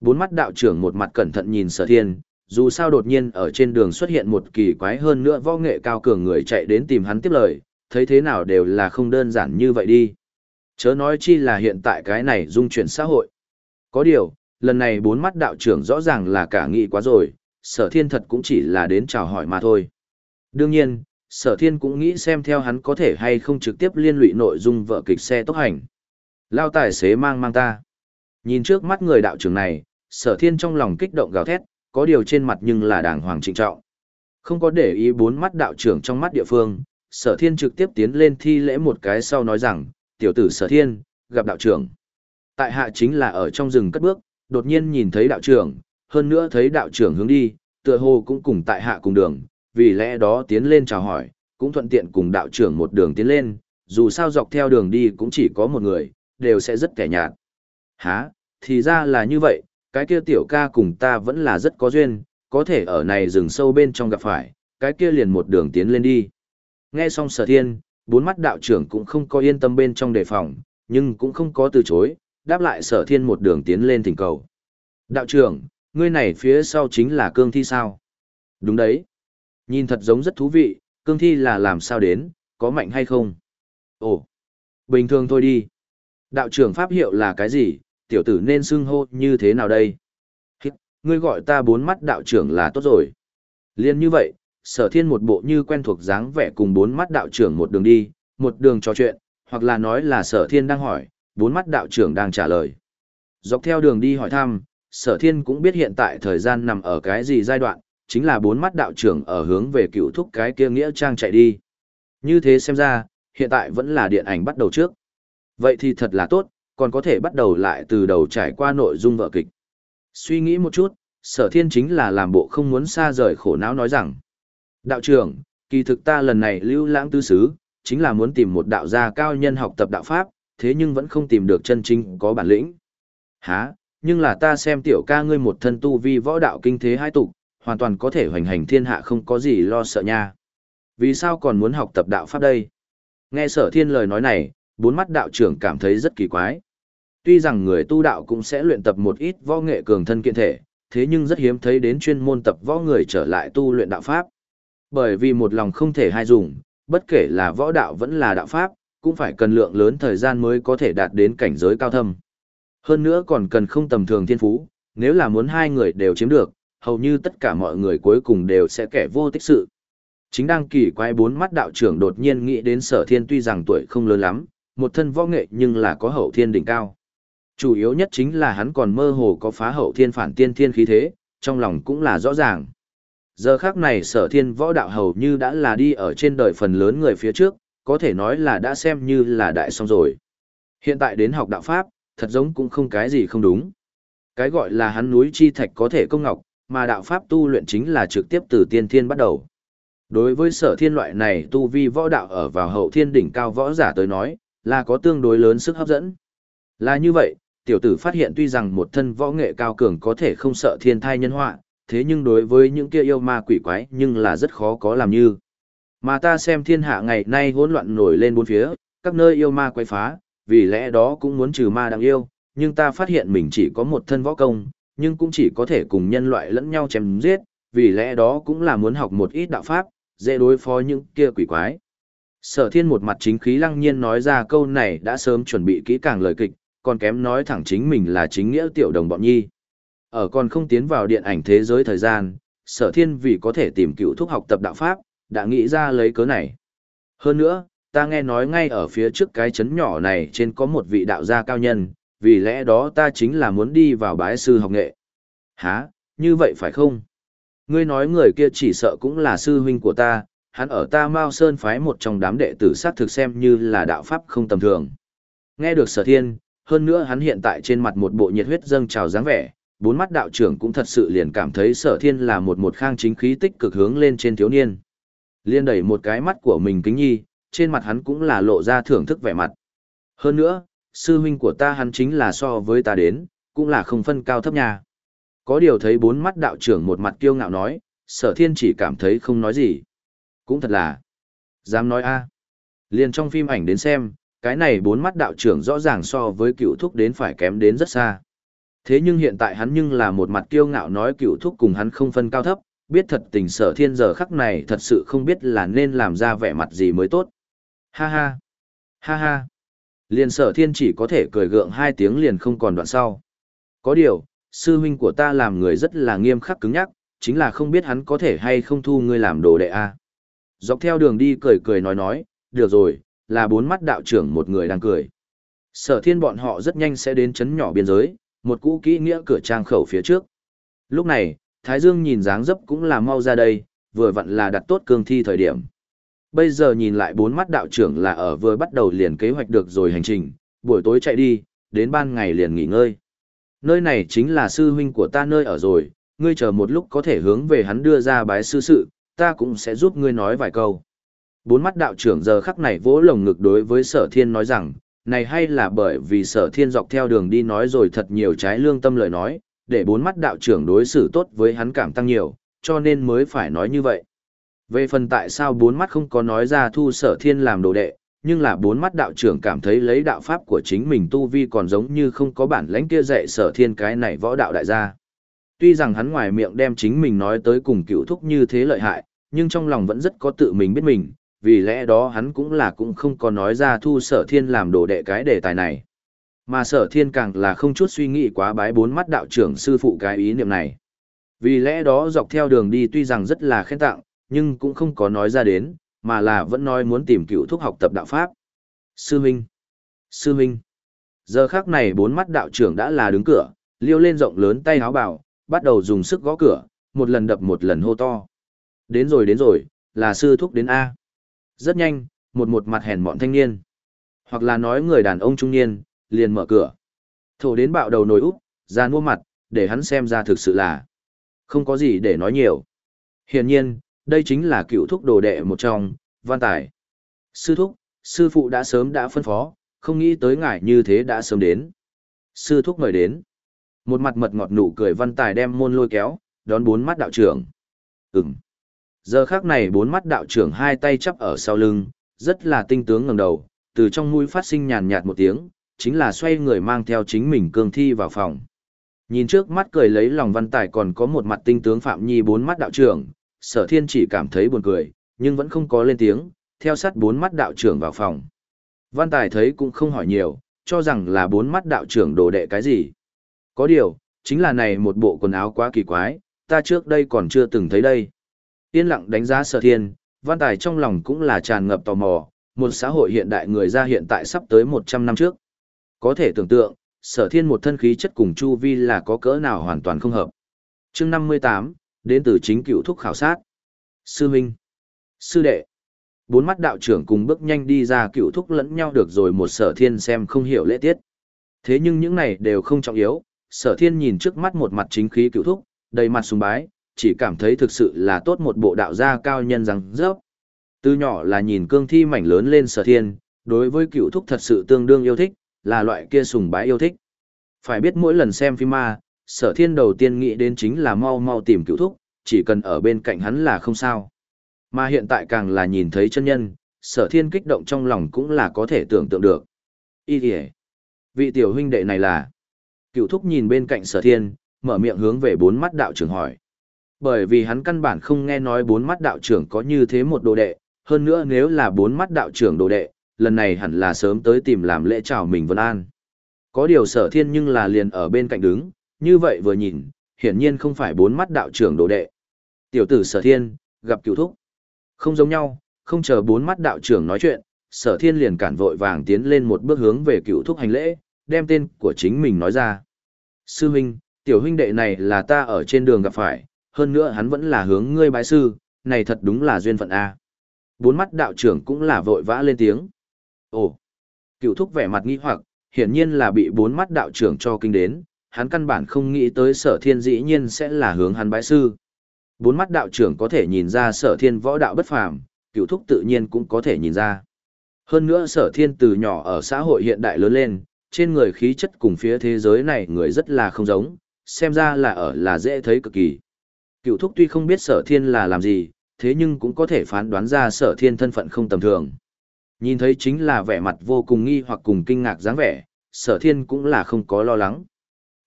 Bốn mắt đạo trưởng một mặt cẩn thận nhìn sở thiên, dù sao đột nhiên ở trên đường xuất hiện một kỳ quái hơn nữa võ nghệ cao cường người chạy đến tìm hắn tiếp lời, thấy thế nào đều là không đơn giản như vậy đi. Chớ nói chi là hiện tại cái này dung chuyển xã hội. Có điều, lần này bốn mắt đạo trưởng rõ ràng là cả nghị quá rồi, sở thiên thật cũng chỉ là đến chào hỏi mà thôi. Đương nhiên, sở thiên cũng nghĩ xem theo hắn có thể hay không trực tiếp liên lụy nội dung vợ kịch xe tốc hành. Lao tài xế mang mang ta. Nhìn trước mắt người đạo trưởng này, sở thiên trong lòng kích động gào thét, có điều trên mặt nhưng là đàng hoàng trịnh trọng. Không có để ý bốn mắt đạo trưởng trong mắt địa phương, sở thiên trực tiếp tiến lên thi lễ một cái sau nói rằng, tiểu tử sở thiên, gặp đạo trưởng. Tại hạ chính là ở trong rừng cất bước, đột nhiên nhìn thấy đạo trưởng, hơn nữa thấy đạo trưởng hướng đi, tựa hồ cũng cùng tại hạ cùng đường, vì lẽ đó tiến lên chào hỏi, cũng thuận tiện cùng đạo trưởng một đường tiến lên, dù sao dọc theo đường đi cũng chỉ có một người, đều sẽ rất kẻ nhạt. Hả, thì ra là như vậy, cái kia tiểu ca cùng ta vẫn là rất có duyên, có thể ở này rừng sâu bên trong gặp phải, cái kia liền một đường tiến lên đi. Nghe xong sở thiên, bốn mắt đạo trưởng cũng không có yên tâm bên trong đề phòng, nhưng cũng không có từ chối, đáp lại sở thiên một đường tiến lên thỉnh cầu. Đạo trưởng, ngươi này phía sau chính là cương thi sao? Đúng đấy. Nhìn thật giống rất thú vị, cương thi là làm sao đến, có mạnh hay không? Ồ, bình thường thôi đi. Đạo trưởng pháp hiệu là cái gì, tiểu tử nên xưng hô như thế nào đây? Hít, ngươi gọi ta bốn mắt đạo trưởng là tốt rồi. Liên như vậy, sở thiên một bộ như quen thuộc dáng vẻ cùng bốn mắt đạo trưởng một đường đi, một đường trò chuyện, hoặc là nói là sở thiên đang hỏi, bốn mắt đạo trưởng đang trả lời. Dọc theo đường đi hỏi thăm, sở thiên cũng biết hiện tại thời gian nằm ở cái gì giai đoạn, chính là bốn mắt đạo trưởng ở hướng về cựu thúc cái kia nghĩa trang chạy đi. Như thế xem ra, hiện tại vẫn là điện ảnh bắt đầu trước. Vậy thì thật là tốt, còn có thể bắt đầu lại từ đầu trải qua nội dung vợ kịch. Suy nghĩ một chút, sở thiên chính là làm bộ không muốn xa rời khổ não nói rằng. Đạo trưởng, kỳ thực ta lần này lưu lãng tư sứ, chính là muốn tìm một đạo gia cao nhân học tập đạo Pháp, thế nhưng vẫn không tìm được chân chính có bản lĩnh. Hả, nhưng là ta xem tiểu ca ngươi một thân tu vi võ đạo kinh thế hai tục, hoàn toàn có thể hoành hành thiên hạ không có gì lo sợ nha. Vì sao còn muốn học tập đạo Pháp đây? Nghe sở thiên lời nói này, bốn mắt đạo trưởng cảm thấy rất kỳ quái. Tuy rằng người tu đạo cũng sẽ luyện tập một ít võ nghệ cường thân kiện thể, thế nhưng rất hiếm thấy đến chuyên môn tập võ người trở lại tu luyện đạo Pháp. Bởi vì một lòng không thể hai dùng, bất kể là võ đạo vẫn là đạo Pháp, cũng phải cần lượng lớn thời gian mới có thể đạt đến cảnh giới cao thâm. Hơn nữa còn cần không tầm thường thiên phú, nếu là muốn hai người đều chiếm được, hầu như tất cả mọi người cuối cùng đều sẽ kẻ vô tích sự. Chính đang kỳ quái bốn mắt đạo trưởng đột nhiên nghĩ đến sở thiên tuy rằng tuổi không lớn lắm, một thân võ nghệ nhưng là có hậu thiên đỉnh cao. Chủ yếu nhất chính là hắn còn mơ hồ có phá hậu thiên phản tiên thiên khí thế, trong lòng cũng là rõ ràng. Giờ khác này sở thiên võ đạo hầu như đã là đi ở trên đời phần lớn người phía trước, có thể nói là đã xem như là đại xong rồi. Hiện tại đến học đạo Pháp, thật giống cũng không cái gì không đúng. Cái gọi là hắn núi chi thạch có thể công ngọc, mà đạo Pháp tu luyện chính là trực tiếp từ tiên thiên bắt đầu. Đối với sở thiên loại này tu vi võ đạo ở vào hậu thiên đỉnh cao võ giả tới nói, là có tương đối lớn sức hấp dẫn. Là như vậy, tiểu tử phát hiện tuy rằng một thân võ nghệ cao cường có thể không sợ thiên thai nhân họa, thế nhưng đối với những kia yêu ma quỷ quái nhưng là rất khó có làm như. Mà ta xem thiên hạ ngày nay hỗn loạn nổi lên bốn phía, các nơi yêu ma quái phá, vì lẽ đó cũng muốn trừ ma đáng yêu, nhưng ta phát hiện mình chỉ có một thân võ công, nhưng cũng chỉ có thể cùng nhân loại lẫn nhau chém giết, vì lẽ đó cũng là muốn học một ít đạo pháp, dễ đối phó những kia quỷ quái. Sở thiên một mặt chính khí lăng nhiên nói ra câu này đã sớm chuẩn bị kỹ càng lời kịch, còn kém nói thẳng chính mình là chính nghĩa tiểu đồng bọn nhi. Ở còn không tiến vào điện ảnh thế giới thời gian, sở thiên vì có thể tìm cựu thúc học tập đạo pháp, đã nghĩ ra lấy cớ này. Hơn nữa, ta nghe nói ngay ở phía trước cái chấn nhỏ này trên có một vị đạo gia cao nhân, vì lẽ đó ta chính là muốn đi vào bái sư học nghệ. Hả, như vậy phải không? Ngươi nói người kia chỉ sợ cũng là sư huynh của ta, hắn ở ta Mao Sơn phái một trong đám đệ tử sát thực xem như là đạo pháp không tầm thường. Nghe được sở thiên, hơn nữa hắn hiện tại trên mặt một bộ nhiệt huyết dâng trào dáng vẻ, bốn mắt đạo trưởng cũng thật sự liền cảm thấy sở thiên là một một khang chính khí tích cực hướng lên trên thiếu niên. Liên đẩy một cái mắt của mình kính nhi, trên mặt hắn cũng là lộ ra thưởng thức vẻ mặt. Hơn nữa, sư huynh của ta hắn chính là so với ta đến, cũng là không phân cao thấp nha. Có điều thấy bốn mắt đạo trưởng một mặt kiêu ngạo nói, sở thiên chỉ cảm thấy không nói gì. Cũng thật là, dám nói a à. Liên trong phim ảnh đến xem, cái này bốn mắt đạo trưởng rõ ràng so với cựu thúc đến phải kém đến rất xa. Thế nhưng hiện tại hắn nhưng là một mặt kiêu ngạo nói cựu thúc cùng hắn không phân cao thấp, biết thật tình sở thiên giờ khắc này thật sự không biết là nên làm ra vẻ mặt gì mới tốt. Ha ha, ha ha. Liền sở thiên chỉ có thể cười gượng hai tiếng liền không còn đoạn sau. Có điều, sư huynh của ta làm người rất là nghiêm khắc cứng nhắc, chính là không biết hắn có thể hay không thu ngươi làm đồ đệ a. Dọc theo đường đi cười cười nói nói, được rồi, là bốn mắt đạo trưởng một người đang cười. Sở thiên bọn họ rất nhanh sẽ đến chấn nhỏ biên giới, một cũ kỹ nghĩa cửa trang khẩu phía trước. Lúc này, Thái Dương nhìn dáng dấp cũng là mau ra đây, vừa vặn là đặt tốt cương thi thời điểm. Bây giờ nhìn lại bốn mắt đạo trưởng là ở vừa bắt đầu liền kế hoạch được rồi hành trình, buổi tối chạy đi, đến ban ngày liền nghỉ ngơi. Nơi này chính là sư huynh của ta nơi ở rồi, ngươi chờ một lúc có thể hướng về hắn đưa ra bái sư sự, ta cũng sẽ giúp ngươi nói vài câu. Bốn mắt đạo trưởng giờ khắc này vỗ lồng ngực đối với sở thiên nói rằng, này hay là bởi vì sở thiên dọc theo đường đi nói rồi thật nhiều trái lương tâm lời nói, để bốn mắt đạo trưởng đối xử tốt với hắn cảm tăng nhiều, cho nên mới phải nói như vậy. Về phần tại sao bốn mắt không có nói ra thu sở thiên làm đồ đệ, nhưng là bốn mắt đạo trưởng cảm thấy lấy đạo pháp của chính mình tu vi còn giống như không có bản lãnh kia dạy sở thiên cái này võ đạo đại gia. Tuy rằng hắn ngoài miệng đem chính mình nói tới cùng cựu thúc như thế lợi hại, nhưng trong lòng vẫn rất có tự mình biết mình, vì lẽ đó hắn cũng là cũng không có nói ra thu sở thiên làm đồ đệ cái đề tài này. Mà sở thiên càng là không chút suy nghĩ quá bái bốn mắt đạo trưởng sư phụ cái ý niệm này. Vì lẽ đó dọc theo đường đi tuy rằng rất là khen tặng, nhưng cũng không có nói ra đến, mà là vẫn nói muốn tìm cựu thúc học tập đạo Pháp. Sư Minh! Sư Minh! Giờ khác này bốn mắt đạo trưởng đã là đứng cửa, liêu lên rộng lớn tay háo bảo, bắt đầu dùng sức gõ cửa, một lần đập một lần hô to. Đến rồi đến rồi, là sư thúc đến A. Rất nhanh, một một mặt hèn mọn thanh niên. Hoặc là nói người đàn ông trung niên, liền mở cửa. Thổ đến bạo đầu nồi úp, ra mua mặt, để hắn xem ra thực sự là không có gì để nói nhiều. Hiển nhiên, đây chính là cựu thúc đồ đệ một trong, văn tài. Sư thúc, sư phụ đã sớm đã phân phó, không nghĩ tới ngài như thế đã sớm đến. Sư thúc mời đến. Một mặt mật ngọt nụ cười văn tài đem môn lôi kéo, đón bốn mắt đạo trưởng. Ừm. Giờ khác này bốn mắt đạo trưởng hai tay chắp ở sau lưng, rất là tinh tướng ngẩng đầu, từ trong mũi phát sinh nhàn nhạt một tiếng, chính là xoay người mang theo chính mình cương thi vào phòng. Nhìn trước mắt cười lấy lòng văn tài còn có một mặt tinh tướng Phạm Nhi bốn mắt đạo trưởng, sở thiên chỉ cảm thấy buồn cười, nhưng vẫn không có lên tiếng, theo sát bốn mắt đạo trưởng vào phòng. Văn tài thấy cũng không hỏi nhiều, cho rằng là bốn mắt đạo trưởng đồ đệ cái gì. Có điều, chính là này một bộ quần áo quá kỳ quái, ta trước đây còn chưa từng thấy đây. Yên lặng đánh giá sở thiên, văn tài trong lòng cũng là tràn ngập tò mò, một xã hội hiện đại người ra hiện tại sắp tới 100 năm trước. Có thể tưởng tượng, sở thiên một thân khí chất cùng Chu Vi là có cỡ nào hoàn toàn không hợp. chương 58, đến từ chính cựu thúc khảo sát. Sư Minh, Sư Đệ, bốn mắt đạo trưởng cùng bước nhanh đi ra cựu thúc lẫn nhau được rồi một sở thiên xem không hiểu lễ tiết. Thế nhưng những này đều không trọng yếu, sở thiên nhìn trước mắt một mặt chính khí cựu thúc, đầy mặt sùng bái, chỉ cảm thấy thực sự là tốt một bộ đạo gia cao nhân rằng rớp. Từ nhỏ là nhìn cương thi mảnh lớn lên sở thiên, đối với cựu thúc thật sự tương đương yêu thích, là loại kia sùng bái yêu thích. Phải biết mỗi lần xem phim ma, sở thiên đầu tiên nghĩ đến chính là mau mau tìm cựu thúc, chỉ cần ở bên cạnh hắn là không sao. Mà hiện tại càng là nhìn thấy chân nhân, sở thiên kích động trong lòng cũng là có thể tưởng tượng được. Ý kìa, vị tiểu huynh đệ này là, cựu thúc nhìn bên cạnh sở thiên, mở miệng hướng về bốn mắt đạo trưởng hỏi. Bởi vì hắn căn bản không nghe nói bốn mắt đạo trưởng có như thế một đồ đệ, hơn nữa nếu là bốn mắt đạo trưởng đồ đệ, lần này hẳn là sớm tới tìm làm lễ chào mình Vân An. Có điều sở thiên nhưng là liền ở bên cạnh đứng, như vậy vừa nhìn, hiển nhiên không phải bốn mắt đạo trưởng đồ đệ. Tiểu tử sở thiên, gặp cựu thúc. Không giống nhau, không chờ bốn mắt đạo trưởng nói chuyện, sở thiên liền cản vội vàng tiến lên một bước hướng về cựu thúc hành lễ, đem tên của chính mình nói ra. Sư huynh, tiểu huynh đệ này là ta ở trên đường gặp phải, hơn nữa hắn vẫn là hướng ngươi bái sư, này thật đúng là duyên phận A. Bốn mắt đạo trưởng cũng là vội vã lên tiếng. Ồ, cựu thúc vẻ mặt nghi hoặc, hiển nhiên là bị bốn mắt đạo trưởng cho kinh đến, hắn căn bản không nghĩ tới sở thiên dĩ nhiên sẽ là hướng hắn bái sư. Bốn mắt đạo trưởng có thể nhìn ra sở thiên võ đạo bất phàm, cựu thúc tự nhiên cũng có thể nhìn ra. Hơn nữa sở thiên từ nhỏ ở xã hội hiện đại lớn lên, trên người khí chất cùng phía thế giới này người rất là không giống, xem ra là ở là dễ thấy cực kỳ. Cựu thúc tuy không biết sở thiên là làm gì, thế nhưng cũng có thể phán đoán ra sở thiên thân phận không tầm thường. Nhìn thấy chính là vẻ mặt vô cùng nghi hoặc cùng kinh ngạc dáng vẻ, sở thiên cũng là không có lo lắng.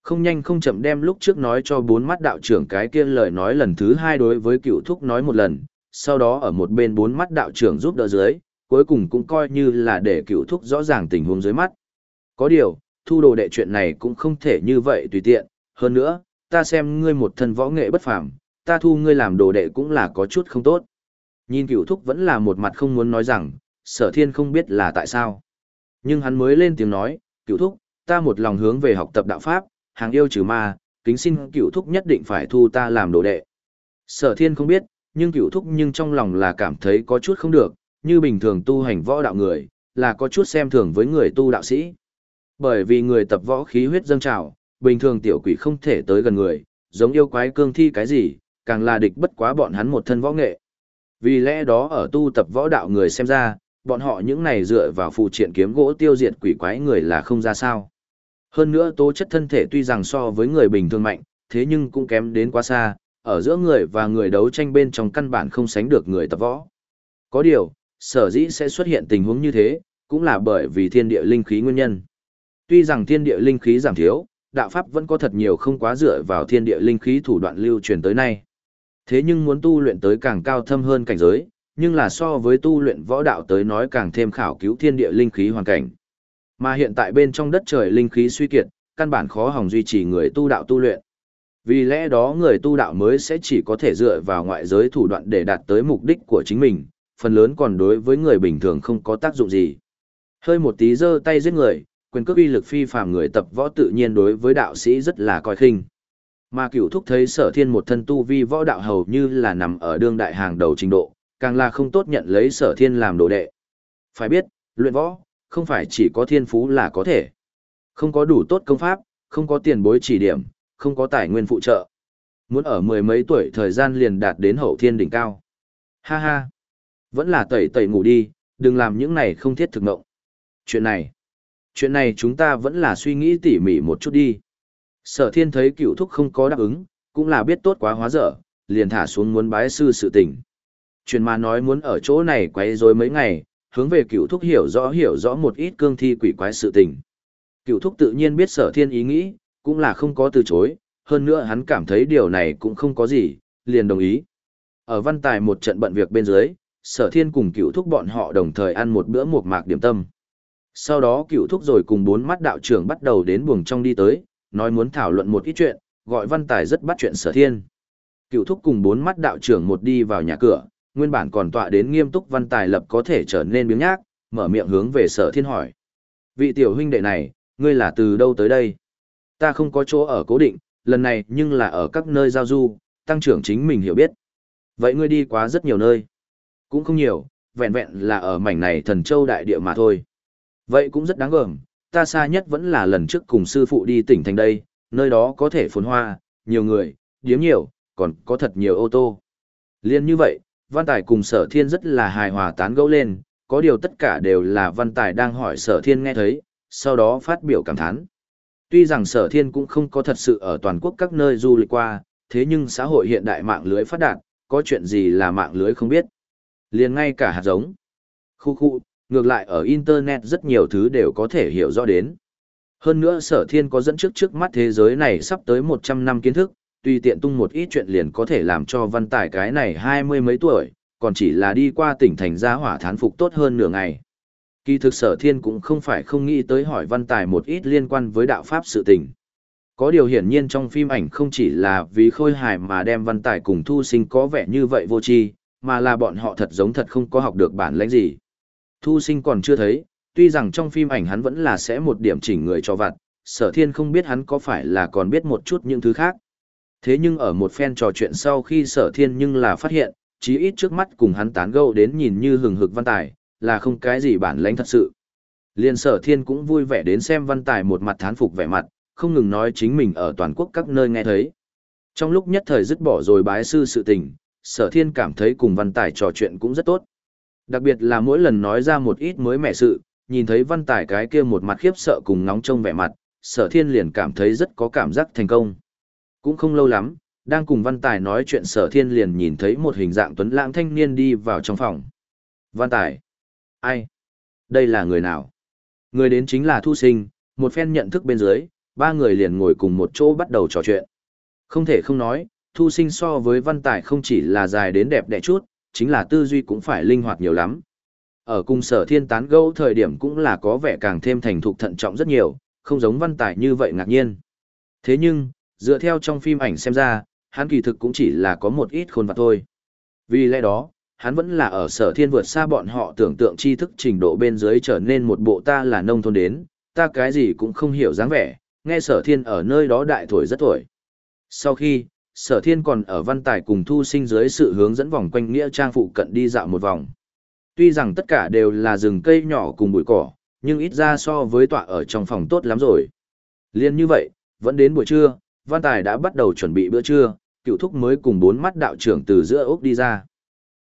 Không nhanh không chậm đem lúc trước nói cho bốn mắt đạo trưởng cái kia lời nói lần thứ hai đối với cựu thúc nói một lần, sau đó ở một bên bốn mắt đạo trưởng giúp đỡ dưới, cuối cùng cũng coi như là để cựu thúc rõ ràng tình huống dưới mắt. Có điều, thu đồ đệ chuyện này cũng không thể như vậy tùy tiện, hơn nữa, ta xem ngươi một thân võ nghệ bất phàm, ta thu ngươi làm đồ đệ cũng là có chút không tốt. Nhìn cựu thúc vẫn là một mặt không muốn nói rằng, sở thiên không biết là tại sao. Nhưng hắn mới lên tiếng nói, cựu thúc, ta một lòng hướng về học tập đạo Pháp, hàng yêu trừ ma, kính xin cựu thúc nhất định phải thu ta làm đồ đệ. Sở thiên không biết, nhưng cựu thúc nhưng trong lòng là cảm thấy có chút không được, như bình thường tu hành võ đạo người, là có chút xem thường với người tu đạo sĩ. Bởi vì người tập võ khí huyết dâng trào, bình thường tiểu quỷ không thể tới gần người, giống yêu quái cương thi cái gì, càng là địch bất quá bọn hắn một thân võ nghệ. Vì lẽ đó ở tu tập võ đạo người xem ra, bọn họ những này dựa vào phụ triện kiếm gỗ tiêu diệt quỷ quái người là không ra sao. Hơn nữa tố chất thân thể tuy rằng so với người bình thường mạnh, thế nhưng cũng kém đến quá xa, ở giữa người và người đấu tranh bên trong căn bản không sánh được người tập võ. Có điều, sở dĩ sẽ xuất hiện tình huống như thế, cũng là bởi vì thiên địa linh khí nguyên nhân. Tuy rằng thiên địa linh khí giảm thiếu, đạo pháp vẫn có thật nhiều không quá dựa vào thiên địa linh khí thủ đoạn lưu truyền tới nay. Thế nhưng muốn tu luyện tới càng cao thâm hơn cảnh giới, nhưng là so với tu luyện võ đạo tới nói càng thêm khảo cứu thiên địa linh khí hoàn cảnh. Mà hiện tại bên trong đất trời linh khí suy kiệt, căn bản khó hòng duy trì người tu đạo tu luyện. Vì lẽ đó người tu đạo mới sẽ chỉ có thể dựa vào ngoại giới thủ đoạn để đạt tới mục đích của chính mình, phần lớn còn đối với người bình thường không có tác dụng gì. Hơi một tí giơ tay giết người, quyền cước uy lực phi phàm người tập võ tự nhiên đối với đạo sĩ rất là coi khinh. Mà cửu thúc thấy sở thiên một thân tu vi võ đạo hầu như là nằm ở đương đại hàng đầu trình độ, càng là không tốt nhận lấy sở thiên làm đồ đệ. Phải biết, luyện võ, không phải chỉ có thiên phú là có thể. Không có đủ tốt công pháp, không có tiền bối chỉ điểm, không có tài nguyên phụ trợ. Muốn ở mười mấy tuổi thời gian liền đạt đến hậu thiên đỉnh cao. Ha ha. Vẫn là tẩy tẩy ngủ đi, đừng làm những này không thiết thực mộng. Chuyện này, chuyện này chúng ta vẫn là suy nghĩ tỉ mỉ một chút đi. Sở thiên thấy cựu thúc không có đáp ứng, cũng là biết tốt quá hóa dở, liền thả xuống muốn bái sư sự tình. Chuyện mà nói muốn ở chỗ này quấy rối mấy ngày, hướng về cựu thúc hiểu rõ hiểu rõ một ít cương thi quỷ quái sự tình. Cựu thúc tự nhiên biết sở thiên ý nghĩ, cũng là không có từ chối, hơn nữa hắn cảm thấy điều này cũng không có gì, liền đồng ý. Ở văn tài một trận bận việc bên dưới, sở thiên cùng cựu thúc bọn họ đồng thời ăn một bữa một mạc điểm tâm. Sau đó cựu thúc rồi cùng bốn mắt đạo trưởng bắt đầu đến buồng trong đi tới, nói muốn thảo luận một ít chuyện, gọi văn tài rất bắt chuyện sở thiên. Cựu thúc cùng bốn mắt đạo trưởng một đi vào nhà cửa, nguyên bản còn tọa đến nghiêm túc văn tài lập có thể trở nên biếng nhác, mở miệng hướng về sở thiên hỏi. Vị tiểu huynh đệ này, ngươi là từ đâu tới đây? Ta không có chỗ ở cố định, lần này nhưng là ở các nơi giao du, tăng trưởng chính mình hiểu biết. Vậy ngươi đi quá rất nhiều nơi. Cũng không nhiều, vẹn vẹn là ở mảnh này thần châu đại địa mà thôi. Vậy cũng rất đáng gờm, ta xa nhất vẫn là lần trước cùng sư phụ đi tỉnh thành đây, nơi đó có thể phồn hoa, nhiều người, điếm nhiều, còn có thật nhiều ô tô. Liên như vậy, Văn Tài cùng Sở Thiên rất là hài hòa tán gẫu lên, có điều tất cả đều là Văn Tài đang hỏi Sở Thiên nghe thấy, sau đó phát biểu cảm thán. Tuy rằng Sở Thiên cũng không có thật sự ở toàn quốc các nơi du lịch qua, thế nhưng xã hội hiện đại mạng lưới phát đạt, có chuyện gì là mạng lưới không biết. Liền ngay cả hạt giống. Khu khu, ngược lại ở Internet rất nhiều thứ đều có thể hiểu rõ đến. Hơn nữa sở thiên có dẫn trước trước mắt thế giới này sắp tới 100 năm kiến thức, tùy tiện tung một ít chuyện liền có thể làm cho văn tải cái này hai mươi mấy tuổi, còn chỉ là đi qua tỉnh thành gia hỏa thán phục tốt hơn nửa ngày. Kỳ thực sở thiên cũng không phải không nghĩ tới hỏi văn tài một ít liên quan với đạo pháp sự tình. Có điều hiển nhiên trong phim ảnh không chỉ là vì khôi hài mà đem văn tài cùng thu sinh có vẻ như vậy vô tri mà là bọn họ thật giống thật không có học được bản lãnh gì. Thu sinh còn chưa thấy, tuy rằng trong phim ảnh hắn vẫn là sẽ một điểm chỉnh người cho vặt, sở thiên không biết hắn có phải là còn biết một chút những thứ khác. Thế nhưng ở một phen trò chuyện sau khi sở thiên nhưng là phát hiện, chí ít trước mắt cùng hắn tán gẫu đến nhìn như hừng hực văn tài, là không cái gì bản lãnh thật sự. Liên sở thiên cũng vui vẻ đến xem văn tài một mặt thán phục vẻ mặt, không ngừng nói chính mình ở toàn quốc các nơi nghe thấy. Trong lúc nhất thời dứt bỏ rồi bái sư sự tình, sở thiên cảm thấy cùng văn tài trò chuyện cũng rất tốt. Đặc biệt là mỗi lần nói ra một ít mới mẻ sự, nhìn thấy văn tài cái kia một mặt khiếp sợ cùng nóng trông vẻ mặt, sở thiên liền cảm thấy rất có cảm giác thành công. Cũng không lâu lắm, đang cùng văn tài nói chuyện sở thiên liền nhìn thấy một hình dạng tuấn lãng thanh niên đi vào trong phòng. Văn tài? Ai? Đây là người nào? Người đến chính là Thu Sinh, một phen nhận thức bên dưới, ba người liền ngồi cùng một chỗ bắt đầu trò chuyện. Không thể không nói, thu sinh so với văn tài không chỉ là dài đến đẹp đẽ chút, chính là tư duy cũng phải linh hoạt nhiều lắm. Ở cùng sở thiên tán gẫu thời điểm cũng là có vẻ càng thêm thành thục thận trọng rất nhiều, không giống văn tài như vậy ngạc nhiên. Thế nhưng, dựa theo trong phim ảnh xem ra, hắn kỳ thực cũng chỉ là có một ít khôn vặt thôi. Vì lẽ đó, hắn vẫn là ở sở thiên vượt xa bọn họ tưởng tượng tri thức trình độ bên dưới trở nên một bộ ta là nông thôn đến, ta cái gì cũng không hiểu dáng vẻ, nghe sở thiên ở nơi đó đại thổi rất thổi. Sau khi, sở thiên còn ở văn tài cùng thu sinh dưới sự hướng dẫn vòng quanh nghĩa trang phụ cận đi dạo một vòng. Tuy rằng tất cả đều là rừng cây nhỏ cùng bụi cỏ, nhưng ít ra so với tọa ở trong phòng tốt lắm rồi. Liên như vậy, vẫn đến buổi trưa, văn tài đã bắt đầu chuẩn bị bữa trưa, cựu thúc mới cùng bốn mắt đạo trưởng từ giữa ốc đi ra.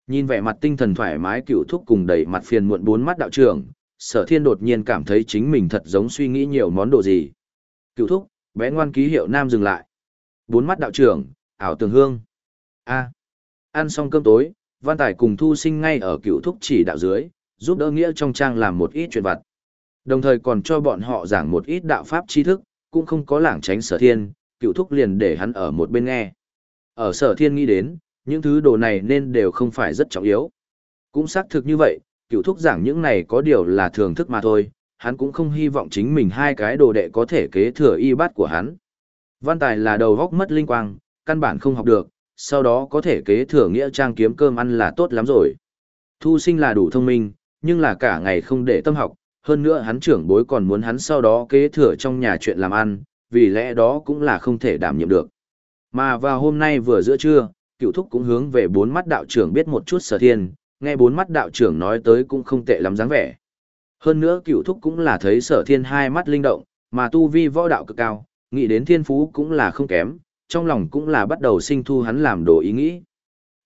Nhìn vẻ mặt tinh thần thoải mái cựu thúc cùng đầy mặt phiền muộn bốn mắt đạo trưởng, sở thiên đột nhiên cảm thấy chính mình thật giống suy nghĩ nhiều món đồ gì. Cựu thúc, bé ngoan ký hiệu nam dừng lại. Bốn mắt đạo trưởng, ảo tường hương. a ăn xong cơm tối, văn tài cùng thu sinh ngay ở cựu thúc chỉ đạo dưới, giúp đỡ nghĩa trong trang làm một ít chuyện vặt. Đồng thời còn cho bọn họ giảng một ít đạo pháp tri thức, cũng không có lảng tránh sở thiên, cựu thúc liền để hắn ở một bên nghe. Ở sở thiên nghĩ đến, những thứ đồ này nên đều không phải rất trọng yếu. Cũng xác thực như vậy, cựu thúc giảng những này có điều là thường thức mà thôi, hắn cũng không hy vọng chính mình hai cái đồ đệ có thể kế thừa y bát của hắn. Văn tài là đầu góc mất linh quang, căn bản không học được, sau đó có thể kế thừa nghĩa trang kiếm cơm ăn là tốt lắm rồi. Thu sinh là đủ thông minh, nhưng là cả ngày không để tâm học, hơn nữa hắn trưởng bối còn muốn hắn sau đó kế thừa trong nhà chuyện làm ăn, vì lẽ đó cũng là không thể đảm nhiệm được. Mà vào hôm nay vừa giữa trưa, cựu thúc cũng hướng về bốn mắt đạo trưởng biết một chút sở thiên, nghe bốn mắt đạo trưởng nói tới cũng không tệ lắm dáng vẻ. Hơn nữa cựu thúc cũng là thấy sở thiên hai mắt linh động, mà tu vi võ đạo cực cao, nghĩ đến thiên phú cũng là không kém, trong lòng cũng là bắt đầu sinh thu hắn làm đồ ý nghĩ.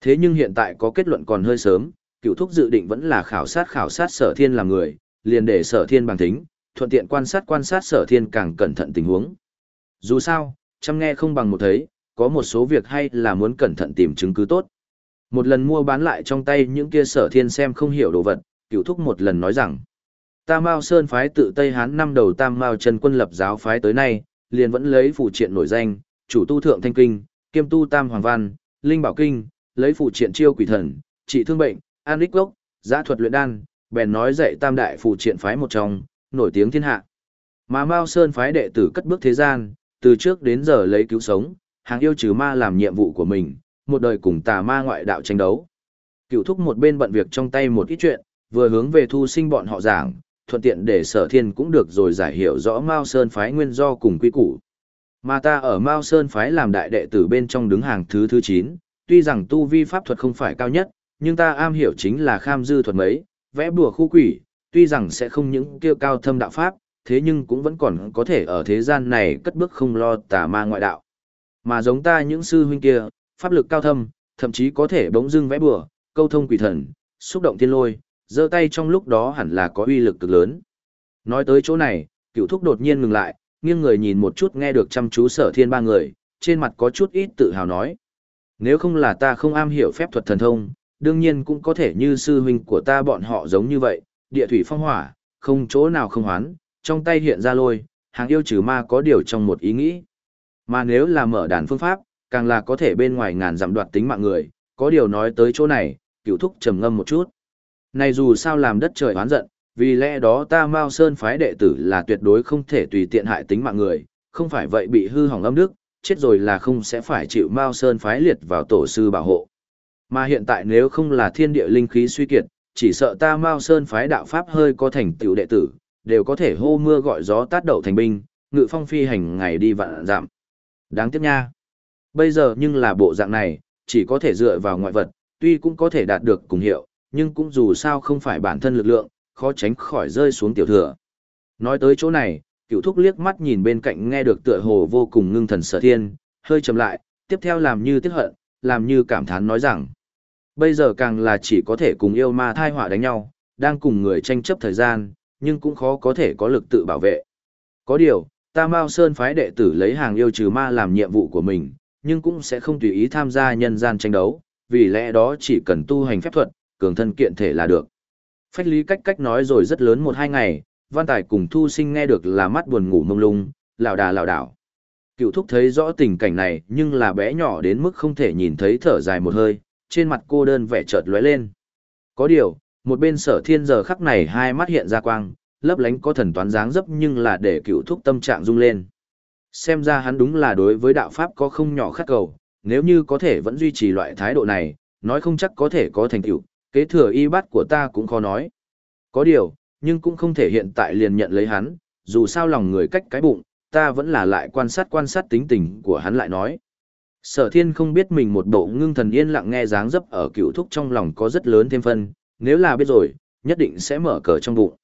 Thế nhưng hiện tại có kết luận còn hơi sớm, cựu thúc dự định vẫn là khảo sát khảo sát sở thiên làm người, liền để sở thiên bằng tính, thuận tiện quan sát quan sát sở thiên càng cẩn thận tình huống. Dù sao, chăm nghe không bằng một thấy, có một số việc hay là muốn cẩn thận tìm chứng cứ tốt. Một lần mua bán lại trong tay những kia sở thiên xem không hiểu đồ vật, cựu thúc một lần nói rằng, ta Mao Sơn phái tự Tây Hán năm đầu tam Mao Trần quân lập giáo phái tới nay, liền vẫn lấy phụ triện nổi danh, chủ tu thượng thanh kinh, kiêm tu tam hoàng văn, linh bảo kinh, lấy phụ triện chiêu quỷ thần, trị thương bệnh, an ích gốc, giã thuật luyện đan, bèn nói dạy tam đại phụ triện phái một trong, nổi tiếng thiên hạ. Mà Mao Sơn phái đệ tử cất bước thế gian, từ trước đến giờ lấy cứu sống, hàng yêu trừ ma làm nhiệm vụ của mình, một đời cùng tà ma ngoại đạo tranh đấu. Cựu thúc một bên bận việc trong tay một ít chuyện, vừa hướng về thu sinh bọn họ giảng, thuận tiện để sở thiên cũng được rồi giải hiểu rõ Mao Sơn phái nguyên do cùng quy củ. Mà ta ở Mao Sơn phái làm đại đệ tử bên trong đứng hàng thứ thứ 9, tuy rằng tu vi pháp thuật không phải cao nhất, nhưng ta am hiểu chính là kham dư thuật mấy, vẽ bùa khu quỷ, tuy rằng sẽ không những kêu cao thâm đạo pháp, thế nhưng cũng vẫn còn có thể ở thế gian này cất bước không lo tà ma ngoại đạo. Mà giống ta những sư huynh kia, pháp lực cao thâm, thậm chí có thể bỗng dưng vẽ bùa, câu thông quỷ thần, xúc động thiên lôi, giơ tay trong lúc đó hẳn là có uy lực cực lớn. Nói tới chỗ này, cựu thúc đột nhiên ngừng lại, nghiêng người nhìn một chút nghe được chăm chú sở thiên ba người, trên mặt có chút ít tự hào nói. Nếu không là ta không am hiểu phép thuật thần thông, đương nhiên cũng có thể như sư huynh của ta bọn họ giống như vậy, địa thủy phong hỏa, không chỗ nào không hoán, trong tay hiện ra lôi, hàng yêu trừ ma có điều trong một ý nghĩ. Mà nếu là mở đàn phương pháp, càng là có thể bên ngoài ngàn dặm đoạt tính mạng người, có điều nói tới chỗ này, cựu thúc trầm ngâm một chút. Này dù sao làm đất trời oán giận, vì lẽ đó ta Mao Sơn phái đệ tử là tuyệt đối không thể tùy tiện hại tính mạng người, không phải vậy bị hư hỏng âm đức, chết rồi là không sẽ phải chịu Mao Sơn phái liệt vào tổ sư bảo hộ. Mà hiện tại nếu không là thiên địa linh khí suy kiệt, chỉ sợ ta Mao Sơn phái đạo pháp hơi có thành tựu đệ tử, đều có thể hô mưa gọi gió tát đậu thành binh, ngự phong phi hành ngày đi vạn giảm. Đáng tiếc nha. Bây giờ nhưng là bộ dạng này, chỉ có thể dựa vào ngoại vật, tuy cũng có thể đạt được cùng hiệu, nhưng cũng dù sao không phải bản thân lực lượng, khó tránh khỏi rơi xuống tiểu thừa. Nói tới chỗ này, cựu thúc liếc mắt nhìn bên cạnh nghe được tựa hồ vô cùng ngưng thần sở thiên, hơi chậm lại, tiếp theo làm như tiếc hận, làm như cảm thán nói rằng, bây giờ càng là chỉ có thể cùng yêu ma thai họa đánh nhau, đang cùng người tranh chấp thời gian, nhưng cũng khó có thể có lực tự bảo vệ. Có điều, ta Mao Sơn phái đệ tử lấy hàng yêu trừ ma làm nhiệm vụ của mình, nhưng cũng sẽ không tùy ý tham gia nhân gian tranh đấu, vì lẽ đó chỉ cần tu hành phép thuật, cường thân kiện thể là được. Phách lý cách cách nói rồi rất lớn một hai ngày, văn tài cùng thu sinh nghe được là mắt buồn ngủ mông lung, lảo đà lảo đảo. Cựu thúc thấy rõ tình cảnh này nhưng là bé nhỏ đến mức không thể nhìn thấy thở dài một hơi, trên mặt cô đơn vẻ chợt lóe lên. Có điều, một bên sở thiên giờ khắc này hai mắt hiện ra quang, lấp lánh có thần toán dáng dấp nhưng là để cựu thúc tâm trạng rung lên. Xem ra hắn đúng là đối với đạo Pháp có không nhỏ khát cầu, nếu như có thể vẫn duy trì loại thái độ này, nói không chắc có thể có thành tựu, kế thừa y bát của ta cũng khó nói. Có điều, nhưng cũng không thể hiện tại liền nhận lấy hắn, dù sao lòng người cách cái bụng, ta vẫn là lại quan sát quan sát tính tình của hắn lại nói. Sở thiên không biết mình một bộ ngưng thần yên lặng nghe dáng dấp ở cựu thúc trong lòng có rất lớn thêm phân, nếu là biết rồi, nhất định sẽ mở cờ trong bụng.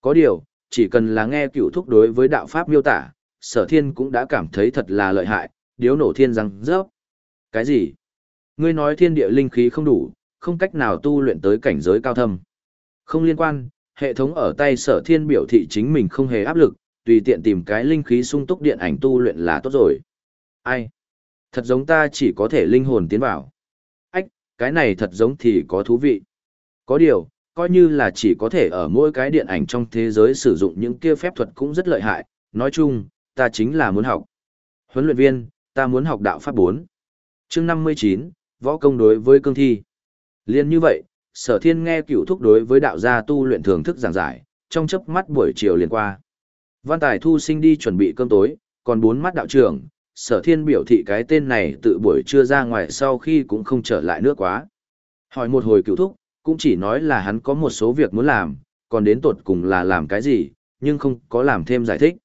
Có điều, chỉ cần là nghe cựu thúc đối với đạo pháp miêu tả, sở thiên cũng đã cảm thấy thật là lợi hại, điếu nổ thiên răng rớp. Cái gì? Ngươi nói thiên địa linh khí không đủ, không cách nào tu luyện tới cảnh giới cao thâm. Không liên quan, hệ thống ở tay sở thiên biểu thị chính mình không hề áp lực, tùy tiện tìm cái linh khí sung túc điện ảnh tu luyện là tốt rồi. Ai? Thật giống ta chỉ có thể linh hồn tiến vào. Ách, cái này thật giống thì có thú vị. Có điều, coi như là chỉ có thể ở mỗi cái điện ảnh trong thế giới sử dụng những kia phép thuật cũng rất lợi hại, nói chung, ta chính là muốn học. Huấn luyện viên, ta muốn học đạo pháp 4. chương 59, võ công đối với cương thi. Liên như vậy, sở thiên nghe cựu thúc đối với đạo gia tu luyện thường thức giảng giải, trong chớp mắt buổi chiều liền qua. Văn Tài Thu sinh đi chuẩn bị cơm tối, còn bốn mắt đạo trưởng, sở thiên biểu thị cái tên này tự buổi trưa ra ngoài sau khi cũng không trở lại nữa quá. Hỏi một hồi cựu thúc, cũng chỉ nói là hắn có một số việc muốn làm, còn đến tột cùng là làm cái gì, nhưng không có làm thêm giải thích.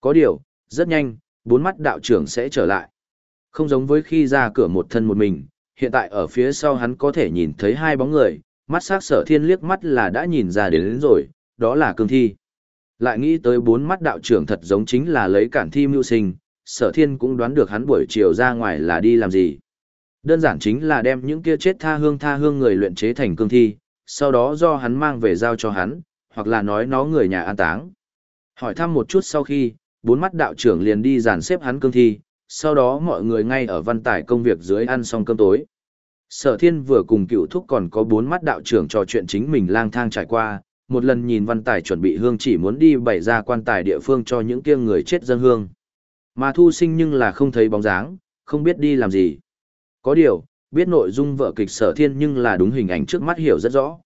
Có điều, rất nhanh, bốn mắt đạo trưởng sẽ trở lại. Không giống với khi ra cửa một thân một mình, hiện tại ở phía sau hắn có thể nhìn thấy hai bóng người, mắt sắc sở thiên liếc mắt là đã nhìn ra đến, đến rồi, đó là cương thi. Lại nghĩ tới bốn mắt đạo trưởng thật giống chính là lấy cản thi mưu sinh, sở thiên cũng đoán được hắn buổi chiều ra ngoài là đi làm gì. Đơn giản chính là đem những kia chết tha hương tha hương người luyện chế thành cương thi, sau đó do hắn mang về giao cho hắn, hoặc là nói nó người nhà an táng. Hỏi thăm một chút sau khi, bốn mắt đạo trưởng liền đi dàn xếp hắn cương thi, sau đó mọi người ngay ở văn tải công việc dưới ăn xong cơm tối. Sở thiên vừa cùng cựu thúc còn có bốn mắt đạo trưởng trò chuyện chính mình lang thang trải qua, một lần nhìn văn tài chuẩn bị hương chỉ muốn đi bày ra quan tài địa phương cho những kia người chết dân hương. Mà thu sinh nhưng là không thấy bóng dáng, không biết đi làm gì. Có điều, biết nội dung vợ kịch sở thiên nhưng là đúng hình ảnh trước mắt hiểu rất rõ.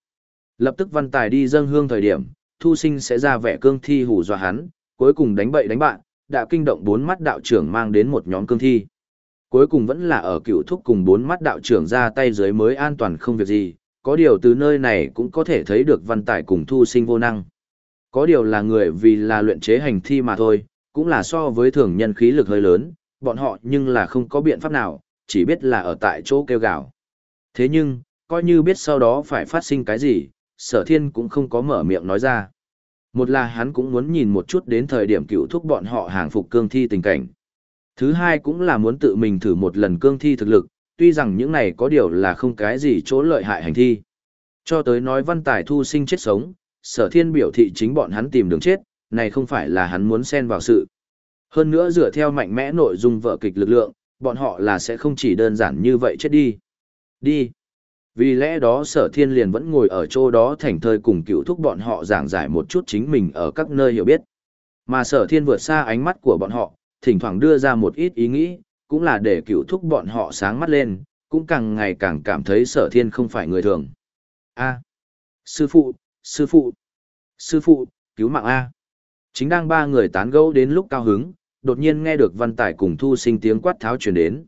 Lập tức văn tài đi dâng hương thời điểm, thu sinh sẽ ra vẻ cương thi hù dọa hắn, cuối cùng đánh bậy đánh bạn, đã kinh động bốn mắt đạo trưởng mang đến một nhóm cương thi. Cuối cùng vẫn là ở cựu thúc cùng bốn mắt đạo trưởng ra tay dưới mới an toàn không việc gì, có điều từ nơi này cũng có thể thấy được văn tài cùng thu sinh vô năng. Có điều là người vì là luyện chế hành thi mà thôi, cũng là so với thường nhân khí lực hơi lớn, bọn họ nhưng là không có biện pháp nào, chỉ biết là ở tại chỗ kêu gào. Thế nhưng, coi như biết sau đó phải phát sinh cái gì, sở thiên cũng không có mở miệng nói ra. Một là hắn cũng muốn nhìn một chút đến thời điểm cựu thúc bọn họ hàng phục cương thi tình cảnh. Thứ hai cũng là muốn tự mình thử một lần cương thi thực lực, tuy rằng những này có điều là không cái gì chỗ lợi hại hành thi. Cho tới nói văn tài thu sinh chết sống, sở thiên biểu thị chính bọn hắn tìm đường chết, này không phải là hắn muốn xen vào sự. Hơn nữa dựa theo mạnh mẽ nội dung vợ kịch lực lượng, bọn họ là sẽ không chỉ đơn giản như vậy chết đi. Đi. Vì lẽ đó sở thiên liền vẫn ngồi ở chỗ đó thành thơi cùng cựu thúc bọn họ giảng giải một chút chính mình ở các nơi hiểu biết. Mà sở thiên vượt xa ánh mắt của bọn họ, thỉnh thoảng đưa ra một ít ý nghĩ, cũng là để cựu thúc bọn họ sáng mắt lên, cũng càng ngày càng cảm thấy sở thiên không phải người thường. A. Sư phụ, sư phụ, sư phụ, cứu mạng A. Chính đang ba người tán gẫu đến lúc cao hứng, đột nhiên nghe được văn tải cùng thu sinh tiếng quát tháo truyền đến.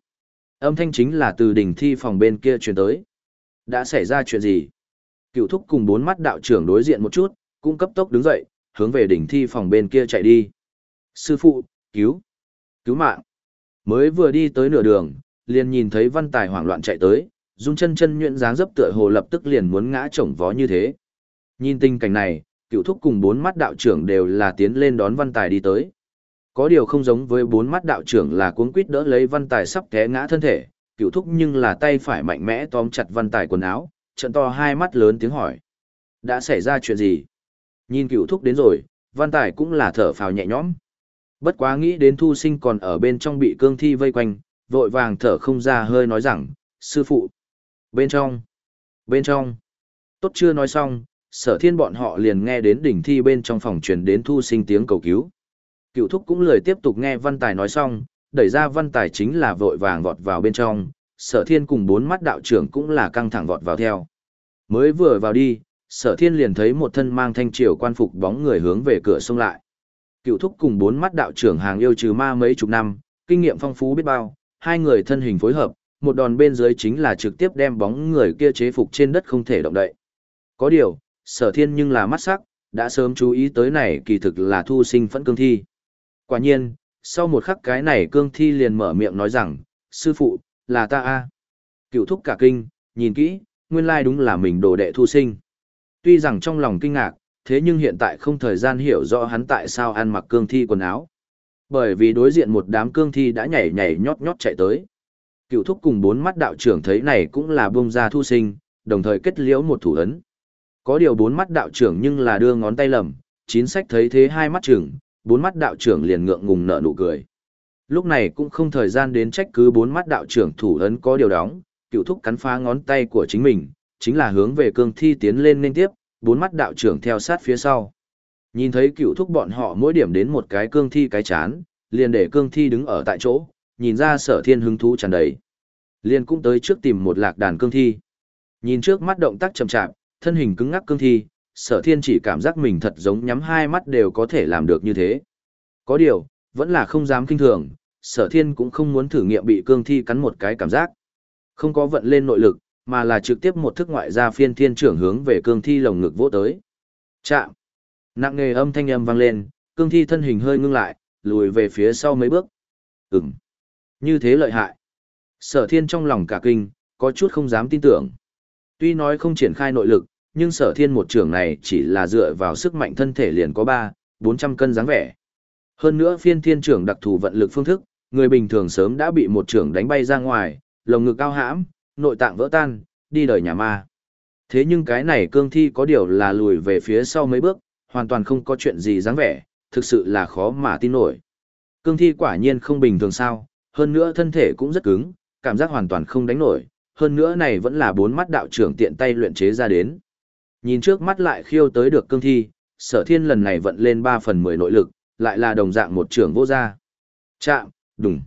Âm thanh chính là từ đỉnh thi phòng bên kia truyền tới. Đã xảy ra chuyện gì? Cựu thúc cùng bốn mắt đạo trưởng đối diện một chút, cũng cấp tốc đứng dậy, hướng về đỉnh thi phòng bên kia chạy đi. Sư phụ, cứu, cứu mạng. Mới vừa đi tới nửa đường, liền nhìn thấy văn tài hoảng loạn chạy tới, dung chân chân nhuyễn dáng dấp tựa hồ lập tức liền muốn ngã chổng vó như thế. Nhìn tình cảnh này, cựu thúc cùng bốn mắt đạo trưởng đều là tiến lên đón văn tài đi tới. Có điều không giống với bốn mắt đạo trưởng là cuống quýt đỡ lấy văn tài sắp té ngã thân thể, cựu thúc nhưng là tay phải mạnh mẽ tóm chặt văn tài quần áo, trận to hai mắt lớn tiếng hỏi. Đã xảy ra chuyện gì? Nhìn cựu thúc đến rồi, văn tài cũng là thở phào nhẹ nhõm. Bất quá nghĩ đến thu sinh còn ở bên trong bị cương thi vây quanh, vội vàng thở không ra hơi nói rằng, sư phụ. Bên trong, bên trong. Tốt chưa nói xong, sở thiên bọn họ liền nghe đến đỉnh thi bên trong phòng truyền đến thu sinh tiếng cầu cứu. Cựu thúc cũng lười tiếp tục nghe văn tài nói xong, đẩy ra văn tài chính là vội vàng vọt vào bên trong, sở thiên cùng bốn mắt đạo trưởng cũng là căng thẳng vọt vào theo. Mới vừa vào đi, sở thiên liền thấy một thân mang thanh triều quan phục bóng người hướng về cửa sông lại. Cựu thúc cùng bốn mắt đạo trưởng hàng yêu trừ ma mấy chục năm, kinh nghiệm phong phú biết bao, hai người thân hình phối hợp, một đòn bên dưới chính là trực tiếp đem bóng người kia chế phục trên đất không thể động đậy. Có điều, sở thiên nhưng là mắt sắc, đã sớm chú ý tới này kỳ thực là thu sinh phẫn cương thi. Quả nhiên, sau một khắc cái này cương thi liền mở miệng nói rằng, sư phụ, là ta a Cựu thúc cả kinh, nhìn kỹ, nguyên lai đúng là mình đồ đệ thu sinh. Tuy rằng trong lòng kinh ngạc, thế nhưng hiện tại không thời gian hiểu rõ hắn tại sao ăn mặc cương thi quần áo. Bởi vì đối diện một đám cương thi đã nhảy nhảy nhót nhót chạy tới. Cựu thúc cùng bốn mắt đạo trưởng thấy này cũng là bông ra thu sinh, đồng thời kết liễu một thủ ấn. Có điều bốn mắt đạo trưởng nhưng là đưa ngón tay lầm, chín sách thấy thế hai mắt trưởng, bốn mắt đạo trưởng liền ngượng ngùng nở nụ cười. Lúc này cũng không thời gian đến trách cứ bốn mắt đạo trưởng thủ ấn có điều đóng, cựu thúc cắn phá ngón tay của chính mình, chính là hướng về cương thi tiến lên nên tiếp, bốn mắt đạo trưởng theo sát phía sau. Nhìn thấy cựu thúc bọn họ mỗi điểm đến một cái cương thi cái chán, liền để cương thi đứng ở tại chỗ, nhìn ra sở thiên hứng thú tràn đầy. Liền cũng tới trước tìm một lạc đàn cương thi. Nhìn trước mắt động tác chậm chạp, thân hình cứng ngắc cương thi, sở thiên chỉ cảm giác mình thật giống nhắm hai mắt đều có thể làm được như thế. Có điều, vẫn là không dám kinh thường, sở thiên cũng không muốn thử nghiệm bị cương thi cắn một cái cảm giác. Không có vận lên nội lực, mà là trực tiếp một thức ngoại ra phiên thiên trưởng hướng về cương thi lồng ngực vỗ tới. Chạm. Nặng nghề âm thanh âm vang lên, cương thi thân hình hơi ngưng lại, lùi về phía sau mấy bước. Ừm. Như thế lợi hại. Sở thiên trong lòng cả kinh, có chút không dám tin tưởng. Tuy nói không triển khai nội lực, nhưng sở thiên một trưởng này chỉ là dựa vào sức mạnh thân thể liền có 3, 400 cân dáng vẻ. Hơn nữa phiên thiên trưởng đặc thù vận lực phương thức, người bình thường sớm đã bị một trưởng đánh bay ra ngoài, lồng ngực cao hãm, nội tạng vỡ tan, đi đời nhà ma. Thế nhưng cái này cương thi có điều là lùi về phía sau mấy bước, hoàn toàn không có chuyện gì dáng vẻ, thực sự là khó mà tin nổi. Cương thi quả nhiên không bình thường sao, hơn nữa thân thể cũng rất cứng, cảm giác hoàn toàn không đánh nổi, hơn nữa này vẫn là bốn mắt đạo trưởng tiện tay luyện chế ra đến. Nhìn trước mắt lại khiêu tới được cương thi, sở thiên lần này vận lên 3 phần 10 nội lực, lại là đồng dạng một trưởng vô gia. Chạm, đùng.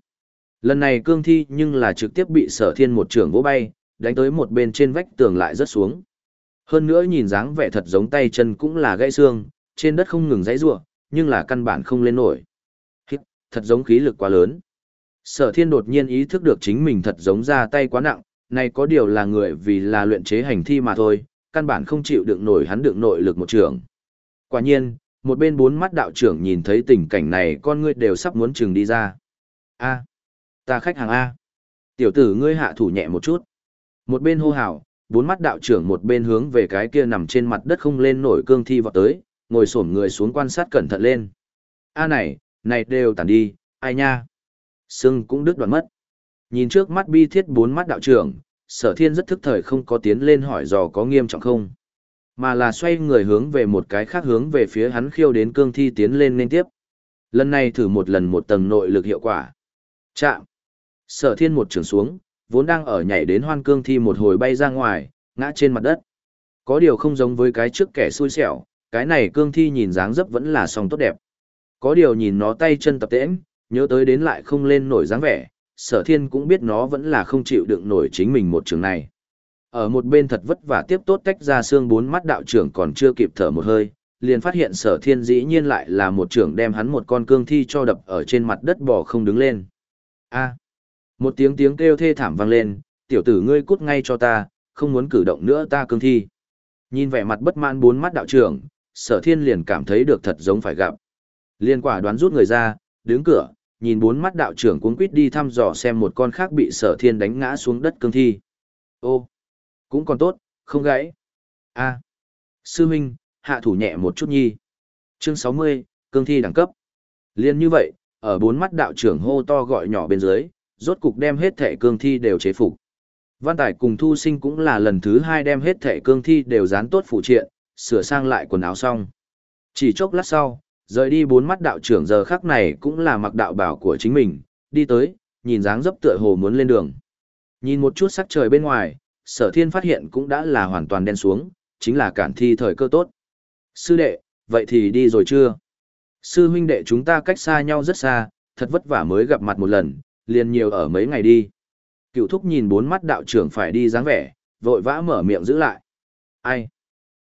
Lần này cương thi nhưng là trực tiếp bị sở thiên một trưởng vô bay, đánh tới một bên trên vách tường lại rất xuống. Hơn nữa nhìn dáng vẻ thật giống tay chân cũng là gãy xương, trên đất không ngừng giãy giụa, nhưng là căn bản không lên nổi. Hít, thật giống khí lực quá lớn. Sở thiên đột nhiên ý thức được chính mình thật giống ra tay quá nặng, này có điều là người vì là luyện chế hành thi mà thôi, căn bản không chịu đựng nổi hắn đựng nội lực một trường. Quả nhiên, một bên bốn mắt đạo trưởng nhìn thấy tình cảnh này con ngươi đều sắp muốn chừng đi ra. A, ta khách hàng A. Tiểu tử ngươi hạ thủ nhẹ một chút. Một bên hô hào, bốn mắt đạo trưởng một bên hướng về cái kia nằm trên mặt đất không lên nổi cương thi vọt tới, ngồi xổm người xuống quan sát cẩn thận lên. A này, này đều tàn đi, ai nha. Sưng cũng đứt đoạn mất. Nhìn trước mắt bi thiết bốn mắt đạo trưởng, sở thiên rất thức thời không có tiến lên hỏi dò có nghiêm trọng không. Mà là xoay người hướng về một cái khác hướng về phía hắn khiêu đến cương thi tiến lên nên tiếp. Lần này thử một lần một tầng nội lực hiệu quả. Chạm. Sở thiên một trường xuống, vốn đang ở nhảy đến hoan cương thi một hồi bay ra ngoài, ngã trên mặt đất. Có điều không giống với cái trước kẻ xui xẻo, cái này cương thi nhìn dáng dấp vẫn là song tốt đẹp. Có điều nhìn nó tay chân tập tễnh, nhớ tới đến lại không lên nổi dáng vẻ, sở thiên cũng biết nó vẫn là không chịu đựng nổi chính mình một trường này. Ở một bên thật vất vả tiếp tốt tách ra xương bốn mắt đạo trưởng còn chưa kịp thở một hơi, liền phát hiện sở thiên dĩ nhiên lại là một trưởng đem hắn một con cương thi cho đập ở trên mặt đất bò không đứng lên. a một tiếng tiếng kêu thê thảm vang lên, tiểu tử ngươi cút ngay cho ta, không muốn cử động nữa ta cương thi. Nhìn vẻ mặt bất mãn bốn mắt đạo trưởng, sở thiên liền cảm thấy được thật giống phải gặp. Liên quả đoán rút người ra, đứng cửa, nhìn bốn mắt đạo trưởng cuốn quýt đi thăm dò xem một con khác bị sở thiên đánh ngã xuống đất cương thi. Ô, cũng còn tốt, không gãy. a sư huynh, hạ thủ nhẹ một chút nhi. Chương sáu mươi cương thi đẳng cấp. Liên như vậy, ở bốn mắt đạo trưởng hô to gọi nhỏ bên dưới, rốt cục đem hết thể cương thi đều chế phục. Văn Tài cùng Thu Sinh cũng là lần thứ hai đem hết thể cương thi đều dán tốt phụ triện, sửa sang lại quần áo xong. Chỉ chốc lát sau, rời đi bốn mắt đạo trưởng giờ khắc này cũng là mặc đạo bảo của chính mình, đi tới, nhìn dáng dấp tựa hồ muốn lên đường. Nhìn một chút sắc trời bên ngoài, sở thiên phát hiện cũng đã là hoàn toàn đen xuống, chính là cản thi thời cơ tốt. Sư đệ, vậy thì đi rồi chưa? Sư huynh đệ chúng ta cách xa nhau rất xa, thật vất vả mới gặp mặt một lần, liền nhiều ở mấy ngày đi. Cựu thúc nhìn bốn mắt đạo trưởng phải đi dáng vẻ, vội vã mở miệng giữ lại. Ai?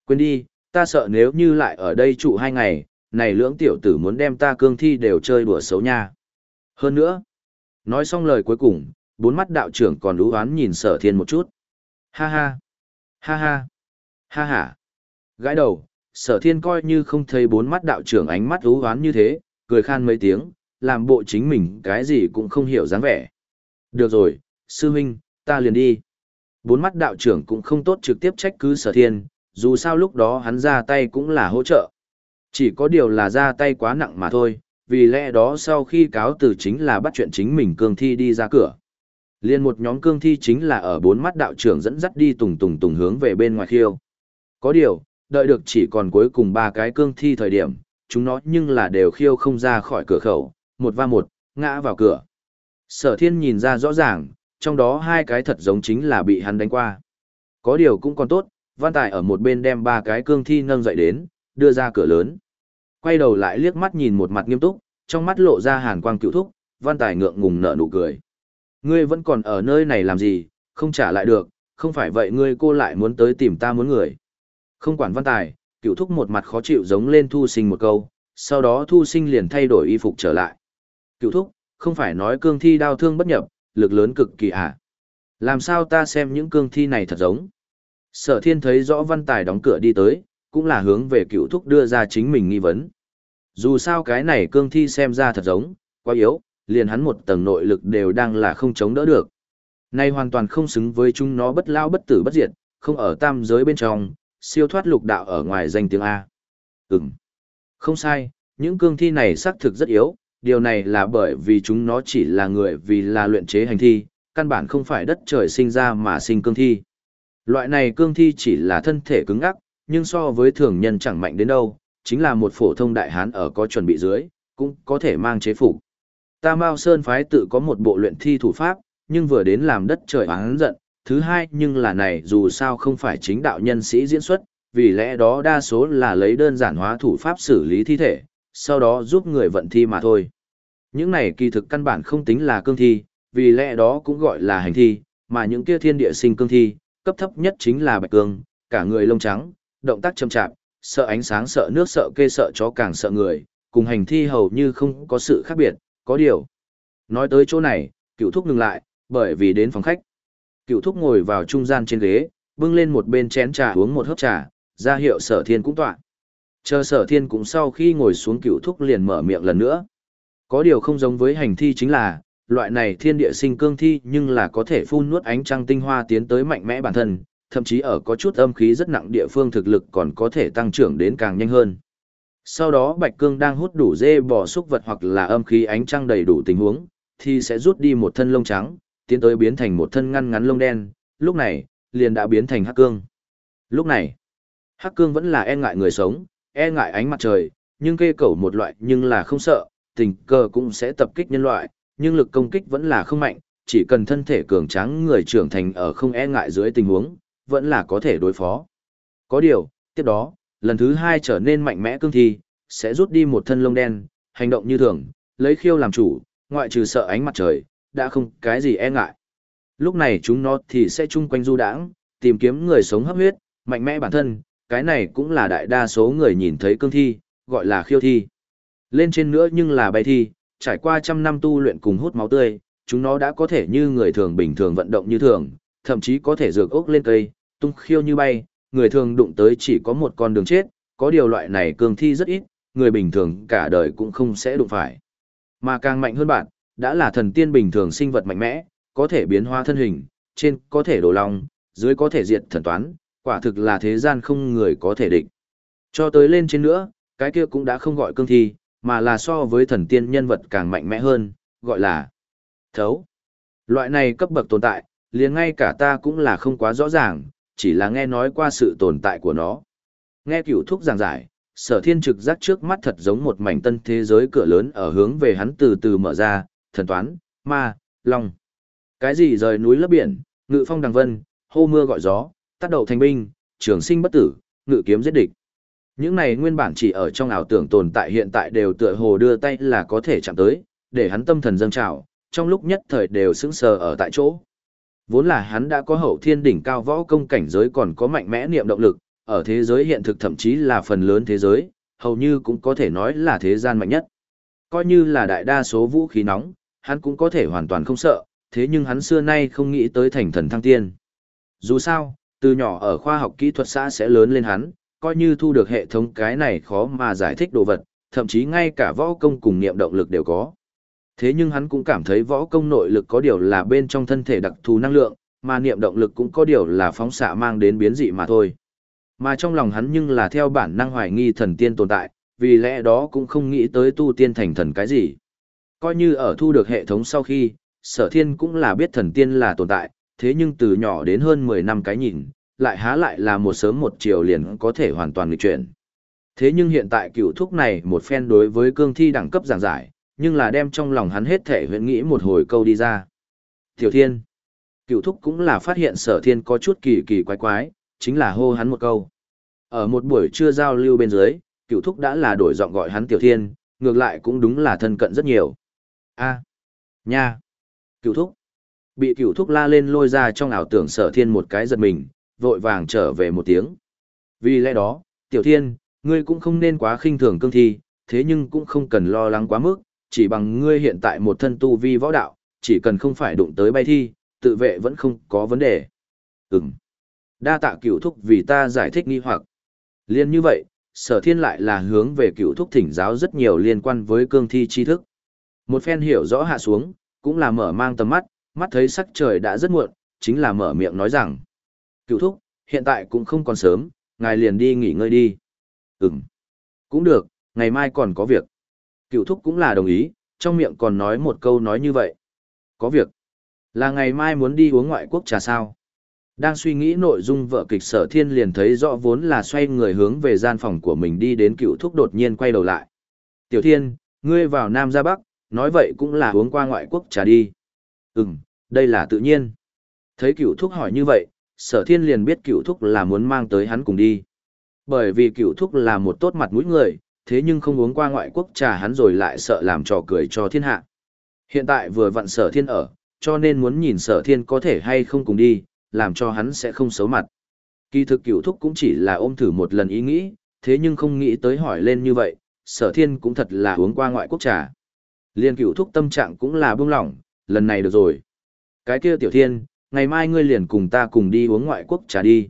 Quên đi, ta sợ nếu như lại ở đây trụ hai ngày, này lưỡng tiểu tử muốn đem ta cương thi đều chơi đùa xấu nha. Hơn nữa, nói xong lời cuối cùng, bốn mắt đạo trưởng còn đú oán nhìn sở thiên một chút. Ha ha, ha ha, ha ha. Gãi đầu, sở thiên coi như không thấy bốn mắt đạo trưởng ánh mắt đú oán như thế, cười khan mấy tiếng, làm bộ chính mình cái gì cũng không hiểu dáng vẻ. Được rồi, sư huynh, ta liền đi. Bốn mắt đạo trưởng cũng không tốt trực tiếp trách cứ sở thiên, dù sao lúc đó hắn ra tay cũng là hỗ trợ. Chỉ có điều là ra tay quá nặng mà thôi, vì lẽ đó sau khi cáo từ chính là bắt chuyện chính mình cương thi đi ra cửa. Liên một nhóm cương thi chính là ở bốn mắt đạo trưởng dẫn dắt đi tùng tùng tùng hướng về bên ngoài khiêu. Có điều, đợi được chỉ còn cuối cùng ba cái cương thi thời điểm, chúng nó nhưng là đều khiêu không ra khỏi cửa khẩu, một va một, ngã vào cửa. Sở thiên nhìn ra rõ ràng, trong đó hai cái thật giống chính là bị hắn đánh qua. Có điều cũng còn tốt, văn tài ở một bên đem ba cái cương thi nâng dậy đến, đưa ra cửa lớn. Quay đầu lại liếc mắt nhìn một mặt nghiêm túc, trong mắt lộ ra hàn quang cựu thúc, văn tài ngượng ngùng nở nụ cười. Ngươi vẫn còn ở nơi này làm gì, không trả lại được, không phải vậy ngươi cô lại muốn tới tìm ta muốn người. Không quản văn tài, cựu thúc một mặt khó chịu giống lên thu sinh một câu, sau đó thu sinh liền thay đổi y phục trở lại. Cựu thúc, không phải nói cương thi đau thương bất nhập, lực lớn cực kỳ à. Làm sao ta xem những cương thi này thật giống. Sở thiên thấy rõ văn tài đóng cửa đi tới, cũng là hướng về cựu thúc đưa ra chính mình nghi vấn. Dù sao cái này cương thi xem ra thật giống, quá yếu, liền hắn một tầng nội lực đều đang là không chống đỡ được. Nay hoàn toàn không xứng với chúng nó bất lao bất tử bất diệt, không ở tam giới bên trong, siêu thoát lục đạo ở ngoài danh tiếng A. Ừm. Không sai, những cương thi này xác thực rất yếu, điều này là bởi vì chúng nó chỉ là người vì là luyện chế hành thi, căn bản không phải đất trời sinh ra mà sinh cương thi. Loại này cương thi chỉ là thân thể cứng ắc, nhưng so với thường nhân chẳng mạnh đến đâu, chính là một phổ thông đại hán ở có chuẩn bị dưới, cũng có thể mang chế phục. Ta Mao Sơn phái tự có một bộ luyện thi thủ pháp, nhưng vừa đến làm đất trời oán giận, thứ hai nhưng là này dù sao không phải chính đạo nhân sĩ diễn xuất, vì lẽ đó đa số là lấy đơn giản hóa thủ pháp xử lý thi thể, sau đó giúp người vận thi mà thôi. Những này kỳ thực căn bản không tính là cương thi, vì lẽ đó cũng gọi là hành thi, mà những kia thiên địa sinh cương thi, cấp thấp nhất chính là bạch cương, cả người lông trắng, động tác chậm chạp, sợ ánh sáng sợ nước sợ kê sợ chó càng sợ người, cùng hành thi hầu như không có sự khác biệt, có điều. Nói tới chỗ này, cựu thúc ngừng lại, bởi vì đến phòng khách. Cựu thúc ngồi vào trung gian trên ghế, bưng lên một bên chén trà uống một hớp trà, ra hiệu sở thiên cũng tọa. Chờ sở thiên cũng sau khi ngồi xuống cựu thúc liền mở miệng lần nữa. Có điều không giống với hành thi chính là, loại này thiên địa sinh cương thi nhưng là có thể phun nuốt ánh trăng tinh hoa tiến tới mạnh mẽ bản thân, thậm chí ở có chút âm khí rất nặng địa phương thực lực còn có thể tăng trưởng đến càng nhanh hơn. Sau đó Bạch Cương đang hút đủ dê bò xúc vật hoặc là âm khí ánh trăng đầy đủ tình huống, thì sẽ rút đi một thân lông trắng, tiến tới biến thành một thân ngăn ngắn lông đen, lúc này, liền đã biến thành Hắc Cương. Lúc này, Hắc Cương vẫn là e ngại người sống, e ngại ánh mặt trời, nhưng kê cẩu một loại nhưng là không sợ, tình cờ cũng sẽ tập kích nhân loại, nhưng lực công kích vẫn là không mạnh, chỉ cần thân thể cường tráng người trưởng thành ở không e ngại dưới tình huống, vẫn là có thể đối phó. Có điều, tiếp đó, lần thứ hai trở nên mạnh mẽ cương thi, sẽ rút đi một thân lông đen, hành động như thường, lấy khiêu làm chủ, ngoại trừ sợ ánh mặt trời, đã không cái gì e ngại. Lúc này chúng nó thì sẽ chung quanh du đãng, tìm kiếm người sống hấp huyết, mạnh mẽ bản thân, cái này cũng là đại đa số người nhìn thấy cương thi, gọi là khiêu thi. Lên trên nữa nhưng là bay thi, trải qua trăm năm tu luyện cùng hút máu tươi, chúng nó đã có thể như người thường bình thường vận động như thường, thậm chí có thể dược ốc lên cây, tung khiêu như bay, người thường đụng tới chỉ có một con đường chết, có điều loại này cường thi rất ít, người bình thường cả đời cũng không sẽ đụng phải. Mà càng mạnh hơn bạn, đã là thần tiên bình thường sinh vật mạnh mẽ, có thể biến hóa thân hình, trên có thể đổ lòng, dưới có thể diệt thần toán, quả thực là thế gian không người có thể địch. Cho tới lên trên nữa, cái kia cũng đã không gọi cương thi, mà là so với thần tiên nhân vật càng mạnh mẽ hơn, gọi là thấu. Loại này cấp bậc tồn tại, liền ngay cả ta cũng là không quá rõ ràng, chỉ là nghe nói qua sự tồn tại của nó. Nghe cửu thúc giảng giải, sở thiên trực giác trước mắt thật giống một mảnh tân thế giới cửa lớn ở hướng về hắn từ từ mở ra, thần toán, ma, long. Cái gì rời núi lấp biển, ngự phong đằng vân, hô mưa gọi gió, tác đầu thành binh, trường sinh bất tử, ngự kiếm giết địch. Những này nguyên bản chỉ ở trong ảo tưởng tồn tại hiện tại đều tựa hồ đưa tay là có thể chạm tới, để hắn tâm thần dâng trào, trong lúc nhất thời đều sững sờ ở tại chỗ. Vốn là hắn đã có hậu thiên đỉnh cao võ công cảnh giới còn có mạnh mẽ niệm động lực, ở thế giới hiện thực thậm chí là phần lớn thế giới, hầu như cũng có thể nói là thế gian mạnh nhất. Coi như là đại đa số vũ khí nóng, hắn cũng có thể hoàn toàn không sợ, thế nhưng hắn xưa nay không nghĩ tới thành thần thăng tiên. Dù sao, từ nhỏ ở khoa học kỹ thuật xã sẽ lớn lên hắn, coi như thu được hệ thống cái này khó mà giải thích đồ vật, thậm chí ngay cả võ công cùng niệm động lực đều có. Thế nhưng hắn cũng cảm thấy võ công nội lực có điều là bên trong thân thể đặc thù năng lượng, mà niệm động lực cũng có điều là phóng xạ mang đến biến dị mà thôi. Mà trong lòng hắn nhưng là theo bản năng hoài nghi thần tiên tồn tại, vì lẽ đó cũng không nghĩ tới tu tiên thành thần cái gì. Coi như ở thu được hệ thống sau khi, sở thiên cũng là biết thần tiên là tồn tại, thế nhưng từ nhỏ đến hơn 10 năm cái nhìn, lại há lại là một sớm một chiều liền có thể hoàn toàn nghịch chuyển. Thế nhưng hiện tại cựu thúc này một phen đối với cương thi đẳng cấp giảng giải, nhưng là đem trong lòng hắn hết thể huyện nghĩ một hồi câu đi ra. Tiểu thiên, cựu thúc cũng là phát hiện sở thiên có chút kỳ kỳ quái quái, chính là hô hắn một câu. Ở một buổi trưa giao lưu bên dưới, cựu thúc đã là đổi giọng gọi hắn tiểu thiên, ngược lại cũng đúng là thân cận rất nhiều. a nha, cựu thúc. Bị cựu thúc la lên lôi ra trong ảo tưởng sở thiên một cái giật mình, vội vàng trở về một tiếng. Vì lẽ đó, tiểu thiên, ngươi cũng không nên quá khinh thường cương thi, thế nhưng cũng không cần lo lắng quá mức, chỉ bằng ngươi hiện tại một thân tu vi võ đạo, chỉ cần không phải đụng tới bay thi, tự vệ vẫn không có vấn đề. Ừm. Đa tạ cửu thúc vì ta giải thích nghi hoặc. Liên như vậy, sở thiên lại là hướng về cửu thúc thỉnh giáo rất nhiều liên quan với cương thi tri thức. Một phen hiểu rõ hạ xuống, cũng là mở mang tầm mắt, mắt thấy sắc trời đã rất muộn, chính là mở miệng nói rằng. Cửu thúc, hiện tại cũng không còn sớm, ngài liền đi nghỉ ngơi đi. Ừm. Cũng được, ngày mai còn có việc. Cựu thúc cũng là đồng ý, trong miệng còn nói một câu nói như vậy. Có việc. Là ngày mai muốn đi uống ngoại quốc trà sao? Đang suy nghĩ nội dung vợ kịch sở thiên liền thấy rõ vốn là xoay người hướng về gian phòng của mình đi đến cựu thúc đột nhiên quay đầu lại. Tiểu thiên, ngươi vào Nam ra Bắc, nói vậy cũng là uống qua ngoại quốc trà đi. Ừm, đây là tự nhiên. Thấy cựu thúc hỏi như vậy, sở thiên liền biết cựu thúc là muốn mang tới hắn cùng đi. Bởi vì cựu thúc là một tốt mặt mũi người, thế nhưng không uống qua ngoại quốc trà hắn rồi lại sợ làm trò cười cho thiên hạ. Hiện tại vừa vặn sở thiên ở, cho nên muốn nhìn sở thiên có thể hay không cùng đi, làm cho hắn sẽ không xấu mặt. Kỳ thực cửu thúc cũng chỉ là ôm thử một lần ý nghĩ, thế nhưng không nghĩ tới hỏi lên như vậy, sở thiên cũng thật là uống qua ngoại quốc trà. Liên cửu thúc tâm trạng cũng là buông lỏng, lần này được rồi. Cái kia tiểu thiên, ngày mai ngươi liền cùng ta cùng đi uống ngoại quốc trà đi.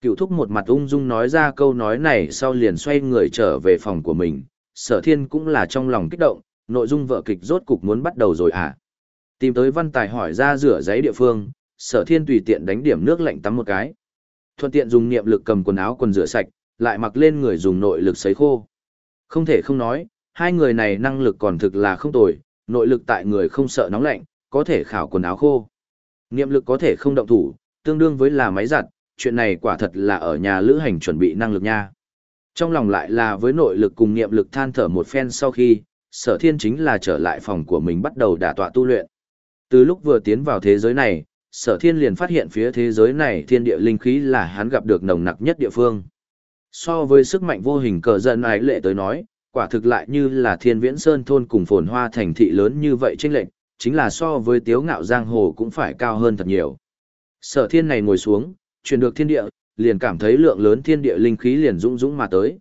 Cựu thúc một mặt ung dung nói ra câu nói này sau liền xoay người trở về phòng của mình, sở thiên cũng là trong lòng kích động, nội dung vợ kịch rốt cục muốn bắt đầu rồi à. Tìm tới văn tài hỏi ra rửa giấy địa phương, sở thiên tùy tiện đánh điểm nước lạnh tắm một cái. Thuận tiện dùng niệm lực cầm quần áo quần rửa sạch, lại mặc lên người dùng nội lực sấy khô. Không thể không nói, hai người này năng lực còn thực là không tồi, nội lực tại người không sợ nóng lạnh, có thể khảo quần áo khô. Niệm lực có thể không động thủ, tương đương với là máy giặt, chuyện này quả thật là ở nhà lữ hành chuẩn bị năng lực nha. Trong lòng lại là với nội lực cùng niệm lực than thở một phen sau khi, sở thiên chính là trở lại phòng của mình bắt đầu đả tọa tu luyện. Từ lúc vừa tiến vào thế giới này, sở thiên liền phát hiện phía thế giới này thiên địa linh khí là hắn gặp được nồng nặc nhất địa phương. So với sức mạnh vô hình cờ dân ái lệ tới nói, quả thực lại như là thiên viễn sơn thôn cùng phồn hoa thành thị lớn như vậy chênh lệnh, chính là so với tiếu ngạo giang hồ cũng phải cao hơn thật nhiều. Sở thiên này ngồi xuống, Chuyển được thiên địa, liền cảm thấy lượng lớn thiên địa linh khí liền dũng dũng mà tới.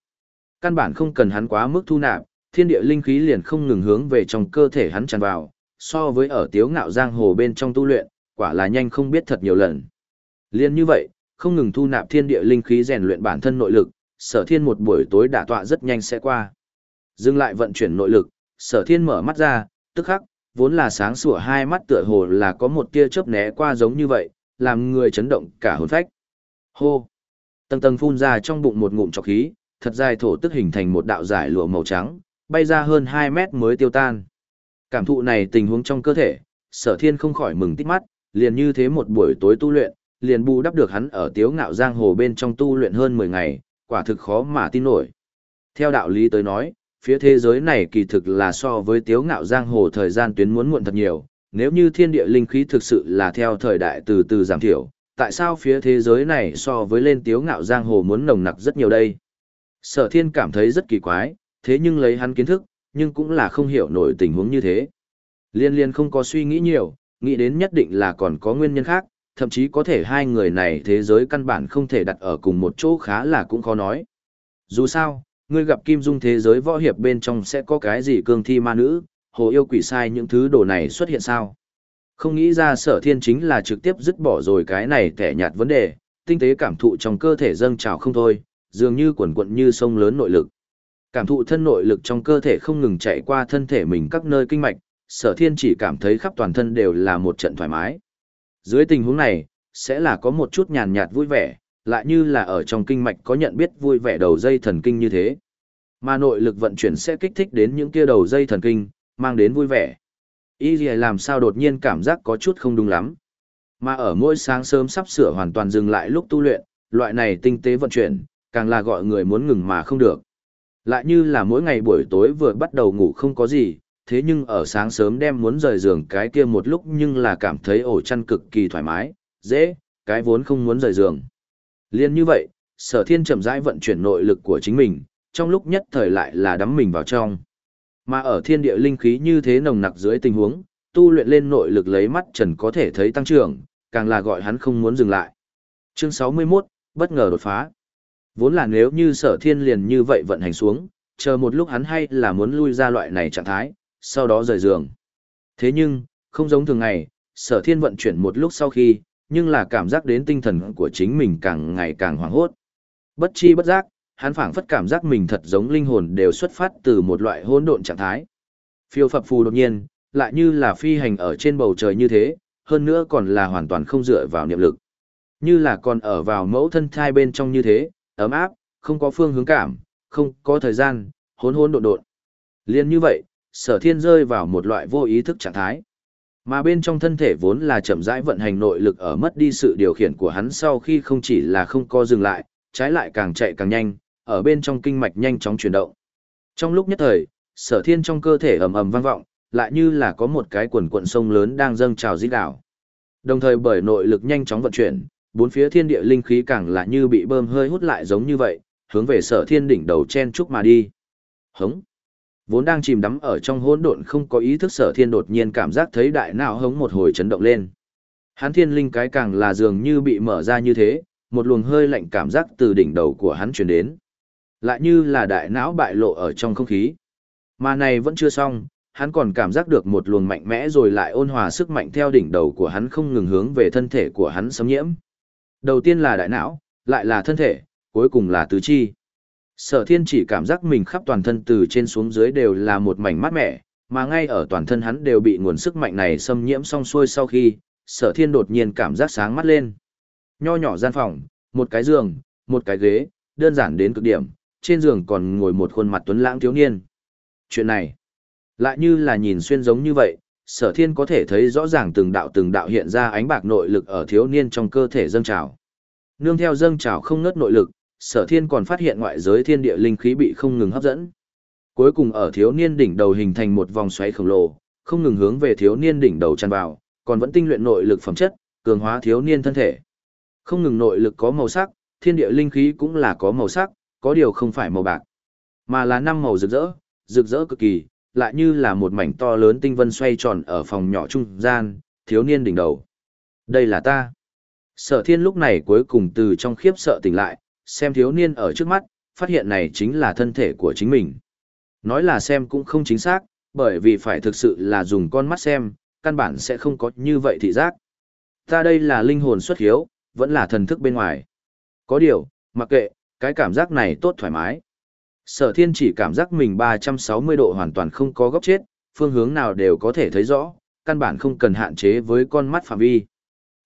Căn bản không cần hắn quá mức thu nạp, thiên địa linh khí liền không ngừng hướng về trong cơ thể hắn tràn vào, so với ở tiếu ngạo giang hồ bên trong tu luyện, quả là nhanh không biết thật nhiều lần. Liên như vậy, không ngừng thu nạp thiên địa linh khí rèn luyện bản thân nội lực, sở thiên một buổi tối đả tọa rất nhanh sẽ qua. Dừng lại vận chuyển nội lực, sở thiên mở mắt ra, tức khắc, vốn là sáng sủa hai mắt tựa hồ là có một tia chớp né qua giống như vậy, làm người chấn động cả hồn phách. Hô! Tầng tầng phun ra trong bụng một ngụm trọc khí, thật dài thổ tức hình thành một đạo giải lụa màu trắng, bay ra hơn 2 mét mới tiêu tan. Cảm thụ này tình huống trong cơ thể, sở thiên không khỏi mừng tít mắt, liền như thế một buổi tối tu luyện, liền bù đắp được hắn ở tiếu ngạo giang hồ bên trong tu luyện hơn 10 ngày, quả thực khó mà tin nổi. Theo đạo lý tới nói, phía thế giới này kỳ thực là so với tiếu ngạo giang hồ thời gian tuyến muốn muộn thật nhiều, nếu như thiên địa linh khí thực sự là theo thời đại từ từ giảm thiểu, tại sao phía thế giới này so với lên tiếu ngạo giang hồ muốn nồng nặc rất nhiều đây? Sở thiên cảm thấy rất kỳ quái, thế nhưng lấy hắn kiến thức, nhưng cũng là không hiểu nổi tình huống như thế. Liên liên không có suy nghĩ nhiều, nghĩ đến nhất định là còn có nguyên nhân khác, thậm chí có thể hai người này thế giới căn bản không thể đặt ở cùng một chỗ khá là cũng khó nói. Dù sao, ngươi gặp Kim Dung thế giới võ hiệp bên trong sẽ có cái gì cương thi ma nữ, hồ yêu quỷ sai những thứ đồ này xuất hiện sao? Không nghĩ ra sở thiên chính là trực tiếp dứt bỏ rồi cái này kẻ nhạt vấn đề, tinh tế cảm thụ trong cơ thể dâng trào không thôi, dường như quần quận như sông lớn nội lực. Cảm thụ thân nội lực trong cơ thể không ngừng chạy qua thân thể mình các nơi kinh mạch, sở thiên chỉ cảm thấy khắp toàn thân đều là một trận thoải mái. Dưới tình huống này, sẽ là có một chút nhàn nhạt vui vẻ, lại như là ở trong kinh mạch có nhận biết vui vẻ đầu dây thần kinh như thế. Mà nội lực vận chuyển sẽ kích thích đến những kia đầu dây thần kinh, mang đến vui vẻ. Y gì làm sao đột nhiên cảm giác có chút không đúng lắm. Mà ở mỗi sáng sớm sắp sửa hoàn toàn dừng lại lúc tu luyện, loại này tinh tế vận chuyển, càng là gọi người muốn ngừng mà không được. Lại như là mỗi ngày buổi tối vừa bắt đầu ngủ không có gì, thế nhưng ở sáng sớm đem muốn rời giường cái kia một lúc nhưng là cảm thấy ổ chăn cực kỳ thoải mái, dễ, cái vốn không muốn rời giường. Liên như vậy, sở thiên chậm rãi vận chuyển nội lực của chính mình, trong lúc nhất thời lại là đắm mình vào trong. Mà ở thiên địa linh khí như thế nồng nặc dưới tình huống, tu luyện lên nội lực lấy mắt trần có thể thấy tăng trưởng, càng là gọi hắn không muốn dừng lại. Chương 61, bất ngờ đột phá. Vốn là nếu như sở thiên liền như vậy vận hành xuống, chờ một lúc hắn hay là muốn lui ra loại này trạng thái, sau đó rời giường. Thế nhưng, không giống thường ngày, sở thiên vận chuyển một lúc sau khi, nhưng là cảm giác đến tinh thần của chính mình càng ngày càng hoảng hốt. Bất chi bất giác, hắn phảng phất cảm giác mình thật giống linh hồn đều xuất phát từ một loại hỗn độn trạng thái. Phiêu phập phù đột nhiên, lại như là phi hành ở trên bầu trời như thế, hơn nữa còn là hoàn toàn không dựa vào niệm lực. Như là còn ở vào mẫu thân thai bên trong như thế, ấm áp, không có phương hướng cảm, không có thời gian, hỗn hỗn độn độn. Liên như vậy, sở thiên rơi vào một loại vô ý thức trạng thái. Mà bên trong thân thể vốn là chậm rãi vận hành nội lực ở mất đi sự điều khiển của hắn sau khi không chỉ là không co dừng lại, trái lại càng chạy càng nhanh, ở bên trong kinh mạch nhanh chóng chuyển động. Trong lúc nhất thời, sở thiên trong cơ thể ầm ầm vang vọng, lại như là có một cái quần cuộn sông lớn đang dâng trào dít đảo. Đồng thời bởi nội lực nhanh chóng vận chuyển, bốn phía thiên địa linh khí càng là như bị bơm hơi hút lại giống như vậy, hướng về sở thiên đỉnh đầu chen chúc mà đi. Hống! Vốn đang chìm đắm ở trong hỗn độn không có ý thức sở thiên đột nhiên cảm giác thấy đại não hống một hồi chấn động lên. Hắn thiên linh cái càng là dường như bị mở ra như thế, một luồng hơi lạnh cảm giác từ đỉnh đầu của hắn truyền đến. Lại như là đại não bại lộ ở trong không khí. Mà này vẫn chưa xong, hắn còn cảm giác được một luồng mạnh mẽ rồi lại ôn hòa sức mạnh theo đỉnh đầu của hắn không ngừng hướng về thân thể của hắn xâm nhiễm. Đầu tiên là đại não, lại là thân thể, cuối cùng là tứ chi. Sở thiên chỉ cảm giác mình khắp toàn thân từ trên xuống dưới đều là một mảnh mát mẻ, mà ngay ở toàn thân hắn đều bị nguồn sức mạnh này xâm nhiễm xong xuôi sau khi, sở thiên đột nhiên cảm giác sáng mắt lên. Nho nhỏ gian phòng, một cái giường, một cái ghế, đơn giản đến cực điểm, trên giường còn ngồi một khuôn mặt tuấn lãng thiếu niên. Chuyện này, lại như là nhìn xuyên giống như vậy, sở thiên có thể thấy rõ ràng từng đạo từng đạo hiện ra ánh bạc nội lực ở thiếu niên trong cơ thể dâng trào. Nương theo dâng trào không ngớt nội lực, sở thiên còn phát hiện ngoại giới thiên địa linh khí bị không ngừng hấp dẫn. Cuối cùng ở thiếu niên đỉnh đầu hình thành một vòng xoáy khổng lồ, không ngừng hướng về thiếu niên đỉnh đầu tràn vào, còn vẫn tinh luyện nội lực phẩm chất, cường hóa thiếu niên thân thể. Không ngừng nội lực có màu sắc, thiên địa linh khí cũng là có màu sắc, có điều không phải màu bạc, mà là năm màu rực rỡ, rực rỡ cực kỳ, lại như là một mảnh to lớn tinh vân xoay tròn ở phòng nhỏ trung gian, thiếu niên đỉnh đầu. Đây là ta. Sở thiên lúc này cuối cùng từ trong khiếp sợ tỉnh lại, xem thiếu niên ở trước mắt, phát hiện này chính là thân thể của chính mình. Nói là xem cũng không chính xác, bởi vì phải thực sự là dùng con mắt xem, căn bản sẽ không có như vậy thị giác. Ta đây là linh hồn xuất hiếu, vẫn là thần thức bên ngoài. Có điều, mặc kệ, cái cảm giác này tốt thoải mái. Sở thiên chỉ cảm giác mình 360 độ hoàn toàn không có góc chết, phương hướng nào đều có thể thấy rõ, căn bản không cần hạn chế với con mắt phạm vi.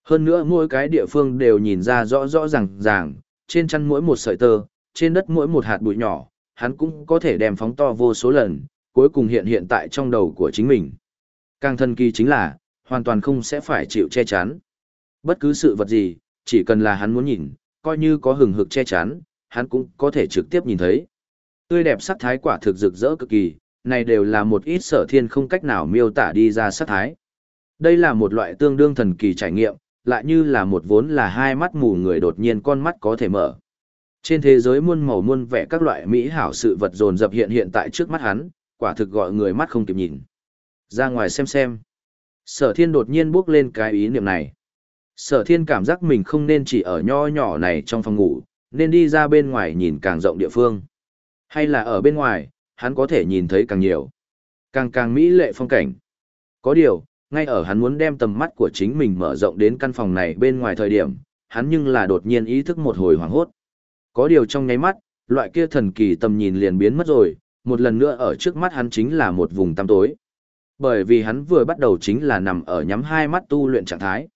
Hơn nữa mỗi cái địa phương đều nhìn ra rõ rõ ràng ràng, trên chăn mỗi một sợi tơ, trên đất mỗi một hạt bụi nhỏ, hắn cũng có thể đem phóng to vô số lần, cuối cùng hiện hiện tại trong đầu của chính mình. Càng thần kỳ chính là, hoàn toàn không sẽ phải chịu che chắn. Bất cứ sự vật gì, chỉ cần là hắn muốn nhìn, coi như có hừng hực che chắn, hắn cũng có thể trực tiếp nhìn thấy. Tươi đẹp sắc thái quả thực rực rỡ cực kỳ, này đều là một ít sở thiên không cách nào miêu tả đi ra sắc thái. Đây là một loại tương đương thần kỳ trải nghiệm, lại như là một vốn là hai mắt mù người đột nhiên con mắt có thể mở. Trên thế giới muôn màu muôn vẻ các loại mỹ hảo sự vật dồn dập hiện hiện tại trước mắt hắn, quả thực gọi người mắt không kịp nhìn. Ra ngoài xem xem. Sở thiên đột nhiên bước lên cái ý niệm này. Sở thiên cảm giác mình không nên chỉ ở nho nhỏ này trong phòng ngủ, nên đi ra bên ngoài nhìn càng rộng địa phương. Hay là ở bên ngoài, hắn có thể nhìn thấy càng nhiều. Càng càng mỹ lệ phong cảnh. Có điều, ngay ở hắn muốn đem tầm mắt của chính mình mở rộng đến căn phòng này bên ngoài thời điểm, hắn nhưng là đột nhiên ý thức một hồi hoảng hốt. Có điều trong nháy mắt, loại kia thần kỳ tầm nhìn liền biến mất rồi, một lần nữa ở trước mắt hắn chính là một vùng tăm tối. Bởi vì hắn vừa bắt đầu chính là nằm ở nhắm hai mắt tu luyện trạng thái.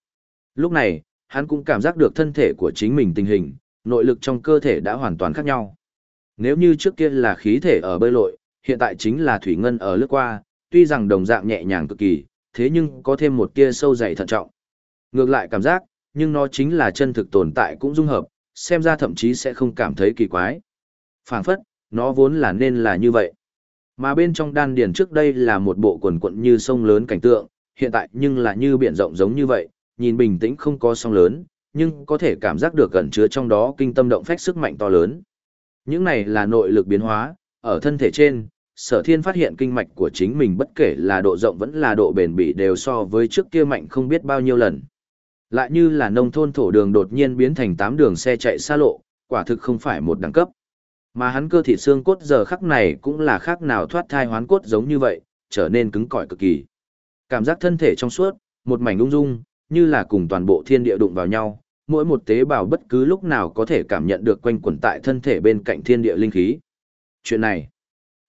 Lúc này, hắn cũng cảm giác được thân thể của chính mình tình hình, nội lực trong cơ thể đã hoàn toàn khác nhau. Nếu như trước kia là khí thể ở bơi lội, hiện tại chính là thủy ngân ở lướt qua, tuy rằng đồng dạng nhẹ nhàng cực kỳ, thế nhưng có thêm một kia sâu dày thận trọng. Ngược lại cảm giác, nhưng nó chính là chân thực tồn tại cũng dung hợp, xem ra thậm chí sẽ không cảm thấy kỳ quái. Phản phất, nó vốn là nên là như vậy. Mà bên trong đan điền trước đây là một bộ quần quận như sông lớn cảnh tượng, hiện tại nhưng là như biển rộng giống như vậy, nhìn bình tĩnh không có sông lớn, nhưng có thể cảm giác được gần chứa trong đó kinh tâm động phách sức mạnh to lớn. Những này là nội lực biến hóa, ở thân thể trên, sở thiên phát hiện kinh mạch của chính mình bất kể là độ rộng vẫn là độ bền bỉ đều so với trước kia mạnh không biết bao nhiêu lần. Lại như là nông thôn thổ đường đột nhiên biến thành tám đường xe chạy xa lộ, quả thực không phải một đẳng cấp. Mà hắn cơ thịt xương cốt giờ khắc này cũng là khác nào thoát thai hoán cốt giống như vậy, trở nên cứng cỏi cực kỳ. Cảm giác thân thể trong suốt, một mảnh ung dung, như là cùng toàn bộ thiên địa đụng vào nhau, mỗi một tế bào bất cứ lúc nào có thể cảm nhận được quanh quẩn tại thân thể bên cạnh thiên địa linh khí. Chuyện này,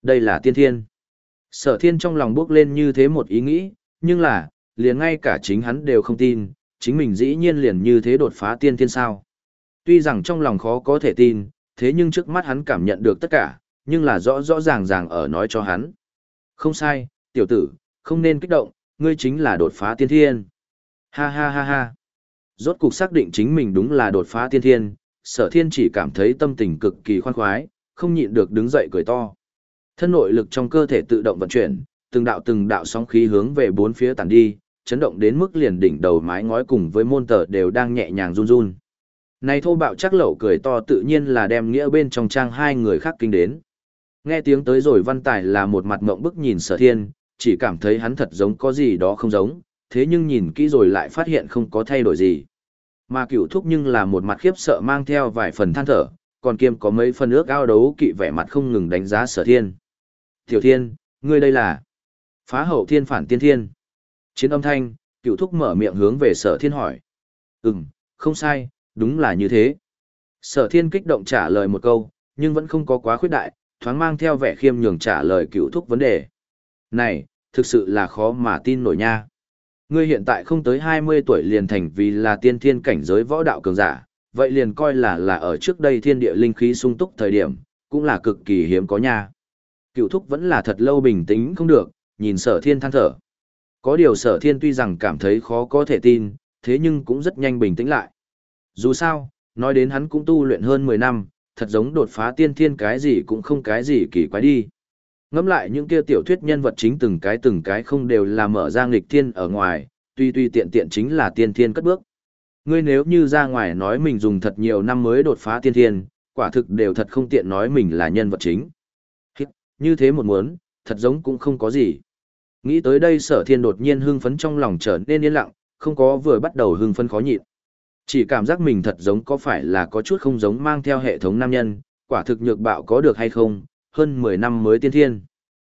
đây là tiên thiên. Sở thiên trong lòng bước lên như thế một ý nghĩ, nhưng là, liền ngay cả chính hắn đều không tin, chính mình dĩ nhiên liền như thế đột phá tiên thiên sao. Tuy rằng trong lòng khó có thể tin, thế nhưng trước mắt hắn cảm nhận được tất cả, nhưng là rõ rõ ràng ràng ở nói cho hắn. Không sai, tiểu tử, không nên kích động, ngươi chính là đột phá tiên thiên. Ha ha ha ha. Rốt cục xác định chính mình đúng là đột phá tiên thiên, sở thiên chỉ cảm thấy tâm tình cực kỳ khoan khoái, không nhịn được đứng dậy cười to. Thân nội lực trong cơ thể tự động vận chuyển, từng đạo từng đạo sóng khí hướng về bốn phía tản đi, chấn động đến mức liền đỉnh đầu mái ngói cùng với môn tờ đều đang nhẹ nhàng run run. Này thô bạo chắc lẩu cười to tự nhiên là đem nghĩa bên trong trang hai người khác kinh đến. Nghe tiếng tới rồi văn tài là một mặt mộng bức nhìn sở thiên, chỉ cảm thấy hắn thật giống có gì đó không giống, thế nhưng nhìn kỹ rồi lại phát hiện không có thay đổi gì. Mà cựu thúc nhưng là một mặt khiếp sợ mang theo vài phần than thở, còn kiêm có mấy phần ước ao đấu kỵ vẻ mặt không ngừng đánh giá sở thiên. Tiểu thiên, ngươi đây là phá hậu thiên phản tiên thiên. Chiến âm thanh, cựu thúc mở miệng hướng về sở thiên hỏi. Ừm, không sai, đúng là như thế. Sở thiên kích động trả lời một câu, nhưng vẫn không có quá khuyết đại, thoáng mang theo vẻ khiêm nhường trả lời cựu thúc vấn đề. Này, thực sự là khó mà tin nổi nha. Ngươi hiện tại không tới 20 tuổi liền thành vì là tiên thiên cảnh giới võ đạo cường giả, vậy liền coi là là ở trước đây thiên địa linh khí sung túc thời điểm, cũng là cực kỳ hiếm có nha. Cựu thúc vẫn là thật lâu bình tĩnh không được, nhìn sở thiên than thở. Có điều sở thiên tuy rằng cảm thấy khó có thể tin, thế nhưng cũng rất nhanh bình tĩnh lại. Dù sao, nói đến hắn cũng tu luyện hơn 10 năm, thật giống đột phá tiên thiên cái gì cũng không cái gì kỳ quái đi. Ngắm lại những kia tiểu thuyết nhân vật chính từng cái từng cái không đều là mở ra nghịch thiên ở ngoài, tuy tuy tiện tiện chính là tiên thiên cất bước. Ngươi nếu như ra ngoài nói mình dùng thật nhiều năm mới đột phá tiên thiên, quả thực đều thật không tiện nói mình là nhân vật chính. Như thế một muốn, thật giống cũng không có gì. Nghĩ tới đây sở thiên đột nhiên hưng phấn trong lòng trở nên yên lặng, không có vừa bắt đầu hưng phấn khó nhịn. Chỉ cảm giác mình thật giống có phải là có chút không giống mang theo hệ thống nam nhân, quả thực nhược bạo có được hay không, hơn 10 năm mới tiên thiên.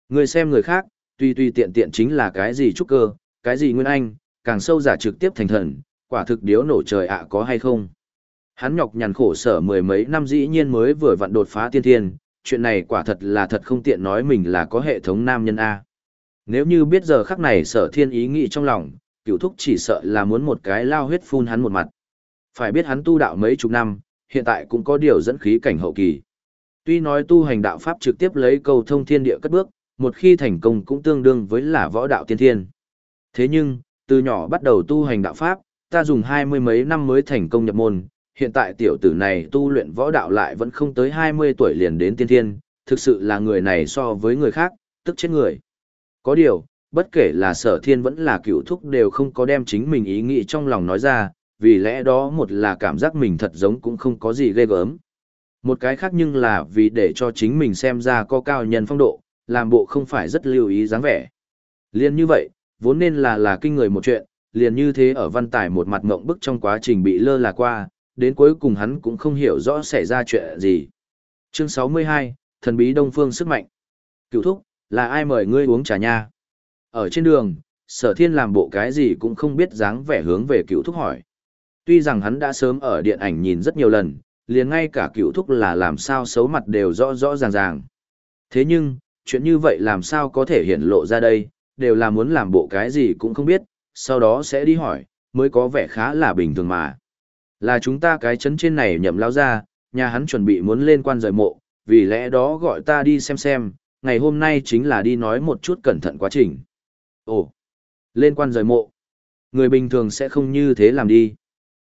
Người xem người khác, tuy tuy tiện tiện chính là cái gì trúc cơ, cái gì nguyên anh, càng sâu giả trực tiếp thành thần, quả thực điếu nổ trời ạ có hay không. Hắn nhọc nhằn khổ sở mười mấy năm dĩ nhiên mới vừa vặn đột phá tiên thiên, chuyện này quả thật là thật không tiện nói mình là có hệ thống nam nhân A. Nếu như biết giờ khắc này sở thiên ý nghĩ trong lòng, cựu thúc chỉ sợ là muốn một cái lao huyết phun hắn một mặt. Phải biết hắn tu đạo mấy chục năm, hiện tại cũng có điều dẫn khí cảnh hậu kỳ. Tuy nói tu hành đạo pháp trực tiếp lấy cầu thông thiên địa cất bước, một khi thành công cũng tương đương với là võ đạo tiên thiên. Thế nhưng, từ nhỏ bắt đầu tu hành đạo pháp, ta dùng hai mươi mấy năm mới thành công nhập môn, hiện tại tiểu tử này tu luyện võ đạo lại vẫn không tới hai mươi tuổi liền đến tiên thiên, thực sự là người này so với người khác, tức chết người. Có điều, bất kể là sở thiên vẫn là cựu thúc đều không có đem chính mình ý nghĩ trong lòng nói ra, vì lẽ đó một là cảm giác mình thật giống cũng không có gì ghê gớm. Một cái khác nhưng là vì để cho chính mình xem ra có cao nhân phong độ, làm bộ không phải rất lưu ý dáng vẻ. Liên như vậy, vốn nên là là kinh người một chuyện, liền như thế ở văn tải một mặt ngộng bức trong quá trình bị lơ là qua, đến cuối cùng hắn cũng không hiểu rõ xảy ra chuyện gì. Chương 62, Thần bí Đông Phương sức mạnh. Cựu thúc, là ai mời ngươi uống trà nha? Ở trên đường, sở thiên làm bộ cái gì cũng không biết dáng vẻ hướng về cựu thúc hỏi. Tuy rằng hắn đã sớm ở điện ảnh nhìn rất nhiều lần, liền ngay cả cựu thúc là làm sao xấu mặt đều rõ rõ ràng ràng. Thế nhưng, chuyện như vậy làm sao có thể hiện lộ ra đây, đều là muốn làm bộ cái gì cũng không biết, sau đó sẽ đi hỏi, mới có vẻ khá là bình thường mà. Là chúng ta cái chấn trên này nhậm lao ra, nhà hắn chuẩn bị muốn lên quan rời mộ, vì lẽ đó gọi ta đi xem xem, ngày hôm nay chính là đi nói một chút cẩn thận quá trình. Ồ, lên quan rời mộ. Người bình thường sẽ không như thế làm đi.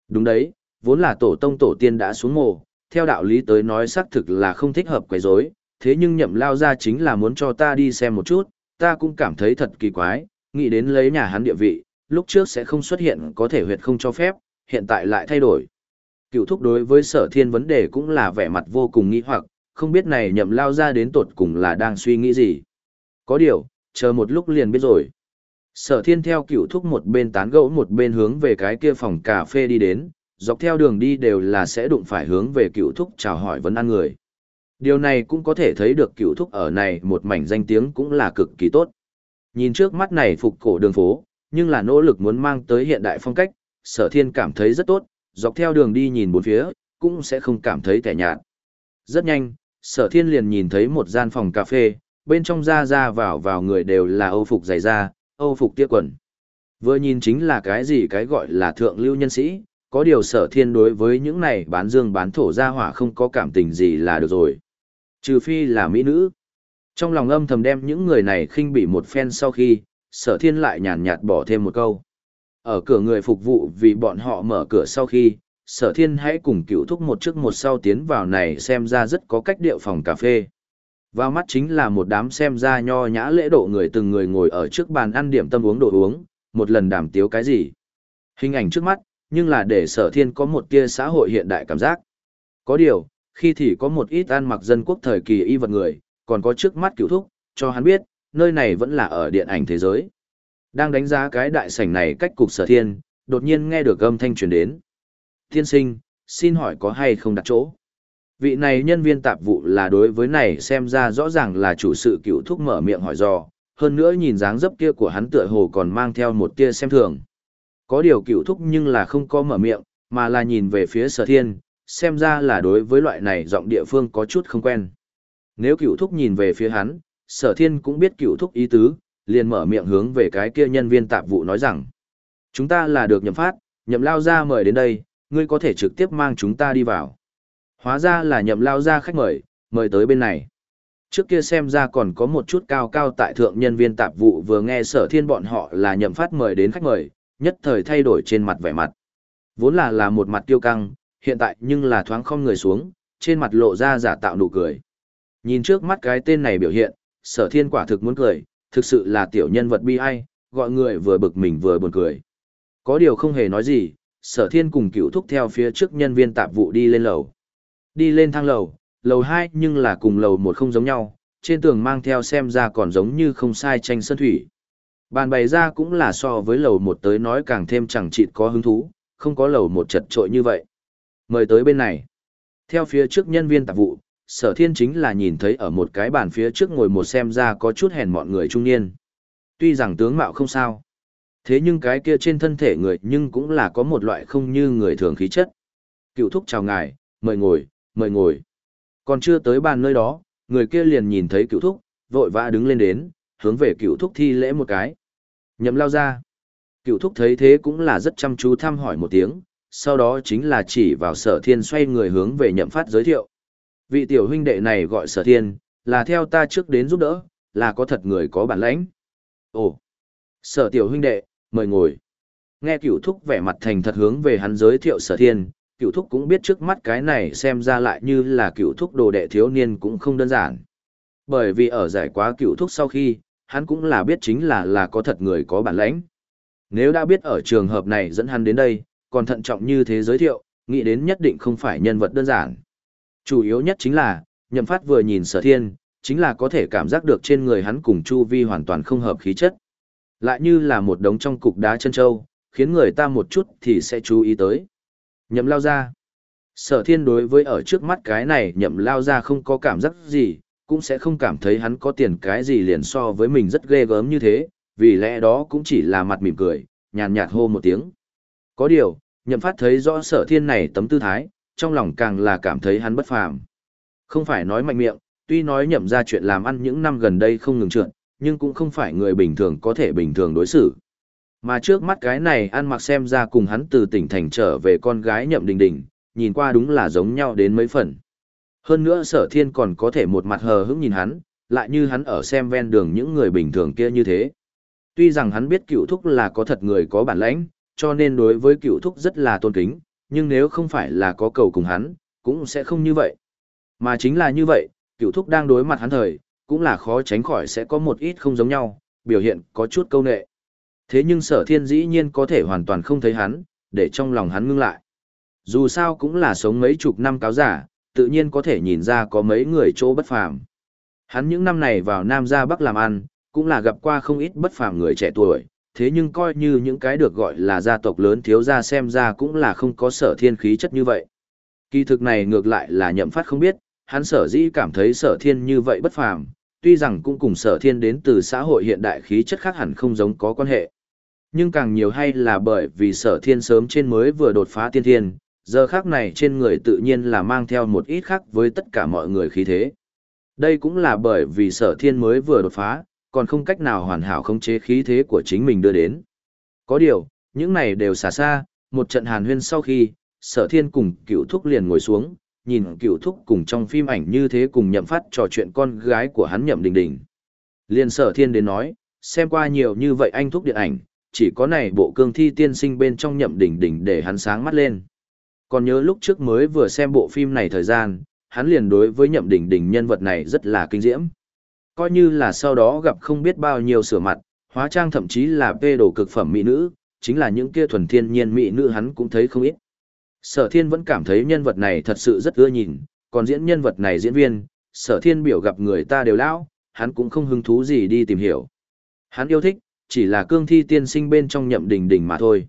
Đúng đấy, vốn là tổ tông tổ tiên đã xuống mộ, theo đạo lý tới nói xác thực là không thích hợp quấy rối, thế nhưng nhậm lao ra chính là muốn cho ta đi xem một chút, ta cũng cảm thấy thật kỳ quái, nghĩ đến lấy nhà hắn địa vị, lúc trước sẽ không xuất hiện có thể huyệt không cho phép, hiện tại lại thay đổi. Cựu thúc đối với sở thiên vấn đề cũng là vẻ mặt vô cùng nghi hoặc, không biết này nhậm lao ra đến tột cùng là đang suy nghĩ gì. Có điều, chờ một lúc liền biết rồi. Sở thiên theo cựu thúc một bên tán gẫu một bên hướng về cái kia phòng cà phê đi đến, dọc theo đường đi đều là sẽ đụng phải hướng về cựu thúc chào hỏi vấn an người. Điều này cũng có thể thấy được cựu thúc ở này một mảnh danh tiếng cũng là cực kỳ tốt. Nhìn trước mắt này phục cổ đường phố, nhưng là nỗ lực muốn mang tới hiện đại phong cách, sở thiên cảm thấy rất tốt, dọc theo đường đi nhìn bốn phía, cũng sẽ không cảm thấy tẻ nhạt. Rất nhanh, sở thiên liền nhìn thấy một gian phòng cà phê, bên trong ra ra vào vào người đều là âu phục dày da, âu phục tia quần. Vừa nhìn chính là cái gì cái gọi là thượng lưu nhân sĩ, có điều sở thiên đối với những này bán dương bán thổ ra hỏa không có cảm tình gì là được rồi. Trừ phi là mỹ nữ. Trong lòng âm thầm đem những người này khinh bị một phen sau khi, sở thiên lại nhàn nhạt bỏ thêm một câu. Ở cửa người phục vụ vì bọn họ mở cửa sau khi, sở thiên hãy cùng cựu thúc một trước một sau tiến vào này xem ra rất có cách điệu phòng cà phê. Vào mắt chính là một đám xem ra nho nhã lễ độ người từng người ngồi ở trước bàn ăn điểm tâm uống đồ uống, một lần đàm tiếu cái gì. Hình ảnh trước mắt, nhưng là để sở thiên có một tia xã hội hiện đại cảm giác. Có điều, khi thì có một ít ăn mặc dân quốc thời kỳ y vật người, còn có trước mắt cựu thúc, cho hắn biết, nơi này vẫn là ở điện ảnh thế giới. Đang đánh giá cái đại sảnh này cách cục sở thiên, đột nhiên nghe được âm thanh truyền đến. Thiên sinh, xin hỏi có hay không đặt chỗ? Vị này nhân viên tạp vụ là đối với này xem ra rõ ràng là chủ sự cựu thúc mở miệng hỏi dò, hơn nữa nhìn dáng dấp kia của hắn tựa hồ còn mang theo một tia xem thường. Có điều cựu thúc nhưng là không có mở miệng, mà là nhìn về phía sở thiên, xem ra là đối với loại này giọng địa phương có chút không quen. Nếu cựu thúc nhìn về phía hắn, sở thiên cũng biết cựu thúc ý tứ, liền mở miệng hướng về cái kia nhân viên tạp vụ nói rằng. Chúng ta là được nhậm phát, nhậm lao ra mời đến đây, ngươi có thể trực tiếp mang chúng ta đi vào. Hóa ra là nhậm lao ra khách mời, mời tới bên này. Trước kia xem ra còn có một chút cao cao tại thượng nhân viên tạp vụ vừa nghe sở thiên bọn họ là nhậm phát mời đến khách mời, nhất thời thay đổi trên mặt vẻ mặt. Vốn là là một mặt tiêu căng, hiện tại nhưng là thoáng không người xuống, trên mặt lộ ra giả tạo nụ cười. Nhìn trước mắt cái tên này biểu hiện, sở thiên quả thực muốn cười, thực sự là tiểu nhân vật bi ai, gọi người vừa bực mình vừa buồn cười. Có điều không hề nói gì, sở thiên cùng cựu thúc theo phía trước nhân viên tạp vụ đi lên lầu. Đi lên thang lầu, lầu 2 nhưng là cùng lầu 1 không giống nhau, trên tường mang theo xem ra còn giống như không sai tranh sơn thủy. Bàn bày ra cũng là so với lầu một tới nói càng thêm chẳng chịt có hứng thú, không có lầu một chật trội như vậy. Mời tới bên này. Theo phía trước nhân viên tạp vụ, sở thiên chính là nhìn thấy ở một cái bàn phía trước ngồi một xem ra có chút hèn mọn người trung niên. Tuy rằng tướng mạo không sao. Thế nhưng cái kia trên thân thể người nhưng cũng là có một loại không như người thường khí chất. Cựu thúc chào ngài, mời ngồi, mời ngồi. Còn chưa tới bàn nơi đó, người kia liền nhìn thấy cựu thúc, vội vã đứng lên đến, hướng về cựu thúc thi lễ một cái. Nhậm lao ra. Cựu thúc thấy thế cũng là rất chăm chú thăm hỏi một tiếng, sau đó chính là chỉ vào sở thiên xoay người hướng về nhậm phát giới thiệu. Vị tiểu huynh đệ này gọi sở thiên, là theo ta trước đến giúp đỡ, là có thật người có bản lãnh. Ồ, sở tiểu huynh đệ, mời ngồi. Nghe cựu thúc vẻ mặt thành thật hướng về hắn giới thiệu sở thiên, cựu thúc cũng biết trước mắt cái này xem ra lại như là cựu thúc đồ đệ thiếu niên cũng không đơn giản. Bởi vì ở giải quá cựu thúc sau khi, hắn cũng là biết chính là là có thật người có bản lãnh. Nếu đã biết ở trường hợp này dẫn hắn đến đây, còn thận trọng như thế giới thiệu, nghĩ đến nhất định không phải nhân vật đơn giản. Chủ yếu nhất chính là, nhậm phát vừa nhìn sở thiên, chính là có thể cảm giác được trên người hắn cùng Chu Vi hoàn toàn không hợp khí chất. Lại như là một đống trong cục đá chân trâu, khiến người ta một chút thì sẽ chú ý tới. Nhậm lao ra. Sở thiên đối với ở trước mắt cái này nhậm lao ra không có cảm giác gì, cũng sẽ không cảm thấy hắn có tiền cái gì liền so với mình rất ghê gớm như thế, vì lẽ đó cũng chỉ là mặt mỉm cười, nhàn nhạt hô một tiếng. Có điều, nhậm phát thấy rõ sở thiên này tấm tư thái, trong lòng càng là cảm thấy hắn bất phàm. Không phải nói mạnh miệng, tuy nói nhậm ra chuyện làm ăn những năm gần đây không ngừng trượt, nhưng cũng không phải người bình thường có thể bình thường đối xử. Mà trước mắt cái này ăn mặc xem ra cùng hắn từ tỉnh thành trở về con gái nhậm đình đình, nhìn qua đúng là giống nhau đến mấy phần. Hơn nữa sở thiên còn có thể một mặt hờ hững nhìn hắn, lại như hắn ở xem ven đường những người bình thường kia như thế. Tuy rằng hắn biết cựu thúc là có thật người có bản lãnh, cho nên đối với cựu thúc rất là tôn kính, nhưng nếu không phải là có cầu cùng hắn, cũng sẽ không như vậy. Mà chính là như vậy, cựu thúc đang đối mặt hắn thời, cũng là khó tránh khỏi sẽ có một ít không giống nhau, biểu hiện có chút câu nệ. Thế nhưng sở thiên dĩ nhiên có thể hoàn toàn không thấy hắn, để trong lòng hắn ngưng lại. Dù sao cũng là sống mấy chục năm cáo giả, tự nhiên có thể nhìn ra có mấy người chỗ bất phàm. Hắn những năm này vào Nam ra Bắc làm ăn, cũng là gặp qua không ít bất phàm người trẻ tuổi, thế nhưng coi như những cái được gọi là gia tộc lớn thiếu gia xem ra cũng là không có sở thiên khí chất như vậy. Kỳ thực này ngược lại là nhậm phát không biết, hắn sở dĩ cảm thấy sở thiên như vậy bất phàm, tuy rằng cũng cùng sở thiên đến từ xã hội hiện đại khí chất khác hẳn không giống có quan hệ. Nhưng càng nhiều hay là bởi vì sở thiên sớm trên mới vừa đột phá tiên thiên, giờ khác này trên người tự nhiên là mang theo một ít khác với tất cả mọi người khí thế. Đây cũng là bởi vì sở thiên mới vừa đột phá, còn không cách nào hoàn hảo khống chế khí thế của chính mình đưa đến. Có điều, những này đều xa xa, một trận hàn huyên sau khi, sở thiên cùng cựu thúc liền ngồi xuống, nhìn cựu thúc cùng trong phim ảnh như thế cùng nhậm phát trò chuyện con gái của hắn nhậm đình đình. Liền sở thiên đến nói, xem qua nhiều như vậy anh thúc điện ảnh, chỉ có này bộ cương thi tiên sinh bên trong nhậm đình đình để hắn sáng mắt lên. Còn nhớ lúc trước mới vừa xem bộ phim này thời gian, hắn liền đối với nhậm đỉnh đỉnh nhân vật này rất là kinh diễm. Coi như là sau đó gặp không biết bao nhiêu sửa mặt, hóa trang thậm chí là phê đồ cực phẩm mỹ nữ, chính là những kia thuần thiên nhiên mỹ nữ hắn cũng thấy không ít. Sở thiên vẫn cảm thấy nhân vật này thật sự rất ưa nhìn, còn diễn nhân vật này diễn viên, sở thiên biểu gặp người ta đều lão, hắn cũng không hứng thú gì đi tìm hiểu. Hắn yêu thích, chỉ là cương thi tiên sinh bên trong nhậm đỉnh đỉnh mà thôi.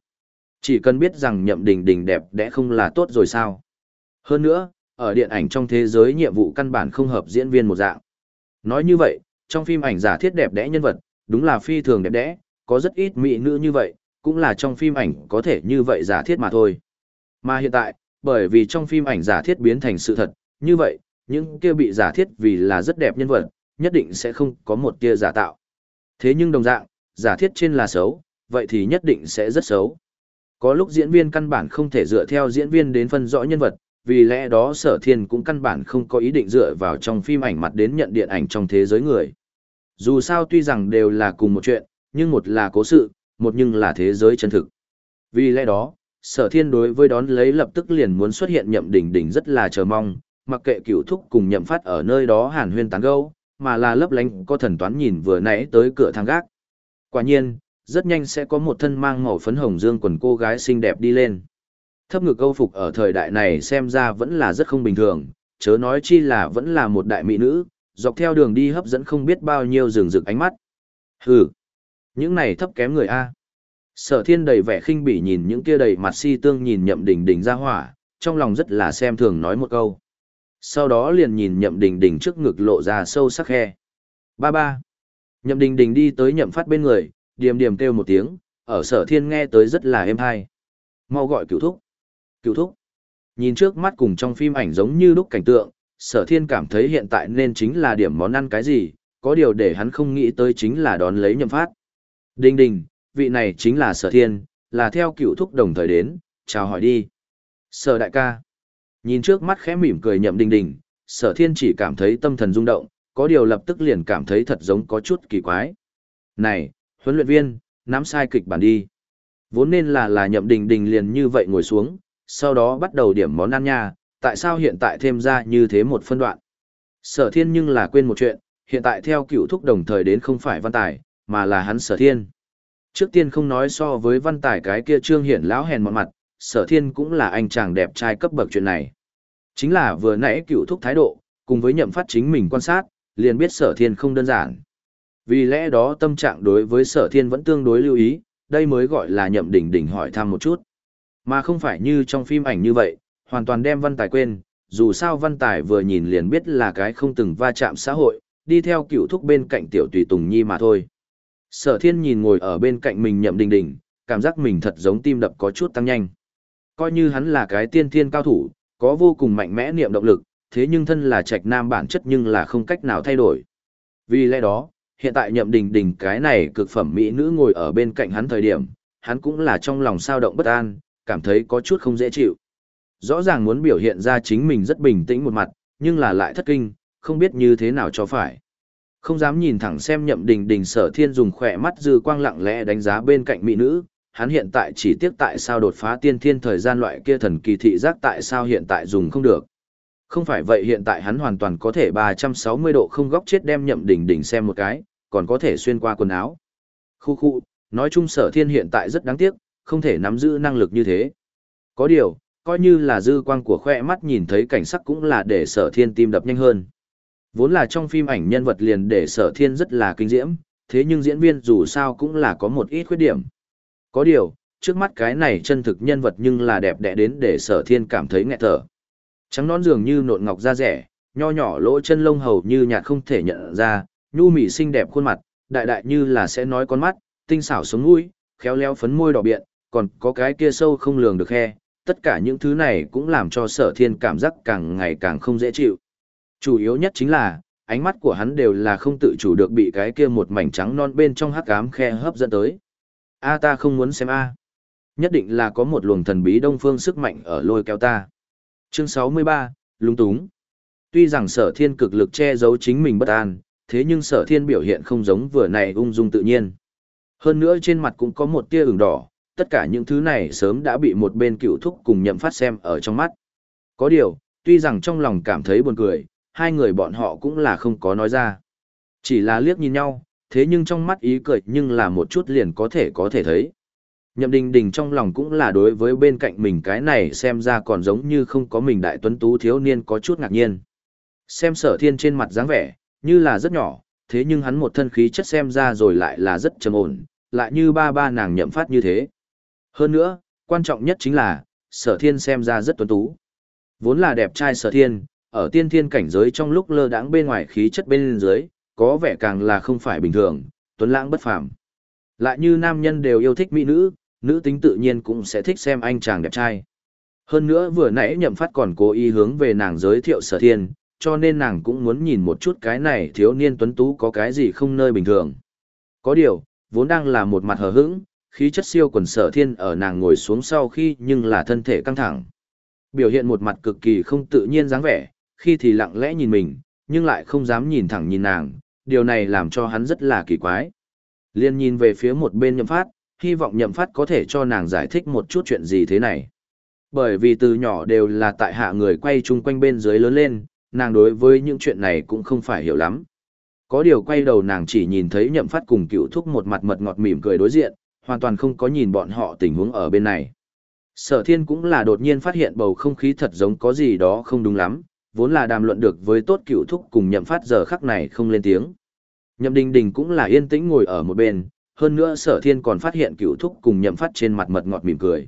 Chỉ cần biết rằng nhậm đình đình đẹp đẽ không là tốt rồi sao. Hơn nữa, ở điện ảnh trong thế giới nhiệm vụ căn bản không hợp diễn viên một dạng. Nói như vậy, trong phim ảnh giả thiết đẹp đẽ nhân vật, đúng là phi thường đẹp đẽ, có rất ít mỹ nữ như vậy, cũng là trong phim ảnh có thể như vậy giả thiết mà thôi. Mà hiện tại, bởi vì trong phim ảnh giả thiết biến thành sự thật, như vậy, những kia bị giả thiết vì là rất đẹp nhân vật, nhất định sẽ không có một tia giả tạo. Thế nhưng đồng dạng, giả thiết trên là xấu, vậy thì nhất định sẽ rất xấu. Có lúc diễn viên căn bản không thể dựa theo diễn viên đến phân rõ nhân vật, vì lẽ đó sở thiên cũng căn bản không có ý định dựa vào trong phim ảnh mặt đến nhận điện ảnh trong thế giới người. Dù sao tuy rằng đều là cùng một chuyện, nhưng một là cố sự, một nhưng là thế giới chân thực. Vì lẽ đó, sở thiên đối với đón lấy lập tức liền muốn xuất hiện nhậm đỉnh đỉnh rất là chờ mong, mặc kệ cựu thúc cùng nhậm phát ở nơi đó hàn huyên tán gâu, mà là lấp lánh có thần toán nhìn vừa nãy tới cửa thang gác. Quả nhiên, rất nhanh sẽ có một thân mang màu phấn hồng dương quần cô gái xinh đẹp đi lên. Thấp ngực câu phục ở thời đại này xem ra vẫn là rất không bình thường, chớ nói chi là vẫn là một đại mỹ nữ, dọc theo đường đi hấp dẫn không biết bao nhiêu rừng rực ánh mắt. Hừ, những này thấp kém người A. Sở thiên đầy vẻ khinh bỉ nhìn những kia đầy mặt si tương nhìn nhậm đình đình ra hỏa, trong lòng rất là xem thường nói một câu. Sau đó liền nhìn nhậm đình đình trước ngực lộ ra sâu sắc khe. Ba ba. Nhậm đình đình đi tới nhậm phát bên người, điềm điềm kêu một tiếng, ở sở thiên nghe tới rất là êm hay. Mau gọi cựu thúc. Cựu thúc. Nhìn trước mắt cùng trong phim ảnh giống như lúc cảnh tượng, sở thiên cảm thấy hiện tại nên chính là điểm món ăn cái gì, có điều để hắn không nghĩ tới chính là đón lấy nhậm phát. Đình đình, vị này chính là sở thiên, là theo cựu thúc đồng thời đến, chào hỏi đi. Sở đại ca. Nhìn trước mắt khẽ mỉm cười nhậm đình đình, sở thiên chỉ cảm thấy tâm thần rung động, có điều lập tức liền cảm thấy thật giống có chút kỳ quái. Này, huấn luyện viên, nắm sai kịch bản đi. Vốn nên là là nhậm đình đình liền như vậy ngồi xuống, sau đó bắt đầu điểm món ăn nha, tại sao hiện tại thêm ra như thế một phân đoạn. Sở thiên nhưng là quên một chuyện, hiện tại theo cựu thúc đồng thời đến không phải văn tài, mà là hắn sở thiên. Trước tiên không nói so với văn tài cái kia trương hiển lão hèn một mặt, sở thiên cũng là anh chàng đẹp trai cấp bậc chuyện này. Chính là vừa nãy cựu thúc thái độ, cùng với nhậm phát chính mình quan sát, liền biết sở thiên không đơn giản. Vì lẽ đó tâm trạng đối với sở thiên vẫn tương đối lưu ý, đây mới gọi là nhậm đỉnh đỉnh hỏi thăm một chút. Mà không phải như trong phim ảnh như vậy, hoàn toàn đem văn tài quên, dù sao văn tài vừa nhìn liền biết là cái không từng va chạm xã hội, đi theo cựu thúc bên cạnh tiểu tùy tùng nhi mà thôi. Sở thiên nhìn ngồi ở bên cạnh mình nhậm đình đình, cảm giác mình thật giống tim đập có chút tăng nhanh. Coi như hắn là cái tiên thiên cao thủ, có vô cùng mạnh mẽ niệm động lực, thế nhưng thân là trạch nam bản chất nhưng là không cách nào thay đổi. Vì lẽ đó, hiện tại nhậm đình đình cái này cực phẩm mỹ nữ ngồi ở bên cạnh hắn thời điểm, hắn cũng là trong lòng sao động bất an, cảm thấy có chút không dễ chịu. Rõ ràng muốn biểu hiện ra chính mình rất bình tĩnh một mặt, nhưng là lại thất kinh, không biết như thế nào cho phải. Không dám nhìn thẳng xem nhậm đình đình sở thiên dùng khỏe mắt dư quang lặng lẽ đánh giá bên cạnh mỹ nữ, hắn hiện tại chỉ tiếc tại sao đột phá tiên thiên thời gian loại kia thần kỳ thị giác tại sao hiện tại dùng không được. Không phải vậy hiện tại hắn hoàn toàn có thể 360 độ không góc chết đem nhậm đỉnh đỉnh xem một cái, còn có thể xuyên qua quần áo. Khu khu, nói chung sở thiên hiện tại rất đáng tiếc, không thể nắm giữ năng lực như thế. Có điều, coi như là dư quang của khoe mắt nhìn thấy cảnh sắc cũng là để sở thiên tim đập nhanh hơn. Vốn là trong phim ảnh nhân vật liền để sở thiên rất là kinh diễm, thế nhưng diễn viên dù sao cũng là có một ít khuyết điểm. Có điều, trước mắt cái này chân thực nhân vật nhưng là đẹp đẽ đến để sở thiên cảm thấy nghẹt thở. Trắng nón dường như nộn ngọc da rẻ, nho nhỏ lỗ chân lông hầu như nhạt không thể nhận ra, nhu mị xinh đẹp khuôn mặt, đại đại như là sẽ nói con mắt, tinh xảo sống mũi, khéo léo phấn môi đỏ biện, còn có cái kia sâu không lường được khe, tất cả những thứ này cũng làm cho sở thiên cảm giác càng ngày càng không dễ chịu. Chủ yếu nhất chính là, ánh mắt của hắn đều là không tự chủ được bị cái kia một mảnh trắng non bên trong hắc ám khe hấp dẫn tới. A ta không muốn xem A. Nhất định là có một luồng thần bí đông phương sức mạnh ở lôi kéo ta. Chương 63, lung túng. Tuy rằng sở thiên cực lực che giấu chính mình bất an, thế nhưng sở thiên biểu hiện không giống vừa này ung dung tự nhiên. Hơn nữa trên mặt cũng có một tia ửng đỏ, tất cả những thứ này sớm đã bị một bên cựu thúc cùng nhậm phát xem ở trong mắt. Có điều, tuy rằng trong lòng cảm thấy buồn cười, hai người bọn họ cũng là không có nói ra. Chỉ là liếc nhìn nhau, thế nhưng trong mắt ý cười nhưng là một chút liền có thể có thể thấy. Nhậm đình đình trong lòng cũng là đối với bên cạnh mình cái này xem ra còn giống như không có mình đại tuấn tú thiếu niên có chút ngạc nhiên. Xem sở thiên trên mặt dáng vẻ, như là rất nhỏ, thế nhưng hắn một thân khí chất xem ra rồi lại là rất trầm ổn, lại như ba ba nàng nhậm phát như thế. Hơn nữa, quan trọng nhất chính là, sở thiên xem ra rất tuấn tú. Vốn là đẹp trai sở thiên, ở tiên thiên cảnh giới trong lúc lơ đãng bên ngoài khí chất bên dưới, có vẻ càng là không phải bình thường, tuấn lãng bất phàm. Lại như nam nhân đều yêu thích mỹ nữ, nữ tính tự nhiên cũng sẽ thích xem anh chàng đẹp trai. Hơn nữa vừa nãy nhậm phát còn cố ý hướng về nàng giới thiệu sở thiên, cho nên nàng cũng muốn nhìn một chút cái này thiếu niên tuấn tú có cái gì không nơi bình thường. Có điều, vốn đang là một mặt hờ hững, khí chất siêu quần sở thiên ở nàng ngồi xuống sau khi nhưng là thân thể căng thẳng. Biểu hiện một mặt cực kỳ không tự nhiên dáng vẻ, khi thì lặng lẽ nhìn mình, nhưng lại không dám nhìn thẳng nhìn nàng, điều này làm cho hắn rất là kỳ quái. Liên nhìn về phía một bên nhậm phát, hy vọng nhậm phát có thể cho nàng giải thích một chút chuyện gì thế này. Bởi vì từ nhỏ đều là tại hạ người quay chung quanh bên dưới lớn lên, nàng đối với những chuyện này cũng không phải hiểu lắm. Có điều quay đầu nàng chỉ nhìn thấy nhậm phát cùng cựu thúc một mặt mật ngọt mỉm cười đối diện, hoàn toàn không có nhìn bọn họ tình huống ở bên này. Sở thiên cũng là đột nhiên phát hiện bầu không khí thật giống có gì đó không đúng lắm, vốn là đàm luận được với tốt cựu thúc cùng nhậm phát giờ khắc này không lên tiếng. Nhậm đình đình cũng là yên tĩnh ngồi ở một bên, hơn nữa sở thiên còn phát hiện cựu thúc cùng nhậm phát trên mặt mật ngọt mỉm cười.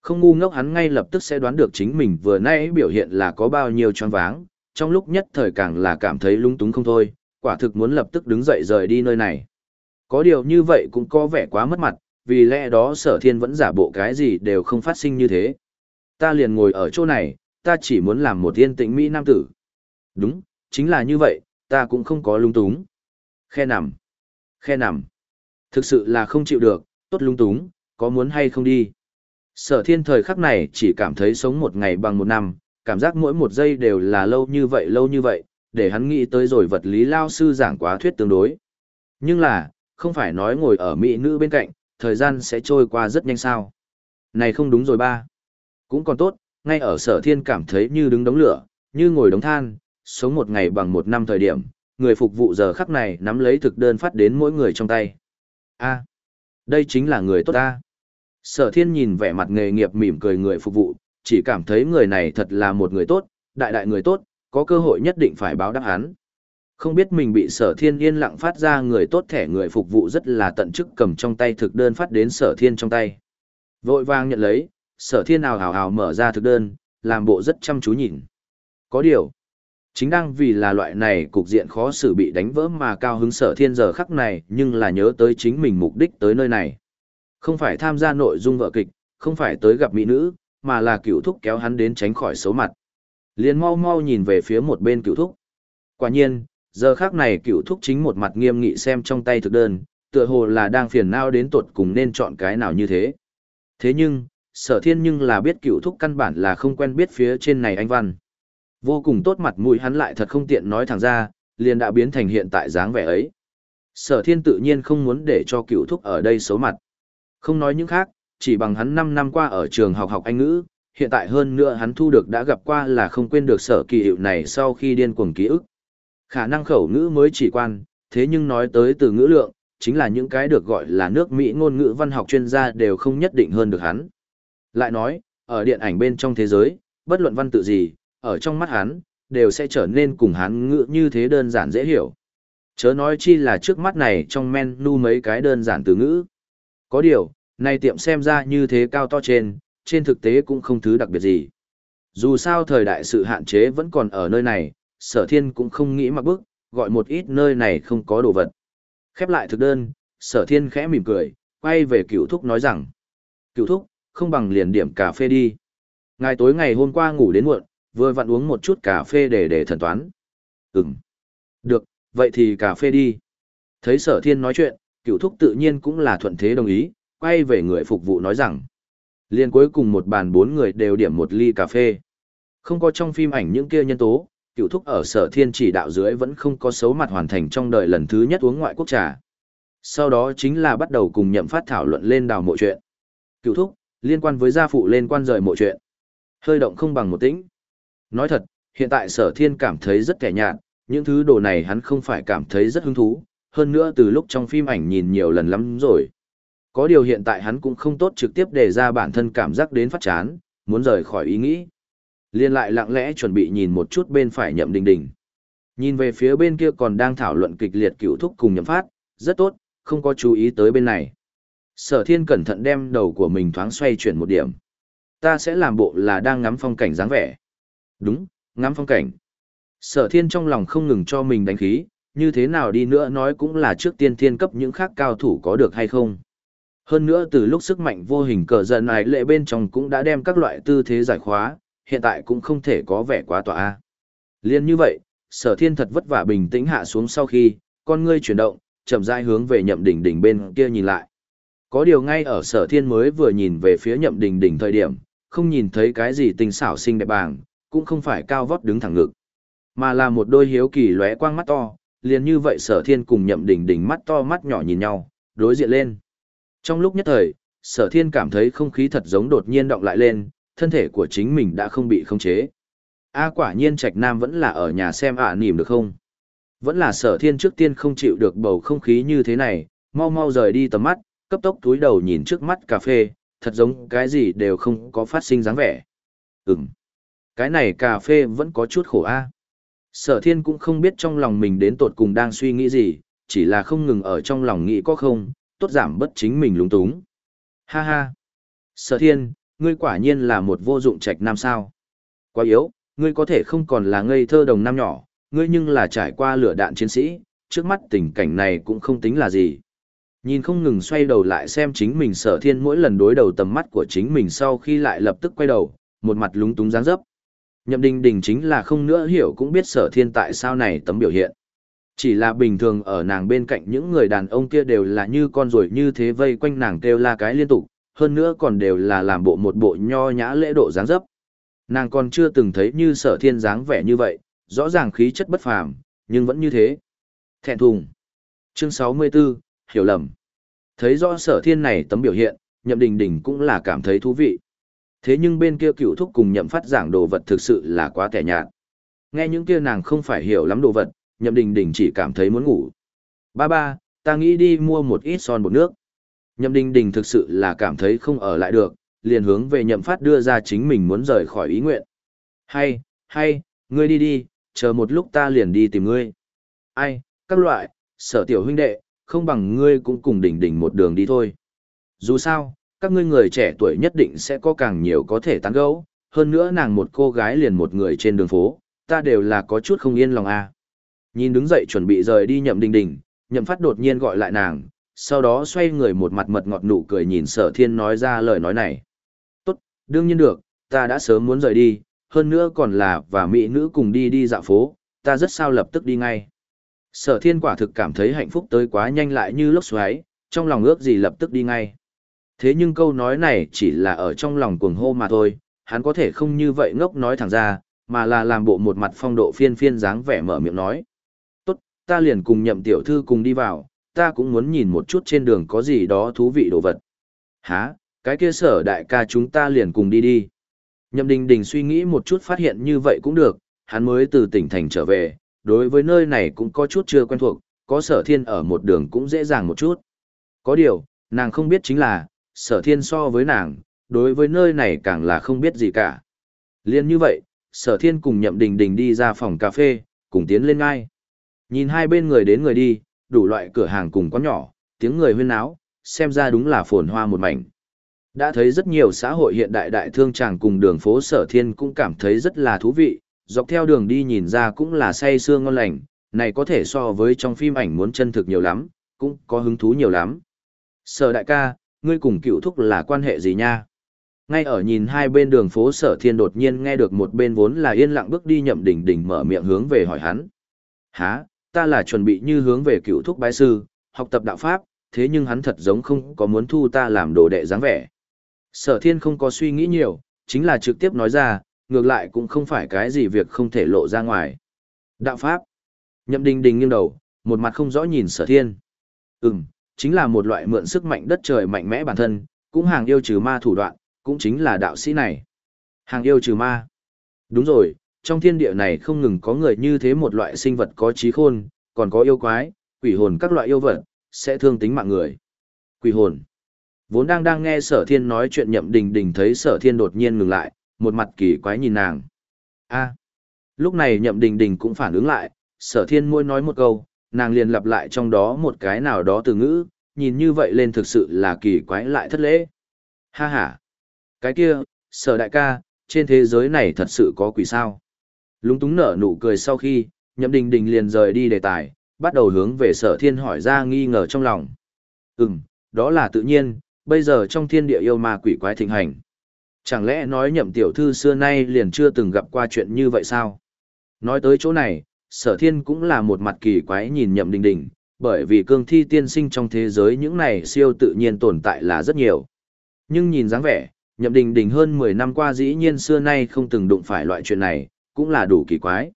Không ngu ngốc hắn ngay lập tức sẽ đoán được chính mình vừa nãy biểu hiện là có bao nhiêu choáng váng, trong lúc nhất thời càng là cảm thấy lung túng không thôi, quả thực muốn lập tức đứng dậy rời đi nơi này. Có điều như vậy cũng có vẻ quá mất mặt, vì lẽ đó sở thiên vẫn giả bộ cái gì đều không phát sinh như thế. Ta liền ngồi ở chỗ này, ta chỉ muốn làm một yên tĩnh Mỹ Nam tử. Đúng, chính là như vậy, ta cũng không có lung túng. Khe nằm. Khe nằm. Thực sự là không chịu được, tốt lung túng, có muốn hay không đi. Sở thiên thời khắc này chỉ cảm thấy sống một ngày bằng một năm, cảm giác mỗi một giây đều là lâu như vậy lâu như vậy, để hắn nghĩ tới rồi vật lý lao sư giảng quá thuyết tương đối. Nhưng là, không phải nói ngồi ở mỹ nữ bên cạnh, thời gian sẽ trôi qua rất nhanh sao. Này không đúng rồi ba. Cũng còn tốt, ngay ở sở thiên cảm thấy như đứng đống lửa, như ngồi đống than, sống một ngày bằng một năm thời điểm, người phục vụ giờ khắc này nắm lấy thực đơn phát đến mỗi người trong tay a đây chính là người tốt ta. Sở thiên nhìn vẻ mặt nghề nghiệp mỉm cười người phục vụ, chỉ cảm thấy người này thật là một người tốt, đại đại người tốt, có cơ hội nhất định phải báo đáp hắn. Không biết mình bị sở thiên yên lặng phát ra người tốt thẻ người phục vụ rất là tận chức cầm trong tay thực đơn phát đến sở thiên trong tay. Vội vàng nhận lấy, sở thiên nào hào hào mở ra thực đơn, làm bộ rất chăm chú nhìn. Có điều, chính đang vì là loại này cục diện khó xử bị đánh vỡ mà cao hứng sở thiên giờ khắc này nhưng là nhớ tới chính mình mục đích tới nơi này. Không phải tham gia nội dung vợ kịch, không phải tới gặp mỹ nữ, mà là cựu thúc kéo hắn đến tránh khỏi xấu mặt. liền mau mau nhìn về phía một bên cựu thúc. Quả nhiên, giờ khác này cựu thúc chính một mặt nghiêm nghị xem trong tay thực đơn, tựa hồ là đang phiền não đến tột cùng nên chọn cái nào như thế. Thế nhưng, sở thiên nhưng là biết cựu thúc căn bản là không quen biết phía trên này anh văn. Vô cùng tốt mặt mũi hắn lại thật không tiện nói thẳng ra, liền đã biến thành hiện tại dáng vẻ ấy. Sở thiên tự nhiên không muốn để cho cựu thúc ở đây xấu mặt. Không nói những khác, chỉ bằng hắn 5 năm qua ở trường học học Anh ngữ, hiện tại hơn nữa hắn thu được đã gặp qua là không quên được sở kỳ hiệu này sau khi điên cuồng ký ức. Khả năng khẩu ngữ mới chỉ quan, thế nhưng nói tới từ ngữ lượng, chính là những cái được gọi là nước Mỹ ngôn ngữ văn học chuyên gia đều không nhất định hơn được hắn. Lại nói, ở điện ảnh bên trong thế giới, bất luận văn tự gì, ở trong mắt hắn, đều sẽ trở nên cùng hắn ngữ như thế đơn giản dễ hiểu. Chớ nói chi là trước mắt này trong menu mấy cái đơn giản từ ngữ. Có điều, này tiệm xem ra như thế cao to trên, trên thực tế cũng không thứ đặc biệt gì. Dù sao thời đại sự hạn chế vẫn còn ở nơi này, sở thiên cũng không nghĩ mặc bức, gọi một ít nơi này không có đồ vật. Khép lại thực đơn, sở thiên khẽ mỉm cười, quay về cựu thúc nói rằng. Cựu thúc, không bằng liền điểm cà phê đi. Ngày tối ngày hôm qua ngủ đến muộn, vừa vặn uống một chút cà phê để để thần toán. Ừm. Được, vậy thì cà phê đi. Thấy sở thiên nói chuyện, cựu thúc tự nhiên cũng là thuận thế đồng ý, quay về người phục vụ nói rằng. Liên cuối cùng một bàn bốn người đều điểm một ly cà phê. Không có trong phim ảnh những kia nhân tố, cựu thúc ở sở thiên chỉ đạo dưới vẫn không có xấu mặt hoàn thành trong đời lần thứ nhất uống ngoại quốc trà. Sau đó chính là bắt đầu cùng nhậm phát thảo luận lên đào mộ chuyện. Cựu thúc, liên quan với gia phụ lên quan rời mộ chuyện. Hơi động không bằng một tĩnh. Nói thật, hiện tại sở thiên cảm thấy rất kẻ nhạt, những thứ đồ này hắn không phải cảm thấy rất hứng thú, hơn nữa từ lúc trong phim ảnh nhìn nhiều lần lắm rồi. Có điều hiện tại hắn cũng không tốt trực tiếp để ra bản thân cảm giác đến phát chán, muốn rời khỏi ý nghĩ. Liên lại lặng lẽ chuẩn bị nhìn một chút bên phải nhậm đình đình. Nhìn về phía bên kia còn đang thảo luận kịch liệt cựu thúc cùng nhậm phát, rất tốt, không có chú ý tới bên này. Sở thiên cẩn thận đem đầu của mình thoáng xoay chuyển một điểm. Ta sẽ làm bộ là đang ngắm phong cảnh dáng vẻ. Đúng, ngắm phong cảnh. Sở thiên trong lòng không ngừng cho mình đánh khí, như thế nào đi nữa nói cũng là trước tiên thiên cấp những khác cao thủ có được hay không. Hơn nữa từ lúc sức mạnh vô hình cờ giận này lệ bên trong cũng đã đem các loại tư thế giải khóa, hiện tại cũng không thể có vẻ quá tỏa. a Liên như vậy, sở thiên thật vất vả bình tĩnh hạ xuống sau khi, con ngươi chuyển động, chậm rãi hướng về nhậm đỉnh đỉnh bên kia nhìn lại. Có điều ngay ở sở thiên mới vừa nhìn về phía nhậm đỉnh đỉnh thời điểm, không nhìn thấy cái gì tinh xảo xinh đẹp bàng, cũng không phải cao vót đứng thẳng ngực, mà là một đôi hiếu kỳ lóe quang mắt to, liền như vậy sở thiên cùng nhậm đỉnh đỉnh mắt to mắt nhỏ nhìn nhau, đối diện lên. Trong lúc nhất thời, sở thiên cảm thấy không khí thật giống đột nhiên động lại lên, thân thể của chính mình đã không bị khống chế. A quả nhiên Trạch Nam vẫn là ở nhà xem ạ à nỉm được không? Vẫn là sở thiên trước tiên không chịu được bầu không khí như thế này, mau mau rời đi tầm mắt, cấp tốc túi đầu nhìn trước mắt cà phê, thật giống cái gì đều không có phát sinh dáng vẻ. Ừm, cái này cà phê vẫn có chút khổ a. Sở thiên cũng không biết trong lòng mình đến tột cùng đang suy nghĩ gì, chỉ là không ngừng ở trong lòng nghĩ có không, tốt giảm bất chính mình lúng túng. Ha ha! Sở thiên, ngươi quả nhiên là một vô dụng trạch nam sao. Quá yếu, ngươi có thể không còn là ngây thơ đồng nam nhỏ, ngươi nhưng là trải qua lửa đạn chiến sĩ, trước mắt tình cảnh này cũng không tính là gì. Nhìn không ngừng xoay đầu lại xem chính mình sở thiên mỗi lần đối đầu tầm mắt của chính mình sau khi lại lập tức quay đầu, một mặt lúng túng dáng dấp. Nhậm đình đình chính là không nữa hiểu cũng biết sở thiên tại sao này tấm biểu hiện. Chỉ là bình thường ở nàng bên cạnh những người đàn ông kia đều là như con ruồi như thế vây quanh nàng kêu la cái liên tục, hơn nữa còn đều là làm bộ một bộ nho nhã lễ độ dáng dấp. Nàng còn chưa từng thấy như sở thiên dáng vẻ như vậy, rõ ràng khí chất bất phàm, nhưng vẫn như thế. Thẹn thùng. Chương 64, hiểu lầm. Thấy rõ sở thiên này tấm biểu hiện, nhậm đình đình cũng là cảm thấy thú vị. Thế nhưng bên kia cựu thúc cùng nhậm phát giảng đồ vật thực sự là quá tẻ nhạt. Nghe những kia nàng không phải hiểu lắm đồ vật, nhậm đình đình chỉ cảm thấy muốn ngủ. Ba ba, ta nghĩ đi mua một ít son bột nước. Nhậm đình đình thực sự là cảm thấy không ở lại được, liền hướng về nhậm phát đưa ra chính mình muốn rời khỏi ý nguyện. Hay, hay, ngươi đi đi, chờ một lúc ta liền đi tìm ngươi. Ai, các loại, sở tiểu huynh đệ, không bằng ngươi cũng cùng đỉnh đỉnh một đường đi thôi. Dù sao, các ngươi người trẻ tuổi nhất định sẽ có càng nhiều có thể tán gẫu, hơn nữa nàng một cô gái liền một người trên đường phố, ta đều là có chút không yên lòng a. À. Nhìn đứng dậy chuẩn bị rời đi nhậm đình đình, nhậm phát đột nhiên gọi lại nàng, sau đó xoay người một mặt mật ngọt nụ cười nhìn sở thiên nói ra lời nói này. Tốt, đương nhiên được, ta đã sớm muốn rời đi, hơn nữa còn là và mỹ nữ cùng đi đi dạo phố, ta rất sao lập tức đi ngay. Sở thiên quả thực cảm thấy hạnh phúc tới quá nhanh lại như lốc xoáy, trong lòng ước gì lập tức đi ngay. Thế nhưng câu nói này chỉ là ở trong lòng cuồng hô mà thôi, hắn có thể không như vậy ngốc nói thẳng ra, mà là làm bộ một mặt phong độ phiên phiên dáng vẻ mở miệng nói. Tốt, ta liền cùng nhậm tiểu thư cùng đi vào, ta cũng muốn nhìn một chút trên đường có gì đó thú vị đồ vật. Hả, cái kia sở đại ca chúng ta liền cùng đi đi. Nhậm đình đình suy nghĩ một chút phát hiện như vậy cũng được, hắn mới từ tỉnh thành trở về, đối với nơi này cũng có chút chưa quen thuộc, có sở thiên ở một đường cũng dễ dàng một chút. Có điều, nàng không biết chính là, sở thiên so với nàng, đối với nơi này càng là không biết gì cả. Liên như vậy, sở thiên cùng nhậm đình đình đi ra phòng cà phê, cùng tiến lên ngay. Nhìn hai bên người đến người đi, đủ loại cửa hàng cùng quán nhỏ, tiếng người huyên náo, xem ra đúng là phồn hoa một mảnh. Đã thấy rất nhiều xã hội hiện đại đại thương tràng cùng đường phố sở thiên cũng cảm thấy rất là thú vị, dọc theo đường đi nhìn ra cũng là say sương ngon lành, này có thể so với trong phim ảnh muốn chân thực nhiều lắm, cũng có hứng thú nhiều lắm. Sở đại ca, ngươi cùng cựu thúc là quan hệ gì nha? Ngay ở nhìn hai bên đường phố sở thiên đột nhiên nghe được một bên vốn là yên lặng bước đi nhậm đỉnh đỉnh mở miệng hướng về hỏi hắn. Hả, ta là chuẩn bị như hướng về cựu thúc bái sư, học tập đạo pháp, thế nhưng hắn thật giống không có muốn thu ta làm đồ đệ dáng vẻ. Sở thiên không có suy nghĩ nhiều, chính là trực tiếp nói ra, ngược lại cũng không phải cái gì việc không thể lộ ra ngoài. Đạo pháp. Nhậm đình đình nghiêng đầu, một mặt không rõ nhìn sở thiên. Ừm, chính là một loại mượn sức mạnh đất trời mạnh mẽ bản thân, cũng hàng yêu trừ ma thủ đoạn, cũng chính là đạo sĩ này. Hàng yêu trừ ma. Đúng rồi, trong thiên địa này không ngừng có người như thế một loại sinh vật có trí khôn, còn có yêu quái, quỷ hồn các loại yêu vật, sẽ thương tính mạng người. Quỷ hồn. Vốn đang đang nghe sở thiên nói chuyện nhậm đình đình thấy sở thiên đột nhiên ngừng lại, một mặt kỳ quái nhìn nàng. a lúc này nhậm đình đình cũng phản ứng lại, sở thiên môi nói một câu, nàng liền lặp lại trong đó một cái nào đó từ ngữ, nhìn như vậy lên thực sự là kỳ quái lại thất lễ. Ha ha! Cái kia, sở đại ca, trên thế giới này thật sự có quỷ sao? Lúng túng nở nụ cười sau khi, nhậm đình đình liền rời đi đề tài, bắt đầu hướng về sở thiên hỏi ra nghi ngờ trong lòng. Ừm, đó là tự nhiên, bây giờ trong thiên địa yêu ma quỷ quái thịnh hành. Chẳng lẽ nói nhậm tiểu thư xưa nay liền chưa từng gặp qua chuyện như vậy sao? Nói tới chỗ này, sở thiên cũng là một mặt kỳ quái nhìn nhậm đình đình, bởi vì cương thi tiên sinh trong thế giới những này siêu tự nhiên tồn tại là rất nhiều. Nhưng nhìn dáng vẻ, nhậm đình đình hơn 10 năm qua dĩ nhiên xưa nay không từng đụng phải loại chuyện này, cũng là đủ kỳ quái.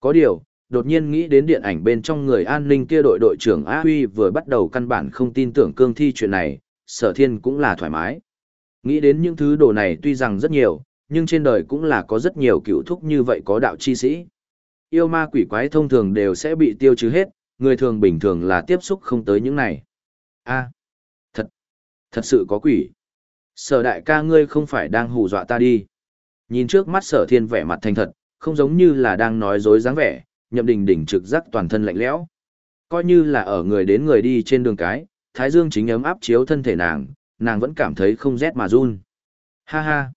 Có điều, đột nhiên nghĩ đến điện ảnh bên trong người an ninh kia đội đội trưởng A Huy vừa bắt đầu căn bản không tin tưởng cương thi chuyện này, sở thiên cũng là thoải mái. Nghĩ đến những thứ đồ này tuy rằng rất nhiều, nhưng trên đời cũng là có rất nhiều cựu thúc như vậy có đạo chi sĩ. Yêu ma quỷ quái thông thường đều sẽ bị tiêu trừ hết, người thường bình thường là tiếp xúc không tới những này. a thật, thật sự có quỷ. Sở đại ca ngươi không phải đang hù dọa ta đi. Nhìn trước mắt sở thiên vẻ mặt thành thật, không giống như là đang nói dối dáng vẻ, nhậm đình đỉnh trực giác toàn thân lạnh lẽo. Coi như là ở người đến người đi trên đường cái, thái dương chính ấm áp chiếu thân thể nàng, nàng vẫn cảm thấy không rét mà run. Ha ha,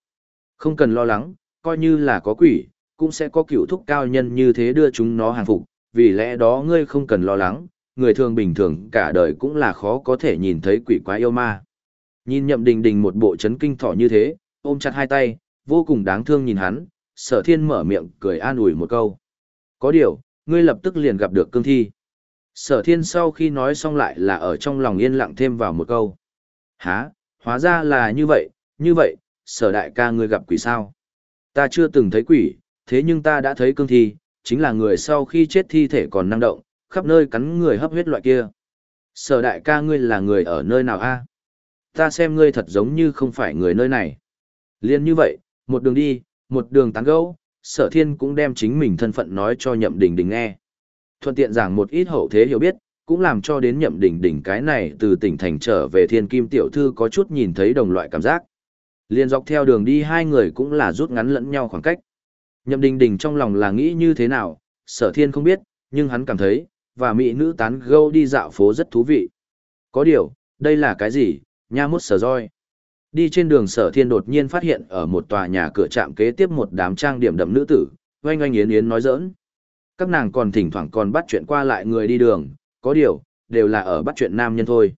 không cần lo lắng, coi như là có quỷ, cũng sẽ có cựu thúc cao nhân như thế đưa chúng nó hàng phục, vì lẽ đó ngươi không cần lo lắng, người thường bình thường cả đời cũng là khó có thể nhìn thấy quỷ quái yêu ma. Nhìn nhậm đình đình một bộ chấn kinh thỏ như thế, ôm chặt hai tay, vô cùng đáng thương nhìn hắn, sở thiên mở miệng cười an ủi một câu. Có điều, ngươi lập tức liền gặp được cương thi. Sở thiên sau khi nói xong lại là ở trong lòng yên lặng thêm vào một câu. Hả, hóa ra là như vậy, như vậy, sở đại ca ngươi gặp quỷ sao? Ta chưa từng thấy quỷ, thế nhưng ta đã thấy cương thi, chính là người sau khi chết thi thể còn năng động, khắp nơi cắn người hấp huyết loại kia. Sở đại ca ngươi là người ở nơi nào a? À? Ta xem ngươi thật giống như không phải người nơi này. Liên như vậy, một đường đi, một đường tán gẫu, sở thiên cũng đem chính mình thân phận nói cho nhậm đình đình nghe. Thuận tiện giảng một ít hậu thế hiểu biết, cũng làm cho đến nhậm đình đình cái này từ tỉnh thành trở về thiên kim tiểu thư có chút nhìn thấy đồng loại cảm giác. Liên dọc theo đường đi hai người cũng là rút ngắn lẫn nhau khoảng cách. Nhậm đình đình trong lòng là nghĩ như thế nào, sở thiên không biết, nhưng hắn cảm thấy, và mỹ nữ tán gâu đi dạo phố rất thú vị. Có điều, đây là cái gì, nha mút sở roi. Đi trên đường sở thiên đột nhiên phát hiện ở một tòa nhà cửa trạm kế tiếp một đám trang điểm đậm nữ tử, oanh oanh yến yến nói giỡn. Các nàng còn thỉnh thoảng còn bắt chuyện qua lại người đi đường, có điều, đều là ở bắt chuyện nam nhân thôi.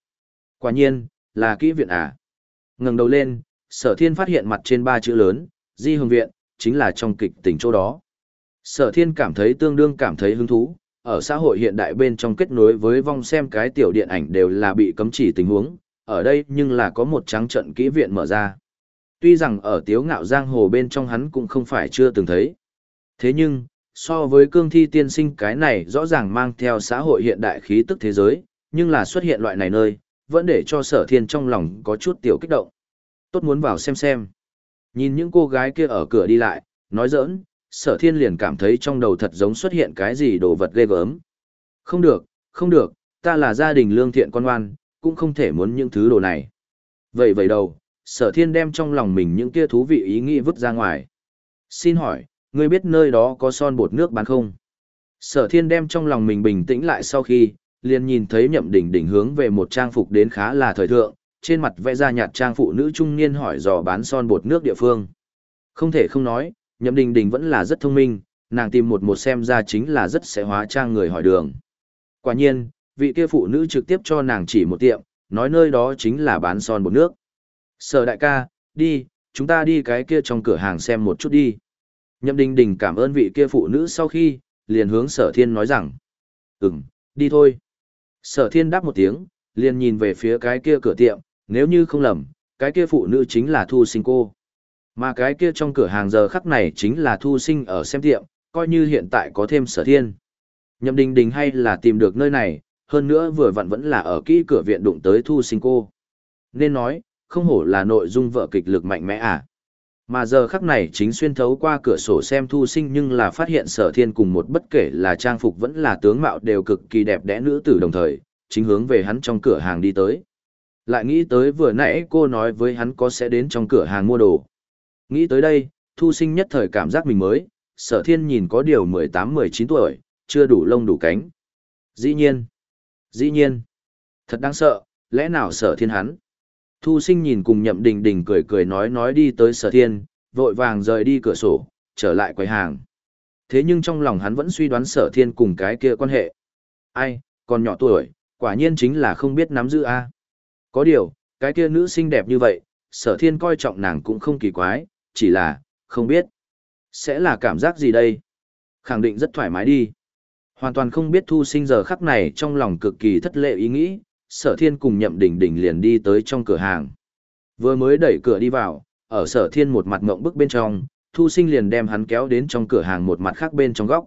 Quả nhiên, là kỹ viện à. ngẩng đầu lên, sở thiên phát hiện mặt trên ba chữ lớn, di hồng viện, chính là trong kịch tình chỗ đó. Sở thiên cảm thấy tương đương cảm thấy hứng thú, ở xã hội hiện đại bên trong kết nối với vong xem cái tiểu điện ảnh đều là bị cấm chỉ tình huống, ở đây nhưng là có một trắng trận kỹ viện mở ra. Tuy rằng ở tiếu ngạo giang hồ bên trong hắn cũng không phải chưa từng thấy. Thế nhưng, so với cương thi tiên sinh cái này rõ ràng mang theo xã hội hiện đại khí tức thế giới, nhưng là xuất hiện loại này nơi, vẫn để cho sở thiên trong lòng có chút tiểu kích động. Tốt muốn vào xem xem. Nhìn những cô gái kia ở cửa đi lại, nói giỡn, sở thiên liền cảm thấy trong đầu thật giống xuất hiện cái gì đồ vật ghê gớm. Không được, không được, ta là gia đình lương thiện con ngoan, cũng không thể muốn những thứ đồ này. Vậy vậy đâu, sở thiên đem trong lòng mình những kia thú vị ý nghĩ vứt ra ngoài. Xin hỏi, ngươi biết nơi đó có son bột nước bán không? Sở thiên đem trong lòng mình bình tĩnh lại sau khi, liền nhìn thấy nhậm đỉnh đỉnh hướng về một trang phục đến khá là thời thượng, trên mặt vẽ ra nhạt trang phụ nữ trung niên hỏi dò bán son bột nước địa phương. Không thể không nói, nhậm đình đình vẫn là rất thông minh, nàng tìm một một xem ra chính là rất sẽ hóa trang người hỏi đường. Quả nhiên, vị kia phụ nữ trực tiếp cho nàng chỉ một tiệm, nói nơi đó chính là bán son bột nước. Sở đại ca, đi, chúng ta đi cái kia trong cửa hàng xem một chút đi. Nhậm đình đình cảm ơn vị kia phụ nữ sau khi, liền hướng sở thiên nói rằng, ừm, đi thôi. Sở thiên đáp một tiếng, liền nhìn về phía cái kia cửa tiệm, nếu như không lầm, cái kia phụ nữ chính là thu sinh cô. Mà cái kia trong cửa hàng giờ khắc này chính là thu sinh ở xem tiệm, coi như hiện tại có thêm sở thiên. Nhậm đình đình hay là tìm được nơi này, hơn nữa vừa vặn vẫn là ở kỹ cửa viện đụng tới thu sinh cô. Nên nói, không hổ là nội dung vợ kịch lực mạnh mẽ à. Mà giờ khắc này chính xuyên thấu qua cửa sổ xem thu sinh nhưng là phát hiện sở thiên cùng một bất kể là trang phục vẫn là tướng mạo đều cực kỳ đẹp đẽ nữ tử đồng thời, chính hướng về hắn trong cửa hàng đi tới. Lại nghĩ tới vừa nãy cô nói với hắn có sẽ đến trong cửa hàng mua đồ. Nghĩ tới đây, thu sinh nhất thời cảm giác mình mới, sở thiên nhìn có điều 18-19 tuổi, chưa đủ lông đủ cánh. Dĩ nhiên, dĩ nhiên, thật đáng sợ, lẽ nào sở thiên hắn? Thu sinh nhìn cùng nhậm đình đình cười cười nói nói đi tới sở thiên, vội vàng rời đi cửa sổ, trở lại quầy hàng. Thế nhưng trong lòng hắn vẫn suy đoán sở thiên cùng cái kia quan hệ. Ai, còn nhỏ tuổi, quả nhiên chính là không biết nắm giữ a. Có điều, cái kia nữ xinh đẹp như vậy, sở thiên coi trọng nàng cũng không kỳ quái, chỉ là, không biết. Sẽ là cảm giác gì đây? Khẳng định rất thoải mái đi. Hoàn toàn không biết thu sinh giờ khắc này trong lòng cực kỳ thất lệ ý nghĩ, sở thiên cùng nhậm đỉnh đỉnh liền đi tới trong cửa hàng. Vừa mới đẩy cửa đi vào, ở sở thiên một mặt ngộng bức bên trong, thu sinh liền đem hắn kéo đến trong cửa hàng một mặt khác bên trong góc.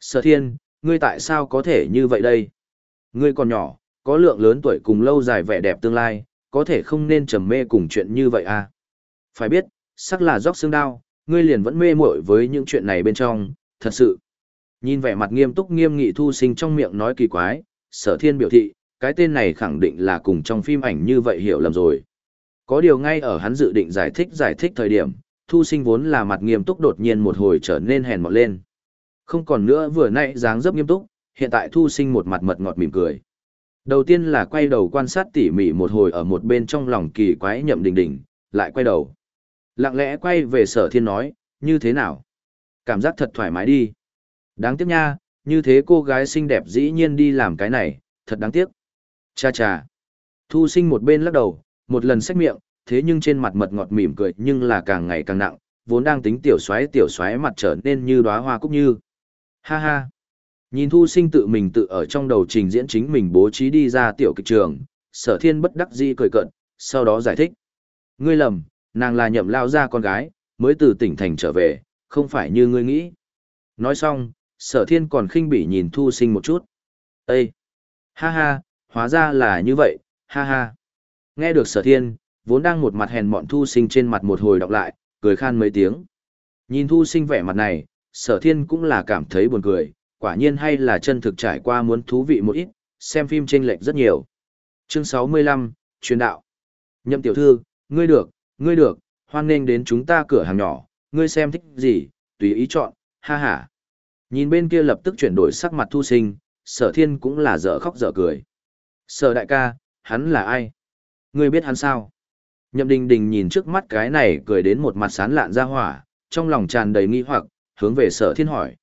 Sở thiên, ngươi tại sao có thể như vậy đây? Ngươi còn nhỏ, có lượng lớn tuổi cùng lâu dài vẻ đẹp tương lai, có thể không nên trầm mê cùng chuyện như vậy à? Phải biết, sắc là róc xương đao, ngươi liền vẫn mê muội với những chuyện này bên trong, thật sự. Nhìn vẻ mặt nghiêm túc nghiêm nghị thu sinh trong miệng nói kỳ quái, sở thiên biểu thị, cái tên này khẳng định là cùng trong phim ảnh như vậy hiểu lầm rồi. Có điều ngay ở hắn dự định giải thích giải thích thời điểm, thu sinh vốn là mặt nghiêm túc đột nhiên một hồi trở nên hèn mọt lên. Không còn nữa vừa nãy dáng dấp nghiêm túc, hiện tại thu sinh một mặt mật ngọt mỉm cười. Đầu tiên là quay đầu quan sát tỉ mỉ một hồi ở một bên trong lòng kỳ quái nhậm đình đình, lại quay đầu. Lặng lẽ quay về sở thiên nói, như thế nào? Cảm giác thật thoải mái đi. Đáng tiếc nha, như thế cô gái xinh đẹp dĩ nhiên đi làm cái này, thật đáng tiếc. Cha cha. Thu sinh một bên lắc đầu, một lần xách miệng, thế nhưng trên mặt mật ngọt mỉm cười nhưng là càng ngày càng nặng, vốn đang tính tiểu xoáy tiểu xoáy mặt trở nên như đóa hoa cúc như. Ha ha. Nhìn thu sinh tự mình tự ở trong đầu trình diễn chính mình bố trí đi ra tiểu kịch trường, sở thiên bất đắc dĩ cười cận, sau đó giải thích. Ngươi lầm, nàng là nhậm lao ra con gái, mới từ tỉnh thành trở về, không phải như ngươi nghĩ. Nói xong, sở thiên còn khinh bỉ nhìn thu sinh một chút. Ê! Ha ha, hóa ra là như vậy, ha ha. Nghe được sở thiên, vốn đang một mặt hèn mọn thu sinh trên mặt một hồi đọc lại, cười khan mấy tiếng. Nhìn thu sinh vẻ mặt này, sở thiên cũng là cảm thấy buồn cười, quả nhiên hay là chân thực trải qua muốn thú vị một ít, xem phim chênh lệch rất nhiều. Chương 65, truyền đạo. Nhậm tiểu thư, ngươi được, ngươi được, hoan nghênh đến chúng ta cửa hàng nhỏ, ngươi xem thích gì, tùy ý chọn, ha ha. Nhìn bên kia lập tức chuyển đổi sắc mặt thu sinh, sở thiên cũng là dở khóc dở cười. Sở đại ca, hắn là ai? Ngươi biết hắn sao? Nhậm đình đình nhìn trước mắt cái này cười đến một mặt sán lạn ra hỏa, trong lòng tràn đầy nghi hoặc, hướng về sở thiên hỏi.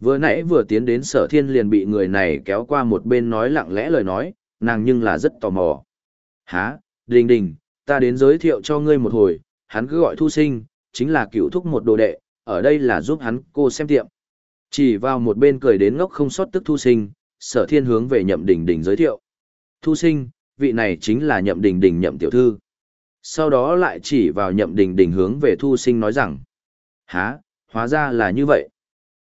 Vừa nãy vừa tiến đến sở thiên liền bị người này kéo qua một bên nói lặng lẽ lời nói, nàng nhưng là rất tò mò. Hả, đình đình, ta đến giới thiệu cho ngươi một hồi, hắn cứ gọi thu sinh, chính là cựu thúc một đồ đệ, ở đây là giúp hắn cô xem tiệm. Chỉ vào một bên cười đến ngốc không sót tức thu sinh, sở thiên hướng về nhậm đình đình giới thiệu. Thu sinh, vị này chính là nhậm đình đình nhậm tiểu thư. Sau đó lại chỉ vào nhậm đình đình hướng về thu sinh nói rằng. Hả, hóa ra là như vậy.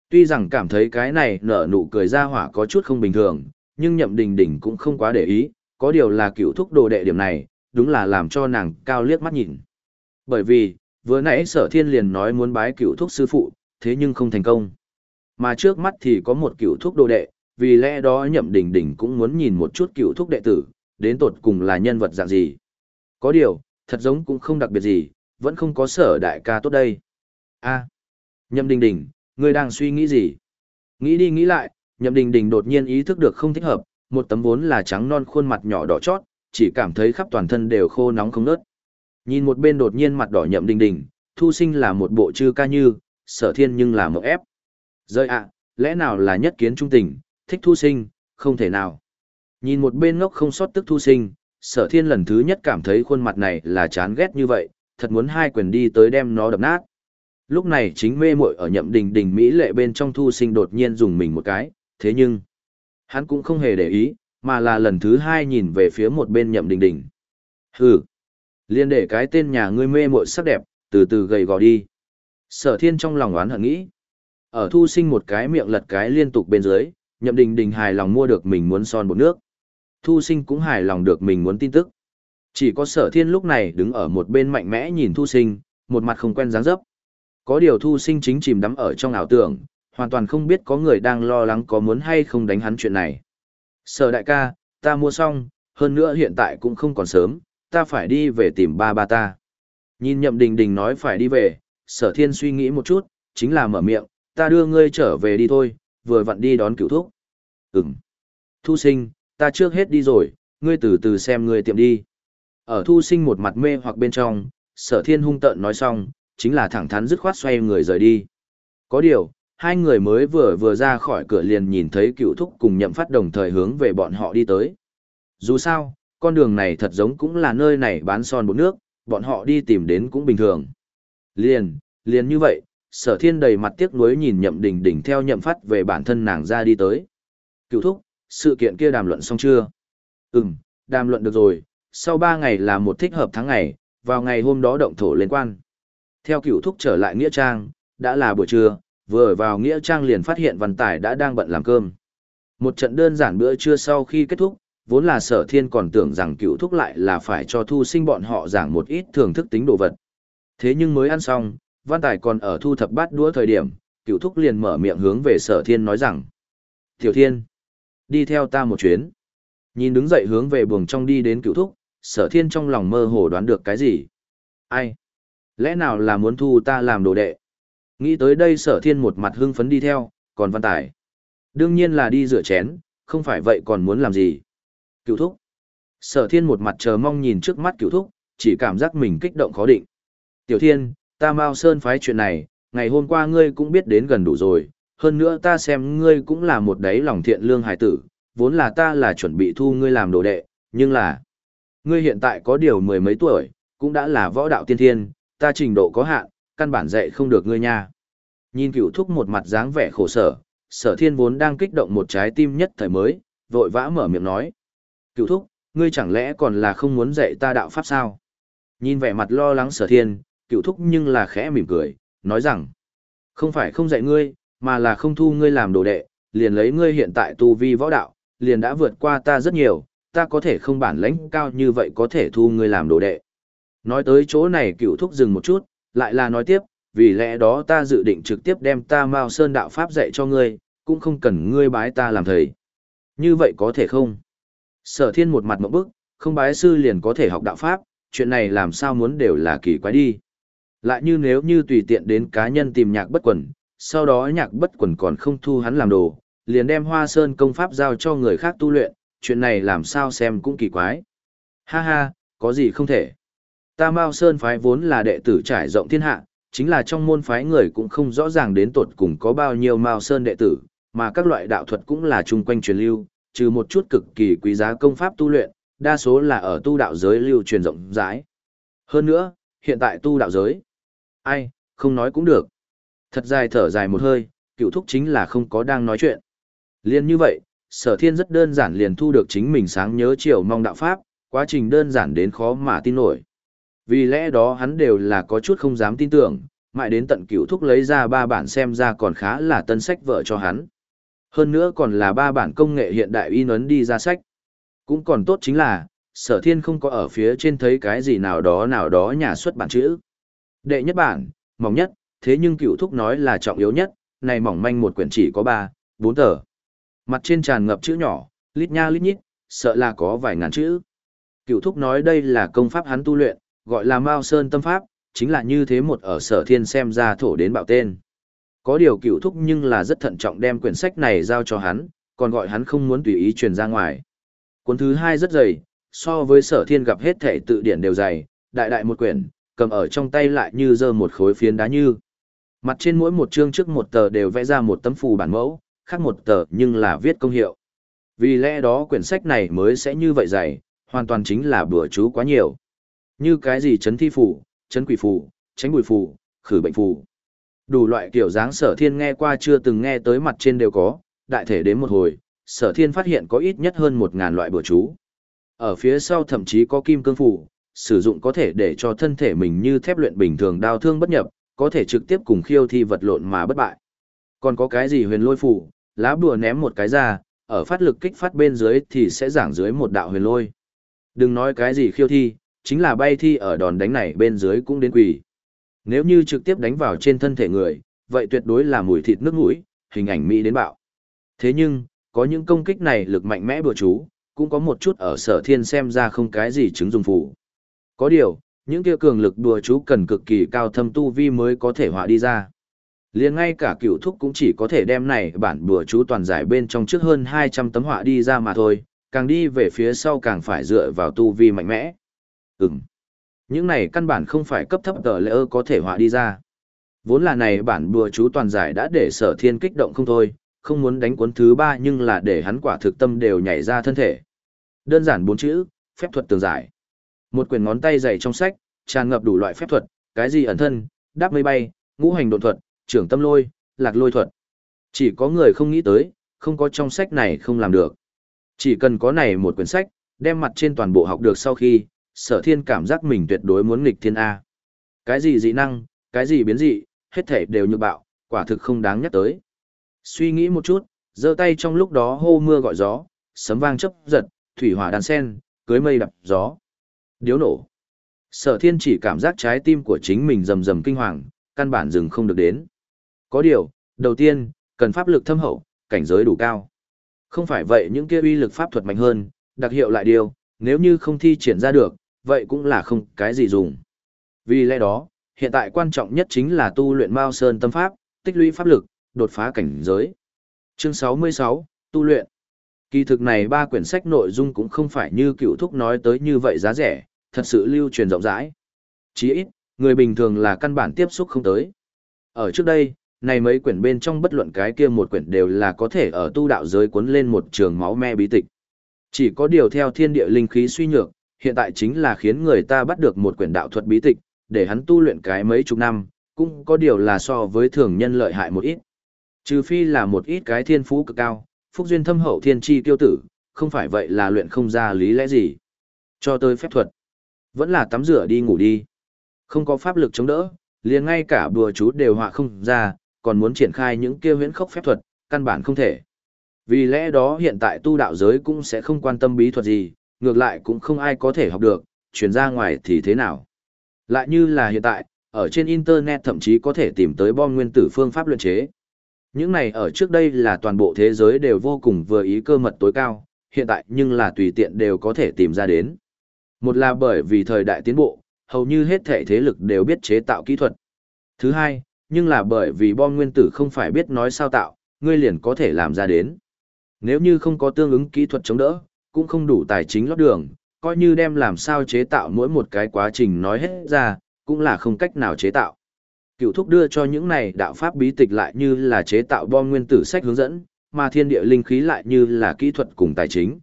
Tuy rằng cảm thấy cái này nở nụ cười ra hỏa có chút không bình thường, nhưng nhậm đình đình cũng không quá để ý, có điều là cựu thúc đồ đệ điểm này, đúng là làm cho nàng cao liếc mắt nhìn. Bởi vì, vừa nãy sở thiên liền nói muốn bái cựu thúc sư phụ, thế nhưng không thành công. Mà trước mắt thì có một cựu thúc đồ đệ, vì lẽ đó nhậm đình đình cũng muốn nhìn một chút cựu thúc đệ tử, đến tột cùng là nhân vật dạng gì. Có điều, thật giống cũng không đặc biệt gì, vẫn không có sở đại ca tốt đây. a nhậm đình đình, ngươi đang suy nghĩ gì? Nghĩ đi nghĩ lại, nhậm đình đình đột nhiên ý thức được không thích hợp, một tấm vốn là trắng non khuôn mặt nhỏ đỏ chót, chỉ cảm thấy khắp toàn thân đều khô nóng không nớt. Nhìn một bên đột nhiên mặt đỏ nhậm đình đình, thu sinh là một bộ chư ca như, sở thiên nhưng là một ép. Rơi ạ, lẽ nào là nhất kiến trung tình, thích thu sinh, không thể nào. Nhìn một bên ngốc không sót tức thu sinh, sở thiên lần thứ nhất cảm thấy khuôn mặt này là chán ghét như vậy, thật muốn hai quyền đi tới đem nó đập nát. Lúc này chính mê muội ở nhậm đình đình Mỹ lệ bên trong thu sinh đột nhiên dùng mình một cái, thế nhưng, hắn cũng không hề để ý, mà là lần thứ hai nhìn về phía một bên nhậm đình đình. Hừ, liên để cái tên nhà ngươi mê muội sắc đẹp, từ từ gầy gò đi. Sở thiên trong lòng oán hận nghĩ. Ở thu sinh một cái miệng lật cái liên tục bên dưới, nhậm đình đình hài lòng mua được mình muốn son bột nước. Thu sinh cũng hài lòng được mình muốn tin tức. Chỉ có sở thiên lúc này đứng ở một bên mạnh mẽ nhìn thu sinh, một mặt không quen dáng dấp. Có điều thu sinh chính chìm đắm ở trong ảo tưởng, hoàn toàn không biết có người đang lo lắng có muốn hay không đánh hắn chuyện này. Sở đại ca, ta mua xong, hơn nữa hiện tại cũng không còn sớm, ta phải đi về tìm ba ba ta. Nhìn nhậm đình đình nói phải đi về, sở thiên suy nghĩ một chút, chính là mở miệng, ta đưa ngươi trở về đi thôi, vừa vặn đi đón cửu thúc. Ừm. Thu sinh, ta trước hết đi rồi, ngươi từ từ xem ngươi tiệm đi. Ở thu sinh một mặt mê hoặc bên trong, sở thiên hung tợn nói xong, chính là thẳng thắn dứt khoát xoay người rời đi. Có điều, hai người mới vừa vừa ra khỏi cửa liền nhìn thấy cựu thúc cùng nhậm phát đồng thời hướng về bọn họ đi tới. Dù sao, con đường này thật giống cũng là nơi này bán son bột nước, bọn họ đi tìm đến cũng bình thường. Liền, liền như vậy, sở thiên đầy mặt tiếc nuối nhìn nhậm đình đình theo nhậm phát về bản thân nàng ra đi tới. Cựu thúc, sự kiện kia đàm luận xong chưa? Ừm, đàm luận được rồi, sau ba ngày là một thích hợp tháng ngày, vào ngày hôm đó động thổ lên quan. Theo cựu thúc trở lại Nghĩa Trang, đã là buổi trưa, vừa vào Nghĩa Trang liền phát hiện Văn Tài đã đang bận làm cơm. Một trận đơn giản bữa trưa sau khi kết thúc, vốn là sở thiên còn tưởng rằng cựu thúc lại là phải cho thu sinh bọn họ giảng một ít thưởng thức tính đồ vật. Thế nhưng mới ăn xong, Văn Tài còn ở thu thập bát đũa thời điểm, cựu thúc liền mở miệng hướng về sở thiên nói rằng. Tiểu thiên, đi theo ta một chuyến. Nhìn đứng dậy hướng về buồng trong đi đến cựu thúc, sở thiên trong lòng mơ hồ đoán được cái gì. Ai? Lẽ nào là muốn thu ta làm đồ đệ? Nghĩ tới đây sở thiên một mặt hưng phấn đi theo, còn văn tài. Đương nhiên là đi rửa chén, không phải vậy còn muốn làm gì? Cựu thúc. Sở thiên một mặt chờ mong nhìn trước mắt cựu thúc, chỉ cảm giác mình kích động khó định. Tiểu thiên, ta Mao Sơn phái chuyện này, ngày hôm qua ngươi cũng biết đến gần đủ rồi, hơn nữa ta xem ngươi cũng là một đáy lòng thiện lương hài tử, vốn là ta là chuẩn bị thu ngươi làm đồ đệ, nhưng là, ngươi hiện tại có điều mười mấy tuổi, cũng đã là võ đạo tiên thiên, ta trình độ có hạn, căn bản dạy không được ngươi nha. Nhìn cựu thúc một mặt dáng vẻ khổ sở, sở thiên vốn đang kích động một trái tim nhất thời mới, vội vã mở miệng nói. Cựu thúc, ngươi chẳng lẽ còn là không muốn dạy ta đạo pháp sao? Nhìn vẻ mặt lo lắng sở thiên, cựu thúc nhưng là khẽ mỉm cười, nói rằng, không phải không dạy ngươi, mà là không thu ngươi làm đồ đệ, liền lấy ngươi hiện tại tu vi võ đạo, liền đã vượt qua ta rất nhiều, ta có thể không bản lãnh cao như vậy có thể thu ngươi làm đồ đệ. Nói tới chỗ này cựu thúc dừng một chút, lại là nói tiếp, vì lẽ đó ta dự định trực tiếp đem ta Mao Sơn đạo Pháp dạy cho ngươi, cũng không cần ngươi bái ta làm thầy. Như vậy có thể không? Sở thiên một mặt mẫu bức, không bái sư liền có thể học đạo Pháp, chuyện này làm sao muốn đều là kỳ quái đi. Lại như nếu như tùy tiện đến cá nhân tìm nhạc bất quần, sau đó nhạc bất quần còn không thu hắn làm đồ, liền đem hoa sơn công pháp giao cho người khác tu luyện, chuyện này làm sao xem cũng kỳ quái. Ha ha, có gì không thể. Ta Mao Sơn phái vốn là đệ tử trải rộng thiên hạ, chính là trong môn phái người cũng không rõ ràng đến tột cùng có bao nhiêu Mao Sơn đệ tử, mà các loại đạo thuật cũng là chung quanh truyền lưu, trừ một chút cực kỳ quý giá công pháp tu luyện, đa số là ở tu đạo giới lưu truyền rộng rãi. Hơn nữa, hiện tại tu đạo giới, ai, không nói cũng được. Thật dài thở dài một hơi, cựu thúc chính là không có đang nói chuyện. Liên như vậy, sở thiên rất đơn giản liền thu được chính mình sáng nhớ chiều mong đạo pháp, quá trình đơn giản đến khó mà tin nổi. Vì lẽ đó hắn đều là có chút không dám tin tưởng, mãi đến tận cựu thúc lấy ra ba bản xem ra còn khá là tân sách vợ cho hắn. Hơn nữa còn là ba bản công nghệ hiện đại in ấn đi ra sách. Cũng còn tốt chính là, sở thiên không có ở phía trên thấy cái gì nào đó nào đó nhà xuất bản chữ. Đệ nhất bản, mỏng nhất, thế nhưng cựu thúc nói là trọng yếu nhất, này mỏng manh một quyển chỉ có ba, bốn tờ. Mặt trên tràn ngập chữ nhỏ, lít nha lít nhít, sợ là có vài ngàn chữ. Cựu thúc nói đây là công pháp hắn tu luyện, gọi là Mao Sơn Tâm Pháp, chính là như thế một ở sở thiên xem ra thổ đến bạo tên. Có điều cựu thúc nhưng là rất thận trọng đem quyển sách này giao cho hắn, còn gọi hắn không muốn tùy ý truyền ra ngoài. Cuốn thứ hai rất dày, so với sở thiên gặp hết thể tự điển đều dày, đại đại một quyển, cầm ở trong tay lại như dơ một khối phiến đá như. Mặt trên mỗi một chương trước một tờ đều vẽ ra một tấm phù bản mẫu, khác một tờ nhưng là viết công hiệu. Vì lẽ đó quyển sách này mới sẽ như vậy dày, hoàn toàn chính là bữa chú quá nhiều. Như cái gì chấn thi phù, chấn quỷ phù, tránh bùi phù, khử bệnh phù. Đủ loại kiểu dáng sở thiên nghe qua chưa từng nghe tới mặt trên đều có, đại thể đến một hồi, sở thiên phát hiện có ít nhất hơn một ngàn loại bữa chú. Ở phía sau thậm chí có kim cương phù, sử dụng có thể để cho thân thể mình như thép luyện bình thường đau thương bất nhập, có thể trực tiếp cùng khiêu thi vật lộn mà bất bại. Còn có cái gì huyền lôi phù, lá bùa ném một cái ra, ở phát lực kích phát bên dưới thì sẽ giảng dưới một đạo huyền lôi. Đừng nói cái gì khiêu thi, chính là bay thi ở đòn đánh này bên dưới cũng đến quỳ Nếu như trực tiếp đánh vào trên thân thể người, vậy tuyệt đối là mùi thịt nước mũi, hình ảnh mỹ đến bạo. Thế nhưng, có những công kích này lực mạnh mẽ bừa chú, cũng có một chút ở sở thiên xem ra không cái gì chứng dùng phù. Có điều, những kia cường lực đùa chú cần cực kỳ cao thâm tu vi mới có thể họa đi ra. liền ngay cả cựu thúc cũng chỉ có thể đem này bản đùa chú toàn giải bên trong trước hơn 200 tấm họa đi ra mà thôi, càng đi về phía sau càng phải dựa vào tu vi mạnh mẽ. Ừm. Những này căn bản không phải cấp thấp tờ lệ ơ có thể họa đi ra. Vốn là này bản bùa chú toàn giải đã để sở thiên kích động không thôi, không muốn đánh cuốn thứ ba nhưng là để hắn quả thực tâm đều nhảy ra thân thể. Đơn giản bốn chữ, phép thuật tường giải. Một quyển ngón tay dày trong sách, tràn ngập đủ loại phép thuật, cái gì ẩn thân, đáp mây bay, ngũ hành độn thuật, trưởng tâm lôi, lạc lôi thuật. Chỉ có người không nghĩ tới, không có trong sách này không làm được. Chỉ cần có này một quyển sách, đem mặt trên toàn bộ học được sau khi, sở thiên cảm giác mình tuyệt đối muốn nghịch thiên A. Cái gì dị năng, cái gì biến dị, hết thể đều như bạo, quả thực không đáng nhắc tới. Suy nghĩ một chút, giơ tay trong lúc đó hô mưa gọi gió, sấm vang chấp giật, thủy hỏa đàn sen, cưới mây đập gió. Điếu nổ. Sở thiên chỉ cảm giác trái tim của chính mình rầm rầm kinh hoàng, căn bản dừng không được đến. Có điều, đầu tiên, cần pháp lực thâm hậu, cảnh giới đủ cao. Không phải vậy những kia uy lực pháp thuật mạnh hơn, đặc hiệu lại điều, nếu như không thi triển ra được, vậy cũng là không cái gì dùng. Vì lẽ đó, hiện tại quan trọng nhất chính là tu luyện Mao Sơn tâm pháp, tích lũy pháp lực, đột phá cảnh giới. Chương 66, tu luyện. Kỳ thực này ba quyển sách nội dung cũng không phải như cựu thúc nói tới như vậy giá rẻ, thật sự lưu truyền rộng rãi. Chỉ ít, người bình thường là căn bản tiếp xúc không tới. Ở trước đây, này mấy quyển bên trong bất luận cái kia một quyển đều là có thể ở tu đạo giới cuốn lên một trường máu me bí tịch. Chỉ có điều theo thiên địa linh khí suy nhược, hiện tại chính là khiến người ta bắt được một quyển đạo thuật bí tịch, để hắn tu luyện cái mấy chục năm, cũng có điều là so với thường nhân lợi hại một ít. Trừ phi là một ít cái thiên phú cực cao, phúc duyên thâm hậu thiên chi tiêu tử, không phải vậy là luyện không ra lý lẽ gì. Cho tới phép thuật, vẫn là tắm rửa đi ngủ đi. Không có pháp lực chống đỡ, liền ngay cả bùa chú đều họa không ra, còn muốn triển khai những kia huyễn khốc phép thuật, căn bản không thể. Vì lẽ đó hiện tại tu đạo giới cũng sẽ không quan tâm bí thuật gì, ngược lại cũng không ai có thể học được, chuyển ra ngoài thì thế nào. Lại như là hiện tại, ở trên Internet thậm chí có thể tìm tới bom nguyên tử phương pháp luyện chế. Những này ở trước đây là toàn bộ thế giới đều vô cùng vừa ý cơ mật tối cao, hiện tại nhưng là tùy tiện đều có thể tìm ra đến. Một là bởi vì thời đại tiến bộ, hầu như hết thể thế lực đều biết chế tạo kỹ thuật. Thứ hai, nhưng là bởi vì bom nguyên tử không phải biết nói sao tạo, ngươi liền có thể làm ra đến. Nếu như không có tương ứng kỹ thuật chống đỡ, cũng không đủ tài chính lót đường, coi như đem làm sao chế tạo mỗi một cái quá trình nói hết ra, cũng là không cách nào chế tạo. Cựu thúc đưa cho những này đạo pháp bí tịch lại như là chế tạo bom nguyên tử sách hướng dẫn, mà thiên địa linh khí lại như là kỹ thuật cùng tài chính.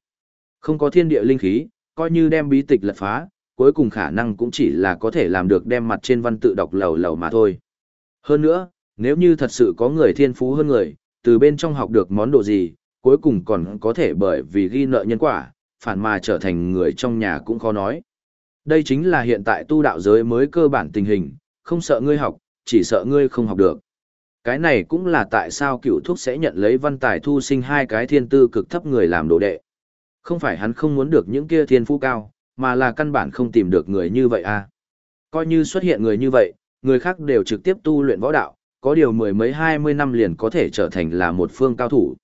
Không có thiên địa linh khí, coi như đem bí tịch lật phá, cuối cùng khả năng cũng chỉ là có thể làm được đem mặt trên văn tự đọc lầu lầu mà thôi. Hơn nữa, nếu như thật sự có người thiên phú hơn người, từ bên trong học được món đồ gì, cuối cùng còn có thể bởi vì ghi nợ nhân quả, phản mà trở thành người trong nhà cũng khó nói. Đây chính là hiện tại tu đạo giới mới cơ bản tình hình, không sợ ngươi học, chỉ sợ ngươi không học được. Cái này cũng là tại sao cựu thúc sẽ nhận lấy văn tài thu sinh hai cái thiên tư cực thấp người làm đồ đệ. Không phải hắn không muốn được những kia thiên phú cao, mà là căn bản không tìm được người như vậy à. Coi như xuất hiện người như vậy, người khác đều trực tiếp tu luyện võ đạo, có điều mười mấy hai mươi năm liền có thể trở thành là một phương cao thủ.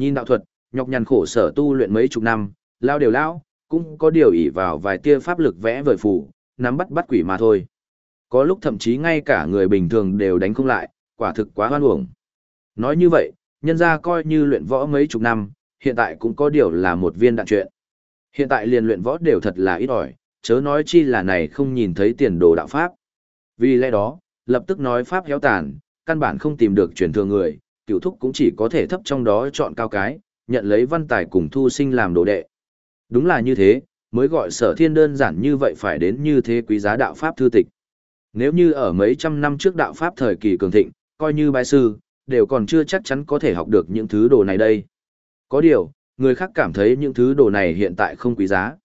Nhìn đạo thuật, nhọc nhằn khổ sở tu luyện mấy chục năm, lao đều lao, cũng có điều ỷ vào vài tia pháp lực vẽ vời phủ, nắm bắt bắt quỷ mà thôi. Có lúc thậm chí ngay cả người bình thường đều đánh không lại, quả thực quá hoan uổng. Nói như vậy, nhân ra coi như luyện võ mấy chục năm, hiện tại cũng có điều là một viên đạn chuyện. Hiện tại liền luyện võ đều thật là ít ỏi, chớ nói chi là này không nhìn thấy tiền đồ đạo pháp. Vì lẽ đó, lập tức nói pháp héo tàn, căn bản không tìm được truyền thừa người, cựu thúc cũng chỉ có thể thấp trong đó chọn cao cái, nhận lấy văn tài cùng thu sinh làm đồ đệ. Đúng là như thế, mới gọi sở thiên đơn giản như vậy phải đến như thế quý giá đạo pháp thư tịch. Nếu như ở mấy trăm năm trước đạo pháp thời kỳ cường thịnh, coi như bài sư, đều còn chưa chắc chắn có thể học được những thứ đồ này đây. Có điều, người khác cảm thấy những thứ đồ này hiện tại không quý giá.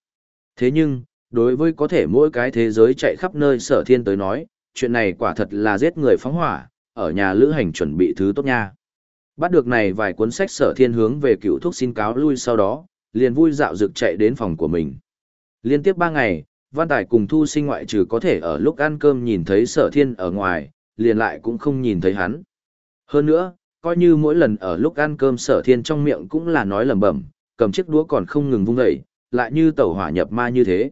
Thế nhưng, đối với có thể mỗi cái thế giới chạy khắp nơi sở thiên tới nói, chuyện này quả thật là giết người phóng hỏa, ở nhà lữ hành chuẩn bị thứ tốt nha. Bắt được này vài cuốn sách sở thiên hướng về cựu thuốc xin cáo lui sau đó, liền vui dạo dực chạy đến phòng của mình. Liên tiếp ba ngày, Văn Tài cùng Thu sinh ngoại trừ có thể ở lúc ăn cơm nhìn thấy sở thiên ở ngoài, liền lại cũng không nhìn thấy hắn. Hơn nữa, coi như mỗi lần ở lúc ăn cơm sở thiên trong miệng cũng là nói lẩm bẩm, cầm chiếc đũa còn không ngừng vung dậy, lại như tẩu hỏa nhập ma như thế.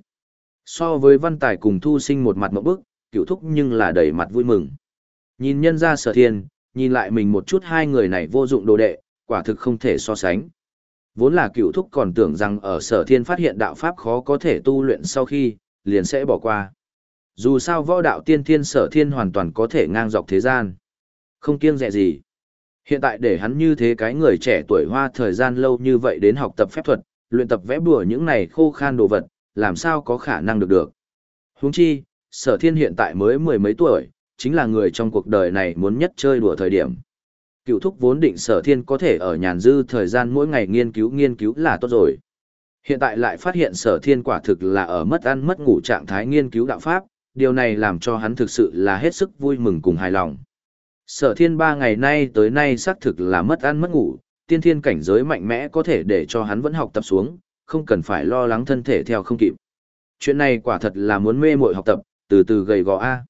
So với Văn Tài cùng Thu sinh một mặt mộng bức, cựu thúc nhưng là đầy mặt vui mừng. Nhìn nhân ra sở thiên, nhìn lại mình một chút hai người này vô dụng đồ đệ, quả thực không thể so sánh. Vốn là cựu thúc còn tưởng rằng ở sở thiên phát hiện đạo pháp khó có thể tu luyện sau khi, liền sẽ bỏ qua. Dù sao võ đạo tiên thiên sở thiên hoàn toàn có thể ngang dọc thế gian. Không kiêng dè gì. Hiện tại để hắn như thế cái người trẻ tuổi hoa thời gian lâu như vậy đến học tập phép thuật, luyện tập vẽ bùa những này khô khan đồ vật, làm sao có khả năng được được. Huống chi, sở thiên hiện tại mới mười mấy tuổi, chính là người trong cuộc đời này muốn nhất chơi đùa thời điểm. Cựu thúc vốn định sở thiên có thể ở nhàn dư thời gian mỗi ngày nghiên cứu nghiên cứu là tốt rồi. Hiện tại lại phát hiện sở thiên quả thực là ở mất ăn mất ngủ trạng thái nghiên cứu đạo pháp, điều này làm cho hắn thực sự là hết sức vui mừng cùng hài lòng. Sở thiên ba ngày nay tới nay xác thực là mất ăn mất ngủ, tiên thiên cảnh giới mạnh mẽ có thể để cho hắn vẫn học tập xuống, không cần phải lo lắng thân thể theo không kịp. Chuyện này quả thật là muốn mê mội học tập, từ từ gầy gò A.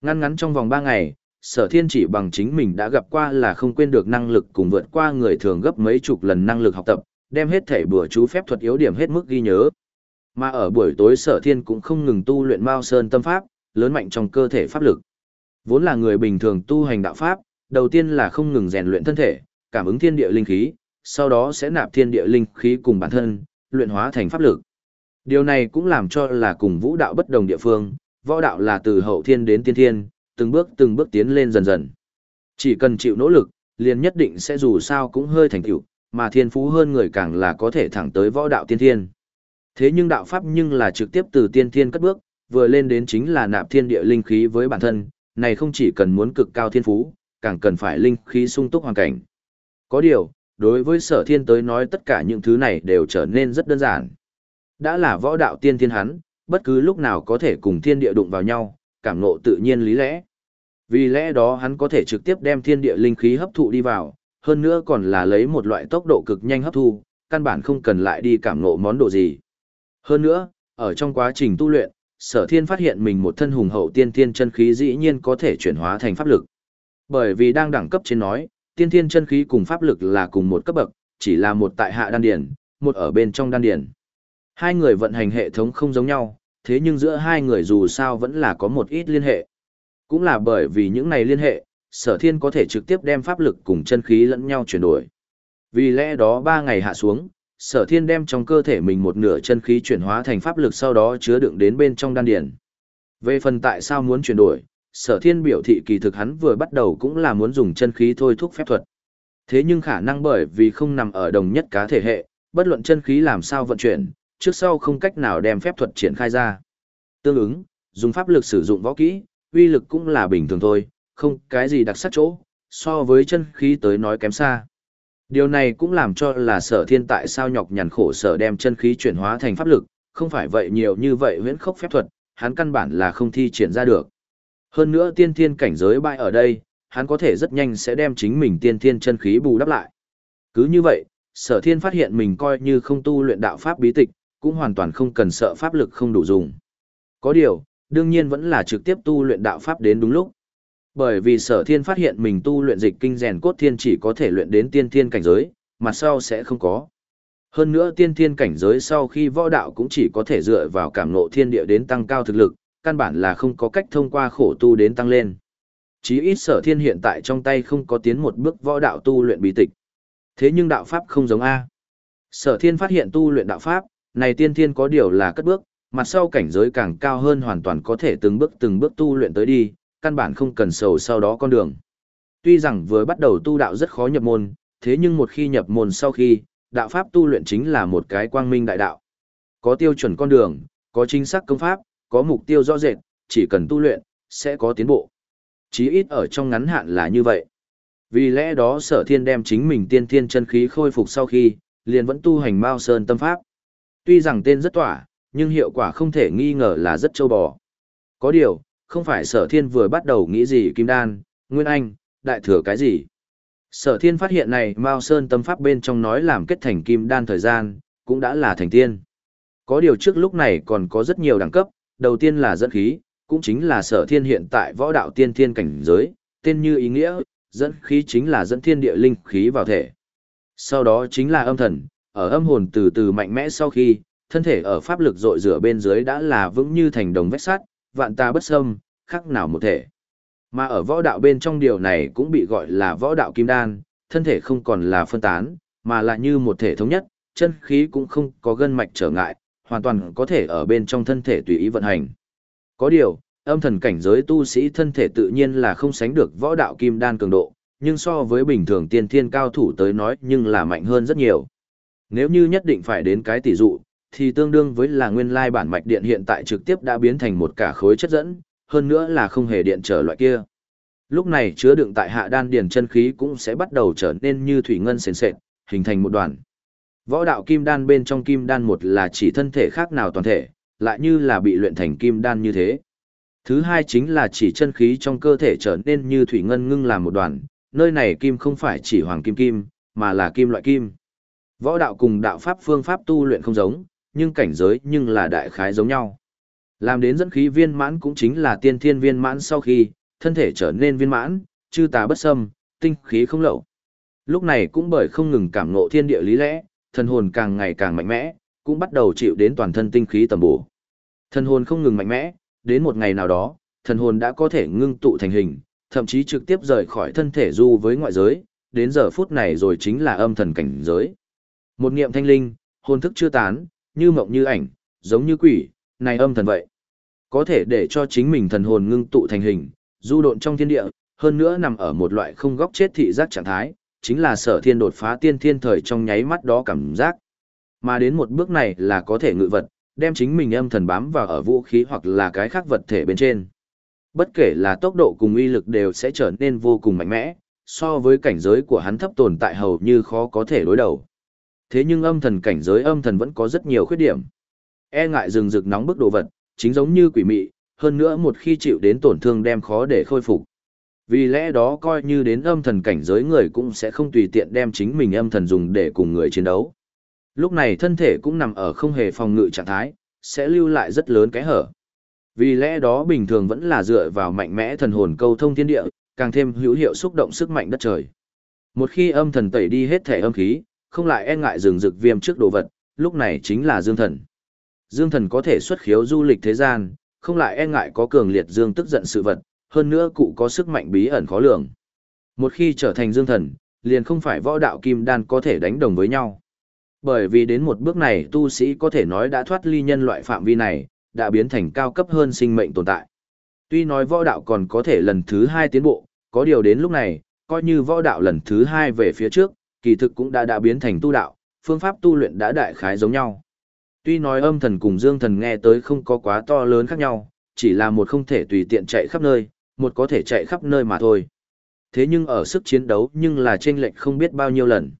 Ngăn ngắn trong vòng ba ngày, sở thiên chỉ bằng chính mình đã gặp qua là không quên được năng lực cùng vượt qua người thường gấp mấy chục lần năng lực học tập, đem hết thể bữa chú phép thuật yếu điểm hết mức ghi nhớ. Mà ở buổi tối sở thiên cũng không ngừng tu luyện Mao Sơn tâm pháp, lớn mạnh trong cơ thể pháp lực. Vốn là người bình thường tu hành đạo pháp, đầu tiên là không ngừng rèn luyện thân thể, cảm ứng thiên địa linh khí, sau đó sẽ nạp thiên địa linh khí cùng bản thân, luyện hóa thành pháp lực. Điều này cũng làm cho là cùng vũ đạo bất đồng địa phương, võ đạo là từ hậu thiên đến tiên thiên, từng bước từng bước tiến lên dần dần. Chỉ cần chịu nỗ lực, liền nhất định sẽ dù sao cũng hơi thành tựu, mà thiên phú hơn người càng là có thể thẳng tới võ đạo tiên thiên. Thế nhưng đạo pháp nhưng là trực tiếp từ tiên thiên cất bước, vừa lên đến chính là nạp thiên địa linh khí với bản thân, này không chỉ cần muốn cực cao thiên phú, càng cần phải linh khí sung túc hoàn cảnh. Có điều, đối với sở thiên tới nói tất cả những thứ này đều trở nên rất đơn giản. Đã là võ đạo tiên thiên hắn, bất cứ lúc nào có thể cùng thiên địa đụng vào nhau, cảm ngộ tự nhiên lý lẽ. Vì lẽ đó hắn có thể trực tiếp đem thiên địa linh khí hấp thụ đi vào, hơn nữa còn là lấy một loại tốc độ cực nhanh hấp thu, căn bản không cần lại đi cảm ngộ món đồ gì. Hơn nữa, ở trong quá trình tu luyện, sở thiên phát hiện mình một thân hùng hậu tiên thiên chân khí dĩ nhiên có thể chuyển hóa thành pháp lực. Bởi vì đang đẳng cấp trên nói, tiên thiên chân khí cùng pháp lực là cùng một cấp bậc, chỉ là một tại hạ đan điển, một ở bên trong đan điển. Hai người vận hành hệ thống không giống nhau, thế nhưng giữa hai người dù sao vẫn là có một ít liên hệ. Cũng là bởi vì những này liên hệ, sở thiên có thể trực tiếp đem pháp lực cùng chân khí lẫn nhau chuyển đổi. Vì lẽ đó ba ngày hạ xuống, sở thiên đem trong cơ thể mình một nửa chân khí chuyển hóa thành pháp lực sau đó chứa đựng đến bên trong đan điển. Về phần tại sao muốn chuyển đổi, sở thiên biểu thị kỳ thực hắn vừa bắt đầu cũng là muốn dùng chân khí thôi thúc phép thuật. Thế nhưng khả năng bởi vì không nằm ở đồng nhất cá thể hệ, bất luận chân khí làm sao vận chuyển, trước sau không cách nào đem phép thuật triển khai ra. Tương ứng, dùng pháp lực sử dụng võ kỹ, uy lực cũng là bình thường thôi, không cái gì đặc sắc chỗ, so với chân khí tới nói kém xa. Điều này cũng làm cho là sở thiên tại sao nhọc nhằn khổ sở đem chân khí chuyển hóa thành pháp lực, không phải vậy nhiều như vậy huyễn khốc phép thuật, hắn căn bản là không thi triển ra được. Hơn nữa tiên thiên cảnh giới bại ở đây, hắn có thể rất nhanh sẽ đem chính mình tiên thiên chân khí bù đắp lại. Cứ như vậy, sở thiên phát hiện mình coi như không tu luyện đạo pháp bí tịch, cũng hoàn toàn không cần sợ pháp lực không đủ dùng. Có điều, đương nhiên vẫn là trực tiếp tu luyện đạo pháp đến đúng lúc. Bởi vì sở thiên phát hiện mình tu luyện dịch kinh rèn cốt thiên chỉ có thể luyện đến tiên thiên cảnh giới, mặt sau sẽ không có. Hơn nữa tiên thiên cảnh giới sau khi võ đạo cũng chỉ có thể dựa vào cảm ngộ thiên địa đến tăng cao thực lực, căn bản là không có cách thông qua khổ tu đến tăng lên. Chí ít sở thiên hiện tại trong tay không có tiến một bước võ đạo tu luyện bí tịch. Thế nhưng đạo pháp không giống A. Sở thiên phát hiện tu luyện đạo pháp, này tiên thiên có điều là cất bước, mặt sau cảnh giới càng cao hơn hoàn toàn có thể từng bước từng bước tu luyện tới đi, căn bản không cần sầu sau đó con đường. Tuy rằng vừa bắt đầu tu đạo rất khó nhập môn, thế nhưng một khi nhập môn sau khi, đạo pháp tu luyện chính là một cái quang minh đại đạo. Có tiêu chuẩn con đường, có chính xác công pháp, có mục tiêu rõ rệt, chỉ cần tu luyện, sẽ có tiến bộ. Chí ít ở trong ngắn hạn là như vậy. Vì lẽ đó sở thiên đem chính mình tiên thiên chân khí khôi phục sau khi, liền vẫn tu hành Mao Sơn tâm pháp. Tuy rằng tên rất tỏa, nhưng hiệu quả không thể nghi ngờ là rất châu bò. Có điều, không phải sở thiên vừa bắt đầu nghĩ gì kim đan, nguyên anh, đại thừa cái gì. Sở thiên phát hiện này Mao Sơn tâm pháp bên trong nói làm kết thành kim đan thời gian, cũng đã là thành tiên. Có điều trước lúc này còn có rất nhiều đẳng cấp, đầu tiên là dẫn khí, cũng chính là sở thiên hiện tại võ đạo tiên thiên cảnh giới, tên như ý nghĩa, dẫn khí chính là dẫn thiên địa linh khí vào thể. Sau đó chính là âm thần, ở âm hồn từ từ mạnh mẽ sau khi, thân thể ở pháp lực dội rửa bên dưới đã là vững như thành đồng vách sắt, vạn ta bất xâm, khắc nào một thể. Mà ở võ đạo bên trong điều này cũng bị gọi là võ đạo kim đan, thân thể không còn là phân tán, mà là như một thể thống nhất, chân khí cũng không có gân mạch trở ngại, hoàn toàn có thể ở bên trong thân thể tùy ý vận hành. Có điều, âm thần cảnh giới tu sĩ thân thể tự nhiên là không sánh được võ đạo kim đan cường độ, nhưng so với bình thường tiên thiên cao thủ tới nói nhưng là mạnh hơn rất nhiều. Nếu như nhất định phải đến cái tỷ dụ, thì tương đương với là nguyên lai bản mạch điện hiện tại trực tiếp đã biến thành một cả khối chất dẫn, hơn nữa là không hề điện trở loại kia. Lúc này chứa đựng tại hạ đan điền chân khí cũng sẽ bắt đầu trở nên như thủy ngân sền sệt, hình thành một đoàn. Võ đạo kim đan bên trong kim đan một là chỉ thân thể khác nào toàn thể, lại như là bị luyện thành kim đan như thế. Thứ hai chính là chỉ chân khí trong cơ thể trở nên như thủy ngân ngưng làm một đoàn, nơi này kim không phải chỉ hoàng kim kim, mà là kim loại kim. Võ đạo cùng đạo pháp phương pháp tu luyện không giống, nhưng cảnh giới nhưng là đại khái giống nhau. Làm đến dẫn khí viên mãn cũng chính là tiên thiên viên mãn sau khi, thân thể trở nên viên mãn, chư tà bất xâm, tinh khí không lậu. Lúc này cũng bởi không ngừng cảm ngộ thiên địa lý lẽ, thần hồn càng ngày càng mạnh mẽ, cũng bắt đầu chịu đến toàn thân tinh khí tầm bổ. Thần hồn không ngừng mạnh mẽ, đến một ngày nào đó, thần hồn đã có thể ngưng tụ thành hình, thậm chí trực tiếp rời khỏi thân thể du với ngoại giới, đến giờ phút này rồi chính là âm thần cảnh giới. Một niệm thanh linh, hồn thức chưa tán, như mộng như ảnh, giống như quỷ, này âm thần vậy. Có thể để cho chính mình thần hồn ngưng tụ thành hình, du độn trong thiên địa, hơn nữa nằm ở một loại không góc chết thị giác trạng thái, chính là sở thiên đột phá tiên thiên thời trong nháy mắt đó cảm giác. Mà đến một bước này là có thể ngự vật, đem chính mình âm thần bám vào ở vũ khí hoặc là cái khác vật thể bên trên. Bất kể là tốc độ cùng uy lực đều sẽ trở nên vô cùng mạnh mẽ, so với cảnh giới của hắn thấp tồn tại hầu như khó có thể đối đầu. Thế nhưng âm thần cảnh giới âm thần vẫn có rất nhiều khuyết điểm. E ngại rừng rực nóng bức đồ vật, chính giống như quỷ mị, hơn nữa một khi chịu đến tổn thương đem khó để khôi phục. Vì lẽ đó coi như đến âm thần cảnh giới người cũng sẽ không tùy tiện đem chính mình âm thần dùng để cùng người chiến đấu. Lúc này thân thể cũng nằm ở không hề phòng ngự trạng thái, sẽ lưu lại rất lớn cái hở. Vì lẽ đó bình thường vẫn là dựa vào mạnh mẽ thần hồn câu thông thiên địa, càng thêm hữu hiệu xúc động sức mạnh đất trời. Một khi âm thần tẩy đi hết thể âm khí, không lại e ngại rừng rực viêm trước đồ vật, lúc này chính là dương thần. Dương thần có thể xuất khiếu du lịch thế gian, không lại e ngại có cường liệt dương tức giận sự vật, hơn nữa cụ có sức mạnh bí ẩn khó lường. Một khi trở thành dương thần, liền không phải võ đạo kim đan có thể đánh đồng với nhau. Bởi vì đến một bước này tu sĩ có thể nói đã thoát ly nhân loại phạm vi này, đã biến thành cao cấp hơn sinh mệnh tồn tại. Tuy nói võ đạo còn có thể lần thứ hai tiến bộ, có điều đến lúc này, coi như võ đạo lần thứ hai về phía trước, kỳ thực cũng đã đã biến thành tu đạo, phương pháp tu luyện đã đại khái giống nhau. Tuy nói âm thần cùng dương thần nghe tới không có quá to lớn khác nhau, chỉ là một không thể tùy tiện chạy khắp nơi, một có thể chạy khắp nơi mà thôi. Thế nhưng ở sức chiến đấu nhưng là chênh lệch không biết bao nhiêu lần.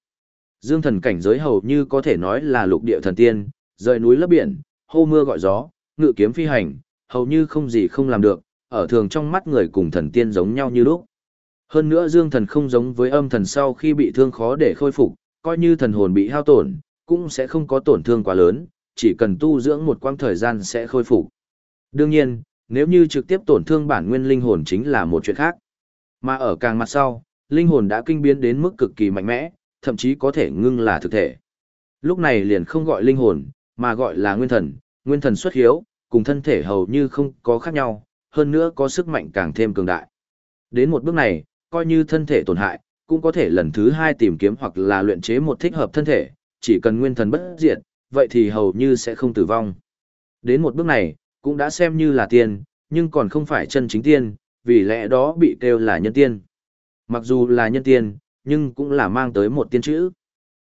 Dương thần cảnh giới hầu như có thể nói là lục địa thần tiên, rời núi lấp biển, hô mưa gọi gió, ngự kiếm phi hành, hầu như không gì không làm được, ở thường trong mắt người cùng thần tiên giống nhau như lúc. Hơn nữa dương thần không giống với âm thần sau khi bị thương khó để khôi phục, coi như thần hồn bị hao tổn, cũng sẽ không có tổn thương quá lớn, chỉ cần tu dưỡng một quãng thời gian sẽ khôi phục. Đương nhiên, nếu như trực tiếp tổn thương bản nguyên linh hồn chính là một chuyện khác. Mà ở càng mặt sau, linh hồn đã kinh biến đến mức cực kỳ mạnh mẽ, thậm chí có thể ngưng là thực thể. Lúc này liền không gọi linh hồn, mà gọi là nguyên thần, nguyên thần xuất hiếu, cùng thân thể hầu như không có khác nhau, hơn nữa có sức mạnh càng thêm cường đại. Đến một bước này, coi như thân thể tổn hại, cũng có thể lần thứ hai tìm kiếm hoặc là luyện chế một thích hợp thân thể, chỉ cần nguyên thần bất diệt, vậy thì hầu như sẽ không tử vong. Đến một bước này, cũng đã xem như là tiên, nhưng còn không phải chân chính tiên, vì lẽ đó bị kêu là nhân tiên. Mặc dù là nhân tiên, nhưng cũng là mang tới một tiên chữ.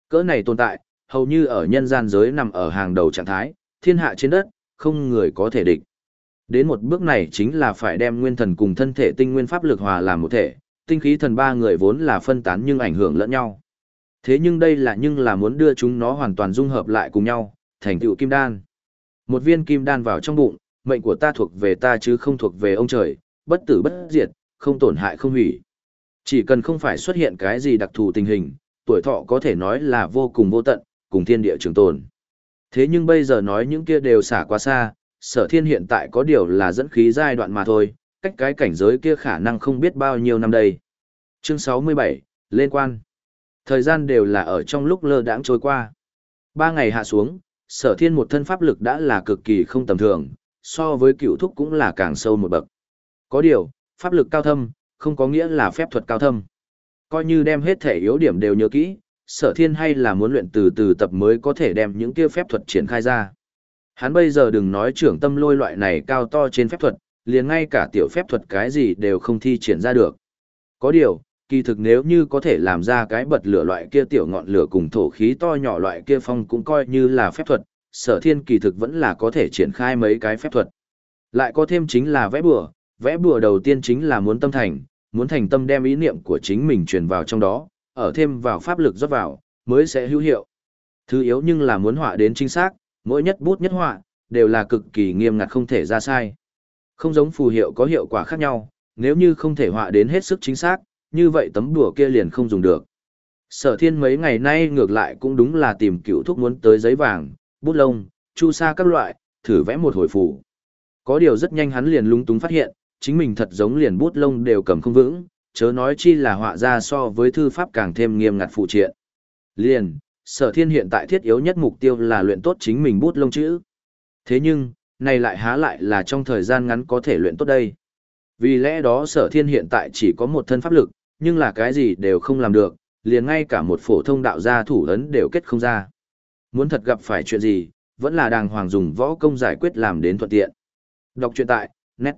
Cỡ này tồn tại, hầu như ở nhân gian giới nằm ở hàng đầu trạng thái, thiên hạ trên đất, không người có thể địch. Đến một bước này chính là phải đem nguyên thần cùng thân thể tinh nguyên pháp lực hòa làm một thể, tinh khí thần ba người vốn là phân tán nhưng ảnh hưởng lẫn nhau. Thế nhưng đây là nhưng là muốn đưa chúng nó hoàn toàn dung hợp lại cùng nhau, thành tựu kim đan. Một viên kim đan vào trong bụng, mệnh của ta thuộc về ta chứ không thuộc về ông trời, bất tử bất diệt, không tổn hại không hủy. Chỉ cần không phải xuất hiện cái gì đặc thù tình hình, tuổi thọ có thể nói là vô cùng vô tận, cùng thiên địa trường tồn. Thế nhưng bây giờ nói những kia đều xả quá xa, sở thiên hiện tại có điều là dẫn khí giai đoạn mà thôi, cách cái cảnh giới kia khả năng không biết bao nhiêu năm đây. Chương 67, lên quan. Thời gian đều là ở trong lúc lơ đãng trôi qua. Ba ngày hạ xuống, sở thiên một thân pháp lực đã là cực kỳ không tầm thường, so với cựu thúc cũng là càng sâu một bậc. Có điều, pháp lực cao thâm, không có nghĩa là phép thuật cao thâm. Coi như đem hết thể yếu điểm đều nhớ kỹ, sở thiên hay là muốn luyện từ từ tập mới có thể đem những kia phép thuật triển khai ra. Hắn bây giờ đừng nói trưởng tâm lôi loại này cao to trên phép thuật, liền ngay cả tiểu phép thuật cái gì đều không thi triển ra được. Có điều, kỳ thực nếu như có thể làm ra cái bật lửa loại kia tiểu ngọn lửa cùng thổ khí to nhỏ loại kia phong cũng coi như là phép thuật, sở thiên kỳ thực vẫn là có thể triển khai mấy cái phép thuật. Lại có thêm chính là vẽ bùa, vẽ bùa đầu tiên chính là muốn tâm thành, muốn thành tâm đem ý niệm của chính mình truyền vào trong đó, ở thêm vào pháp lực rót vào, mới sẽ hữu hiệu. Thứ yếu nhưng là muốn họa đến chính xác, mỗi nhất bút nhất họa, đều là cực kỳ nghiêm ngặt không thể ra sai. Không giống phù hiệu có hiệu quả khác nhau, nếu như không thể họa đến hết sức chính xác, như vậy tấm đùa kia liền không dùng được. Sở thiên mấy ngày nay ngược lại cũng đúng là tìm cựu thuốc muốn tới giấy vàng, bút lông, chu sa các loại, thử vẽ một hồi phù. Có điều rất nhanh hắn liền lung túng phát hiện, chính mình thật giống liền bút lông đều cầm không vững, chớ nói chi là họa ra so với thư pháp càng thêm nghiêm ngặt phụ triện. Liền, sở thiên hiện tại thiết yếu nhất mục tiêu là luyện tốt chính mình bút lông chữ. Thế nhưng, này lại há lại là trong thời gian ngắn có thể luyện tốt đây. Vì lẽ đó sở thiên hiện tại chỉ có một thân pháp lực, nhưng là cái gì đều không làm được, liền ngay cả một phổ thông đạo gia thủ ấn đều kết không ra. Muốn thật gặp phải chuyện gì, vẫn là đàng hoàng dùng võ công giải quyết làm đến thuận tiện. Đọc truyện tại, nét.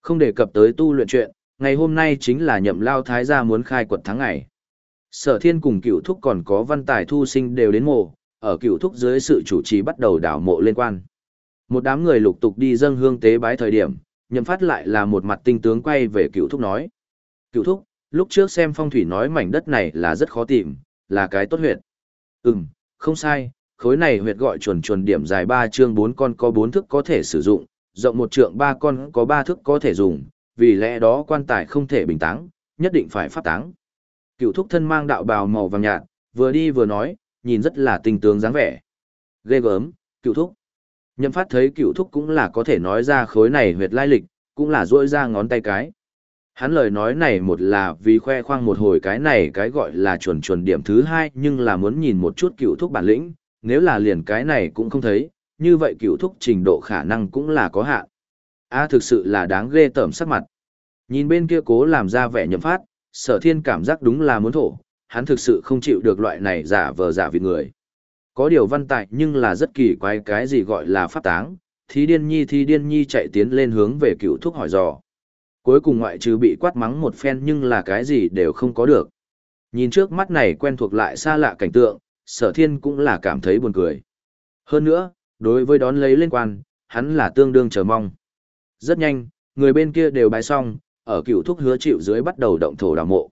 Không đề cập tới tu luyện chuyện, ngày hôm nay chính là nhậm lao thái gia muốn khai quật tháng ngày. Sở thiên cùng cựu thúc còn có văn tài thu sinh đều đến mộ, ở cựu thúc dưới sự chủ trì bắt đầu đảo mộ liên quan. Một đám người lục tục đi dâng hương tế bái thời điểm, nhậm phát lại là một mặt tinh tướng quay về cựu thúc nói. Cựu thúc, lúc trước xem phong thủy nói mảnh đất này là rất khó tìm, là cái tốt huyệt. Ừm, không sai, khối này huyệt gọi chuẩn chuẩn điểm dài 3 chương 4 con có 4 thức có thể sử dụng, rộng một trượng 3 con có 3 thức có thể dùng, vì lẽ đó quan tài không thể bình táng, nhất định phải phát táng. Cựu thúc thân mang đạo bào màu vàng nhạt, vừa đi vừa nói, nhìn rất là tinh tướng dáng vẻ. Ghê gớm, cựu thúc. Nhậm phát thấy cựu thúc cũng là có thể nói ra khối này huyệt lai lịch, cũng là rỗi ra ngón tay cái. Hắn lời nói này một là vì khoe khoang một hồi cái này cái gọi là chuẩn chuẩn điểm thứ hai nhưng là muốn nhìn một chút cựu thúc bản lĩnh, nếu là liền cái này cũng không thấy, như vậy cựu thúc trình độ khả năng cũng là có hạn. A thực sự là đáng ghê tởm sắc mặt. Nhìn bên kia cố làm ra vẻ nhậm phát, sở thiên cảm giác đúng là muốn thổ, hắn thực sự không chịu được loại này giả vờ giả vịt người. Có điều văn tại nhưng là rất kỳ quái cái gì gọi là pháp táng, thí điên nhi thí điên nhi chạy tiến lên hướng về cựu thúc hỏi dò. Cuối cùng ngoại trừ bị quát mắng một phen nhưng là cái gì đều không có được. Nhìn trước mắt này quen thuộc lại xa lạ cảnh tượng, sở thiên cũng là cảm thấy buồn cười. Hơn nữa, đối với đón lấy lên quan, hắn là tương đương chờ mong. Rất nhanh, người bên kia đều bái xong, ở cựu thúc hứa chịu dưới bắt đầu động thổ đào mộ.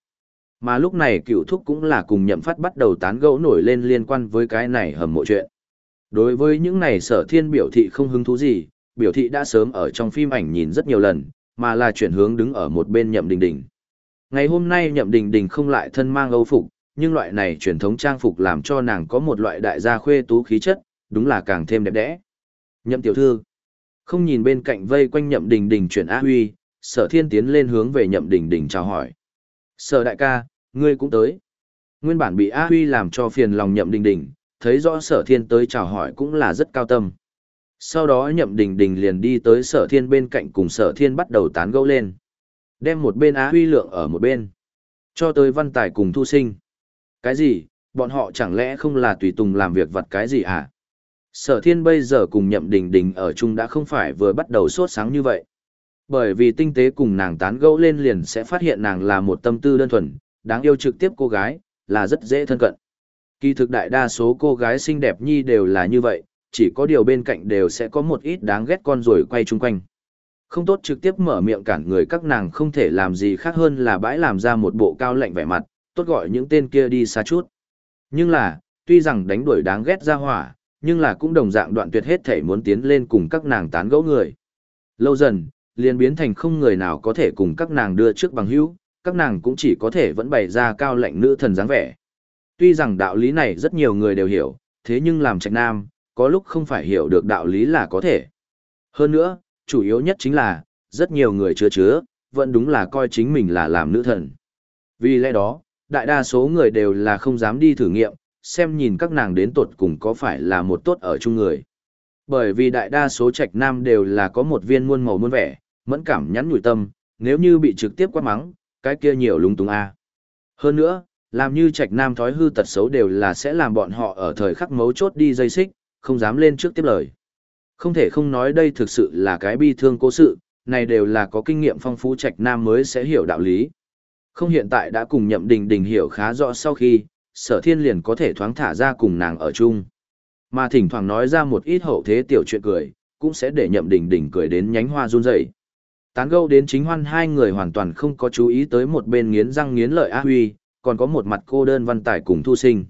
Mà lúc này cựu thúc cũng là cùng nhậm phát bắt đầu tán gẫu nổi lên liên quan với cái này hầm mộ chuyện. Đối với những này sở thiên biểu thị không hứng thú gì, biểu thị đã sớm ở trong phim ảnh nhìn rất nhiều lần, mà là chuyển hướng đứng ở một bên nhậm đình đình. Ngày hôm nay nhậm đình đình không lại thân mang âu phục, nhưng loại này truyền thống trang phục làm cho nàng có một loại đại gia khuê tú khí chất, đúng là càng thêm đẹp đẽ. Nhậm tiểu thư, không nhìn bên cạnh vây quanh nhậm đình đình chuyển á huy, sở thiên tiến lên hướng về nhậm đình đình chào hỏi. Sở đại ca, ngươi cũng tới. Nguyên bản bị á huy làm cho phiền lòng nhậm đình đình, thấy rõ sở thiên tới chào hỏi cũng là rất cao tâm. Sau đó nhậm đình đình liền đi tới sở thiên bên cạnh cùng sở thiên bắt đầu tán gẫu lên. Đem một bên á huy lượng ở một bên. Cho tới văn tài cùng thu sinh. Cái gì, bọn họ chẳng lẽ không là tùy tùng làm việc vật cái gì à? Sở thiên bây giờ cùng nhậm đình đình ở chung đã không phải vừa bắt đầu sốt sáng như vậy. Bởi vì tinh tế cùng nàng tán gẫu lên liền sẽ phát hiện nàng là một tâm tư đơn thuần, đáng yêu trực tiếp cô gái, là rất dễ thân cận. Kỳ thực đại đa số cô gái xinh đẹp nhi đều là như vậy, chỉ có điều bên cạnh đều sẽ có một ít đáng ghét con rồi quay chung quanh. Không tốt trực tiếp mở miệng cản người các nàng không thể làm gì khác hơn là bãi làm ra một bộ cao lạnh vẻ mặt, tốt gọi những tên kia đi xa chút. Nhưng là, tuy rằng đánh đuổi đáng ghét ra hỏa, nhưng là cũng đồng dạng đoạn tuyệt hết thể muốn tiến lên cùng các nàng tán gẫu người. Lâu dần, liền biến thành không người nào có thể cùng các nàng đưa trước bằng hữu, các nàng cũng chỉ có thể vẫn bày ra cao lạnh nữ thần dáng vẻ. Tuy rằng đạo lý này rất nhiều người đều hiểu, thế nhưng làm trạch nam, có lúc không phải hiểu được đạo lý là có thể. Hơn nữa, chủ yếu nhất chính là, rất nhiều người chứa chứa, vẫn đúng là coi chính mình là làm nữ thần. Vì lẽ đó, đại đa số người đều là không dám đi thử nghiệm, xem nhìn các nàng đến tột cùng có phải là một tốt ở chung người. Bởi vì đại đa số trạch nam đều là có một viên muôn màu muôn vẻ, mẫn cảm nhắn nhủi tâm, nếu như bị trực tiếp quát mắng, cái kia nhiều lung tung a. Hơn nữa, làm như trạch nam thói hư tật xấu đều là sẽ làm bọn họ ở thời khắc mấu chốt đi dây xích, không dám lên trước tiếp lời. Không thể không nói đây thực sự là cái bi thương cố sự, này đều là có kinh nghiệm phong phú trạch nam mới sẽ hiểu đạo lý. Không hiện tại đã cùng nhậm đình đình hiểu khá rõ sau khi, sở thiên liền có thể thoáng thả ra cùng nàng ở chung. Mà thỉnh thoảng nói ra một ít hậu thế tiểu chuyện cười, cũng sẽ để nhậm đình đình cười đến nhánh hoa run rẩy. Tán gâu đến chính hoan hai người hoàn toàn không có chú ý tới một bên nghiến răng nghiến lợi A Huy, còn có một mặt cô đơn văn tài cùng thu sinh.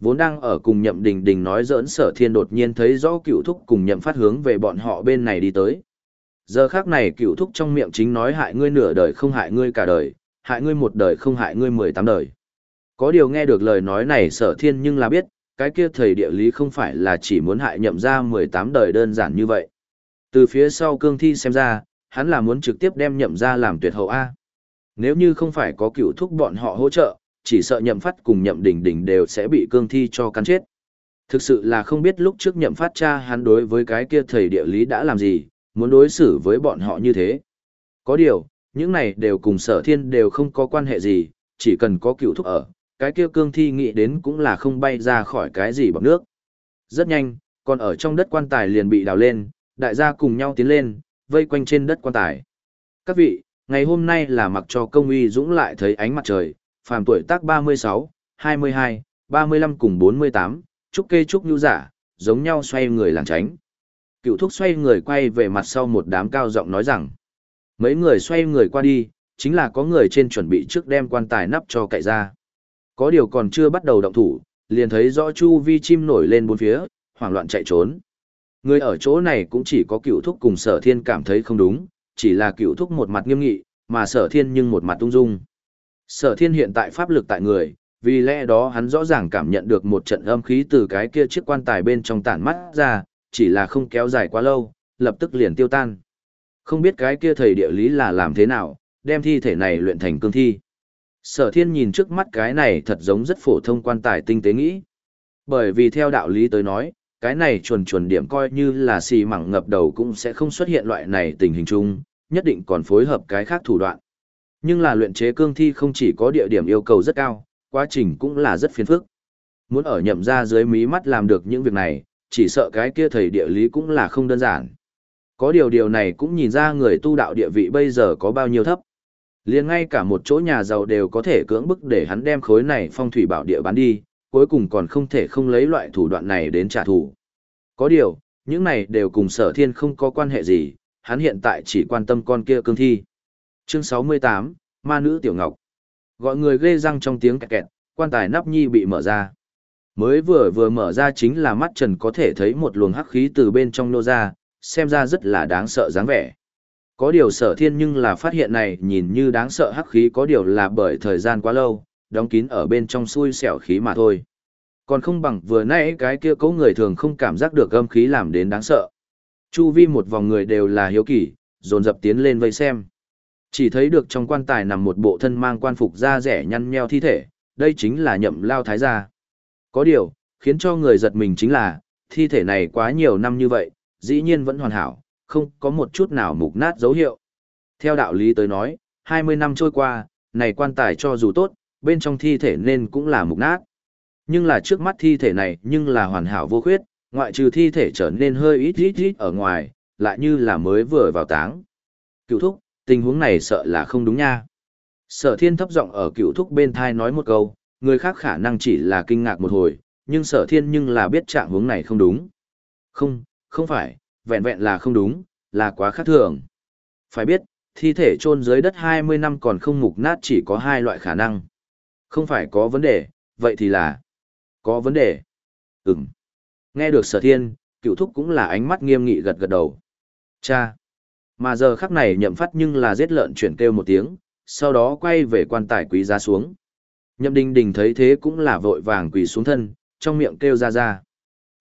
Vốn đang ở cùng nhậm đình đình nói giỡn sở thiên đột nhiên thấy rõ cựu thúc cùng nhậm phát hướng về bọn họ bên này đi tới. Giờ khác này cựu thúc trong miệng chính nói hại ngươi nửa đời không hại ngươi cả đời, hại ngươi một đời không hại ngươi mười tám đời. Có điều nghe được lời nói này sở thiên nhưng là biết, cái kia thầy địa lý không phải là chỉ muốn hại nhậm ra mười tám đời đơn giản như vậy. Từ phía sau cương thi xem ra, hắn là muốn trực tiếp đem nhậm ra làm tuyệt hậu A. Nếu như không phải có cựu thúc bọn họ hỗ trợ, chỉ sợ nhậm phát cùng nhậm đỉnh đỉnh đều sẽ bị cương thi cho cắn chết. Thực sự là không biết lúc trước nhậm phát cha hắn đối với cái kia thầy địa lý đã làm gì, muốn đối xử với bọn họ như thế. Có điều, những này đều cùng sở thiên đều không có quan hệ gì, chỉ cần có cựu thúc ở, cái kia cương thi nghĩ đến cũng là không bay ra khỏi cái gì bằng nước. Rất nhanh, còn ở trong đất quan tài liền bị đào lên, đại gia cùng nhau tiến lên, vây quanh trên đất quan tài. Các vị, ngày hôm nay là mặc cho công uy dũng lại thấy ánh mặt trời, phàm tuổi tác 36, 22, 35 cùng 48, Chúc kê chúc nhu giả, giống nhau xoay người làng tránh. Cựu thúc xoay người quay về mặt sau một đám cao giọng nói rằng, mấy người xoay người qua đi, chính là có người trên chuẩn bị trước đem quan tài nắp cho cậy ra. Có điều còn chưa bắt đầu động thủ, liền thấy rõ chu vi chim nổi lên bốn phía, hoảng loạn chạy trốn. Người ở chỗ này cũng chỉ có cựu thúc cùng sở thiên cảm thấy không đúng, chỉ là cựu thúc một mặt nghiêm nghị, mà sở thiên nhưng một mặt tung dung. Sở thiên hiện tại pháp lực tại người, vì lẽ đó hắn rõ ràng cảm nhận được một trận âm khí từ cái kia chiếc quan tài bên trong tản mắt ra, chỉ là không kéo dài quá lâu, lập tức liền tiêu tan. Không biết cái kia thầy địa lý là làm thế nào, đem thi thể này luyện thành cương thi. Sở thiên nhìn trước mắt cái này thật giống rất phổ thông quan tài tinh tế nghĩ. Bởi vì theo đạo lý tới nói, cái này chuồn chuồn điểm coi như là xì mẳng ngập đầu cũng sẽ không xuất hiện loại này tình hình chung, nhất định còn phối hợp cái khác thủ đoạn. Nhưng là luyện chế cương thi không chỉ có địa điểm yêu cầu rất cao, quá trình cũng là rất phiền phức. Muốn ở nhậm ra dưới mí mắt làm được những việc này, chỉ sợ cái kia thầy địa lý cũng là không đơn giản. Có điều điều này cũng nhìn ra người tu đạo địa vị bây giờ có bao nhiêu thấp. liền ngay cả một chỗ nhà giàu đều có thể cưỡng bức để hắn đem khối này phong thủy bảo địa bán đi, cuối cùng còn không thể không lấy loại thủ đoạn này đến trả thù. Có điều, những này đều cùng sở thiên không có quan hệ gì, hắn hiện tại chỉ quan tâm con kia cương thi. Chương 68, Ma nữ Tiểu Ngọc. Gọi người ghê răng trong tiếng kẹt kẹt, quan tài nắp nhi bị mở ra. Mới vừa vừa mở ra chính là mắt trần có thể thấy một luồng hắc khí từ bên trong nô ra, xem ra rất là đáng sợ dáng vẻ. Có điều sở thiên nhưng là phát hiện này nhìn như đáng sợ hắc khí có điều là bởi thời gian quá lâu, đóng kín ở bên trong xui xẻo khí mà thôi. Còn không bằng vừa nãy cái kia cấu người thường không cảm giác được âm khí làm đến đáng sợ. Chu vi một vòng người đều là hiếu kỳ, dồn dập tiến lên vây xem. Chỉ thấy được trong quan tài nằm một bộ thân mang quan phục da rẻ nhăn nheo thi thể, đây chính là nhậm lao thái gia. Có điều, khiến cho người giật mình chính là, thi thể này quá nhiều năm như vậy, dĩ nhiên vẫn hoàn hảo, không có một chút nào mục nát dấu hiệu. Theo đạo lý tới nói, 20 năm trôi qua, này quan tài cho dù tốt, bên trong thi thể nên cũng là mục nát. Nhưng là trước mắt thi thể này nhưng là hoàn hảo vô khuyết, ngoại trừ thi thể trở nên hơi ít ít ít ở ngoài, lại như là mới vừa vào táng. Cựu thúc, tình huống này sợ là không đúng nha. Sở thiên thấp giọng ở cựu thúc bên thai nói một câu, người khác khả năng chỉ là kinh ngạc một hồi, nhưng sở thiên nhưng là biết trạng huống này không đúng. Không, không phải, vẹn vẹn là không đúng, là quá khác thường. Phải biết, thi thể chôn dưới đất 20 năm còn không mục nát chỉ có hai loại khả năng. Không phải có vấn đề, vậy thì là có vấn đề. Ừm. Nghe được sở thiên, cựu thúc cũng là ánh mắt nghiêm nghị gật gật đầu. Cha. Mà giờ khắc này nhậm phát nhưng là giết lợn chuyển kêu một tiếng, sau đó quay về quan tài quý giá xuống. Nhậm đình đình thấy thế cũng là vội vàng quỳ xuống thân, trong miệng kêu ra ra.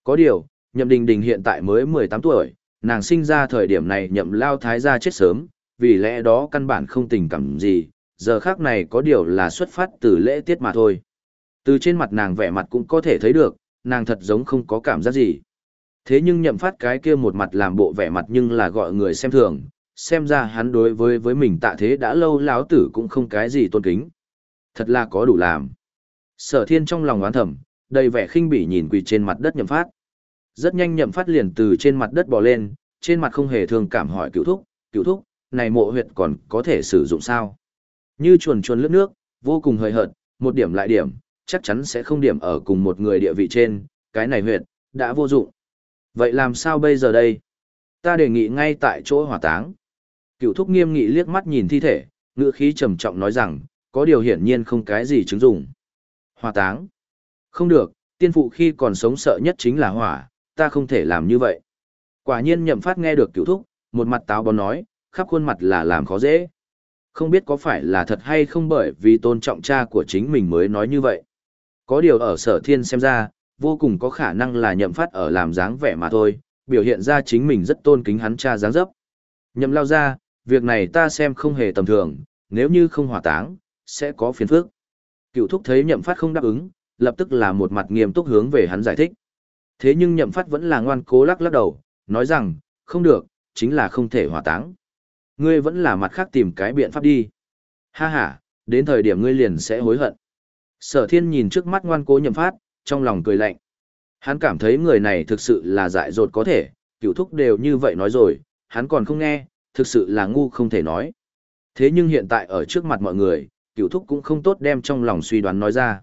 Có điều, nhậm đình đình hiện tại mới 18 tuổi, nàng sinh ra thời điểm này nhậm lao thái gia chết sớm, vì lẽ đó căn bản không tình cảm gì, giờ khác này có điều là xuất phát từ lễ tiết mà thôi. Từ trên mặt nàng vẻ mặt cũng có thể thấy được, nàng thật giống không có cảm giác gì. Thế nhưng nhậm phát cái kia một mặt làm bộ vẻ mặt nhưng là gọi người xem thường, xem ra hắn đối với với mình tạ thế đã lâu láo tử cũng không cái gì tôn kính. Thật là có đủ làm. Sở thiên trong lòng oán thầm, đầy vẻ khinh bỉ nhìn quỳ trên mặt đất nhậm phát. Rất nhanh nhậm phát liền từ trên mặt đất bò lên, trên mặt không hề thương cảm hỏi cựu thúc, cựu thúc, này mộ huyệt còn có thể sử dụng sao? Như chuồn chuồn lướt nước, vô cùng hơi hợt, một điểm lại điểm, chắc chắn sẽ không điểm ở cùng một người địa vị trên, cái này huyệt, đã vô dụng. Vậy làm sao bây giờ đây? Ta đề nghị ngay tại chỗ hỏa táng. Cựu thúc nghiêm nghị liếc mắt nhìn thi thể, ngựa khí trầm trọng nói rằng, có điều hiển nhiên không cái gì chứng dụng. Hỏa táng. Không được, tiên phụ khi còn sống sợ nhất chính là hỏa, ta không thể làm như vậy. Quả nhiên nhậm phát nghe được cựu thúc, một mặt táo bón nói, khắp khuôn mặt là làm khó dễ. Không biết có phải là thật hay không bởi vì tôn trọng cha của chính mình mới nói như vậy. Có điều ở sở thiên xem ra, vô cùng có khả năng là nhậm phát ở làm dáng vẻ mà thôi, biểu hiện ra chính mình rất tôn kính hắn cha dáng dấp. Nhậm lao ra, việc này ta xem không hề tầm thường, nếu như không hỏa táng, sẽ có phiền phức. Cựu thúc thấy nhậm phát không đáp ứng, lập tức là một mặt nghiêm túc hướng về hắn giải thích. Thế nhưng nhậm phát vẫn là ngoan cố lắc lắc đầu, nói rằng, không được, chính là không thể hỏa táng. Ngươi vẫn là mặt khác tìm cái biện pháp đi. Ha ha, đến thời điểm ngươi liền sẽ hối hận. Sở thiên nhìn trước mắt ngoan cố nhậm phát, trong lòng cười lạnh. Hắn cảm thấy người này thực sự là dại dột có thể, cựu thúc đều như vậy nói rồi, hắn còn không nghe, thực sự là ngu không thể nói. Thế nhưng hiện tại ở trước mặt mọi người, cựu thúc cũng không tốt đem trong lòng suy đoán nói ra.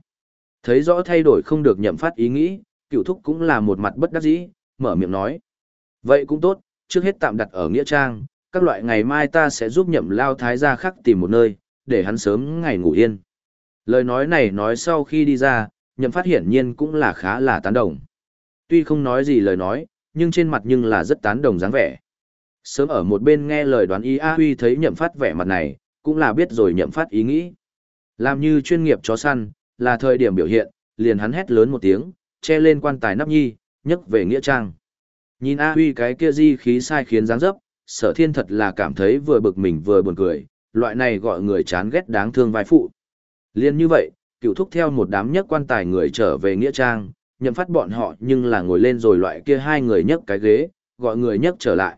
Thấy rõ thay đổi không được nhậm phát ý nghĩ, cựu thúc cũng là một mặt bất đắc dĩ, mở miệng nói. Vậy cũng tốt, trước hết tạm đặt ở Nghĩa Trang, các loại ngày mai ta sẽ giúp nhậm lao thái gia khắc tìm một nơi, để hắn sớm ngày ngủ yên. Lời nói này nói sau khi đi ra, nhậm phát hiển nhiên cũng là khá là tán đồng. Tuy không nói gì lời nói, nhưng trên mặt nhưng là rất tán đồng dáng vẻ. Sớm ở một bên nghe lời đoán ý A Huy thấy nhậm phát vẻ mặt này, cũng là biết rồi nhậm phát ý nghĩ. Làm như chuyên nghiệp chó săn, là thời điểm biểu hiện, liền hắn hét lớn một tiếng, che lên quan tài nắp nhi, nhấc về nghĩa trang. Nhìn A Huy cái kia di khí sai khiến dáng dấp, sở thiên thật là cảm thấy vừa bực mình vừa buồn cười, loại này gọi người chán ghét đáng thương vai phụ. Liên như vậy, cựu thúc theo một đám nhất quan tài người trở về nghĩa trang, nhậm phát bọn họ nhưng là ngồi lên rồi loại kia hai người nhấc cái ghế, gọi người nhấc trở lại.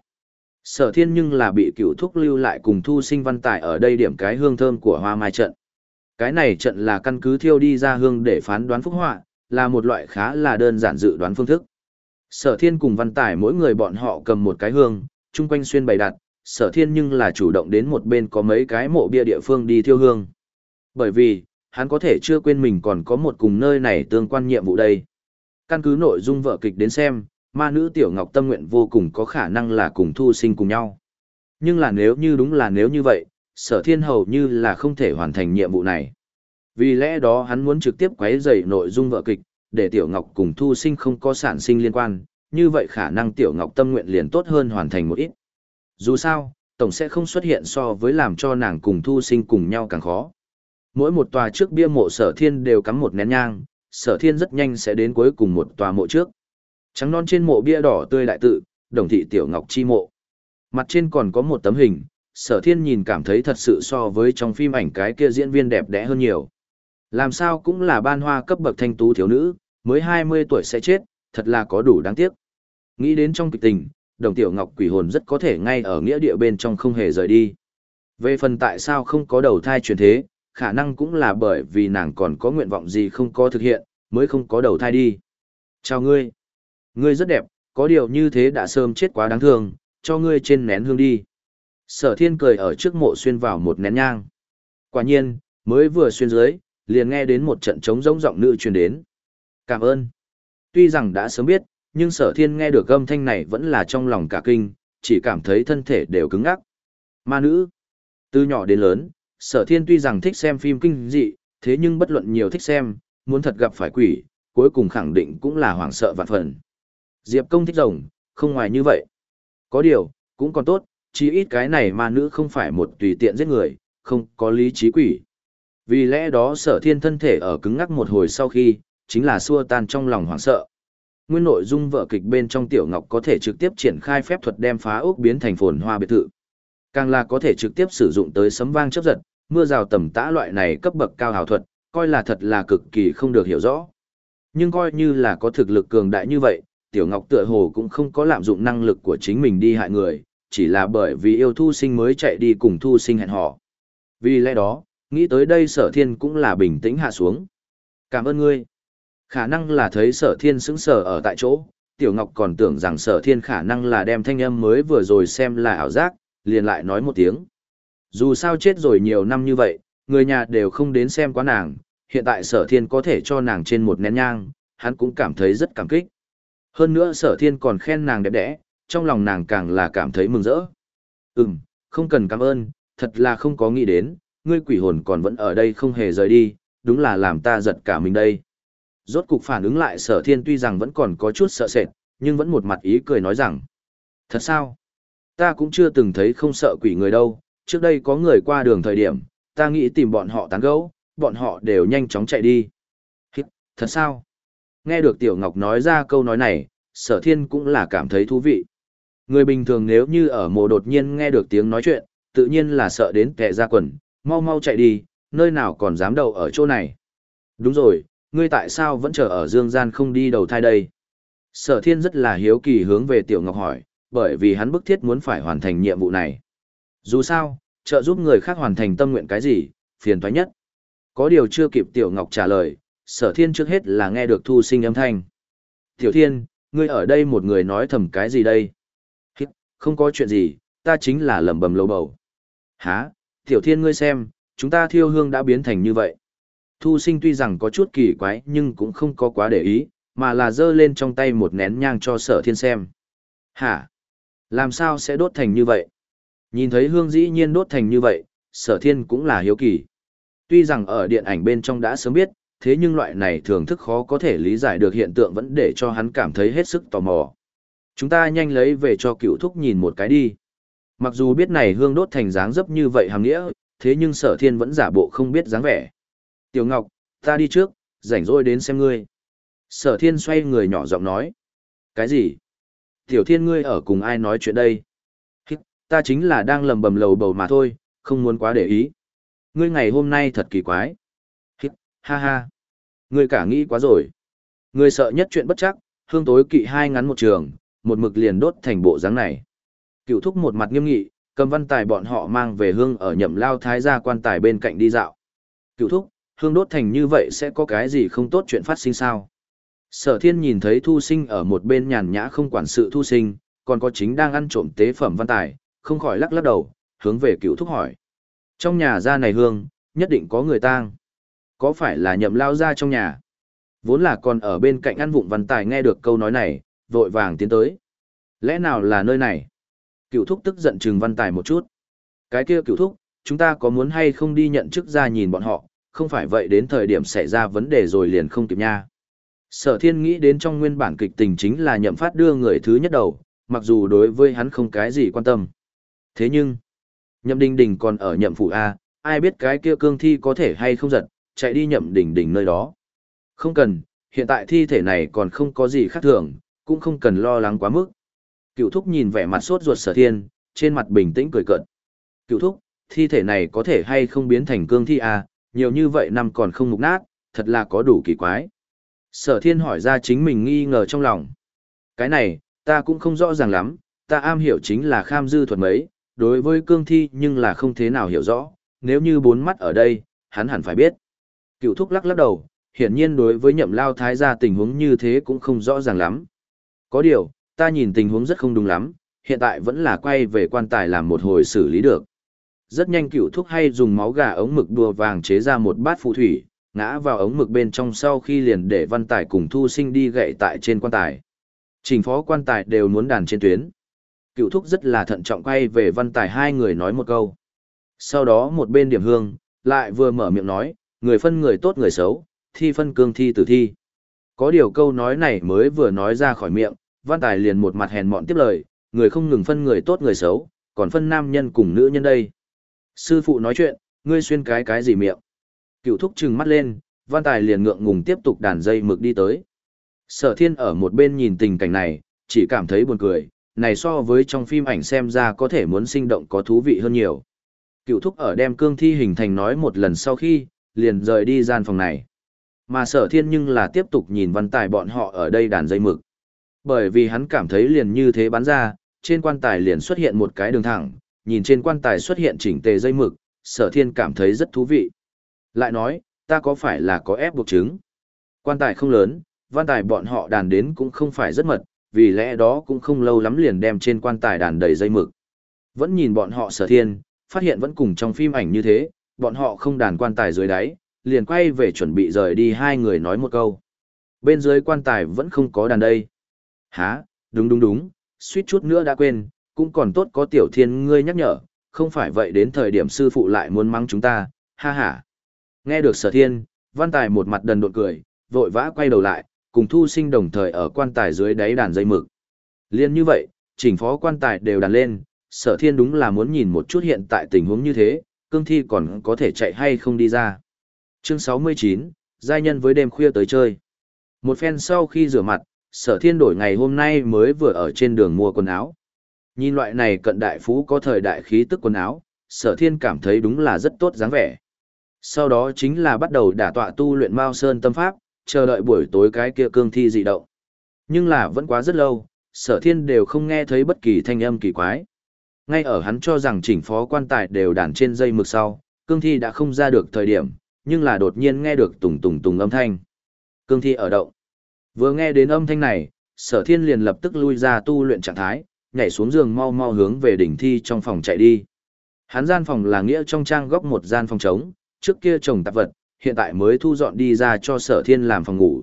Sở thiên nhưng là bị cựu thúc lưu lại cùng thu sinh văn tài ở đây điểm cái hương thơm của hoa mai trận. Cái này trận là căn cứ thiêu đi ra hương để phán đoán phúc họa, là một loại khá là đơn giản dự đoán phương thức. Sở thiên cùng văn tài mỗi người bọn họ cầm một cái hương, chung quanh xuyên bày đặt, sở thiên nhưng là chủ động đến một bên có mấy cái mộ bia địa phương đi thiêu hương. Bởi vì, hắn có thể chưa quên mình còn có một cùng nơi này tương quan nhiệm vụ đây. Căn cứ nội dung vợ kịch đến xem, ma nữ Tiểu Ngọc tâm nguyện vô cùng có khả năng là cùng thu sinh cùng nhau. Nhưng là nếu như đúng là nếu như vậy, sở thiên hầu như là không thể hoàn thành nhiệm vụ này. Vì lẽ đó hắn muốn trực tiếp quấy rầy nội dung vợ kịch, để Tiểu Ngọc cùng thu sinh không có sản sinh liên quan, như vậy khả năng Tiểu Ngọc tâm nguyện liền tốt hơn hoàn thành một ít. Dù sao, tổng sẽ không xuất hiện so với làm cho nàng cùng thu sinh cùng nhau càng khó. Mỗi một tòa trước bia mộ sở thiên đều cắm một nén nhang, sở thiên rất nhanh sẽ đến cuối cùng một tòa mộ trước. Trắng non trên mộ bia đỏ tươi đại tự, đồng thị tiểu ngọc chi mộ. Mặt trên còn có một tấm hình, sở thiên nhìn cảm thấy thật sự so với trong phim ảnh cái kia diễn viên đẹp đẽ hơn nhiều. Làm sao cũng là ban hoa cấp bậc thanh tú thiếu nữ, mới 20 tuổi sẽ chết, thật là có đủ đáng tiếc. Nghĩ đến trong kịch tình, đồng tiểu ngọc quỷ hồn rất có thể ngay ở nghĩa địa bên trong không hề rời đi. Về phần tại sao không có đầu thai truyền thế, khả năng cũng là bởi vì nàng còn có nguyện vọng gì không có thực hiện, mới không có đầu thai đi. Chào ngươi. Ngươi rất đẹp, có điều như thế đã sớm chết quá đáng thương, cho ngươi trên nén hương đi. Sở thiên cười ở trước mộ xuyên vào một nén nhang. Quả nhiên, mới vừa xuyên dưới, liền nghe đến một trận trống rỗng giọng nữ truyền đến. Cảm ơn. Tuy rằng đã sớm biết, nhưng sở thiên nghe được âm thanh này vẫn là trong lòng cả kinh, chỉ cảm thấy thân thể đều cứng ngắc. Ma nữ. Từ nhỏ đến lớn, sở thiên tuy rằng thích xem phim kinh dị, thế nhưng bất luận nhiều thích xem, muốn thật gặp phải quỷ, cuối cùng khẳng định cũng là hoảng sợ vạn phần. Diệp công thích rồng, không ngoài như vậy. Có điều, cũng còn tốt, chí ít cái này ma nữ không phải một tùy tiện giết người, không có lý trí quỷ. Vì lẽ đó sở thiên thân thể ở cứng ngắc một hồi sau khi, chính là xua tan trong lòng hoảng sợ. Nguyên nội dung vở kịch bên trong Tiểu Ngọc có thể trực tiếp triển khai phép thuật đem phá ốc biến thành phồn hoa biệt thự. Càng là có thể trực tiếp sử dụng tới sấm vang chấp giật, mưa rào tầm tã loại này cấp bậc cao hào thuật, coi là thật là cực kỳ không được hiểu rõ. Nhưng coi như là có thực lực cường đại như vậy, Tiểu Ngọc tựa hồ cũng không có lạm dụng năng lực của chính mình đi hại người, chỉ là bởi vì yêu thu sinh mới chạy đi cùng thu sinh hẹn họ. Vì lẽ đó, nghĩ tới đây sở thiên cũng là bình tĩnh hạ xuống. Cảm ơn ngươi. Khả năng là thấy sở thiên sững sờ ở tại chỗ, Tiểu Ngọc còn tưởng rằng sở thiên khả năng là đem thanh âm mới vừa rồi xem là ảo giác, liền lại nói một tiếng. Dù sao chết rồi nhiều năm như vậy, người nhà đều không đến xem quá nàng, hiện tại sở thiên có thể cho nàng trên một nén nhang, hắn cũng cảm thấy rất cảm kích. Hơn nữa sở thiên còn khen nàng đẹp đẽ, trong lòng nàng càng là cảm thấy mừng rỡ. Ừm, không cần cảm ơn, thật là không có nghĩ đến, ngươi quỷ hồn còn vẫn ở đây không hề rời đi, đúng là làm ta giật cả mình đây. Rốt cục phản ứng lại sở thiên tuy rằng vẫn còn có chút sợ sệt, nhưng vẫn một mặt ý cười nói rằng. Thật sao? Ta cũng chưa từng thấy không sợ quỷ người đâu, trước đây có người qua đường thời điểm, ta nghĩ tìm bọn họ tán gẫu, bọn họ đều nhanh chóng chạy đi. Hít, thật sao? Nghe được Tiểu Ngọc nói ra câu nói này, sở thiên cũng là cảm thấy thú vị. Người bình thường nếu như ở mồ đột nhiên nghe được tiếng nói chuyện, tự nhiên là sợ đến kẻ ra quần, mau mau chạy đi, nơi nào còn dám đầu ở chỗ này. Đúng rồi, ngươi tại sao vẫn chờ ở dương gian không đi đầu thai đây? Sở thiên rất là hiếu kỳ hướng về Tiểu Ngọc hỏi, bởi vì hắn bức thiết muốn phải hoàn thành nhiệm vụ này. Dù sao, trợ giúp người khác hoàn thành tâm nguyện cái gì, phiền toái nhất. Có điều chưa kịp Tiểu Ngọc trả lời, sở thiên trước hết là nghe được thu sinh âm thanh. Tiểu thiên, ngươi ở đây một người nói thầm cái gì đây? Không có chuyện gì, ta chính là lẩm bẩm lầu bầu. Hả, tiểu thiên ngươi xem, chúng ta thiêu hương đã biến thành như vậy. Thu sinh tuy rằng có chút kỳ quái nhưng cũng không có quá để ý, mà là giơ lên trong tay một nén nhang cho sở thiên xem. Hả? Làm sao sẽ đốt thành như vậy? Nhìn thấy hương dĩ nhiên đốt thành như vậy, sở thiên cũng là hiếu kỳ. Tuy rằng ở điện ảnh bên trong đã sớm biết, thế nhưng loại này thường thức khó có thể lý giải được hiện tượng vẫn để cho hắn cảm thấy hết sức tò mò. Chúng ta nhanh lấy về cho cựu thúc nhìn một cái đi. Mặc dù biết này hương đốt thành dáng dấp như vậy hàm nghĩa, thế nhưng sở thiên vẫn giả bộ không biết dáng vẻ. Tiểu Ngọc, ta đi trước, rảnh rỗi đến xem ngươi. Sở thiên xoay người nhỏ giọng nói. Cái gì? Tiểu thiên ngươi ở cùng ai nói chuyện đây? Hít, ta chính là đang lầm bầm lầu bầu mà thôi, không muốn quá để ý. Ngươi ngày hôm nay thật kỳ quái. Hít, ha ha. Ngươi cả nghĩ quá rồi. Ngươi sợ nhất chuyện bất chắc, hương tối kỵ hai ngắn một trường, một mực liền đốt thành bộ dáng này. Cựu thúc một mặt nghiêm nghị, cầm văn tài bọn họ mang về hương ở nhậm lao thái gia quan tài bên cạnh đi dạo. Cựu thúc, hương đốt thành như vậy sẽ có cái gì không tốt chuyện phát sinh sao? Sở thiên nhìn thấy thu sinh ở một bên nhàn nhã không quản sự thu sinh, còn có chính đang ăn trộm tế phẩm văn tài, không khỏi lắc lắc đầu, hướng về cựu thúc hỏi. Trong nhà gia này hương, nhất định có người tang. Có phải là nhậm lao ra trong nhà? Vốn là còn ở bên cạnh ăn vụng văn tài nghe được câu nói này, vội vàng tiến tới. Lẽ nào là nơi này? Cựu thúc tức giận trừng văn tài một chút. Cái kia cựu thúc, chúng ta có muốn hay không đi nhận chức ra nhìn bọn họ, không phải vậy đến thời điểm xảy ra vấn đề rồi liền không kịp nha. Sở thiên nghĩ đến trong nguyên bản kịch tình chính là nhậm phát đưa người thứ nhất đầu, mặc dù đối với hắn không cái gì quan tâm. Thế nhưng, nhậm đình đình còn ở nhậm phủ A, ai biết cái kia cương thi có thể hay không giật, chạy đi nhậm đình đình nơi đó. Không cần, hiện tại thi thể này còn không có gì khác thường, cũng không cần lo lắng quá mức. Cựu thúc nhìn vẻ mặt sốt ruột sở thiên, trên mặt bình tĩnh cười cợt. Cựu thúc, thi thể này có thể hay không biến thành cương thi à, nhiều như vậy năm còn không mục nát, thật là có đủ kỳ quái. Sở thiên hỏi ra chính mình nghi ngờ trong lòng. Cái này, ta cũng không rõ ràng lắm, ta am hiểu chính là kham dư thuật mấy, đối với cương thi nhưng là không thế nào hiểu rõ, nếu như bốn mắt ở đây, hắn hẳn phải biết. Cựu thúc lắc lắc đầu, hiển nhiên đối với nhậm lao thái gia tình huống như thế cũng không rõ ràng lắm. Có điều, ta nhìn tình huống rất không đúng lắm, hiện tại vẫn là quay về quan tài làm một hồi xử lý được. Rất nhanh cựu thúc hay dùng máu gà ống mực đùa vàng chế ra một bát phù thủy, ngã vào ống mực bên trong sau khi liền để văn tài cùng thu sinh đi gậy tại trên quan tài. Trình phó quan tài đều muốn đàn trên tuyến. Cựu thúc rất là thận trọng quay về văn tài hai người nói một câu. Sau đó một bên điểm hương, lại vừa mở miệng nói, người phân người tốt người xấu, thi phân cương thi tử thi. Có điều câu nói này mới vừa nói ra khỏi miệng, văn tài liền một mặt hèn mọn tiếp lời, người không ngừng phân người tốt người xấu, còn phân nam nhân cùng nữ nhân đây. Sư phụ nói chuyện, ngươi xuyên cái cái gì miệng. Cựu thúc trừng mắt lên, văn tài liền ngượng ngùng tiếp tục đàn dây mực đi tới. Sở thiên ở một bên nhìn tình cảnh này, chỉ cảm thấy buồn cười, này so với trong phim ảnh xem ra có thể muốn sinh động có thú vị hơn nhiều. Cựu thúc ở đem cương thi hình thành nói một lần sau khi, liền rời đi gian phòng này. Mà sở thiên nhưng là tiếp tục nhìn văn tài bọn họ ở đây đàn dây mực. Bởi vì hắn cảm thấy liền như thế bắn ra, trên quan tài liền xuất hiện một cái đường thẳng, nhìn trên quan tài xuất hiện chỉnh tề dây mực, sở thiên cảm thấy rất thú vị. Lại nói, ta có phải là có ép buộc chứng? Quan tài không lớn, văn tài bọn họ đàn đến cũng không phải rất mật, vì lẽ đó cũng không lâu lắm liền đem trên quan tài đàn đầy dây mực. Vẫn nhìn bọn họ sở thiên, phát hiện vẫn cùng trong phim ảnh như thế, bọn họ không đàn quan tài dưới đáy, liền quay về chuẩn bị rời đi hai người nói một câu. Bên dưới quan tài vẫn không có đàn đây. Hả, đúng đúng đúng, suýt chút nữa đã quên, cũng còn tốt có tiểu thiên ngươi nhắc nhở, không phải vậy đến thời điểm sư phụ lại muốn mắng chúng ta, ha ha. Nghe được sở thiên, văn tài một mặt đần đột cười, vội vã quay đầu lại, cùng thu sinh đồng thời ở quan tài dưới đáy đàn dây mực. Liên như vậy, chỉnh phó quan tài đều đàn lên, sở thiên đúng là muốn nhìn một chút hiện tại tình huống như thế, cương thi còn có thể chạy hay không đi ra. Chương 69, giai nhân với đêm khuya tới chơi. Một phen sau khi rửa mặt, sở thiên đổi ngày hôm nay mới vừa ở trên đường mua quần áo. Nhìn loại này cận đại phú có thời đại khí tức quần áo, sở thiên cảm thấy đúng là rất tốt dáng vẻ. Sau đó chính là bắt đầu đả tọa tu luyện Mao Sơn tâm pháp, chờ đợi buổi tối cái kia cương thi dị động. Nhưng là vẫn quá rất lâu, sở thiên đều không nghe thấy bất kỳ thanh âm kỳ quái. Ngay ở hắn cho rằng chỉnh phó quan tài đều đàn trên dây mực sau, cương thi đã không ra được thời điểm, nhưng là đột nhiên nghe được tùng tùng tùng âm thanh. Cương thi ở động. Vừa nghe đến âm thanh này, sở thiên liền lập tức lui ra tu luyện trạng thái, nhảy xuống giường mau mau hướng về đỉnh thi trong phòng chạy đi. Hắn gian phòng là nghĩa trong trang góc một gian phòng trống, trước kia trồng tạp vật, hiện tại mới thu dọn đi ra cho sở thiên làm phòng ngủ.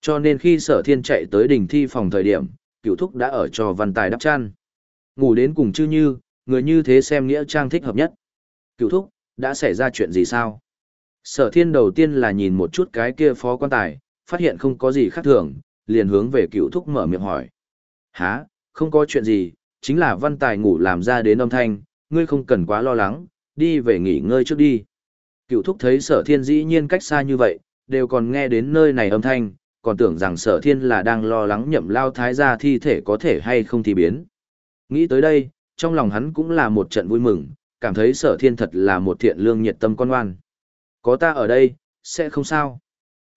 Cho nên khi sở thiên chạy tới đỉnh thi phòng thời điểm, cựu thúc đã ở cho văn tài đắp chăn. Ngủ đến cùng chư như, người như thế xem nghĩa trang thích hợp nhất. Cựu thúc, đã xảy ra chuyện gì sao? Sở thiên đầu tiên là nhìn một chút cái kia phó quan tài, phát hiện không có gì khác thường, liền hướng về cựu thúc mở miệng hỏi. Hả, không có chuyện gì, chính là văn tài ngủ làm ra đến âm thanh, ngươi không cần quá lo lắng, đi về nghỉ ngơi trước đi. Cựu thúc thấy sở thiên dĩ nhiên cách xa như vậy, đều còn nghe đến nơi này âm thanh, còn tưởng rằng sở thiên là đang lo lắng nhậm lao thái gia thi thể có thể hay không thì biến. Nghĩ tới đây, trong lòng hắn cũng là một trận vui mừng, cảm thấy sở thiên thật là một thiện lương nhiệt tâm con ngoan. Có ta ở đây, sẽ không sao.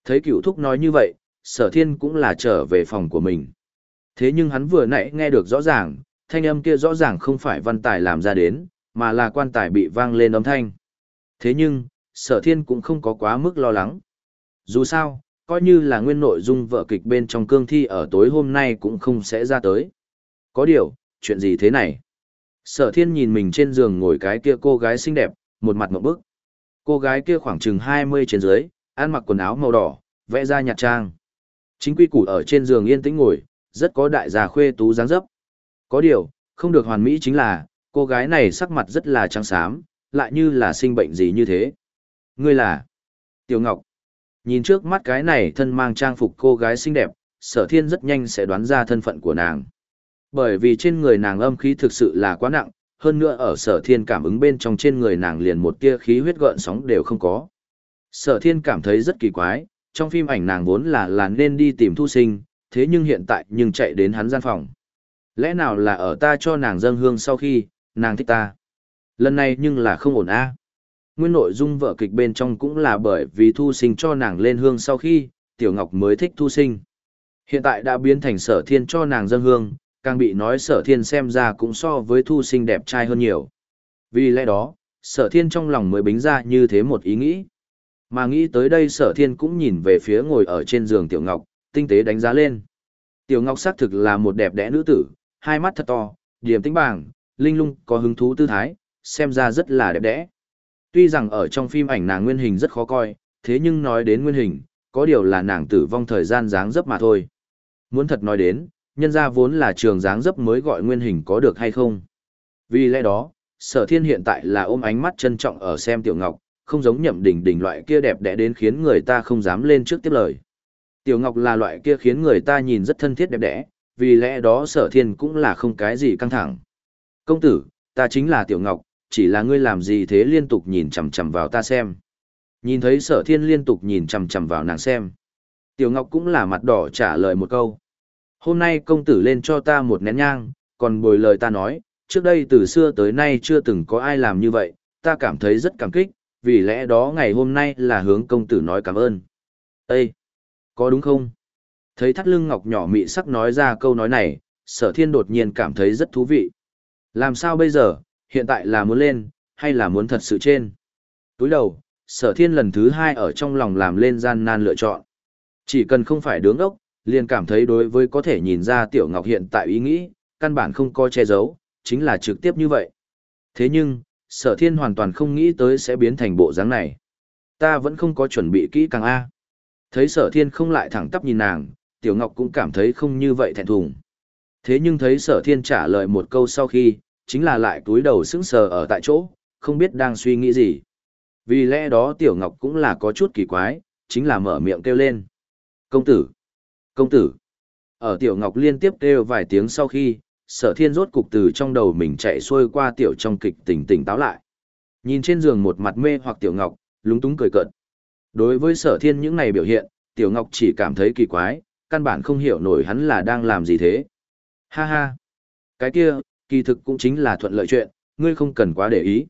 Thấy cựu thúc nói như vậy, sở thiên cũng là trở về phòng của mình. Thế nhưng hắn vừa nãy nghe được rõ ràng, thanh âm kia rõ ràng không phải văn tài làm ra đến, mà là quan tài bị vang lên âm thanh. Thế nhưng, sở thiên cũng không có quá mức lo lắng. Dù sao, coi như là nguyên nội dung vợ kịch bên trong cương thi ở tối hôm nay cũng không sẽ ra tới. Có điều, chuyện gì thế này? Sở thiên nhìn mình trên giường ngồi cái kia cô gái xinh đẹp, một mặt mộng bức. Cô gái kia khoảng chừng 20 trên dưới, ăn mặc quần áo màu đỏ, vẽ ra nhạt trang. Chính quy củ ở trên giường yên tĩnh ngồi, rất có đại gia khuê tú dáng dấp. Có điều, không được hoàn mỹ chính là, cô gái này sắc mặt rất là trắng xám, lại như là sinh bệnh gì như thế. Ngươi là Tiểu Ngọc. Nhìn trước mắt cái này thân mang trang phục cô gái xinh đẹp, sở thiên rất nhanh sẽ đoán ra thân phận của nàng. Bởi vì trên người nàng âm khí thực sự là quá nặng, hơn nữa ở sở thiên cảm ứng bên trong trên người nàng liền một tia khí huyết gợn sóng đều không có. Sở thiên cảm thấy rất kỳ quái, trong phim ảnh nàng vốn là là nên đi tìm thu sinh, thế nhưng hiện tại nhưng chạy đến hắn gian phòng. Lẽ nào là ở ta cho nàng dâng hương sau khi, nàng thích ta. Lần này nhưng là không ổn a. Nguyên nội dung vợ kịch bên trong cũng là bởi vì thu sinh cho nàng lên hương sau khi, Tiểu Ngọc mới thích thu sinh. Hiện tại đã biến thành sở thiên cho nàng dâng hương, càng bị nói sở thiên xem ra cũng so với thu sinh đẹp trai hơn nhiều. Vì lẽ đó, sở thiên trong lòng mới bính ra như thế một ý nghĩ. Mà nghĩ tới đây sở thiên cũng nhìn về phía ngồi ở trên giường Tiểu Ngọc, tinh tế đánh giá lên. Tiểu Ngọc xác thực là một đẹp đẽ nữ tử, hai mắt thật to, điểm tính bảng, linh lung có hứng thú tư thái, xem ra rất là đẹp đẽ. Tuy rằng ở trong phim ảnh nàng nguyên hình rất khó coi, thế nhưng nói đến nguyên hình, có điều là nàng tử vong thời gian dáng dấp mà thôi. Muốn thật nói đến, nhân ra vốn là trường dáng dấp mới gọi nguyên hình có được hay không. Vì lẽ đó, sở thiên hiện tại là ôm ánh mắt trân trọng ở xem tiểu ngọc, không giống nhậm đỉnh đỉnh loại kia đẹp đẽ đến khiến người ta không dám lên trước tiếp lời. Tiểu ngọc là loại kia khiến người ta nhìn rất thân thiết đẹp đẽ, vì lẽ đó sở thiên cũng là không cái gì căng thẳng. Công tử, ta chính là tiểu ngọc, chỉ là ngươi làm gì thế liên tục nhìn chằm chằm vào ta xem. Nhìn thấy sở thiên liên tục nhìn chằm chằm vào nàng xem. Tiểu ngọc cũng là mặt đỏ trả lời một câu. Hôm nay công tử lên cho ta một nén nhang, còn bồi lời ta nói, trước đây từ xưa tới nay chưa từng có ai làm như vậy, ta cảm thấy rất cảm kích, vì lẽ đó ngày hôm nay là hướng công tử nói cảm ơn. Ê! Có đúng không? Thấy thắt lưng ngọc nhỏ mị sắc nói ra câu nói này, sở thiên đột nhiên cảm thấy rất thú vị. Làm sao bây giờ, hiện tại là muốn lên, hay là muốn thật sự trên? Túi đầu, sở thiên lần thứ hai ở trong lòng làm lên gian nan lựa chọn. Chỉ cần không phải đứng ốc, liền cảm thấy đối với có thể nhìn ra tiểu ngọc hiện tại ý nghĩ, căn bản không có che giấu, chính là trực tiếp như vậy. Thế nhưng, sở thiên hoàn toàn không nghĩ tới sẽ biến thành bộ dáng này. Ta vẫn không có chuẩn bị kỹ càng A. Thấy sở thiên không lại thẳng tắp nhìn nàng, tiểu ngọc cũng cảm thấy không như vậy thẹn thùng. Thế nhưng thấy sở thiên trả lời một câu sau khi, chính là lại túi đầu sững sờ ở tại chỗ, không biết đang suy nghĩ gì. Vì lẽ đó tiểu ngọc cũng là có chút kỳ quái, chính là mở miệng kêu lên. Công tử! Công tử! Ở tiểu ngọc liên tiếp kêu vài tiếng sau khi, sở thiên rốt cục từ trong đầu mình chạy xuôi qua tiểu trong kịch tỉnh tỉnh táo lại. Nhìn trên giường một mặt mê hoặc tiểu ngọc, lúng túng cười cợt. Đối với sở thiên những này biểu hiện, tiểu ngọc chỉ cảm thấy kỳ quái, căn bản không hiểu nổi hắn là đang làm gì thế. Ha ha! Cái kia, kỳ thực cũng chính là thuận lợi chuyện, ngươi không cần quá để ý.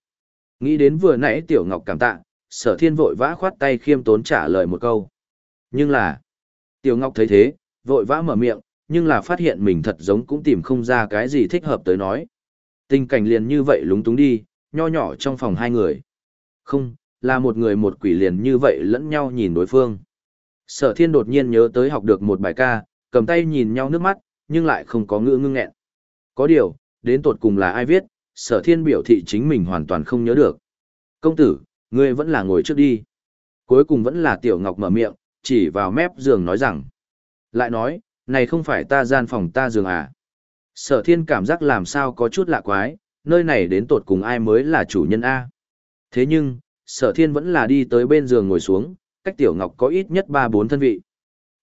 Nghĩ đến vừa nãy tiểu ngọc cảm tạ, sở thiên vội vã khoát tay khiêm tốn trả lời một câu. Nhưng là, tiểu ngọc thấy thế, vội vã mở miệng, nhưng là phát hiện mình thật giống cũng tìm không ra cái gì thích hợp tới nói. Tình cảnh liền như vậy lúng túng đi, nho nhỏ trong phòng hai người. Không, là một người một quỷ liền như vậy lẫn nhau nhìn đối phương. Sở thiên đột nhiên nhớ tới học được một bài ca, cầm tay nhìn nhau nước mắt, nhưng lại không có ngữ ngưng nghẹn. Có điều, đến tột cùng là ai viết, sở thiên biểu thị chính mình hoàn toàn không nhớ được. Công tử, ngươi vẫn là ngồi trước đi. Cuối cùng vẫn là tiểu ngọc mở miệng, chỉ vào mép giường nói rằng. Lại nói, này không phải ta gian phòng ta giường à. Sở thiên cảm giác làm sao có chút lạ quái, nơi này đến tột cùng ai mới là chủ nhân A. Thế nhưng, sở thiên vẫn là đi tới bên giường ngồi xuống, cách tiểu ngọc có ít nhất ba bốn thân vị.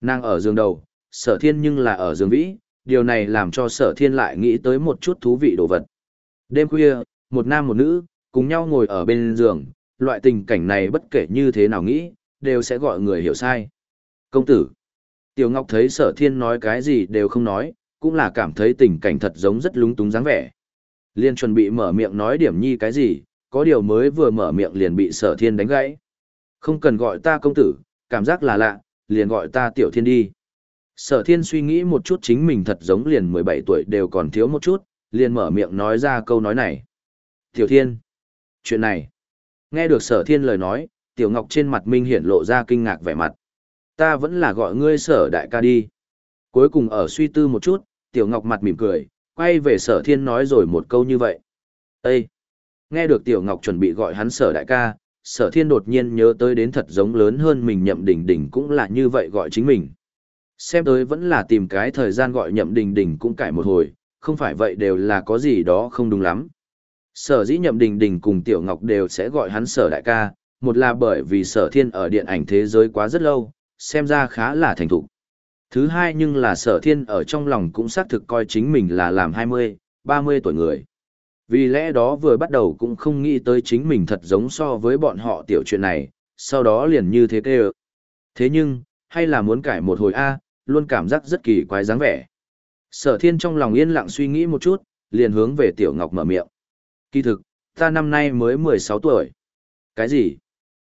Nàng ở giường đầu, sở thiên nhưng là ở giường vĩ, điều này làm cho sở thiên lại nghĩ tới một chút thú vị đồ vật. Đêm khuya, một nam một nữ, cùng nhau ngồi ở bên giường, loại tình cảnh này bất kể như thế nào nghĩ, đều sẽ gọi người hiểu sai. Công tử. Tiểu Ngọc thấy sở thiên nói cái gì đều không nói, cũng là cảm thấy tình cảnh thật giống rất lúng túng dáng vẻ. Liên chuẩn bị mở miệng nói điểm nhi cái gì, có điều mới vừa mở miệng liền bị sở thiên đánh gãy. Không cần gọi ta công tử, cảm giác là lạ, liền gọi ta tiểu thiên đi. Sở thiên suy nghĩ một chút chính mình thật giống liền 17 tuổi đều còn thiếu một chút, liền mở miệng nói ra câu nói này. Tiểu Thiên, chuyện này. Nghe được sở thiên lời nói, Tiểu Ngọc trên mặt Minh hiển lộ ra kinh ngạc vẻ mặt. Ta vẫn là gọi ngươi sở đại ca đi. Cuối cùng ở suy tư một chút, Tiểu Ngọc mặt mỉm cười, quay về sở thiên nói rồi một câu như vậy. Ê! Nghe được Tiểu Ngọc chuẩn bị gọi hắn sở đại ca, sở thiên đột nhiên nhớ tới đến thật giống lớn hơn mình nhậm đình đình cũng là như vậy gọi chính mình. Xem tới vẫn là tìm cái thời gian gọi nhậm đình đình cũng cải một hồi, không phải vậy đều là có gì đó không đúng lắm. Sở dĩ nhậm đình đình cùng Tiểu Ngọc đều sẽ gọi hắn sở đại ca, một là bởi vì sở thiên ở điện ảnh thế giới quá rất lâu, xem ra khá là thành thục. Thứ hai nhưng là sở thiên ở trong lòng cũng xác thực coi chính mình là làm 20, 30 tuổi người. Vì lẽ đó vừa bắt đầu cũng không nghĩ tới chính mình thật giống so với bọn họ tiểu chuyện này, sau đó liền như thế kêu. Thế nhưng, hay là muốn cải một hồi A, luôn cảm giác rất kỳ quái dáng vẻ. Sở thiên trong lòng yên lặng suy nghĩ một chút, liền hướng về Tiểu Ngọc mở miệng. Kỳ thực, ta năm nay mới 16 tuổi. Cái gì?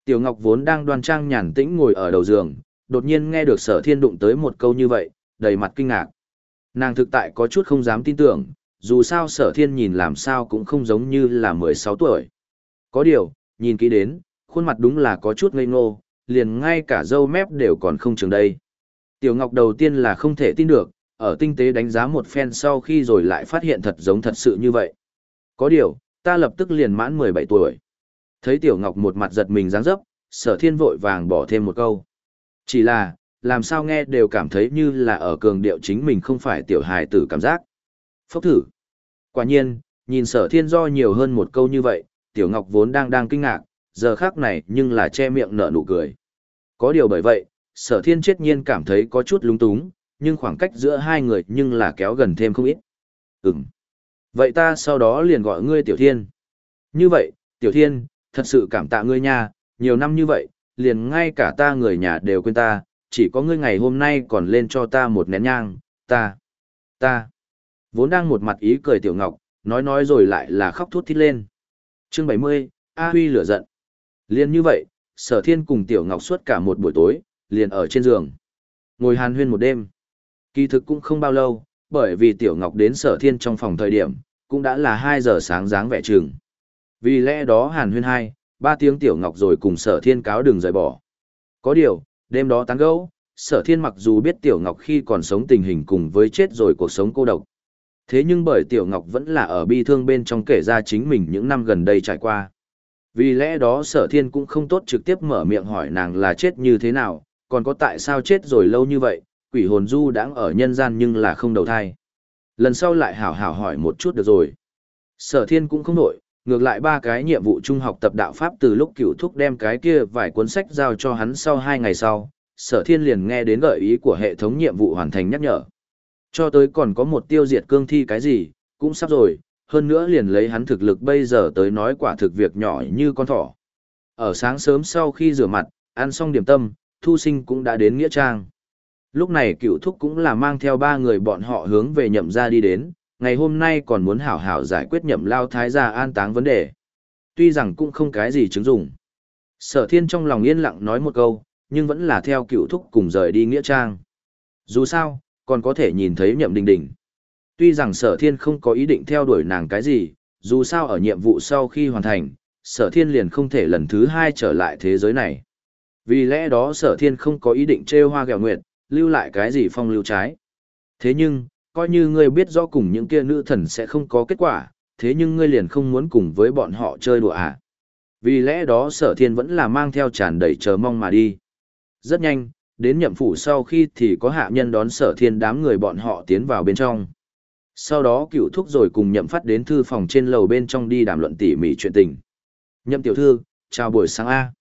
Tiểu Ngọc vốn đang đoan trang nhàn tĩnh ngồi ở đầu giường, đột nhiên nghe được sở thiên đụng tới một câu như vậy, đầy mặt kinh ngạc. Nàng thực tại có chút không dám tin tưởng, dù sao sở thiên nhìn làm sao cũng không giống như là 16 tuổi. Có điều, nhìn kỹ đến, khuôn mặt đúng là có chút ngây ngô, liền ngay cả dâu mép đều còn không trường đây. Tiểu Ngọc đầu tiên là không thể tin được, ở tinh tế đánh giá một phen sau khi rồi lại phát hiện thật giống thật sự như vậy. Có điều, ta lập tức liền mãn 17 tuổi. Thấy Tiểu Ngọc một mặt giật mình dáng dấp, sở thiên vội vàng bỏ thêm một câu. Chỉ là, làm sao nghe đều cảm thấy như là ở cường điệu chính mình không phải tiểu hài tử cảm giác. Phốc thử. Quả nhiên, nhìn sở thiên do nhiều hơn một câu như vậy, Tiểu Ngọc vốn đang đang kinh ngạc, giờ khác này nhưng là che miệng nở nụ cười. Có điều bởi vậy, sở thiên chết nhiên cảm thấy có chút lung túng, nhưng khoảng cách giữa hai người nhưng là kéo gần thêm không ít. Ừm. Vậy ta sau đó liền gọi ngươi Tiểu Thiên. Như vậy, Tiểu Thiên, thật sự cảm tạ ngươi nha, nhiều năm như vậy, liền ngay cả ta người nhà đều quên ta, chỉ có ngươi ngày hôm nay còn lên cho ta một nén nhang, ta, ta. Vốn đang một mặt ý cười Tiểu Ngọc, nói nói rồi lại là khóc thút thít lên. Chương 70, A Huy lửa giận. Liên như vậy, Sở Thiên cùng Tiểu Ngọc suốt cả một buổi tối, liền ở trên giường. Ngồi hàn huyên một đêm. Kỳ thực cũng không bao lâu, bởi vì Tiểu Ngọc đến Sở Thiên trong phòng thời điểm, cũng đã là 2 giờ sáng dáng vẻ trường. Vì lẽ đó hàn huyên hai, ba tiếng Tiểu Ngọc rồi cùng Sở Thiên cáo đường rời bỏ. Có điều, đêm đó tán gẫu, Sở Thiên mặc dù biết Tiểu Ngọc khi còn sống tình hình cùng với chết rồi cuộc sống cô độc. Thế nhưng bởi Tiểu Ngọc vẫn là ở bi thương bên trong kể ra chính mình những năm gần đây trải qua. Vì lẽ đó sở thiên cũng không tốt trực tiếp mở miệng hỏi nàng là chết như thế nào, còn có tại sao chết rồi lâu như vậy, quỷ hồn du đã ở nhân gian nhưng là không đầu thai. Lần sau lại hảo hảo hỏi một chút được rồi. Sở thiên cũng không nổi, ngược lại ba cái nhiệm vụ trung học tập đạo Pháp từ lúc Cửu thúc đem cái kia vài cuốn sách giao cho hắn sau hai ngày sau, sở thiên liền nghe đến gợi ý của hệ thống nhiệm vụ hoàn thành nhắc nhở. Cho tới còn có một tiêu diệt cương thi cái gì, cũng sắp rồi, hơn nữa liền lấy hắn thực lực bây giờ tới nói quả thực việc nhỏ như con thỏ. Ở sáng sớm sau khi rửa mặt, ăn xong điểm tâm, Thu Sinh cũng đã đến Nghĩa Trang. Lúc này cựu thúc cũng là mang theo ba người bọn họ hướng về nhậm ra đi đến, ngày hôm nay còn muốn hảo hảo giải quyết nhậm lao thái gia an táng vấn đề. Tuy rằng cũng không cái gì chứng dụng. Sở thiên trong lòng yên lặng nói một câu, nhưng vẫn là theo cựu thúc cùng rời đi Nghĩa Trang. Dù sao, còn có thể nhìn thấy nhậm đình đình. Tuy rằng sở thiên không có ý định theo đuổi nàng cái gì, dù sao ở nhiệm vụ sau khi hoàn thành, sở thiên liền không thể lần thứ hai trở lại thế giới này. Vì lẽ đó sở thiên không có ý định trêu hoa gẹo nguyệt, lưu lại cái gì phong lưu trái. Thế nhưng, coi như ngươi biết rõ cùng những kia nữ thần sẽ không có kết quả, thế nhưng ngươi liền không muốn cùng với bọn họ chơi đùa à. Vì lẽ đó sở thiên vẫn là mang theo tràn đầy chờ mong mà đi. Rất nhanh, đến nhậm phủ sau khi thì có hạ nhân đón sở thiên đám người bọn họ tiến vào bên trong. Sau đó cựu thúc rồi cùng nhậm phát đến thư phòng trên lầu bên trong đi đàm luận tỉ mỉ chuyện tình. Nhậm tiểu thư, chào buổi sáng A.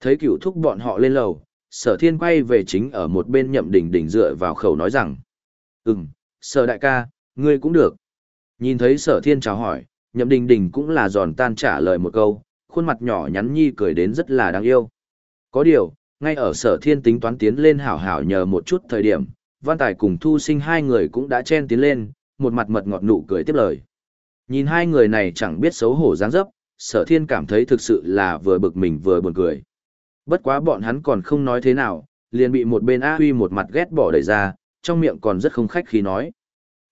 Thấy cựu thúc bọn họ lên lầu, sở thiên quay về chính ở một bên nhậm đỉnh đỉnh dựa vào khẩu nói rằng. Ừm, sở đại ca, ngươi cũng được. Nhìn thấy sở thiên chào hỏi, nhậm đình đình cũng là giòn tan trả lời một câu, khuôn mặt nhỏ nhắn nhi cười đến rất là đáng yêu. Có điều, ngay ở sở thiên tính toán tiến lên hảo hảo nhờ một chút thời điểm, văn tài cùng thu sinh hai người cũng đã chen tiến lên, một mặt mật ngọt nụ cười tiếp lời. Nhìn hai người này chẳng biết xấu hổ dáng dấp, sở thiên cảm thấy thực sự là vừa bực mình vừa buồn cười. Bất quá bọn hắn còn không nói thế nào, liền bị một bên A Huy một mặt ghét bỏ đẩy ra, trong miệng còn rất không khách khi nói.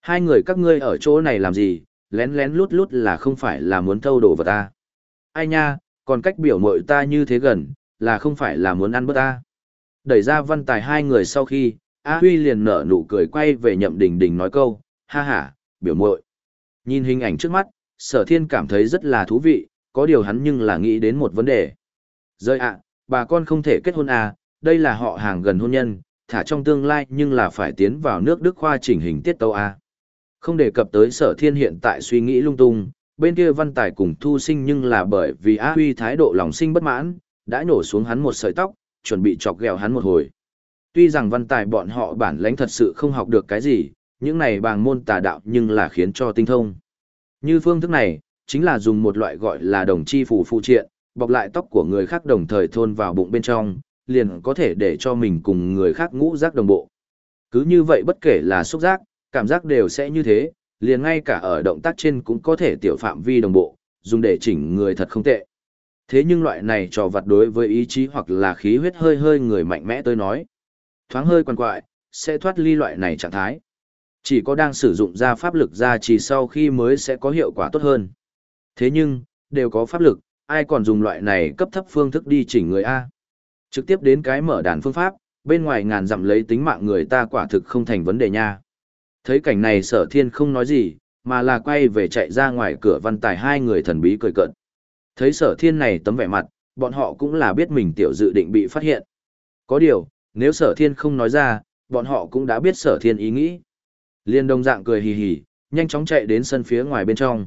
Hai người các ngươi ở chỗ này làm gì, lén lén lút lút là không phải là muốn thâu đồ vật ta. Ai nha, còn cách biểu mội ta như thế gần, là không phải là muốn ăn bớt ta. Đẩy ra văn tài hai người sau khi, A Huy liền nở nụ cười quay về nhậm đình đình nói câu, ha ha, biểu muội. Nhìn hình ảnh trước mắt, sở thiên cảm thấy rất là thú vị, có điều hắn nhưng là nghĩ đến một vấn đề. Rơi ạ, bà con không thể kết hôn à, đây là họ hàng gần hôn nhân, thả trong tương lai nhưng là phải tiến vào nước Đức khoa chỉnh hình tiết tấu à. Không đề cập tới sở thiên hiện tại suy nghĩ lung tung, bên kia văn tài cùng thu sinh nhưng là bởi vì A Huy thái độ lòng sinh bất mãn, đã nhổ xuống hắn một sợi tóc, chuẩn bị chọc ghẹo hắn một hồi. Tuy rằng văn tài bọn họ bản lãnh thật sự không học được cái gì, những này bàng môn tà đạo nhưng là khiến cho tinh thông. Như phương thức này, chính là dùng một loại gọi là đồng chi phủ phụ triện, bọc lại tóc của người khác đồng thời thôn vào bụng bên trong, liền có thể để cho mình cùng người khác ngũ giác đồng bộ. Cứ như vậy bất kể là xúc giác, cảm giác đều sẽ như thế, liền ngay cả ở động tác trên cũng có thể tiểu phạm vi đồng bộ, dùng để chỉnh người thật không tệ. Thế nhưng loại này trò vặt đối với ý chí hoặc là khí huyết hơi hơi người mạnh mẽ tôi nói. Thoáng hơi quằn quại, sẽ thoát ly loại này trạng thái. Chỉ có đang sử dụng ra pháp lực ra chỉ sau khi mới sẽ có hiệu quả tốt hơn. Thế nhưng, đều có pháp lực, ai còn dùng loại này cấp thấp phương thức đi chỉnh người A. Trực tiếp đến cái mở đàn phương pháp, bên ngoài ngàn dặm lấy tính mạng người ta quả thực không thành vấn đề nha. Thấy cảnh này sở thiên không nói gì, mà là quay về chạy ra ngoài cửa văn tài hai người thần bí cười cận. Thấy sở thiên này tấm vẻ mặt, bọn họ cũng là biết mình tiểu dự định bị phát hiện. Có điều, nếu sở thiên không nói ra, bọn họ cũng đã biết sở thiên ý nghĩ. Liên đông dạng cười hì hì, nhanh chóng chạy đến sân phía ngoài bên trong.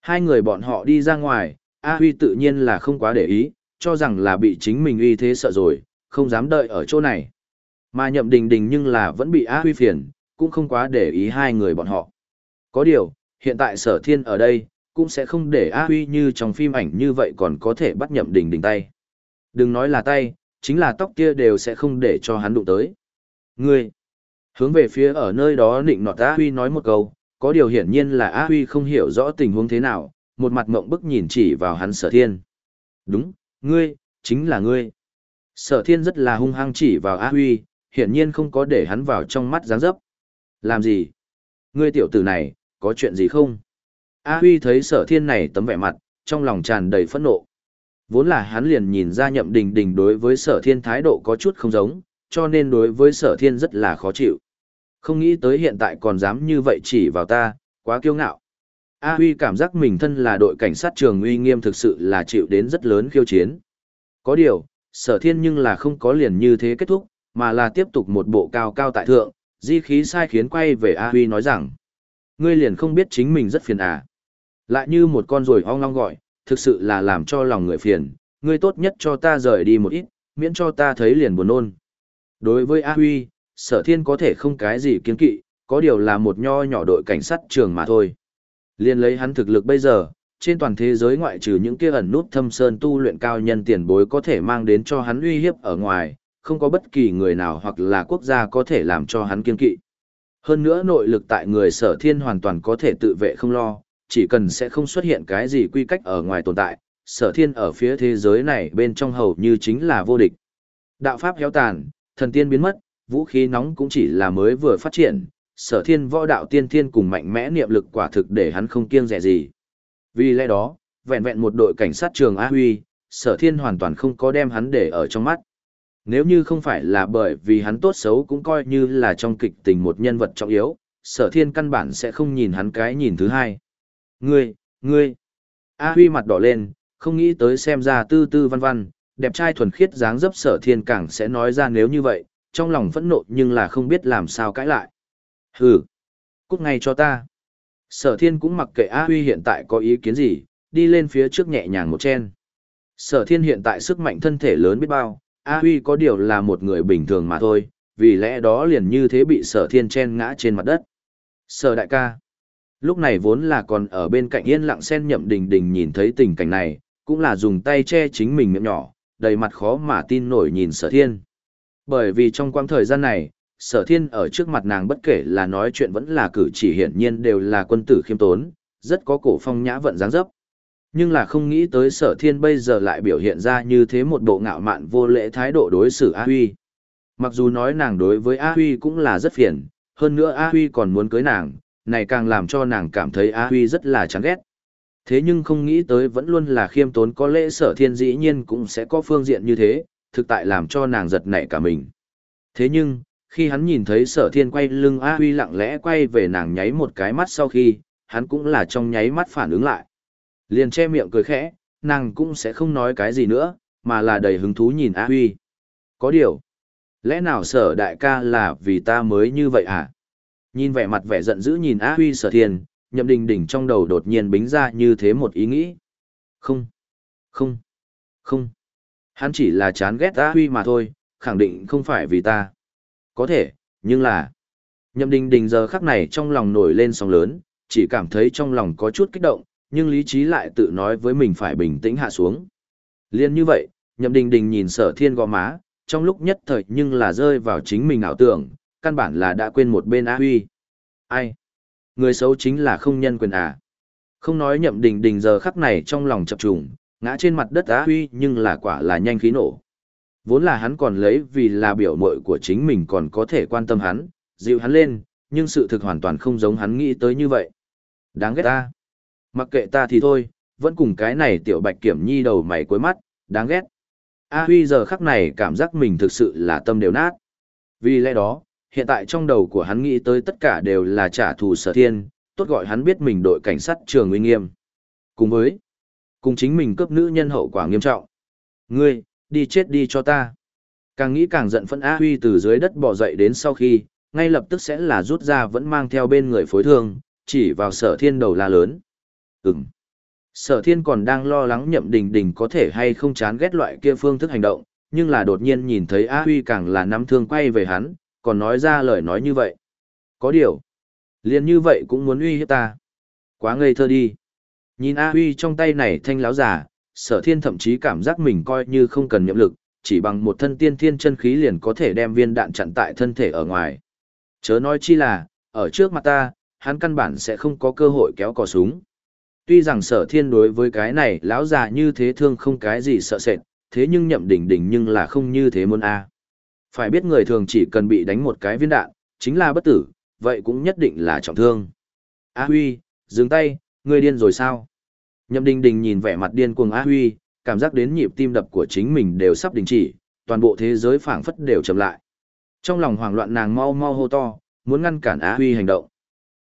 Hai người bọn họ đi ra ngoài, A Huy tự nhiên là không quá để ý, cho rằng là bị chính mình uy thế sợ rồi, không dám đợi ở chỗ này. Mà nhậm đình đình nhưng là vẫn bị A Huy phiền, cũng không quá để ý hai người bọn họ. Có điều, hiện tại sở thiên ở đây, cũng sẽ không để A Huy như trong phim ảnh như vậy còn có thể bắt nhậm đình đình tay. Đừng nói là tay, chính là tóc kia đều sẽ không để cho hắn đụng tới. Ngươi, hướng về phía ở nơi đó định nọt A Huy nói một câu, có điều hiển nhiên là A Huy không hiểu rõ tình huống thế nào, một mặt mộng bức nhìn chỉ vào hắn sở thiên. Đúng, ngươi, chính là ngươi. Sở thiên rất là hung hăng chỉ vào A Huy, hiển nhiên không có để hắn vào trong mắt dáng dấp. Làm gì? Ngươi tiểu tử này, có chuyện gì không? A Huy thấy sở thiên này tấm vẻ mặt, trong lòng tràn đầy phẫn nộ. Vốn là hắn liền nhìn ra nhậm đình đình đối với sở thiên thái độ có chút không giống, cho nên đối với sở thiên rất là khó chịu. Không nghĩ tới hiện tại còn dám như vậy chỉ vào ta, quá kiêu ngạo. A Huy cảm giác mình thân là đội cảnh sát trường uy nghiêm thực sự là chịu đến rất lớn khiêu chiến. Có điều, sở thiên nhưng là không có liền như thế kết thúc, mà là tiếp tục một bộ cao cao tại thượng, di khí sai khiến quay về A Huy nói rằng, ngươi liền không biết chính mình rất phiền à. Lại như một con ruồi ong long gọi, thực sự là làm cho lòng người phiền, ngươi tốt nhất cho ta rời đi một ít, miễn cho ta thấy liền buồn nôn. Đối với A Huy, sở thiên có thể không cái gì kiên kỵ, có điều là một nho nhỏ đội cảnh sát trường mà thôi. Liên lấy hắn thực lực bây giờ, trên toàn thế giới ngoại trừ những kia ẩn nút thâm sơn tu luyện cao nhân tiền bối có thể mang đến cho hắn uy hiếp ở ngoài, không có bất kỳ người nào hoặc là quốc gia có thể làm cho hắn kiên kỵ. Hơn nữa nội lực tại người sở thiên hoàn toàn có thể tự vệ không lo, chỉ cần sẽ không xuất hiện cái gì quy cách ở ngoài tồn tại, sở thiên ở phía thế giới này bên trong hầu như chính là vô địch. Đạo pháp héo tàn, thần tiên biến mất, vũ khí nóng cũng chỉ là mới vừa phát triển, sở thiên võ đạo tiên thiên cùng mạnh mẽ niệm lực quả thực để hắn không kiêng dè gì. Vì lẽ đó, vẹn vẹn một đội cảnh sát trường A Huy, sở thiên hoàn toàn không có đem hắn để ở trong mắt. Nếu như không phải là bởi vì hắn tốt xấu cũng coi như là trong kịch tình một nhân vật trọng yếu, sở thiên căn bản sẽ không nhìn hắn cái nhìn thứ hai. Ngươi, ngươi. A Huy mặt đỏ lên, không nghĩ tới xem ra tư tư văn văn, đẹp trai thuần khiết dáng dấp sở thiên Cảng sẽ nói ra nếu như vậy, trong lòng phẫn nộ nhưng là không biết làm sao cãi lại. Hừ, cút ngay cho ta. Sở thiên cũng mặc kệ A Huy hiện tại có ý kiến gì, đi lên phía trước nhẹ nhàng một chen. Sở thiên hiện tại sức mạnh thân thể lớn biết bao, A Huy có điều là một người bình thường mà thôi, vì lẽ đó liền như thế bị sở thiên chen ngã trên mặt đất. Sở đại ca. Lúc này vốn là còn ở bên cạnh yên lặng sen nhậm đình đình nhìn thấy tình cảnh này, cũng là dùng tay che chính mình miệng nhỏ, đầy mặt khó mà tin nổi nhìn sở thiên. Bởi vì trong quãng thời gian này, sở thiên ở trước mặt nàng bất kể là nói chuyện vẫn là cử chỉ hiển nhiên đều là quân tử khiêm tốn, rất có cổ phong nhã vận dáng dấp. Nhưng là không nghĩ tới sở thiên bây giờ lại biểu hiện ra như thế một bộ ngạo mạn vô lễ thái độ đối xử A Huy. Mặc dù nói nàng đối với A Huy cũng là rất phiền, hơn nữa A Huy còn muốn cưới nàng, này càng làm cho nàng cảm thấy A Huy rất là chán ghét. Thế nhưng không nghĩ tới vẫn luôn là khiêm tốn có lẽ sở thiên dĩ nhiên cũng sẽ có phương diện như thế, thực tại làm cho nàng giật nảy cả mình. Thế nhưng, khi hắn nhìn thấy sở thiên quay lưng A Huy lặng lẽ quay về nàng nháy một cái mắt sau khi, hắn cũng là trong nháy mắt phản ứng lại. Liền che miệng cười khẽ, nàng cũng sẽ không nói cái gì nữa, mà là đầy hứng thú nhìn A Huy. Có điều, lẽ nào sở đại ca là vì ta mới như vậy à? Nhìn vẻ mặt vẻ giận dữ nhìn A Huy sở thiên, nhậm đình đình trong đầu đột nhiên bính ra như thế một ý nghĩ. Không, không, không. Hắn chỉ là chán ghét A Huy mà thôi, khẳng định không phải vì ta. Có thể, nhưng là... Nhậm đình đình giờ khắc này trong lòng nổi lên sóng lớn, chỉ cảm thấy trong lòng có chút kích động, nhưng lý trí lại tự nói với mình phải bình tĩnh hạ xuống. Liên như vậy, nhậm đình đình nhìn sở thiên gò má, trong lúc nhất thời nhưng là rơi vào chính mình ảo tưởng, căn bản là đã quên một bên A Huy. Ai? Người xấu chính là không nhân quyền à? Không nói nhậm đình đình giờ khắc này trong lòng chập trùng, ngã trên mặt đất A Huy nhưng là quả là nhanh khí nổ. Vốn là hắn còn lấy vì là biểu mội của chính mình còn có thể quan tâm hắn, dịu hắn lên, nhưng sự thực hoàn toàn không giống hắn nghĩ tới như vậy. Đáng ghét ta. Mặc kệ ta thì thôi, vẫn cùng cái này tiểu bạch kiểm nhi đầu mày cuối mắt, đáng ghét. A Huy giờ khắc này cảm giác mình thực sự là tâm đều nát. Vì lẽ đó, hiện tại trong đầu của hắn nghĩ tới tất cả đều là trả thù sở thiên, tốt gọi hắn biết mình đội cảnh sát trường uy nghiêm. Cùng với, cùng chính mình cướp nữ nhân hậu quả nghiêm trọng. Ngươi, đi chết đi cho ta. Càng nghĩ càng giận phẫn A Huy từ dưới đất bò dậy đến sau khi, ngay lập tức sẽ là rút ra vẫn mang theo bên người phối thương, chỉ vào sở thiên đầu la lớn. Ừm. Sở thiên còn đang lo lắng nhậm đình đình có thể hay không chán ghét loại kia phương thức hành động, nhưng là đột nhiên nhìn thấy A Huy càng là nắm thương quay về hắn, còn nói ra lời nói như vậy. Có điều, liền như vậy cũng muốn uy hiếp ta. Quá ngây thơ đi. Nhìn A Huy trong tay này thanh láo giả, sở thiên thậm chí cảm giác mình coi như không cần nhậm lực, chỉ bằng một thân tiên thiên chân khí liền có thể đem viên đạn chặn tại thân thể ở ngoài. Chớ nói chi là, ở trước mặt ta, hắn căn bản sẽ không có cơ hội kéo cò súng. Tuy rằng sở thiên đối với cái này lão già như thế thương không cái gì sợ sệt, thế nhưng nhậm đỉnh đỉnh nhưng là không như thế môn A. Phải biết người thường chỉ cần bị đánh một cái viên đạn, chính là bất tử, vậy cũng nhất định là trọng thương. A Huy, dừng tay, ngươi điên rồi sao? Nhậm Đình Đình nhìn vẻ mặt điên cuồng A Huy, cảm giác đến nhịp tim đập của chính mình đều sắp đình chỉ, toàn bộ thế giới phảng phất đều chậm lại. Trong lòng hoảng loạn nàng mau mau hô to, muốn ngăn cản A Huy hành động.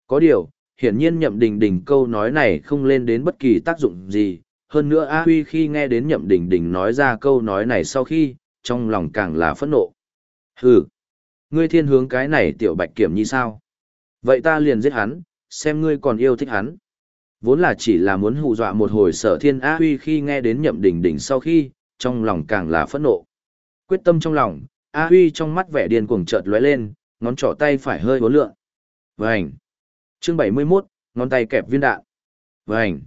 Có điều, hiển nhiên Nhậm Đình Đình câu nói này không lên đến bất kỳ tác dụng gì, hơn nữa A Huy khi nghe đến Nhậm Đình Đình nói ra câu nói này sau khi, trong lòng càng là phẫn nộ. Hừ, ngươi thiên hướng cái này tiểu bạch kiểm như sao? Vậy ta liền giết hắn, xem ngươi còn yêu thích hắn. Vốn là chỉ là muốn hù dọa một hồi sở thiên Á Huy khi nghe đến nhậm đỉnh đỉnh sau khi, trong lòng càng là phẫn nộ. Quyết tâm trong lòng, Á Huy trong mắt vẻ điên cuồng chợt lóe lên, ngón trỏ tay phải hơi bốn lượn. Vành. Chương 71, ngón tay kẹp viên đạn. Vành.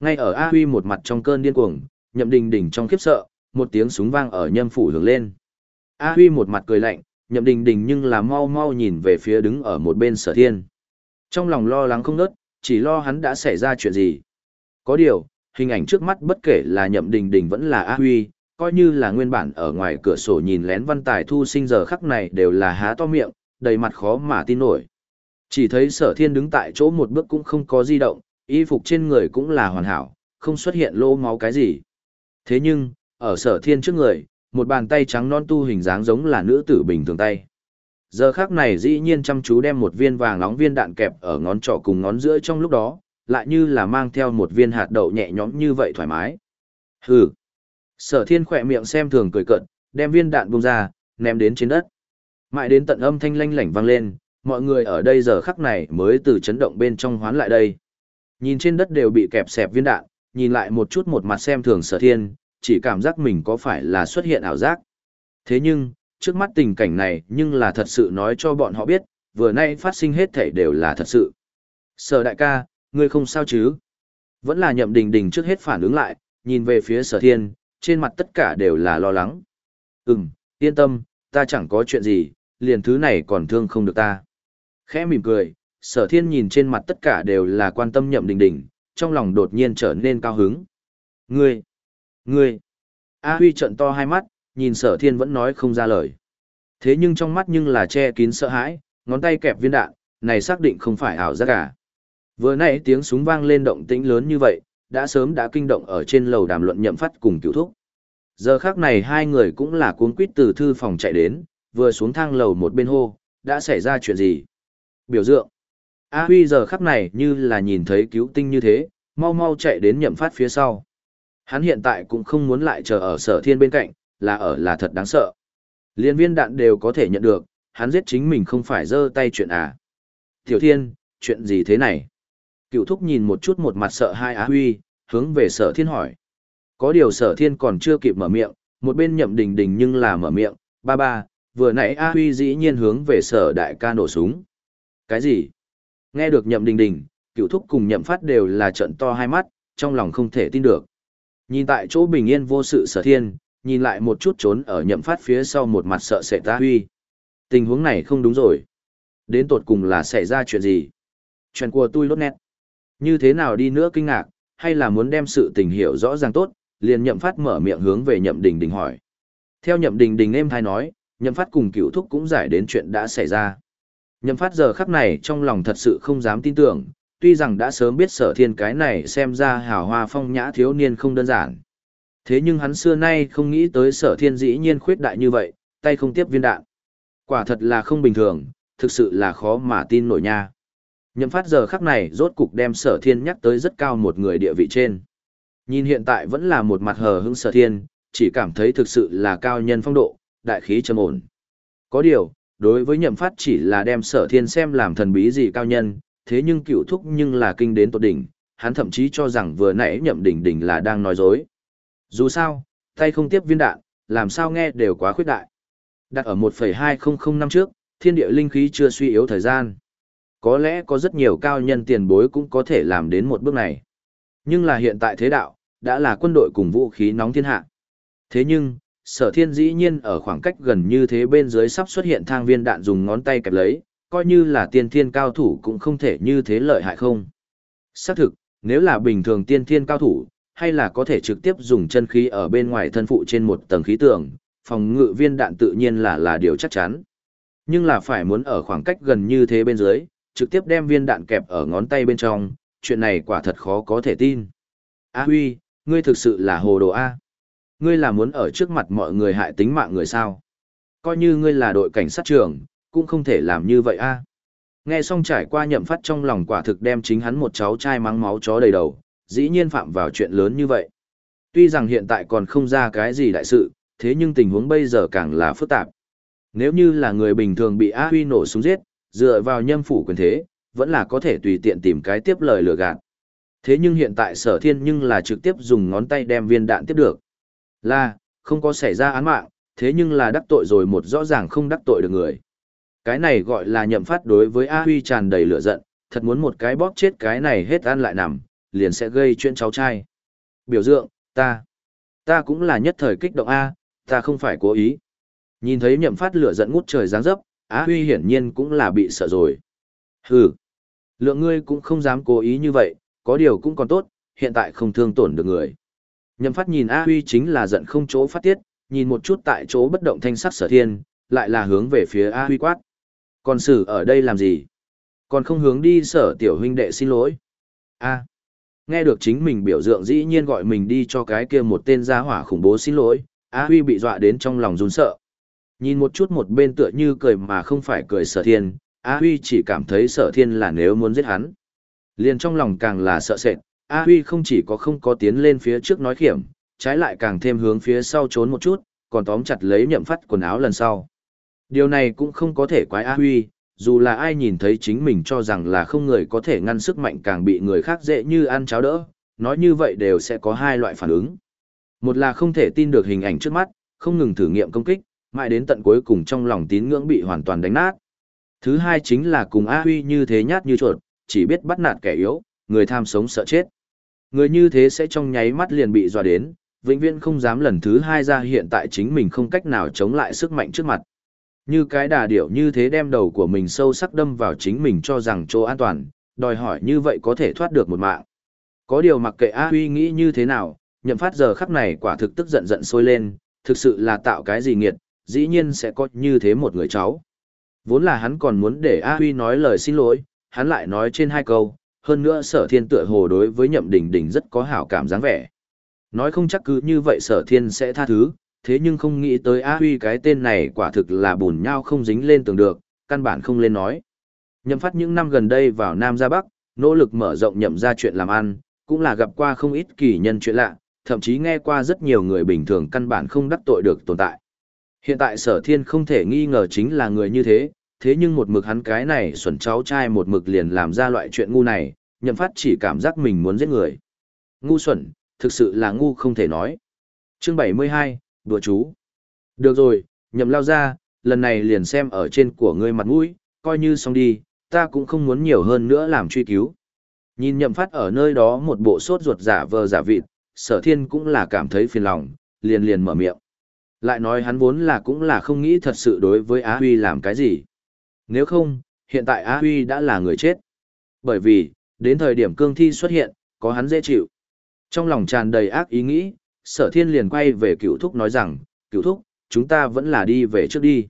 Ngay ở A Huy một mặt trong cơn điên cuồng, nhậm đình đỉnh trong khiếp sợ, một tiếng súng vang ở nhâm phủ hướng lên. A Huy một mặt cười lạnh, nhậm đình đình nhưng là mau mau nhìn về phía đứng ở một bên sở thiên. Trong lòng lo lắng không nớt, chỉ lo hắn đã xảy ra chuyện gì. Có điều, hình ảnh trước mắt bất kể là nhậm đình đình vẫn là A Huy, coi như là nguyên bản ở ngoài cửa sổ nhìn lén văn tài thu sinh giờ khắc này đều là há to miệng, đầy mặt khó mà tin nổi. Chỉ thấy sở thiên đứng tại chỗ một bước cũng không có di động, y phục trên người cũng là hoàn hảo, không xuất hiện lỗ máu cái gì. Thế nhưng, ở sở thiên trước người, một bàn tay trắng non tu hình dáng giống là nữ tử bình thường tay. Giờ khác này dĩ nhiên chăm chú đem một viên vàng nóng viên đạn kẹp ở ngón trỏ cùng ngón giữa trong lúc đó, lại như là mang theo một viên hạt đậu nhẹ nhõm như vậy thoải mái. Hừ. Sở thiên khỏe miệng xem thường cười cợt đem viên đạn bung ra, ném đến trên đất. Mãi đến tận âm thanh lanh lảnh vang lên, mọi người ở đây giờ khắc này mới từ chấn động bên trong hoán lại đây. Nhìn trên đất đều bị kẹp xẹp viên đạn, nhìn lại một chút một mặt xem thường sở thiên, chỉ cảm giác mình có phải là xuất hiện ảo giác. Thế nhưng, trước mắt tình cảnh này nhưng là thật sự nói cho bọn họ biết, vừa nay phát sinh hết thảy đều là thật sự. Sở đại ca, ngươi không sao chứ? Vẫn là nhậm đình đình trước hết phản ứng lại, nhìn về phía sở thiên, trên mặt tất cả đều là lo lắng. Ừm, yên tâm, ta chẳng có chuyện gì, liền thứ này còn thương không được ta. Khẽ mỉm cười, sở thiên nhìn trên mặt tất cả đều là quan tâm nhậm đình đình, trong lòng đột nhiên trở nên cao hứng. Ngươi, ngươi, A Huy trận to hai mắt, nhìn sở thiên vẫn nói không ra lời. Thế nhưng trong mắt nhưng là che kín sợ hãi, ngón tay kẹp viên đạn, này xác định không phải ảo giác cả. À. Vừa nãy tiếng súng vang lên động tĩnh lớn như vậy, đã sớm đã kinh động ở trên lầu đàm luận nhậm phát cùng cựu thúc. Giờ khác này hai người cũng là cuốn quýt từ thư phòng chạy đến, vừa xuống thang lầu một bên hô, đã xảy ra chuyện gì? Biểu dượng. A Huy giờ khắc này như là nhìn thấy cứu tinh như thế, mau mau chạy đến nhậm phát phía sau. Hắn hiện tại cũng không muốn lại chờ ở sở thiên bên cạnh, là ở là thật đáng sợ. Liên viên đạn đều có thể nhận được, hắn giết chính mình không phải giơ tay chuyện à. Tiểu thiên, chuyện gì thế này? Cựu thúc nhìn một chút một mặt sợ hai Á Huy, hướng về sở thiên hỏi. Có điều sở thiên còn chưa kịp mở miệng, một bên nhậm đình đình nhưng là mở miệng, ba ba, vừa nãy A Huy dĩ nhiên hướng về sở đại ca nổ súng. Cái gì? Nghe được nhậm đình đình, cựu thúc cùng nhậm phát đều là trận to hai mắt, trong lòng không thể tin được. Nhìn tại chỗ bình yên vô sự sở thiên, nhìn lại một chút trốn ở nhậm phát phía sau một mặt sợ sệt ta huy. Tình huống này không đúng rồi. Đến tột cùng là xảy ra chuyện gì? Chuyện của tôi lốt nét. Như thế nào đi nữa kinh ngạc, hay là muốn đem sự tình hiểu rõ ràng tốt, liền nhậm phát mở miệng hướng về nhậm đình đình hỏi. Theo nhậm đình đình em thai nói, nhậm phát cùng cựu thúc cũng giải đến chuyện đã xảy ra. Nhậm phát giờ khắc này trong lòng thật sự không dám tin tưởng, tuy rằng đã sớm biết sở thiên cái này xem ra hào hoa phong nhã thiếu niên không đơn giản. Thế nhưng hắn xưa nay không nghĩ tới sở thiên dĩ nhiên khuyết đại như vậy, tay không tiếp viên đạn. Quả thật là không bình thường, thực sự là khó mà tin nổi nha. Nhậm phát giờ khắc này rốt cục đem sở thiên nhắc tới rất cao một người địa vị trên. Nhìn hiện tại vẫn là một mặt hờ hững sở thiên, chỉ cảm thấy thực sự là cao nhân phong độ, đại khí trầm ổn. Có điều, đối với nhậm phát chỉ là đem sở thiên xem làm thần bí gì cao nhân, thế nhưng cựu thúc nhưng là kinh đến tột đỉnh, hắn thậm chí cho rằng vừa nãy nhậm đỉnh đỉnh là đang nói dối. Dù sao, tay không tiếp viên đạn, làm sao nghe đều quá khuyết đại. Đặt ở 1,2005 năm trước, thiên địa linh khí chưa suy yếu thời gian. Có lẽ có rất nhiều cao nhân tiền bối cũng có thể làm đến một bước này. Nhưng là hiện tại thế đạo, đã là quân đội cùng vũ khí nóng thiên hạ. Thế nhưng, sở thiên dĩ nhiên ở khoảng cách gần như thế bên dưới sắp xuất hiện thang viên đạn dùng ngón tay kẹp lấy, coi như là tiên thiên cao thủ cũng không thể như thế lợi hại không. Xác thực, nếu là bình thường tiên thiên cao thủ, hay là có thể trực tiếp dùng chân khí ở bên ngoài thân phụ trên một tầng khí tường, phòng ngự viên đạn tự nhiên là là điều chắc chắn. Nhưng là phải muốn ở khoảng cách gần như thế bên dưới, trực tiếp đem viên đạn kẹp ở ngón tay bên trong, chuyện này quả thật khó có thể tin. A Huy, ngươi thực sự là hồ đồ A. Ngươi là muốn ở trước mặt mọi người hại tính mạng người sao? Coi như ngươi là đội cảnh sát trưởng, cũng không thể làm như vậy A. Nghe xong trải qua nhậm phát trong lòng quả thực đem chính hắn một cháu trai mắng máu chó đầy đầu, dĩ nhiên phạm vào chuyện lớn như vậy. Tuy rằng hiện tại còn không ra cái gì đại sự, thế nhưng tình huống bây giờ càng là phức tạp. Nếu như là người bình thường bị A Huy nổ súng giết, dựa vào nhâm phủ quyền thế, vẫn là có thể tùy tiện tìm cái tiếp lời lừa gạt. Thế nhưng hiện tại sở thiên nhưng là trực tiếp dùng ngón tay đem viên đạn tiếp được. Là, không có xảy ra án mạng, thế nhưng là đắc tội rồi một rõ ràng không đắc tội được người. Cái này gọi là nhậm phát đối với A Huy tràn đầy lửa giận, thật muốn một cái bóp chết cái này hết ăn lại nằm, liền sẽ gây chuyện cháu trai. Biểu dượng, ta, ta cũng là nhất thời kích động A, ta không phải cố ý. Nhìn thấy nhậm phát lửa giận ngút trời giáng dấp, Á Huy hiển nhiên cũng là bị sợ rồi. Hừ, lượng ngươi cũng không dám cố ý như vậy, có điều cũng còn tốt, hiện tại không thương tổn được người. Nhậm phát nhìn A Huy chính là giận không chỗ phát tiết, nhìn một chút tại chỗ bất động thanh sắc sở thiên, lại là hướng về phía A Huy quát. Còn xử ở đây làm gì? Còn không hướng đi sở tiểu huynh đệ xin lỗi. A. Nghe được chính mình biểu tượng dĩ nhiên gọi mình đi cho cái kia một tên gia hỏa khủng bố xin lỗi, A Huy bị dọa đến trong lòng run sợ. Nhìn một chút một bên tựa như cười mà không phải cười sở thiên, A Huy chỉ cảm thấy sở thiên là nếu muốn giết hắn. Liền trong lòng càng là sợ sệt, A Huy không chỉ có không có tiến lên phía trước nói khiểm, trái lại càng thêm hướng phía sau trốn một chút, còn tóm chặt lấy nhậm phát quần áo lần sau. Điều này cũng không có thể quái A Huy, dù là ai nhìn thấy chính mình cho rằng là không người có thể ngăn sức mạnh càng bị người khác dễ như ăn cháo đỡ, nói như vậy đều sẽ có hai loại phản ứng. Một là không thể tin được hình ảnh trước mắt, không ngừng thử nghiệm công kích, mãi đến tận cuối cùng trong lòng tín ngưỡng bị hoàn toàn đánh nát. Thứ hai chính là cùng A Huy như thế nhát như chuột, chỉ biết bắt nạt kẻ yếu, người tham sống sợ chết. Người như thế sẽ trong nháy mắt liền bị dọa đến, vĩnh viễn không dám lần thứ hai ra hiện tại chính mình không cách nào chống lại sức mạnh trước mặt. Như cái đà điểu như thế đem đầu của mình sâu sắc đâm vào chính mình cho rằng chỗ an toàn, đòi hỏi như vậy có thể thoát được một mạng. Có điều mặc kệ A Huy nghĩ như thế nào, nhậm phát giờ khắc này quả thực tức giận giận sôi lên, thực sự là tạo cái gì nghiệt, dĩ nhiên sẽ có như thế một người cháu. Vốn là hắn còn muốn để A Huy nói lời xin lỗi, hắn lại nói trên hai câu, hơn nữa sở thiên tựa hồ đối với nhậm đình đình rất có hảo cảm dáng vẻ. Nói không chắc cứ như vậy sở thiên sẽ tha thứ, thế nhưng không nghĩ tới A Huy cái tên này quả thực là bùn nhau không dính lên tường được, căn bản không lên nói. Nhậm phát những năm gần đây vào Nam ra Bắc, nỗ lực mở rộng nhậm ra chuyện làm ăn, cũng là gặp qua không ít kỳ nhân chuyện lạ, thậm chí nghe qua rất nhiều người bình thường căn bản không đắc tội được tồn tại. Hiện tại sở thiên không thể nghi ngờ chính là người như thế, thế nhưng một mực hắn cái này xuẩn cháu trai một mực liền làm ra loại chuyện ngu này, nhậm phát chỉ cảm giác mình muốn giết người. Ngu xuẩn, thực sự là ngu không thể nói. Chương 72, đùa chú. Được rồi, nhậm lao ra, lần này liền xem ở trên của ngươi mặt mũi, coi như xong đi, ta cũng không muốn nhiều hơn nữa làm truy cứu. Nhìn nhậm phát ở nơi đó một bộ sốt ruột giả vờ giả vịt, sở thiên cũng là cảm thấy phiền lòng, liền liền mở miệng. Lại nói hắn vốn là cũng là không nghĩ thật sự đối với Á Huy làm cái gì. Nếu không, hiện tại Á Huy đã là người chết. Bởi vì, đến thời điểm cương thi xuất hiện, có hắn dễ chịu. Trong lòng tràn đầy ác ý nghĩ, sở thiên liền quay về cựu thúc nói rằng, cựu thúc, chúng ta vẫn là đi về trước đi.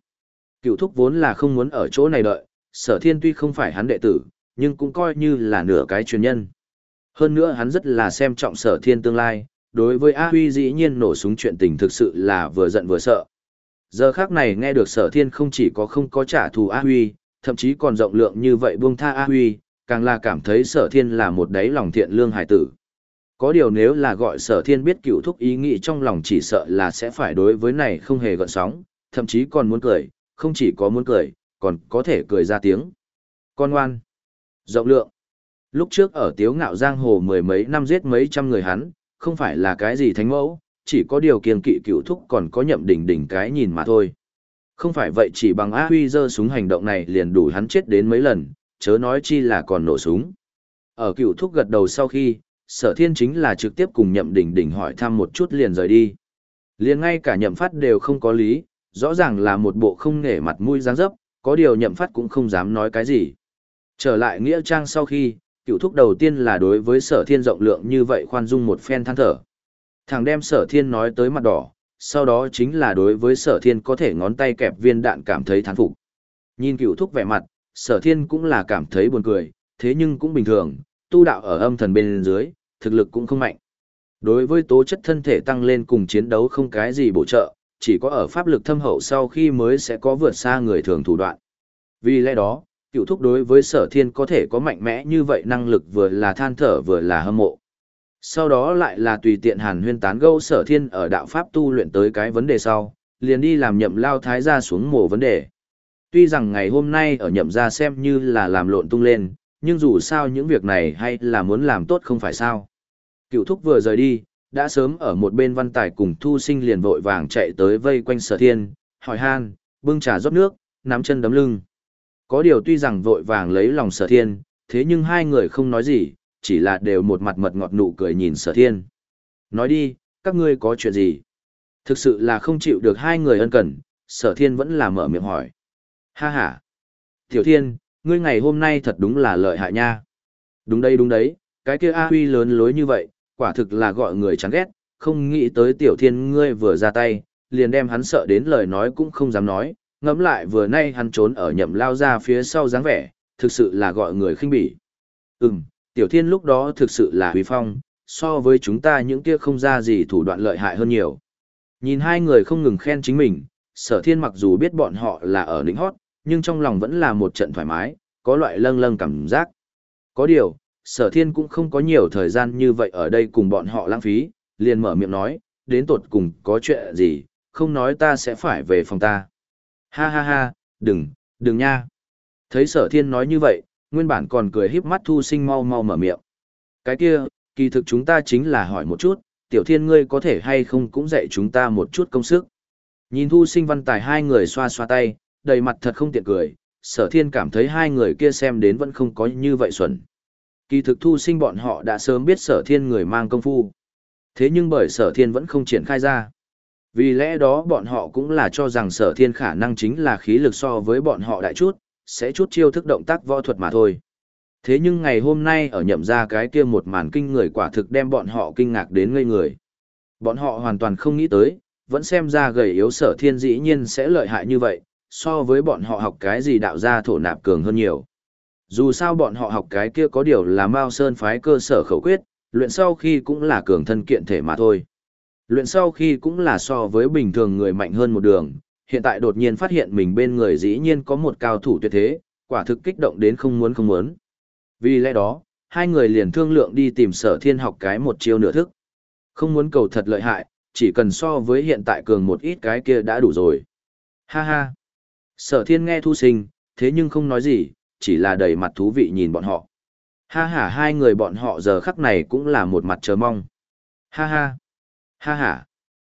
Cựu thúc vốn là không muốn ở chỗ này đợi, sở thiên tuy không phải hắn đệ tử, nhưng cũng coi như là nửa cái truyền nhân. Hơn nữa hắn rất là xem trọng sở thiên tương lai, đối với A Huy dĩ nhiên nổ súng chuyện tình thực sự là vừa giận vừa sợ. Giờ khác này nghe được sở thiên không chỉ có không có trả thù A Huy, thậm chí còn rộng lượng như vậy buông tha A Huy, càng là cảm thấy sở thiên là một đáy lòng thiện lương hải tử. Có điều nếu là gọi sở thiên biết cựu thúc ý nghĩ trong lòng chỉ sợ là sẽ phải đối với này không hề gợn sóng, thậm chí còn muốn cười, không chỉ có muốn cười, còn có thể cười ra tiếng. Con ngoan, rộng lượng. Lúc trước ở tiếu ngạo giang hồ mười mấy năm giết mấy trăm người hắn, không phải là cái gì thánh mẫu, chỉ có điều kiên kỵ cựu thúc còn có nhậm đỉnh đỉnh cái nhìn mà thôi. Không phải vậy chỉ bằng A Huy giơ súng hành động này liền đủ hắn chết đến mấy lần, chớ nói chi là còn nổ súng. Ở cựu thúc gật đầu sau khi, sở thiên chính là trực tiếp cùng nhậm đỉnh đỉnh hỏi thăm một chút liền rời đi. Liền ngay cả nhậm phát đều không có lý, rõ ràng là một bộ không nể mặt mũi dáng dấp, có điều nhậm phát cũng không dám nói cái gì. Trở lại nghĩa trang sau khi, cựu thúc đầu tiên là đối với sở thiên rộng lượng như vậy khoan dung một phen than thở. Thằng đem sở thiên nói tới mặt đỏ, sau đó chính là đối với sở thiên có thể ngón tay kẹp viên đạn cảm thấy thán phục. Nhìn cựu thúc vẻ mặt, sở thiên cũng là cảm thấy buồn cười, thế nhưng cũng bình thường, tu đạo ở âm thần bên dưới, thực lực cũng không mạnh. Đối với tố chất thân thể tăng lên cùng chiến đấu không cái gì bổ trợ, chỉ có ở pháp lực thâm hậu sau khi mới sẽ có vượt xa người thường thủ đoạn. Vì lẽ đó, cựu thúc đối với sở thiên có thể có mạnh mẽ như vậy năng lực vừa là than thở vừa là hâm mộ. Sau đó lại là tùy tiện hàn huyên tán gẫu sở thiên ở đạo pháp tu luyện tới cái vấn đề sau, liền đi làm nhậm lao thái gia xuống mổ vấn đề. Tuy rằng ngày hôm nay ở nhậm gia xem như là làm lộn tung lên, nhưng dù sao những việc này hay là muốn làm tốt không phải sao. Cựu thúc vừa rời đi, đã sớm ở một bên văn tài cùng thu sinh liền vội vàng chạy tới vây quanh sở thiên, hỏi han, bưng trà rót nước, nắm chân đấm lưng. Có điều tuy rằng vội vàng lấy lòng sở thiên, thế nhưng hai người không nói gì, chỉ là đều một mặt mật ngọt nụ cười nhìn sở thiên. Nói đi, các ngươi có chuyện gì? Thực sự là không chịu được hai người ân cần, sở thiên vẫn là mở miệng hỏi. Ha ha! Tiểu thiên, ngươi ngày hôm nay thật đúng là lợi hại nha. Đúng đây đúng đấy, cái kia A Huy lớn lối như vậy, quả thực là gọi người chán ghét, không nghĩ tới tiểu thiên ngươi vừa ra tay, liền đem hắn sợ đến lời nói cũng không dám nói, ngẫm lại vừa nay hắn trốn ở nhậm lao ra phía sau dáng vẻ, thực sự là gọi người khinh bỉ. Ừm, tiểu thiên lúc đó thực sự là huy phong, so với chúng ta những kia không ra gì thủ đoạn lợi hại hơn nhiều. Nhìn hai người không ngừng khen chính mình, sở thiên mặc dù biết bọn họ là ở lĩnh hót, nhưng trong lòng vẫn là một trận thoải mái, có loại lâng lâng cảm giác. Có điều, sở thiên cũng không có nhiều thời gian như vậy ở đây cùng bọn họ lãng phí, liền mở miệng nói, đến tột cùng có chuyện gì, không nói ta sẽ phải về phòng ta. Ha ha ha, đừng, đừng nha. Thấy sở thiên nói như vậy, nguyên bản còn cười híp mắt thu sinh mau mau mở miệng. Cái kia, kỳ thực chúng ta chính là hỏi một chút, tiểu thiên ngươi có thể hay không cũng dạy chúng ta một chút công sức. Nhìn thu sinh văn tài hai người xoa xoa tay, đầy mặt thật không tiện cười, sở thiên cảm thấy hai người kia xem đến vẫn không có như vậy xuẩn. Kỳ thực thu sinh bọn họ đã sớm biết sở thiên người mang công phu. Thế nhưng bởi sở thiên vẫn không triển khai ra. Vì lẽ đó bọn họ cũng là cho rằng sở thiên khả năng chính là khí lực so với bọn họ đại chút, sẽ chút chiêu thức động tác võ thuật mà thôi. Thế nhưng ngày hôm nay ở nhậm ra cái kia một màn kinh người quả thực đem bọn họ kinh ngạc đến ngây người. Bọn họ hoàn toàn không nghĩ tới, vẫn xem ra gầy yếu sở thiên dĩ nhiên sẽ lợi hại như vậy, so với bọn họ học cái gì đạo gia thổ nạp cường hơn nhiều. Dù sao bọn họ học cái kia có điều là Mao Sơn phái cơ sở khẩu quyết, luyện sau khi cũng là cường thân kiện thể mà thôi. Luyện sau khi cũng là so với bình thường người mạnh hơn một đường, hiện tại đột nhiên phát hiện mình bên người dĩ nhiên có một cao thủ tuyệt thế, quả thực kích động đến không muốn không muốn. Vì lẽ đó, hai người liền thương lượng đi tìm sở thiên học cái một chiêu nửa thức. Không muốn cầu thật lợi hại, chỉ cần so với hiện tại cường một ít cái kia đã đủ rồi. Ha ha. Sở thiên nghe thu sinh, thế nhưng không nói gì, chỉ là đầy mặt thú vị nhìn bọn họ. Ha ha hai người bọn họ giờ khắc này cũng là một mặt chờ mong. Ha ha. Ha ha.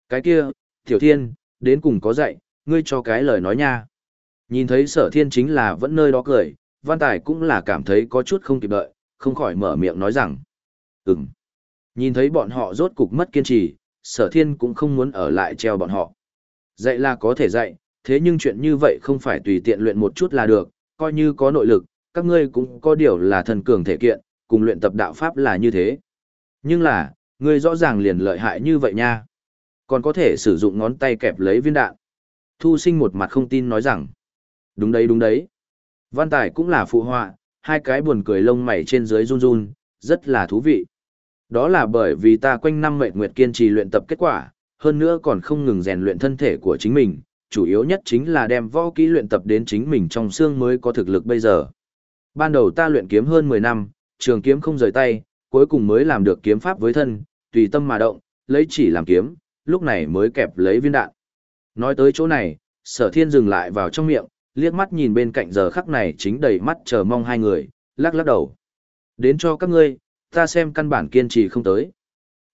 Cái kia, Tiểu Thiên, đến cùng có dạy, ngươi cho cái lời nói nha. Nhìn thấy sở thiên chính là vẫn nơi đó cười, văn tài cũng là cảm thấy có chút không kịp đợi, không khỏi mở miệng nói rằng. Ừm. Nhìn thấy bọn họ rốt cục mất kiên trì, sở thiên cũng không muốn ở lại treo bọn họ. Dạy là có thể dạy, thế nhưng chuyện như vậy không phải tùy tiện luyện một chút là được, coi như có nội lực, các ngươi cũng có điều là thần cường thể kiện, cùng luyện tập đạo pháp là như thế. Nhưng là, ngươi rõ ràng liền lợi hại như vậy nha. Còn có thể sử dụng ngón tay kẹp lấy viên đạn. Thu sinh một mặt không tin nói rằng, đúng đấy đúng đấy. Văn Tài cũng là phụ họa, hai cái buồn cười lông mày trên dưới run run, rất là thú vị. Đó là bởi vì ta quanh năm mệt nguyệt kiên trì luyện tập kết quả, hơn nữa còn không ngừng rèn luyện thân thể của chính mình, chủ yếu nhất chính là đem võ kỹ luyện tập đến chính mình trong xương mới có thực lực bây giờ. Ban đầu ta luyện kiếm hơn 10 năm, trường kiếm không rời tay, cuối cùng mới làm được kiếm pháp với thân, tùy tâm mà động, lấy chỉ làm kiếm, lúc này mới kẹp lấy viên đạn. Nói tới chỗ này, sở thiên dừng lại vào trong miệng, liếc mắt nhìn bên cạnh giờ khắc này chính đầy mắt chờ mong hai người, lắc lắc đầu. Đến cho các ngươi, ta xem căn bản kiên trì không tới.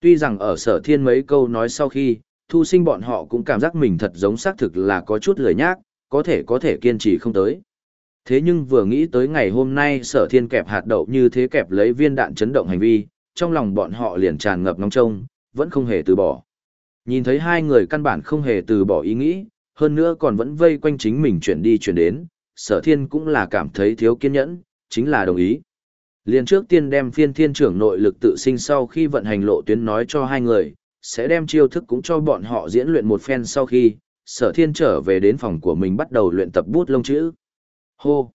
Tuy rằng ở sở thiên mấy câu nói sau khi, thu sinh bọn họ cũng cảm giác mình thật giống xác thực là có chút lười nhác, có thể có thể kiên trì không tới. Thế nhưng vừa nghĩ tới ngày hôm nay sở thiên kẹp hạt đậu như thế kẹp lấy viên đạn chấn động hành vi, trong lòng bọn họ liền tràn ngập nóng trông, vẫn không hề từ bỏ. Nhìn thấy hai người căn bản không hề từ bỏ ý nghĩ, hơn nữa còn vẫn vây quanh chính mình chuyển đi chuyển đến, sở thiên cũng là cảm thấy thiếu kiên nhẫn, chính là đồng ý. Liên trước tiên đem phiên thiên trưởng nội lực tự sinh sau khi vận hành lộ tuyến nói cho hai người, sẽ đem chiêu thức cũng cho bọn họ diễn luyện một phen sau khi, sở thiên trở về đến phòng của mình bắt đầu luyện tập bút lông chữ. Hô!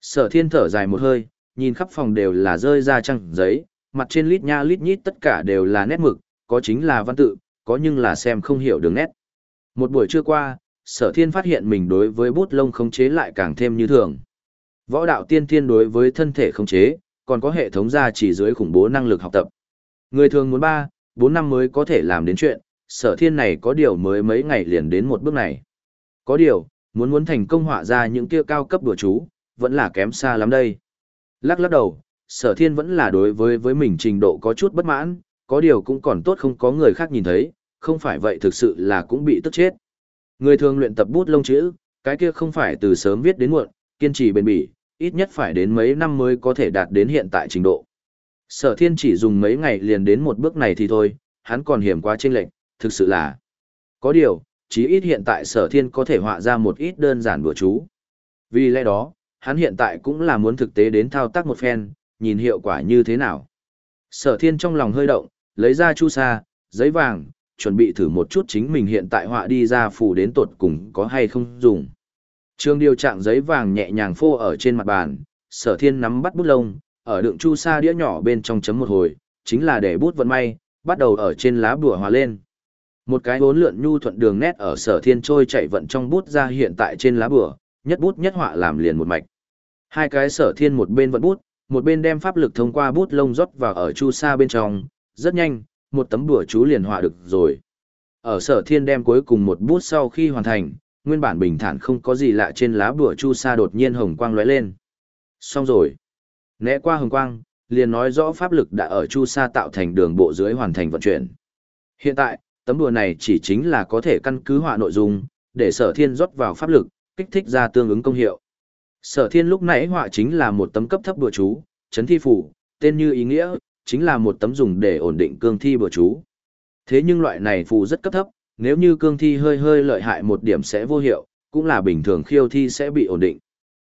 Sở thiên thở dài một hơi, nhìn khắp phòng đều là rơi ra trăng giấy, mặt trên lít nha lít nhít tất cả đều là nét mực, có chính là văn tự, có nhưng là xem không hiểu đường nét. Một buổi trưa qua, sở thiên phát hiện mình đối với bút lông khống chế lại càng thêm như thường. Võ đạo tiên thiên đối với thân thể khống chế, còn có hệ thống gia chỉ dưới khủng bố năng lực học tập. Người thường muốn ba. 4 năm mới có thể làm đến chuyện, sở thiên này có điều mới mấy ngày liền đến một bước này. Có điều, muốn muốn thành công họa ra những kia cao cấp đùa chú, vẫn là kém xa lắm đây. Lắc lắc đầu, sở thiên vẫn là đối với với mình trình độ có chút bất mãn, có điều cũng còn tốt không có người khác nhìn thấy, không phải vậy thực sự là cũng bị tức chết. Người thường luyện tập bút lông chữ, cái kia không phải từ sớm viết đến muộn, kiên trì bền bỉ, ít nhất phải đến mấy năm mới có thể đạt đến hiện tại trình độ. Sở thiên chỉ dùng mấy ngày liền đến một bước này thì thôi, hắn còn hiểm quá chênh lệnh, thực sự là. Có điều, chí ít hiện tại sở thiên có thể họa ra một ít đơn giản bữa chú. Vì lẽ đó, hắn hiện tại cũng là muốn thực tế đến thao tác một phen, nhìn hiệu quả như thế nào. Sở thiên trong lòng hơi động, lấy ra chu sa, giấy vàng, chuẩn bị thử một chút chính mình hiện tại họa đi ra phủ đến tột cùng có hay không dùng. Trương điều trạng giấy vàng nhẹ nhàng phô ở trên mặt bàn, sở thiên nắm bắt bút lông, ở đựng chu sa đĩa nhỏ bên trong chấm một hồi, chính là để bút vận may, bắt đầu ở trên lá bùa hòa lên. Một cái bốn lượn nhu thuận đường nét ở sở thiên trôi chạy vận trong bút ra hiện tại trên lá bùa, nhất bút nhất họa làm liền một mạch. Hai cái sở thiên một bên vận bút, một bên đem pháp lực thông qua bút lông rót vào ở chu sa bên trong, rất nhanh, một tấm bùa chú liền họa được rồi. Ở sở thiên đem cuối cùng một bút sau khi hoàn thành, nguyên bản bình thản không có gì lạ trên lá bùa chu sa đột nhiên hồng quang lóe lên. Xong rồi. Né qua hồng quang, liền nói rõ pháp lực đã ở chu sa tạo thành đường bộ dưới hoàn thành vận chuyển. Hiện tại, tấm đùa này chỉ chính là có thể căn cứ họa nội dung, để sở thiên rót vào pháp lực, kích thích ra tương ứng công hiệu. Sở thiên lúc nãy họa chính là một tấm cấp thấp đùa chú, chấn thi phủ, tên như ý nghĩa, chính là một tấm dùng để ổn định cương thi bừa chú. Thế nhưng loại này phù rất cấp thấp, nếu như cương thi hơi hơi lợi hại một điểm sẽ vô hiệu, cũng là bình thường khiêu thi sẽ bị ổn định.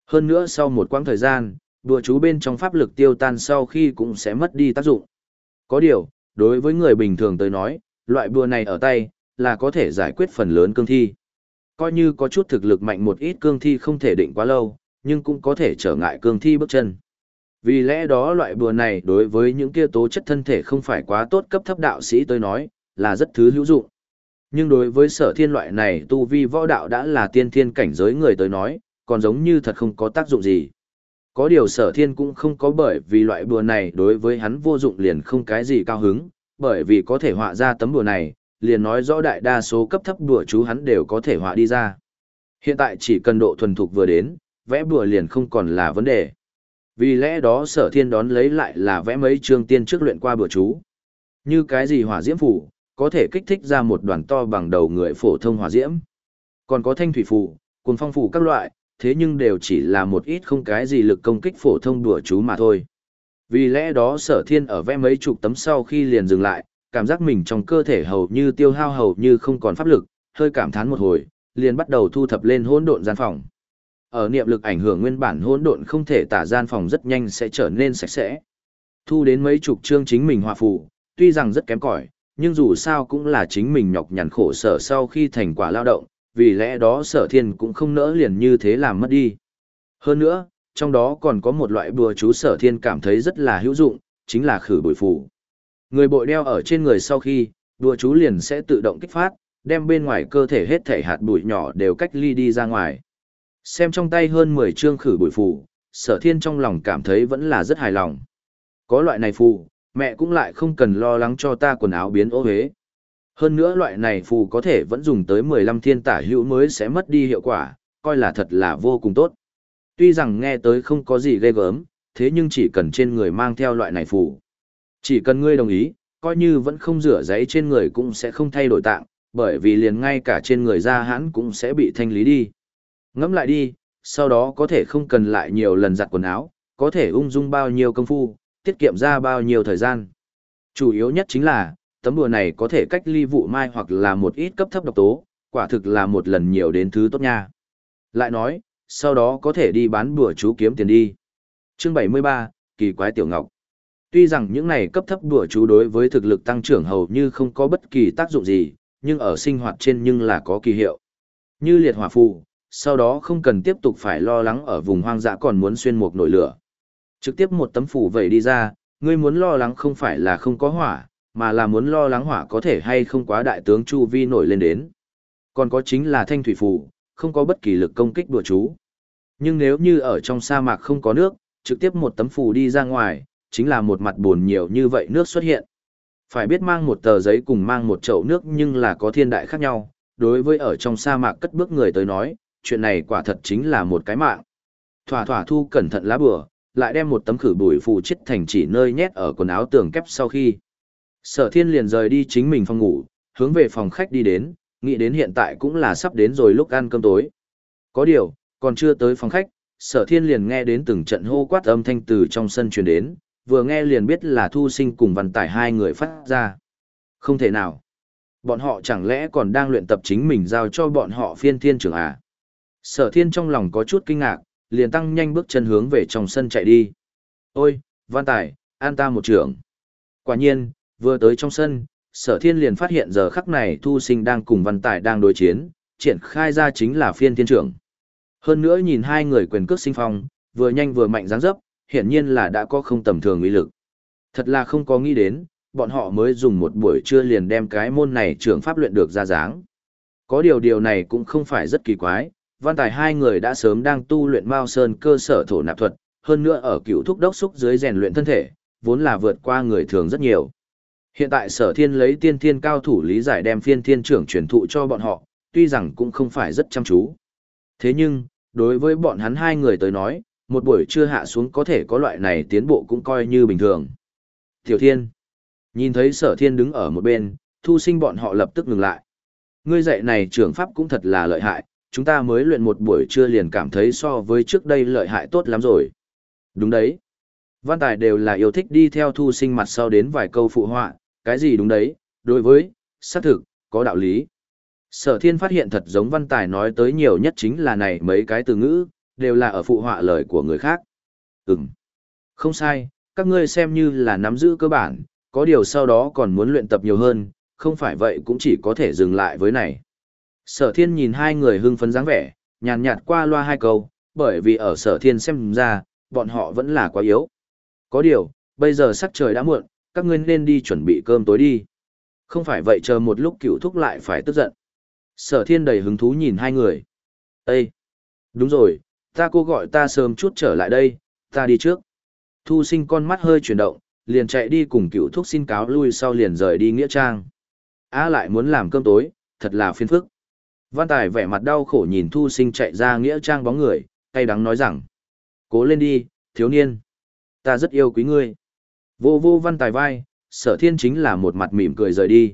Hơn nữa sau một quãng thời gian, đùa chú bên trong pháp lực tiêu tan sau khi cũng sẽ mất đi tác dụng. Có điều, đối với người bình thường tới nói, loại bùa này ở tay, là có thể giải quyết phần lớn cương thi. Coi như có chút thực lực mạnh một ít cương thi không thể định quá lâu, nhưng cũng có thể trở ngại cương thi bước chân. Vì lẽ đó loại bùa này đối với những kia tố chất thân thể không phải quá tốt cấp thấp đạo sĩ tôi nói, là rất thứ hữu dụng. Nhưng đối với sở thiên loại này tu vi võ đạo đã là tiên thiên cảnh giới người tới nói, còn giống như thật không có tác dụng gì. Có điều sở thiên cũng không có bởi vì loại bùa này đối với hắn vô dụng liền không cái gì cao hứng, bởi vì có thể họa ra tấm bùa này, liền nói rõ đại đa số cấp thấp bùa chú hắn đều có thể họa đi ra. Hiện tại chỉ cần độ thuần thục vừa đến, vẽ bùa liền không còn là vấn đề. Vì lẽ đó sở thiên đón lấy lại là vẽ mấy chương tiên trước luyện qua bùa chú. Như cái gì hỏa diễm phủ, có thể kích thích ra một đoàn to bằng đầu người phổ thông hỏa diễm. Còn có thanh thủy phủ, cuồng phong phủ các loại, thế nhưng đều chỉ là một ít không cái gì lực công kích phổ thông đùa chú mà thôi. Vì lẽ đó sở thiên ở vẽ mấy chục tấm sau khi liền dừng lại, cảm giác mình trong cơ thể hầu như tiêu hao hầu như không còn pháp lực, hơi cảm thán một hồi, liền bắt đầu thu thập lên hỗn độn gian phòng. Ở niệm lực ảnh hưởng nguyên bản hỗn độn không thể tả gian phòng rất nhanh sẽ trở nên sạch sẽ. Thu đến mấy chục chương chính mình hòa phù, tuy rằng rất kém cỏi, nhưng dù sao cũng là chính mình nhọc nhằn khổ sở sau khi thành quả lao động, vì lẽ đó sở thiên cũng không nỡ liền như thế làm mất đi. Hơn nữa, trong đó còn có một loại bùa chú sở thiên cảm thấy rất là hữu dụng, chính là khử bụi phủ Người bội đeo ở trên người sau khi, bùa chú liền sẽ tự động kích phát, đem bên ngoài cơ thể hết thể hạt bụi nhỏ đều cách ly đi ra ngoài. Xem trong tay hơn 10 chương khử bụi phủ sở thiên trong lòng cảm thấy vẫn là rất hài lòng. Có loại này phù, mẹ cũng lại không cần lo lắng cho ta quần áo biến ô hế. Hơn nữa loại này phù có thể vẫn dùng tới 15 thiên tả hữu mới sẽ mất đi hiệu quả, coi là thật là vô cùng tốt. Tuy rằng nghe tới không có gì ghê gớm, thế nhưng chỉ cần trên người mang theo loại này phù. Chỉ cần ngươi đồng ý, coi như vẫn không rửa giấy trên người cũng sẽ không thay đổi tạng, bởi vì liền ngay cả trên người ra hãn cũng sẽ bị thanh lý đi. Ngẫm lại đi, sau đó có thể không cần lại nhiều lần giặt quần áo, có thể ung dung bao nhiêu công phu, tiết kiệm ra bao nhiêu thời gian. Chủ yếu nhất chính là, tấm đùa này có thể cách ly vụ mai hoặc là một ít cấp thấp độc tố, quả thực là một lần nhiều đến thứ tốt nha. Lại nói, sau đó có thể đi bán đùa chú kiếm tiền đi. Chương 73, Kỳ quái tiểu ngọc. Tuy rằng những này cấp thấp đùa chú đối với thực lực tăng trưởng hầu như không có bất kỳ tác dụng gì, nhưng ở sinh hoạt trên nhưng là có kỳ hiệu. Như liệt hỏa phù, sau đó không cần tiếp tục phải lo lắng ở vùng hoang dã còn muốn xuyên một nổi lửa. Trực tiếp một tấm phủ vậy đi ra, ngươi muốn lo lắng không phải là không có hỏa, mà là muốn lo lắng hỏa có thể hay không quá đại tướng Chu Vi nổi lên đến. Còn có chính là thanh thủy phù, không có bất kỳ lực công kích đùa chú. Nhưng nếu như ở trong sa mạc không có nước, trực tiếp một tấm phù đi ra ngoài, chính là một mặt buồn nhiều như vậy nước xuất hiện. Phải biết mang một tờ giấy cùng mang một chậu nước nhưng là có thiên đại khác nhau, đối với ở trong sa mạc cất bước người tới nói, chuyện này quả thật chính là một cái mạng. Thỏa thỏa thu cẩn thận lá bừa, lại đem một tấm khử bùi phù chết thành chỉ nơi nhét ở quần áo tường kép sau khi. Sở thiên liền rời đi chính mình phòng ngủ, hướng về phòng khách đi đến, nghĩ đến hiện tại cũng là sắp đến rồi lúc ăn cơm tối. Có điều, còn chưa tới phòng khách, sở thiên liền nghe đến từng trận hô quát âm thanh từ trong sân truyền đến, vừa nghe liền biết là thu sinh cùng văn tải hai người phát ra. Không thể nào. Bọn họ chẳng lẽ còn đang luyện tập chính mình giao cho bọn họ phiên thiên trưởng à? Sở thiên trong lòng có chút kinh ngạc, liền tăng nhanh bước chân hướng về trong sân chạy đi. Ôi, văn tài, an ta một trưởng. Quả nhiên, vừa tới trong sân, sở thiên liền phát hiện giờ khắc này thu sinh đang cùng văn tài đang đối chiến, triển khai ra chính là phiên thiên trưởng. Hơn nữa nhìn hai người quyền cước sinh phong, vừa nhanh vừa mạnh dáng dấp, hiển nhiên là đã có không tầm thường uy lực. Thật là không có nghĩ đến, bọn họ mới dùng một buổi trưa liền đem cái môn này trưởng pháp luyện được ra dáng. Có điều điều này cũng không phải rất kỳ quái, văn tài hai người đã sớm đang tu luyện Mao Sơn cơ sở thổ nạp thuật, hơn nữa ở cựu thúc đốc xúc dưới rèn luyện thân thể, vốn là vượt qua người thường rất nhiều. Hiện tại sở thiên lấy tiên thiên cao thủ lý giải đem phiên thiên trưởng truyền thụ cho bọn họ, tuy rằng cũng không phải rất chăm chú. Thế nhưng, đối với bọn hắn hai người tới nói, một buổi trưa hạ xuống có thể có loại này tiến bộ cũng coi như bình thường. Tiểu thiên, nhìn thấy sở thiên đứng ở một bên, thu sinh bọn họ lập tức ngừng lại. Ngươi dạy này trưởng pháp cũng thật là lợi hại, chúng ta mới luyện một buổi trưa liền cảm thấy so với trước đây lợi hại tốt lắm rồi. Đúng đấy. Văn tài đều là yêu thích đi theo thu sinh mặt sau đến vài câu phụ họa, cái gì đúng đấy, đối với, xác thực, có đạo lý. Sở thiên phát hiện thật giống văn tài nói tới nhiều nhất chính là này mấy cái từ ngữ, đều là ở phụ họa lời của người khác. Ừm. Không sai, các ngươi xem như là nắm giữ cơ bản, có điều sau đó còn muốn luyện tập nhiều hơn, không phải vậy cũng chỉ có thể dừng lại với này. Sở thiên nhìn hai người hưng phấn dáng vẻ, nhàn nhạt qua loa hai câu, bởi vì ở sở thiên xem ra, bọn họ vẫn là quá yếu. Có điều, bây giờ sắc trời đã muộn, các ngươi nên đi chuẩn bị cơm tối đi. Không phải vậy chờ một lúc cựu thúc lại phải tức giận. Sở thiên đầy hứng thú nhìn hai người. Ê! Đúng rồi, ta cô gọi ta sớm chút trở lại đây, ta đi trước. Thu sinh con mắt hơi chuyển động, liền chạy đi cùng cựu thúc xin cáo lui sau liền rời đi Nghĩa Trang. Á lại muốn làm cơm tối, thật là phiền phức. Văn Tài vẻ mặt đau khổ nhìn Thu sinh chạy ra Nghĩa Trang bóng người, cay đắng nói rằng. Cố lên đi, thiếu niên. Ta rất yêu quý ngươi. Vô vô Văn Tài vai, sở thiên chính là một mặt mỉm cười rời đi.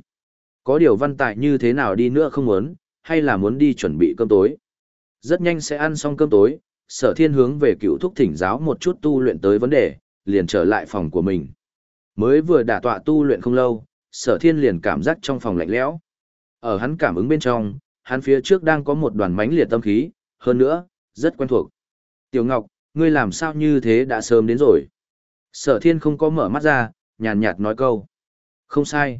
Có điều Văn Tài như thế nào đi nữa không muốn, hay là muốn đi chuẩn bị cơm tối. Rất nhanh sẽ ăn xong cơm tối, sở thiên hướng về cựu thúc thỉnh giáo một chút tu luyện tới vấn đề, liền trở lại phòng của mình. Mới vừa đả tọa tu luyện không lâu, sở thiên liền cảm giác trong phòng lạnh lẽo. Ở hắn cảm ứng bên trong, hắn phía trước đang có một đoàn mánh liệt tâm khí, hơn nữa, rất quen thuộc. Tiểu Ngọc, ngươi làm sao như thế đã sớm đến rồi. Sở thiên không có mở mắt ra, nhàn nhạt nói câu. Không sai.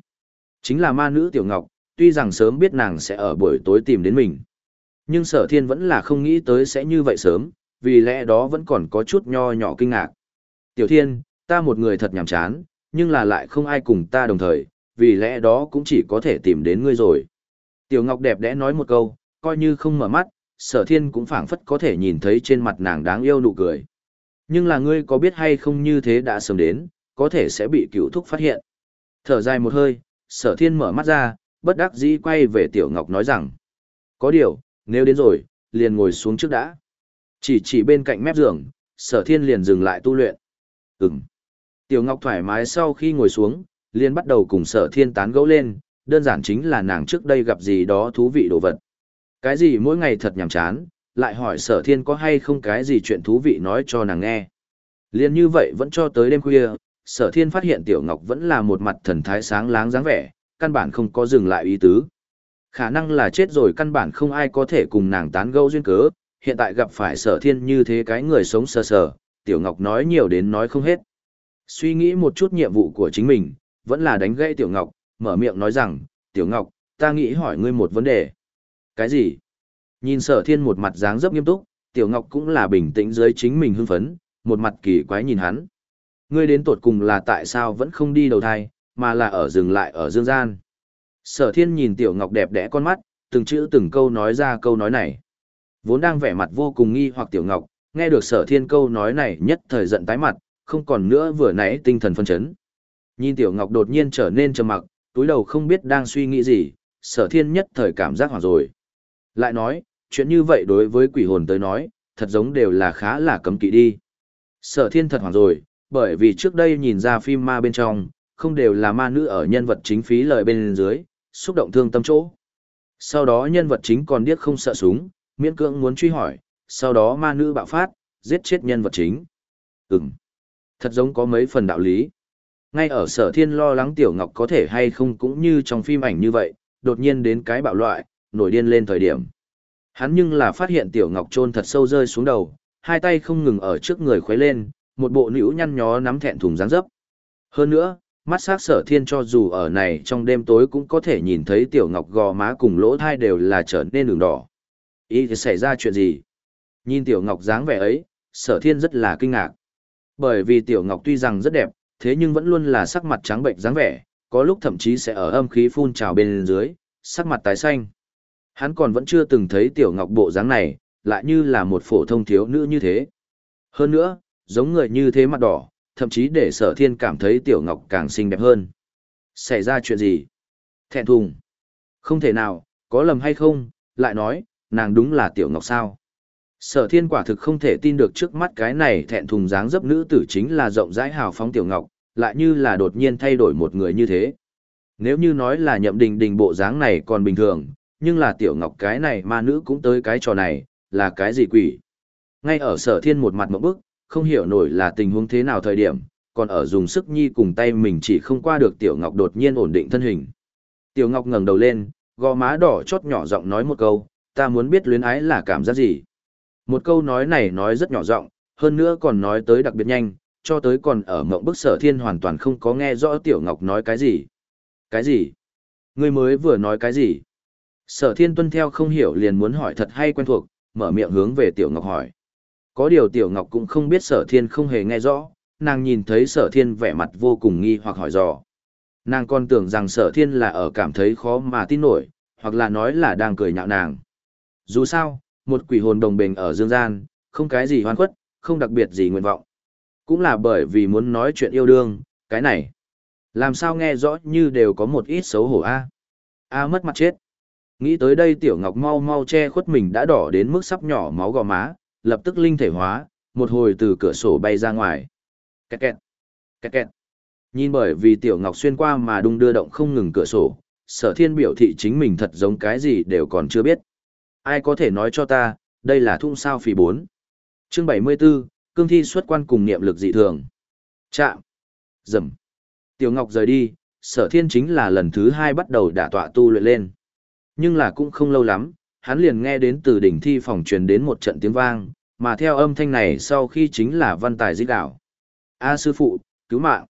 Chính là ma nữ Tiểu Ngọc, tuy rằng sớm biết nàng sẽ ở buổi tối tìm đến mình. Nhưng sở thiên vẫn là không nghĩ tới sẽ như vậy sớm, vì lẽ đó vẫn còn có chút nho nhỏ kinh ngạc. Tiểu thiên, ta một người thật nhàm chán, nhưng là lại không ai cùng ta đồng thời, vì lẽ đó cũng chỉ có thể tìm đến ngươi rồi. Tiểu Ngọc đẹp đẽ nói một câu, coi như không mở mắt, sở thiên cũng phảng phất có thể nhìn thấy trên mặt nàng đáng yêu nụ cười. Nhưng là ngươi có biết hay không như thế đã sớm đến, có thể sẽ bị cửu thúc phát hiện. Thở dài một hơi, sở thiên mở mắt ra, bất đắc dĩ quay về Tiểu Ngọc nói rằng. Có điều, nếu đến rồi, liền ngồi xuống trước đã. Chỉ chỉ bên cạnh mép giường, sở thiên liền dừng lại tu luyện. Ừm. Tiểu Ngọc thoải mái sau khi ngồi xuống, liền bắt đầu cùng sở thiên tán gẫu lên, đơn giản chính là nàng trước đây gặp gì đó thú vị đồ vật. Cái gì mỗi ngày thật nhàm chán, lại hỏi sở thiên có hay không cái gì chuyện thú vị nói cho nàng nghe. Liên như vậy vẫn cho tới đêm khuya, sở thiên phát hiện Tiểu Ngọc vẫn là một mặt thần thái sáng láng dáng vẻ, căn bản không có dừng lại ý tứ. Khả năng là chết rồi căn bản không ai có thể cùng nàng tán gẫu duyên cớ, hiện tại gặp phải sở thiên như thế cái người sống sờ sờ, Tiểu Ngọc nói nhiều đến nói không hết. Suy nghĩ một chút nhiệm vụ của chính mình, vẫn là đánh gãy Tiểu Ngọc, mở miệng nói rằng, Tiểu Ngọc, ta nghĩ hỏi ngươi một vấn đề. Cái gì? Nhìn sở thiên một mặt dáng dấp nghiêm túc, Tiểu Ngọc cũng là bình tĩnh dưới chính mình hưng phấn, một mặt kỳ quái nhìn hắn. Ngươi đến tột cùng là tại sao vẫn không đi đầu thai, mà là ở dừng lại ở dương gian. Sở thiên nhìn Tiểu Ngọc đẹp đẽ con mắt, từng chữ từng câu nói ra câu nói này. Vốn đang vẻ mặt vô cùng nghi hoặc Tiểu Ngọc, nghe được sở thiên câu nói này nhất thời giận tái mặt, không còn nữa vừa nãy tinh thần phân chấn. Nhìn Tiểu Ngọc đột nhiên trở nên trầm mặc, túi đầu không biết đang suy nghĩ gì, sở thiên nhất thời cảm giác hoảng rồi. Lại nói, chuyện như vậy đối với quỷ hồn tới nói, thật giống đều là khá là cấm kỵ đi. Sở thiên thật hoảng rồi, bởi vì trước đây nhìn ra phim ma bên trong, không đều là ma nữ ở nhân vật chính phí lời bên dưới, xúc động thương tâm chỗ. Sau đó nhân vật chính còn điếc không sợ súng, miễn cưỡng muốn truy hỏi, sau đó ma nữ bạo phát, giết chết nhân vật chính. Ừm, thật giống có mấy phần đạo lý. Ngay ở sở thiên lo lắng Tiểu Ngọc có thể hay không cũng như trong phim ảnh như vậy, đột nhiên đến cái bạo loại, nổi điên lên thời điểm. Hắn nhưng là phát hiện Tiểu Ngọc trôn thật sâu rơi xuống đầu, hai tay không ngừng ở trước người khuấy lên, một bộ nữ nhăn nhó nắm thẹn thùng dáng dấp. Hơn nữa, mắt sắc sở thiên cho dù ở này trong đêm tối cũng có thể nhìn thấy Tiểu Ngọc gò má cùng lỗ thai đều là trở nên đường đỏ. Ý thì xảy ra chuyện gì? Nhìn Tiểu Ngọc dáng vẻ ấy, sở thiên rất là kinh ngạc. Bởi vì Tiểu Ngọc tuy rằng rất đẹp, thế nhưng vẫn luôn là sắc mặt trắng bệnh dáng vẻ, có lúc thậm chí sẽ ở âm khí phun trào bên dưới, sắc mặt tái xanh. Hắn còn vẫn chưa từng thấy Tiểu Ngọc bộ dáng này, lại như là một phổ thông thiếu nữ như thế. Hơn nữa, giống người như thế mặt đỏ, thậm chí để sở thiên cảm thấy Tiểu Ngọc càng xinh đẹp hơn. Xảy ra chuyện gì? Thẹn thùng. Không thể nào, có lầm hay không, lại nói, nàng đúng là Tiểu Ngọc sao? Sở thiên quả thực không thể tin được trước mắt cái này thẹn thùng dáng dấp nữ tử chính là rộng rãi hào phóng Tiểu Ngọc, lại như là đột nhiên thay đổi một người như thế. Nếu như nói là nhậm đình đình bộ dáng này còn bình thường, nhưng là Tiểu Ngọc cái này ma nữ cũng tới cái trò này, là cái gì quỷ? Ngay ở sở thiên một mặt mẫu bức, không hiểu nổi là tình huống thế nào thời điểm, còn ở dùng sức nhi cùng tay mình chỉ không qua được Tiểu Ngọc đột nhiên ổn định thân hình. Tiểu Ngọc ngẩng đầu lên, gò má đỏ chót nhỏ giọng nói một câu, ta muốn biết luyến ái là cảm giác gì. Một câu nói này nói rất nhỏ giọng, hơn nữa còn nói tới đặc biệt nhanh, cho tới còn ở mộng bức sở thiên hoàn toàn không có nghe rõ Tiểu Ngọc nói cái gì. Cái gì? Ngươi mới vừa nói cái gì? Sở thiên tuân theo không hiểu liền muốn hỏi thật hay quen thuộc, mở miệng hướng về Tiểu Ngọc hỏi. Có điều Tiểu Ngọc cũng không biết sở thiên không hề nghe rõ, nàng nhìn thấy sở thiên vẻ mặt vô cùng nghi hoặc hỏi dò. Nàng còn tưởng rằng sở thiên là ở cảm thấy khó mà tin nổi, hoặc là nói là đang cười nhạo nàng. Dù sao, một quỷ hồn đồng bình ở dương gian, không cái gì hoan khuất, không đặc biệt gì nguyện vọng. Cũng là bởi vì muốn nói chuyện yêu đương, cái này. Làm sao nghe rõ như đều có một ít xấu hổ a a mất mặt chết. Nghĩ tới đây tiểu ngọc mau mau che khuất mình đã đỏ đến mức sắp nhỏ máu gò má, lập tức linh thể hóa, một hồi từ cửa sổ bay ra ngoài. Kẹt kẹt, kẹt kẹt. Nhìn bởi vì tiểu ngọc xuyên qua mà đung đưa động không ngừng cửa sổ, sở thiên biểu thị chính mình thật giống cái gì đều còn chưa biết. Ai có thể nói cho ta, đây là thung sao phì 4. Chương 74, cương thi xuất quan cùng niệm lực dị thường. Chạm. Dầm. Tiểu Ngọc rời đi, sở thiên chính là lần thứ hai bắt đầu đả tọa tu luyện lên. Nhưng là cũng không lâu lắm, hắn liền nghe đến từ đỉnh thi phòng truyền đến một trận tiếng vang, mà theo âm thanh này sau khi chính là văn tài dích đảo. A sư phụ, cứu mạng.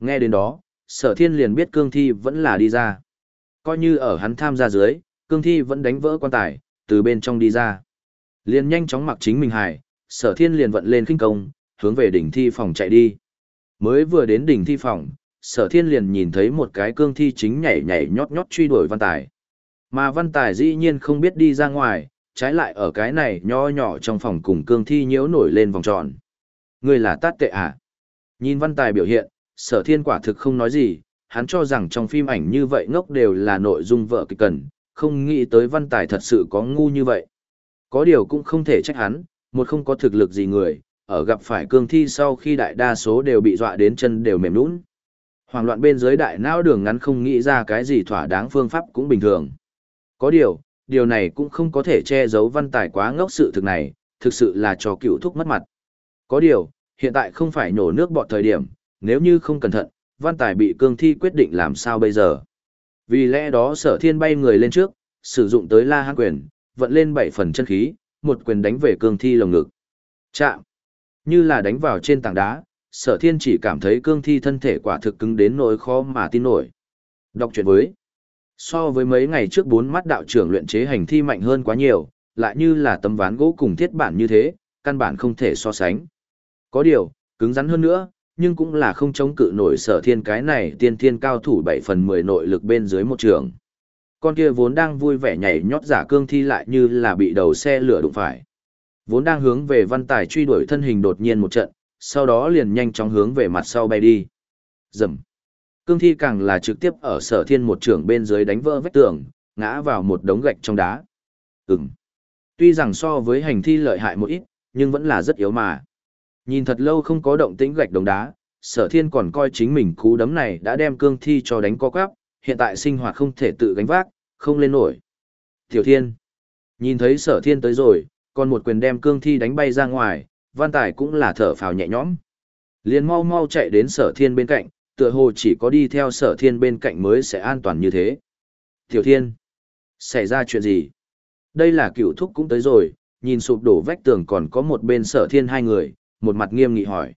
Nghe đến đó, sở thiên liền biết cương thi vẫn là đi ra. Coi như ở hắn tham gia dưới, cương thi vẫn đánh vỡ quan tài, từ bên trong đi ra. Liền nhanh chóng mặc chính mình hài, sở thiên liền vận lên kinh công, hướng về đỉnh thi phòng chạy đi. Mới vừa đến đỉnh thi phòng, sở thiên liền nhìn thấy một cái cương thi chính nhảy nhảy nhót nhót truy đuổi văn tài. Mà văn tài dĩ nhiên không biết đi ra ngoài, trái lại ở cái này nho nhỏ trong phòng cùng cương thi nhiễu nổi lên vòng tròn. Người là tát tệ à? Nhìn văn tài biểu hiện, sở thiên quả thực không nói gì, hắn cho rằng trong phim ảnh như vậy ngốc đều là nội dung vợ kịch cần, không nghĩ tới văn tài thật sự có ngu như vậy. Có điều cũng không thể trách hắn, một không có thực lực gì người, ở gặp phải cương thi sau khi đại đa số đều bị dọa đến chân đều mềm nũng. Hoàng loạn bên dưới đại não đường ngắn không nghĩ ra cái gì thỏa đáng phương pháp cũng bình thường. Có điều, điều này cũng không có thể che giấu văn tài quá ngốc sự thực này, thực sự là cho cựu thúc mất mặt. Có điều, hiện tại không phải nhổ nước bọt thời điểm, nếu như không cẩn thận, văn tài bị cương thi quyết định làm sao bây giờ. Vì lẽ đó sở thiên bay người lên trước, sử dụng tới la hán quyền, vận lên bảy phần chân khí, một quyền đánh về cương thi lồng ngực. Chạm! Như là đánh vào trên tảng đá, sở thiên chỉ cảm thấy cương thi thân thể quả thực cứng đến nỗi khó mà tin nổi. Đọc chuyện với. So với mấy ngày trước bốn mắt đạo trưởng luyện chế hành thi mạnh hơn quá nhiều, lại như là tấm ván gỗ cùng thiết bản như thế, căn bản không thể so sánh. Có điều, cứng rắn hơn nữa, nhưng cũng là không chống cự nổi sở thiên cái này tiên thiên cao thủ 7 phần 10 nội lực bên dưới một trường. Con kia vốn đang vui vẻ nhảy nhót giả cương thi lại như là bị đầu xe lửa đụng phải. Vốn đang hướng về văn tài truy đuổi thân hình đột nhiên một trận, sau đó liền nhanh chóng hướng về mặt sau bay đi. Dầm. Cương thi càng là trực tiếp ở sở thiên một trường bên dưới đánh vỡ vách tường, ngã vào một đống gạch trong đá. Ừm. Tuy rằng so với hành thi lợi hại một ít, nhưng vẫn là rất yếu mà. Nhìn thật lâu không có động tĩnh gạch đống đá, sở thiên còn coi chính mình cú đấm này đã đem cương thi cho đánh co quắp, hiện tại sinh hoạt không thể tự gánh vác, không lên nổi. Tiểu thiên. Nhìn thấy sở thiên tới rồi, còn một quyền đem cương thi đánh bay ra ngoài, văn tài cũng là thở phào nhẹ nhõm. Liền mau mau chạy đến sở thiên bên cạnh, tựa hồ chỉ có đi theo sở thiên bên cạnh mới sẽ an toàn như thế. Tiểu thiên. Xảy ra chuyện gì? Đây là cựu thúc cũng tới rồi, nhìn sụp đổ vách tường còn có một bên sở thiên hai người, một mặt nghiêm nghị hỏi.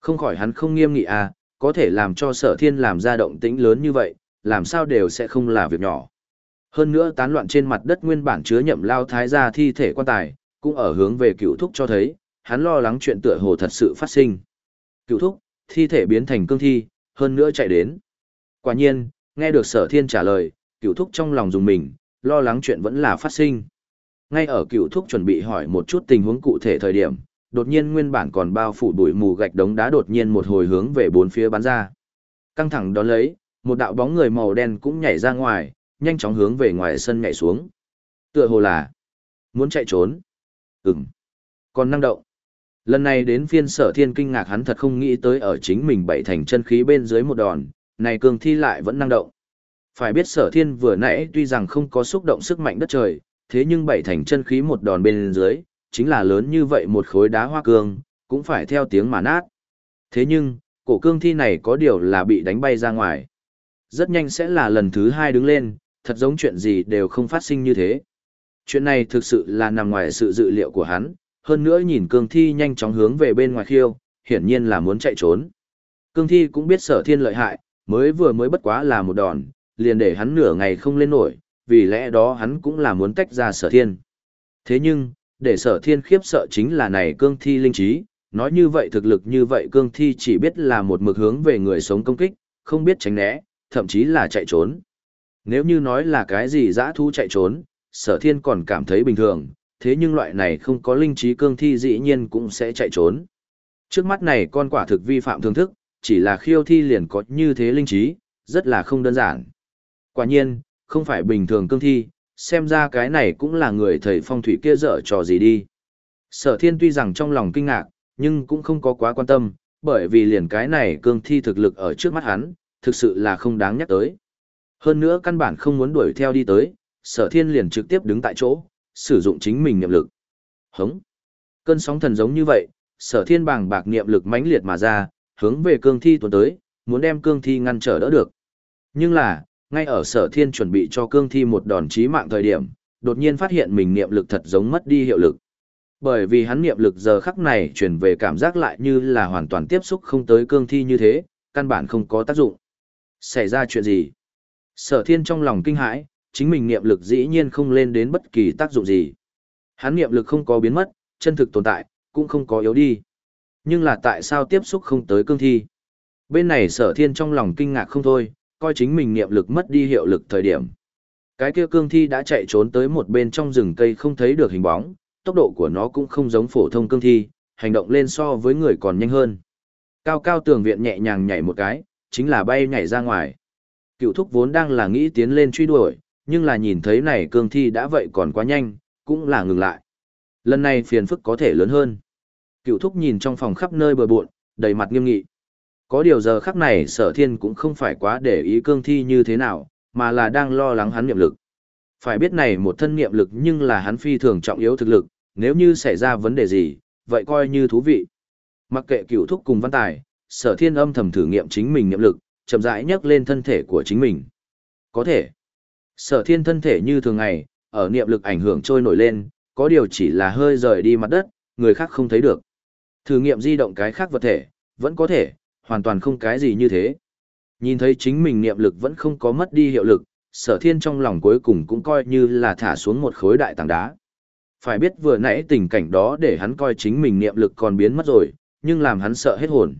Không khỏi hắn không nghiêm nghị à, có thể làm cho sở thiên làm ra động tĩnh lớn như vậy, làm sao đều sẽ không là việc nhỏ. Hơn nữa tán loạn trên mặt đất nguyên bản chứa nhậm lao thái gia thi thể quan tài, cũng ở hướng về cựu thúc cho thấy, hắn lo lắng chuyện tựa hồ thật sự phát sinh. Cựu thúc, thi thể biến thành cương thi, hơn nữa chạy đến. Quả nhiên, nghe được sở thiên trả lời, cựu thúc trong lòng dùng mình, lo lắng chuyện vẫn là phát sinh. Ngay ở cựu thúc chuẩn bị hỏi một chút tình huống cụ thể thời điểm, đột nhiên nguyên bản còn bao phủ bụi mù gạch đống đá đột nhiên một hồi hướng về bốn phía bắn ra. Căng thẳng đón lấy, một đạo bóng người màu đen cũng nhảy ra ngoài, nhanh chóng hướng về ngoài sân nhảy xuống. Tựa hồ là muốn chạy trốn. Ừm. Còn năng động. Lần này đến phiên sở thiên kinh ngạc hắn thật không nghĩ tới ở chính mình bảy thành chân khí bên dưới một đòn, này cường thi lại vẫn năng động. Phải biết sở thiên vừa nãy tuy rằng không có xúc động sức mạnh đất trời, thế nhưng bảy thành chân khí một đòn bên dưới, chính là lớn như vậy một khối đá hoa cương, cũng phải theo tiếng mà nát. Thế nhưng, cổ cương thi này có điều là bị đánh bay ra ngoài. Rất nhanh sẽ là lần thứ hai đứng lên, thật giống chuyện gì đều không phát sinh như thế. Chuyện này thực sự là nằm ngoài sự dự liệu của hắn, hơn nữa nhìn cương thi nhanh chóng hướng về bên ngoài khiêu, hiển nhiên là muốn chạy trốn. Cương thi cũng biết sở thiên lợi hại, mới vừa mới bất quá là một đòn, liền để hắn nửa ngày không lên nổi, vì lẽ đó hắn cũng là muốn tách ra sở thiên. Thế nhưng, để sở thiên khiếp sợ chính là này cương thi linh trí, nói như vậy thực lực như vậy cương thi chỉ biết là một mực hướng về người sống công kích, không biết tránh né, thậm chí là chạy trốn. Nếu như nói là cái gì dã thú chạy trốn, sở thiên còn cảm thấy bình thường, thế nhưng loại này không có linh trí cương thi dĩ nhiên cũng sẽ chạy trốn. Trước mắt này con quả thực vi phạm thường thức, chỉ là khiêu thi liền có như thế linh trí, rất là không đơn giản. Quả nhiên, không phải bình thường cương thi, xem ra cái này cũng là người thầy phong thủy kia dở trò gì đi. Sở thiên tuy rằng trong lòng kinh ngạc, nhưng cũng không có quá quan tâm, bởi vì liền cái này cương thi thực lực ở trước mắt hắn, thực sự là không đáng nhắc tới. Hơn nữa căn bản không muốn đuổi theo đi tới, sở thiên liền trực tiếp đứng tại chỗ, sử dụng chính mình niệm lực. Hống! Cơn sóng thần giống như vậy, sở thiên bàng bạc niệm lực mãnh liệt mà ra, hướng về cương thi tuần tới, muốn đem cương thi ngăn trở đỡ được. Nhưng là, ngay ở sở thiên chuẩn bị cho cương thi một đòn chí mạng thời điểm, đột nhiên phát hiện mình niệm lực thật giống mất đi hiệu lực. Bởi vì hắn niệm lực giờ khắc này chuyển về cảm giác lại như là hoàn toàn tiếp xúc không tới cương thi như thế, căn bản không có tác dụng. Xảy ra chuyện gì? Sở thiên trong lòng kinh hãi, chính mình niệm lực dĩ nhiên không lên đến bất kỳ tác dụng gì. Hắn niệm lực không có biến mất, chân thực tồn tại, cũng không có yếu đi. Nhưng là tại sao tiếp xúc không tới cương thi? Bên này sở thiên trong lòng kinh ngạc không thôi, coi chính mình niệm lực mất đi hiệu lực thời điểm. Cái kia cương thi đã chạy trốn tới một bên trong rừng cây không thấy được hình bóng, tốc độ của nó cũng không giống phổ thông cương thi, hành động lên so với người còn nhanh hơn. Cao cao tường viện nhẹ nhàng nhảy một cái, chính là bay nhảy ra ngoài. Cựu thúc vốn đang là nghĩ tiến lên truy đuổi, nhưng là nhìn thấy này cương thi đã vậy còn quá nhanh, cũng là ngừng lại. Lần này phiền phức có thể lớn hơn. Cựu thúc nhìn trong phòng khắp nơi bừa bộn, đầy mặt nghiêm nghị. Có điều giờ khắc này sở thiên cũng không phải quá để ý cương thi như thế nào, mà là đang lo lắng hắn niệm lực. Phải biết này một thân niệm lực nhưng là hắn phi thường trọng yếu thực lực, nếu như xảy ra vấn đề gì, vậy coi như thú vị. Mặc kệ cựu thúc cùng văn tài, sở thiên âm thầm thử nghiệm chính mình niệm lực, chậm rãi nhấc lên thân thể của chính mình. Có thể. Sở thiên thân thể như thường ngày, ở niệm lực ảnh hưởng trôi nổi lên, có điều chỉ là hơi rời đi mặt đất, người khác không thấy được. Thử nghiệm di động cái khác vật thể, vẫn có thể, hoàn toàn không cái gì như thế. Nhìn thấy chính mình niệm lực vẫn không có mất đi hiệu lực, sở thiên trong lòng cuối cùng cũng coi như là thả xuống một khối đại tảng đá. Phải biết vừa nãy tình cảnh đó để hắn coi chính mình niệm lực còn biến mất rồi, nhưng làm hắn sợ hết hồn.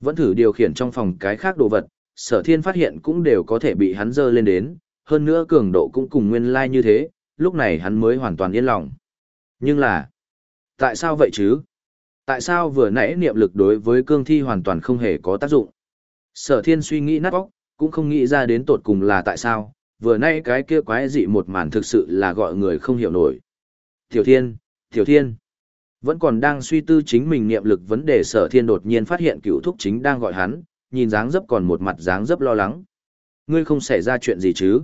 Vẫn thử điều khiển trong phòng cái khác đồ vật, sở thiên phát hiện cũng đều có thể bị hắn dơ lên đến, hơn nữa cường độ cũng cùng nguyên lai like như thế, lúc này hắn mới hoàn toàn yên lòng. Nhưng là, tại sao vậy chứ? Tại sao vừa nãy niệm lực đối với cương thi hoàn toàn không hề có tác dụng? Sở thiên suy nghĩ nát óc, cũng không nghĩ ra đến tột cùng là tại sao, vừa nãy cái kia quái dị một màn thực sự là gọi người không hiểu nổi. Tiểu thiên, tiểu thiên, vẫn còn đang suy tư chính mình niệm lực vấn đề sở thiên đột nhiên phát hiện cựu thúc chính đang gọi hắn, nhìn dáng dấp còn một mặt dáng dấp lo lắng. Ngươi không xảy ra chuyện gì chứ?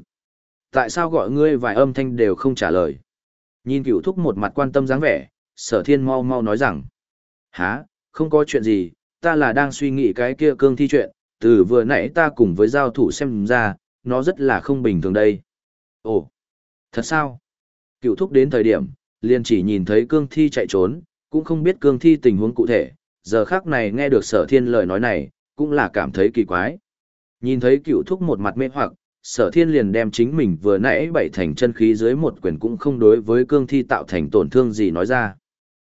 Tại sao gọi ngươi vài âm thanh đều không trả lời? Nhìn cựu thúc một mặt quan tâm dáng vẻ, sở thiên mau mau nói rằng. há, không có chuyện gì, ta là đang suy nghĩ cái kia cương thi chuyện, từ vừa nãy ta cùng với giao thủ xem ra, nó rất là không bình thường đây. Ồ, thật sao? Cựu thúc đến thời điểm, liền chỉ nhìn thấy cương thi chạy trốn, cũng không biết cương thi tình huống cụ thể, giờ khác này nghe được sở thiên lời nói này, cũng là cảm thấy kỳ quái. Nhìn thấy cựu thúc một mặt mê hoặc, sở thiên liền đem chính mình vừa nãy bảy thành chân khí dưới một quyền cũng không đối với cương thi tạo thành tổn thương gì nói ra.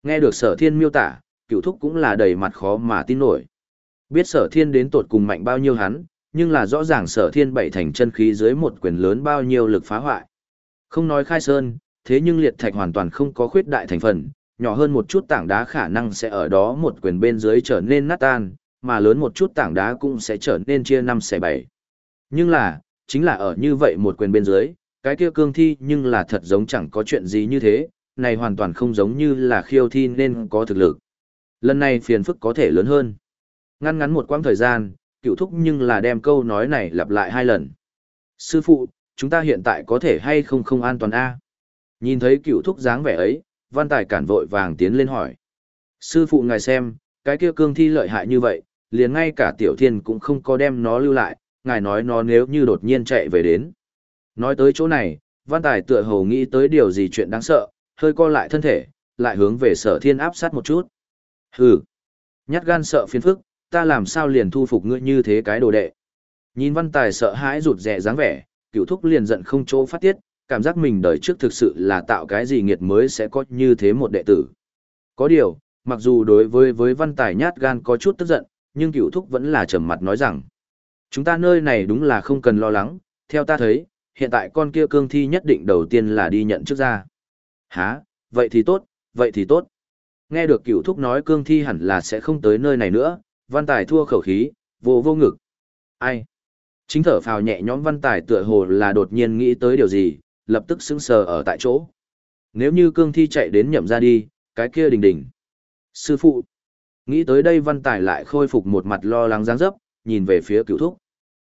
Nghe được sở thiên miêu tả, cựu thúc cũng là đầy mặt khó mà tin nổi. Biết sở thiên đến tột cùng mạnh bao nhiêu hắn, nhưng là rõ ràng sở thiên bảy thành chân khí dưới một quyền lớn bao nhiêu lực phá hoại. Không nói khai sơn, thế nhưng liệt thạch hoàn toàn không có khuyết đại thành phần, nhỏ hơn một chút tảng đá khả năng sẽ ở đó một quyền bên dưới trở nên nát tan, mà lớn một chút tảng đá cũng sẽ trở nên chia năm xẻ bảy. Nhưng là, chính là ở như vậy một quyền bên dưới, cái kia cương thi nhưng là thật giống chẳng có chuyện gì như thế, này hoàn toàn không giống như là khiêu thi nên có thực lực. Lần này phiền phức có thể lớn hơn. Ngăn ngắn một quãng thời gian, cựu thúc nhưng là đem câu nói này lặp lại hai lần. Sư phụ, chúng ta hiện tại có thể hay không không an toàn a Nhìn thấy cựu thúc dáng vẻ ấy, văn tài cản vội vàng tiến lên hỏi. Sư phụ ngài xem, cái kia cương thi lợi hại như vậy, liền ngay cả tiểu thiên cũng không có đem nó lưu lại, ngài nói nó nếu như đột nhiên chạy về đến. Nói tới chỗ này, văn tài tựa hồ nghĩ tới điều gì chuyện đáng sợ, hơi co lại thân thể, lại hướng về sở thiên áp sát một chút. Hừ, nhát gan sợ phiền phức, ta làm sao liền thu phục ngươi như thế cái đồ đệ. Nhìn văn tài sợ hãi rụt rè dáng vẻ, cựu thúc liền giận không chỗ phát tiết, cảm giác mình đời trước thực sự là tạo cái gì nghiệt mới sẽ có như thế một đệ tử. Có điều, mặc dù đối với với văn tài nhát gan có chút tức giận, nhưng cựu thúc vẫn là trầm mặt nói rằng, chúng ta nơi này đúng là không cần lo lắng, theo ta thấy, hiện tại con kia cương thi nhất định đầu tiên là đi nhận trước ra. Hả, vậy thì tốt, vậy thì tốt. Nghe được cựu thúc nói cương thi hẳn là sẽ không tới nơi này nữa, văn tài thua khẩu khí, vô vô ngực. Ai? Chính thở phào nhẹ nhõm văn tài tựa hồ là đột nhiên nghĩ tới điều gì, lập tức sững sờ ở tại chỗ. Nếu như cương thi chạy đến nhậm ra đi, cái kia đình đình. Sư phụ. Nghĩ tới đây văn tài lại khôi phục một mặt lo lắng dáng dấp, nhìn về phía cựu thúc.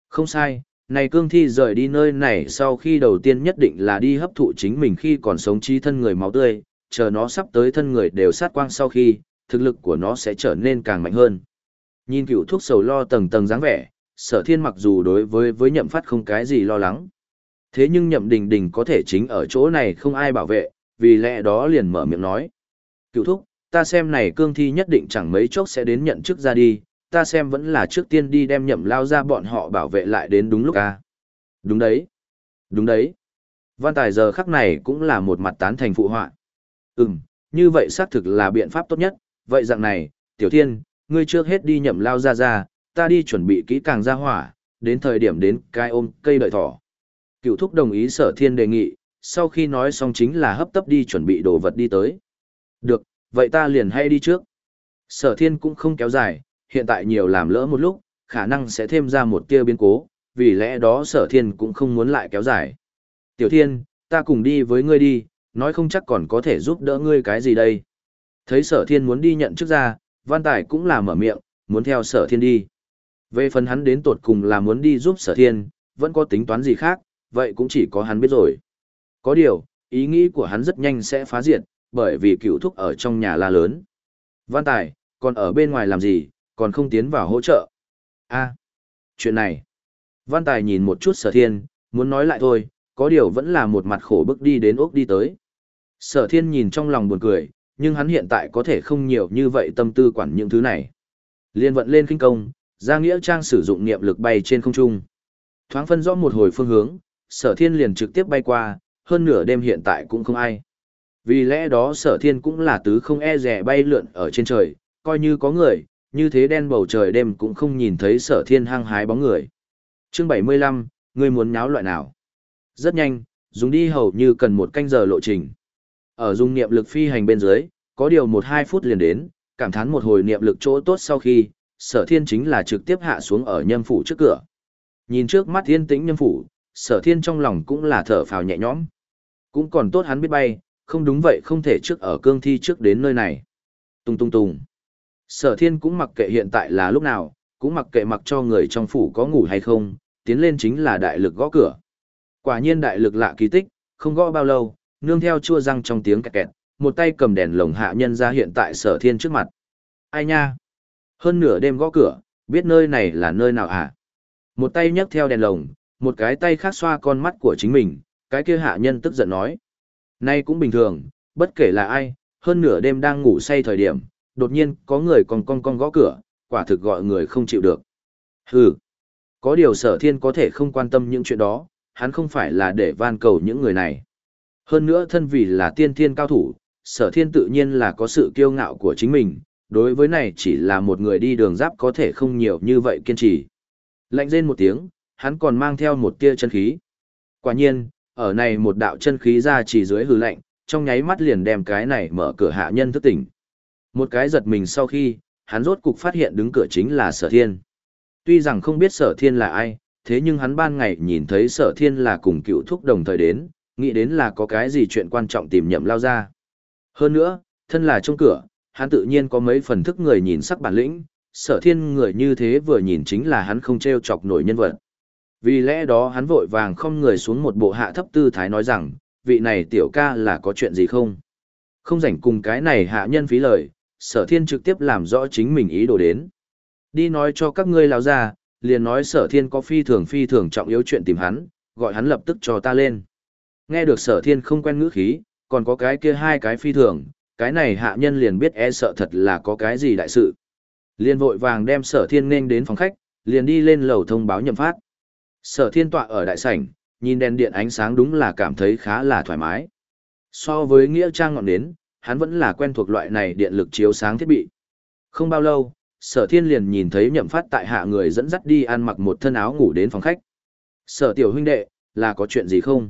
Không sai, này cương thi rời đi nơi này sau khi đầu tiên nhất định là đi hấp thụ chính mình khi còn sống trí thân người máu tươi, chờ nó sắp tới thân người đều sát quang sau khi, thực lực của nó sẽ trở nên càng mạnh hơn. Nhìn cựu thuốc sầu lo tầng tầng dáng vẻ, sở thiên mặc dù đối với với nhậm phát không cái gì lo lắng. Thế nhưng nhậm đình đình có thể chính ở chỗ này không ai bảo vệ, vì lẽ đó liền mở miệng nói. Cựu thúc, ta xem này cương thi nhất định chẳng mấy chốc sẽ đến nhận chức ra đi, ta xem vẫn là trước tiên đi đem nhậm lao ra bọn họ bảo vệ lại đến đúng lúc a Đúng đấy. Đúng đấy. Văn tài giờ khắc này cũng là một mặt tán thành phụ họa. Ừm, như vậy xác thực là biện pháp tốt nhất, vậy dạng này, tiểu thiên, ngươi trước hết đi nhậm lao ra ra, ta đi chuẩn bị kỹ càng ra hỏa, đến thời điểm đến cái ôm cây đợi thỏ. Cựu thúc đồng ý sở thiên đề nghị, sau khi nói xong chính là hấp tấp đi chuẩn bị đồ vật đi tới. Được, vậy ta liền hay đi trước. Sở thiên cũng không kéo dài, hiện tại nhiều làm lỡ một lúc, khả năng sẽ thêm ra một tia biến cố, vì lẽ đó sở thiên cũng không muốn lại kéo dài. Tiểu thiên, ta cùng đi với ngươi đi, nói không chắc còn có thể giúp đỡ ngươi cái gì đây. Thấy sở thiên muốn đi nhận chức ra, văn tài cũng là mở miệng, muốn theo sở thiên đi. Về phần hắn đến tột cùng là muốn đi giúp sở thiên, vẫn có tính toán gì khác, vậy cũng chỉ có hắn biết rồi. Có điều, ý nghĩ của hắn rất nhanh sẽ phá diệt, bởi vì cựu thúc ở trong nhà la lớn. Văn tài, còn ở bên ngoài làm gì, còn không tiến vào hỗ trợ. a chuyện này. Văn tài nhìn một chút sở thiên, muốn nói lại thôi, có điều vẫn là một mặt khổ bức đi đến ốc đi tới. Sở thiên nhìn trong lòng buồn cười, nhưng hắn hiện tại có thể không nhiều như vậy tâm tư quản những thứ này. Liên vận lên kinh công, ra nghĩa trang sử dụng niệm lực bay trên không trung. Thoáng phân rõ một hồi phương hướng, sở thiên liền trực tiếp bay qua, hơn nửa đêm hiện tại cũng không ai. Vì lẽ đó sở thiên cũng là tứ không e rẻ bay lượn ở trên trời, coi như có người, như thế đen bầu trời đêm cũng không nhìn thấy sở thiên hăng hái bóng người. chương 75, ngươi muốn nháo loại nào? Rất nhanh, dùng đi hầu như cần một canh giờ lộ trình. Ở dung niệm lực phi hành bên dưới, có điều một hai phút liền đến, cảm thán một hồi niệm lực chỗ tốt sau khi, sở thiên chính là trực tiếp hạ xuống ở nhâm phủ trước cửa. Nhìn trước mắt thiên tĩnh nhâm phủ, sở thiên trong lòng cũng là thở phào nhẹ nhõm. Cũng còn tốt hắn biết bay, không đúng vậy không thể trước ở cương thi trước đến nơi này. Tung tung tung. Sở thiên cũng mặc kệ hiện tại là lúc nào, cũng mặc kệ mặc cho người trong phủ có ngủ hay không, tiến lên chính là đại lực gõ cửa. Quả nhiên đại lực lạ kỳ tích, không gõ bao lâu, nương theo chua răng trong tiếng kẹt kẹt, một tay cầm đèn lồng hạ nhân ra hiện tại sở thiên trước mặt. Ai nha? Hơn nửa đêm gõ cửa, biết nơi này là nơi nào hả? Một tay nhấc theo đèn lồng, một cái tay khác xoa con mắt của chính mình, cái kia hạ nhân tức giận nói. Nay cũng bình thường, bất kể là ai, hơn nửa đêm đang ngủ say thời điểm, đột nhiên có người còn con con gõ cửa, quả thực gọi người không chịu được. Hừ, có điều sở thiên có thể không quan tâm những chuyện đó, hắn không phải là để van cầu những người này. Hơn nữa thân vì là tiên thiên cao thủ, sở thiên tự nhiên là có sự kiêu ngạo của chính mình, đối với này chỉ là một người đi đường giáp có thể không nhiều như vậy kiên trì. Lạnh rên một tiếng, hắn còn mang theo một tia chân khí. Quả nhiên, ở này một đạo chân khí ra chỉ dưới hư lạnh, trong nháy mắt liền đem cái này mở cửa hạ nhân thức tỉnh. Một cái giật mình sau khi, hắn rốt cục phát hiện đứng cửa chính là sở thiên. Tuy rằng không biết sở thiên là ai, thế nhưng hắn ban ngày nhìn thấy sở thiên là cùng cựu thúc đồng thời đến, nghĩ đến là có cái gì chuyện quan trọng tìm nhậm lao ra. Hơn nữa, thân là trong cửa, hắn tự nhiên có mấy phần thức người nhìn sắc bản lĩnh, sở thiên người như thế vừa nhìn chính là hắn không treo chọc nổi nhân vật. Vì lẽ đó hắn vội vàng không người xuống một bộ hạ thấp tư thái nói rằng, vị này tiểu ca là có chuyện gì không? Không rảnh cùng cái này hạ nhân phí lời, sở thiên trực tiếp làm rõ chính mình ý đồ đến. Đi nói cho các ngươi lao ra, liền nói sở thiên có phi thường phi thường trọng yếu chuyện tìm hắn, gọi hắn lập tức cho ta lên. Nghe được sở thiên không quen ngữ khí, còn có cái kia hai cái phi thường, cái này hạ nhân liền biết e sợ thật là có cái gì đại sự. Liền vội vàng đem sở thiên nên đến phòng khách, liền đi lên lầu thông báo nhậm phát. Sở thiên tọa ở đại sảnh, nhìn đèn điện ánh sáng đúng là cảm thấy khá là thoải mái. So với nghĩa trang ngọn nến, hắn vẫn là quen thuộc loại này điện lực chiếu sáng thiết bị. Không bao lâu, sở thiên liền nhìn thấy nhậm phát tại hạ người dẫn dắt đi ăn mặc một thân áo ngủ đến phòng khách. Sở tiểu huynh đệ, là có chuyện gì không?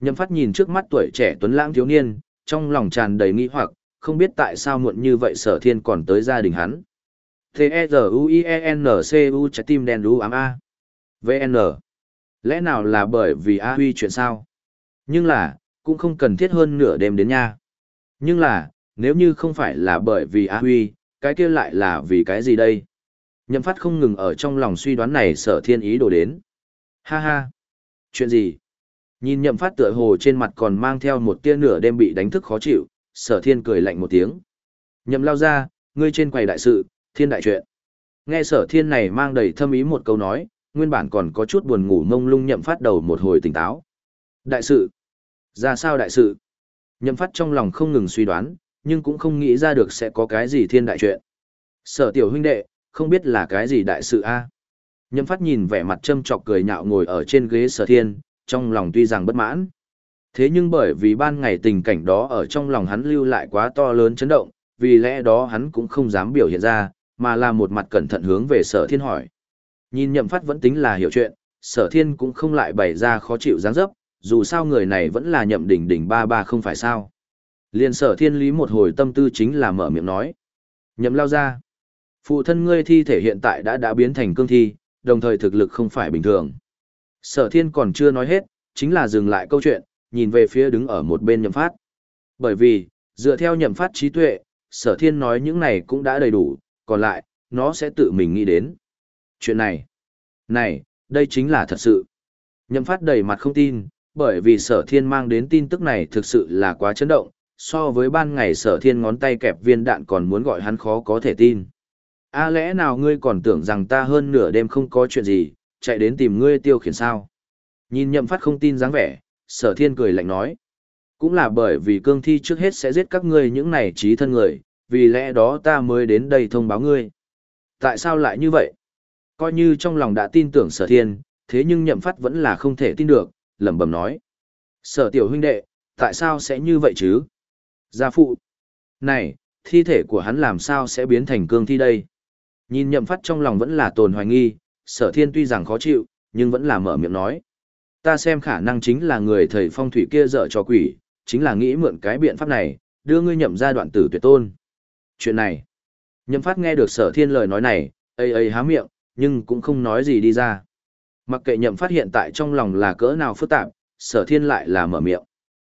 Nhậm phát nhìn trước mắt tuổi trẻ tuấn lãng thiếu niên, trong lòng tràn đầy nghi hoặc, không biết tại sao muộn như vậy sở thiên còn tới gia đình hắn. T-E-Z-U-I-E-N-C-U trái tim đen đu ám A. VN. Lẽ nào là bởi vì A Huy chuyện sao? Nhưng là, cũng không cần thiết hơn nửa đêm đến nha. Nhưng là, nếu như không phải là bởi vì A Huy, cái kia lại là vì cái gì đây? Nhậm phát không ngừng ở trong lòng suy đoán này sở thiên ý đổ đến. Ha ha! Chuyện gì? Nhìn nhậm phát tựa hồ trên mặt còn mang theo một tia nửa đêm bị đánh thức khó chịu, sở thiên cười lạnh một tiếng. Nhậm lao ra, ngươi trên quầy đại sự, thiên đại chuyện. Nghe sở thiên này mang đầy thâm ý một câu nói, nguyên bản còn có chút buồn ngủ mông lung nhậm phát đầu một hồi tỉnh táo. Đại sự? Ra sao đại sự? Nhậm phát trong lòng không ngừng suy đoán, nhưng cũng không nghĩ ra được sẽ có cái gì thiên đại chuyện. Sở tiểu huynh đệ, không biết là cái gì đại sự a Nhậm phát nhìn vẻ mặt châm trọc cười nhạo ngồi ở trên ghế sở thiên, trong lòng tuy rằng bất mãn. Thế nhưng bởi vì ban ngày tình cảnh đó ở trong lòng hắn lưu lại quá to lớn chấn động, vì lẽ đó hắn cũng không dám biểu hiện ra, mà là một mặt cẩn thận hướng về sở thiên hỏi. Nhìn nhậm phát vẫn tính là hiểu chuyện, sở thiên cũng không lại bày ra khó chịu dáng dấp, dù sao người này vẫn là nhậm đỉnh đỉnh ba ba không phải sao. Liên sở thiên lý một hồi tâm tư chính là mở miệng nói. Nhậm lao ra. Phụ thân ngươi thi thể hiện tại đã đã biến thành cương thi, đồng thời thực lực không phải bình thường. Sở thiên còn chưa nói hết, chính là dừng lại câu chuyện, nhìn về phía đứng ở một bên nhậm phát. Bởi vì, dựa theo nhậm phát trí tuệ, sở thiên nói những này cũng đã đầy đủ, còn lại, nó sẽ tự mình nghĩ đến. Chuyện này, này, đây chính là thật sự. Nhậm phát đầy mặt không tin, bởi vì sở thiên mang đến tin tức này thực sự là quá chấn động, so với ban ngày sở thiên ngón tay kẹp viên đạn còn muốn gọi hắn khó có thể tin. A lẽ nào ngươi còn tưởng rằng ta hơn nửa đêm không có chuyện gì, chạy đến tìm ngươi tiêu khiển sao? Nhìn nhậm phát không tin dáng vẻ, sở thiên cười lạnh nói. Cũng là bởi vì cương thi trước hết sẽ giết các ngươi những này trí thân người, vì lẽ đó ta mới đến đây thông báo ngươi. Tại sao lại như vậy? Coi như trong lòng đã tin tưởng sở thiên, thế nhưng nhậm phát vẫn là không thể tin được, lẩm bẩm nói. Sở tiểu huynh đệ, tại sao sẽ như vậy chứ? Gia phụ. Này, thi thể của hắn làm sao sẽ biến thành cương thi đây? Nhìn nhậm phát trong lòng vẫn là tồn hoài nghi, sở thiên tuy rằng khó chịu, nhưng vẫn là mở miệng nói. Ta xem khả năng chính là người thầy phong thủy kia dở cho quỷ, chính là nghĩ mượn cái biện pháp này, đưa ngươi nhậm ra đoạn tử tuyệt tôn. Chuyện này, nhậm phát nghe được sở thiên lời nói này, ây ây há miệng, nhưng cũng không nói gì đi ra. Mặc kệ nhậm phát hiện tại trong lòng là cỡ nào phức tạp, sở thiên lại là mở miệng.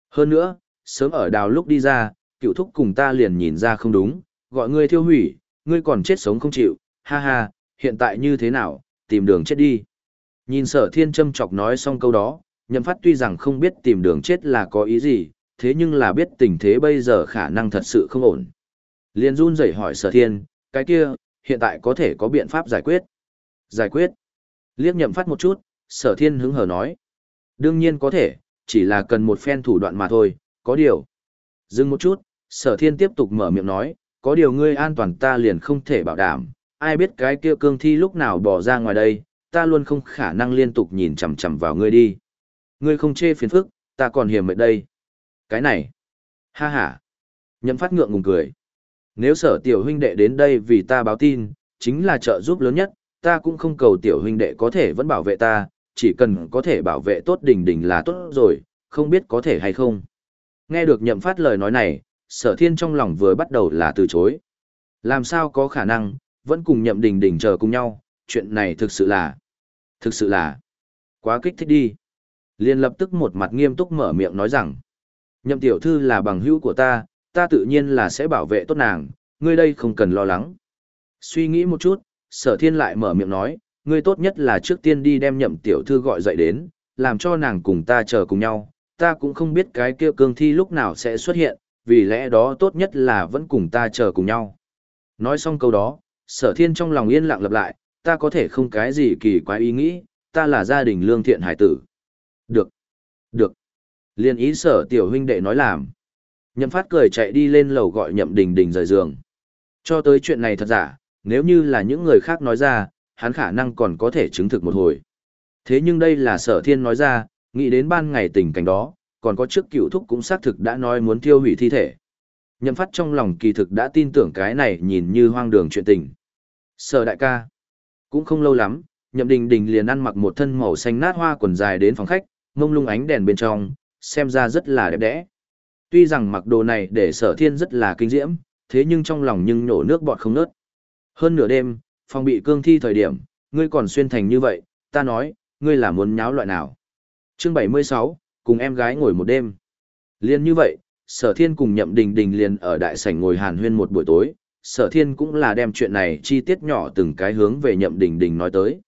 Hơn nữa, sớm ở đào lúc đi ra, cựu thúc cùng ta liền nhìn ra không đúng, gọi ngươi thiêu hủy, ngươi còn chết sống không chịu, ha ha, hiện tại như thế nào, tìm đường chết đi. Nhìn sở thiên châm chọc nói xong câu đó, nhậm phát tuy rằng không biết tìm đường chết là có ý gì, thế nhưng là biết tình thế bây giờ khả năng thật sự không ổn. Liên run rẩy hỏi sở thiên, cái kia, hiện tại có thể có biện pháp giải quyết. Giải quyết. Liếc nhậm phát một chút, sở thiên hứng hở nói. Đương nhiên có thể, chỉ là cần một phen thủ đoạn mà thôi, có điều. Dừng một chút, sở thiên tiếp tục mở miệng nói, có điều ngươi an toàn ta liền không thể bảo đảm, ai biết cái kia cương thi lúc nào bỏ ra ngoài đây, ta luôn không khả năng liên tục nhìn chằm chằm vào ngươi đi. Ngươi không chê phiền phức, ta còn hiểm mệt đây. Cái này. Ha ha. Nhậm phát ngượng ngùng cười. Nếu sở tiểu huynh đệ đến đây vì ta báo tin, chính là trợ giúp lớn nhất, ta cũng không cầu tiểu huynh đệ có thể vẫn bảo vệ ta, chỉ cần có thể bảo vệ tốt đỉnh đỉnh là tốt rồi, không biết có thể hay không. Nghe được nhậm phát lời nói này, sở thiên trong lòng vừa bắt đầu là từ chối. Làm sao có khả năng, vẫn cùng nhậm đình đình chờ cùng nhau, chuyện này thực sự là, thực sự là, quá kích thích đi. Liên lập tức một mặt nghiêm túc mở miệng nói rằng, nhậm tiểu thư là bằng hữu của ta, ta tự nhiên là sẽ bảo vệ tốt nàng, ngươi đây không cần lo lắng. Suy nghĩ một chút, sở thiên lại mở miệng nói, ngươi tốt nhất là trước tiên đi đem nhậm tiểu thư gọi dậy đến, làm cho nàng cùng ta chờ cùng nhau, ta cũng không biết cái kia cương thi lúc nào sẽ xuất hiện, vì lẽ đó tốt nhất là vẫn cùng ta chờ cùng nhau. Nói xong câu đó, sở thiên trong lòng yên lặng lặp lại, ta có thể không cái gì kỳ quái ý nghĩ, ta là gia đình lương thiện hải tử. Được. Được. Liên ý sở tiểu huynh đệ nói làm. Nhậm phát cười chạy đi lên lầu gọi nhậm đình đình rời giường. Cho tới chuyện này thật giả, nếu như là những người khác nói ra, hắn khả năng còn có thể chứng thực một hồi. Thế nhưng đây là sở thiên nói ra, Nghĩ đến ban ngày tình cảnh đó, còn có trước cựu thúc cũng xác thực đã nói muốn tiêu hủy thi thể. Nhậm phát trong lòng kỳ thực đã tin tưởng cái này nhìn như hoang đường chuyện tình. Sở đại ca. Cũng không lâu lắm, nhậm đình đình liền ăn mặc một thân màu xanh nát hoa quần dài đến phòng khách, mông lung ánh đèn bên trong, xem ra rất là đẹp đẽ. Tuy rằng mặc đồ này để sở thiên rất là kinh diễm, thế nhưng trong lòng nhưng nổ nước bọt không nớt. Hơn nửa đêm, phòng bị cương thi thời điểm, ngươi còn xuyên thành như vậy, ta nói, ngươi là muốn nháo loại nào. Chương 76, cùng em gái ngồi một đêm. Liên như vậy, sở thiên cùng nhậm đình đình liền ở đại sảnh ngồi hàn huyên một buổi tối, sở thiên cũng là đem chuyện này chi tiết nhỏ từng cái hướng về nhậm đình đình nói tới.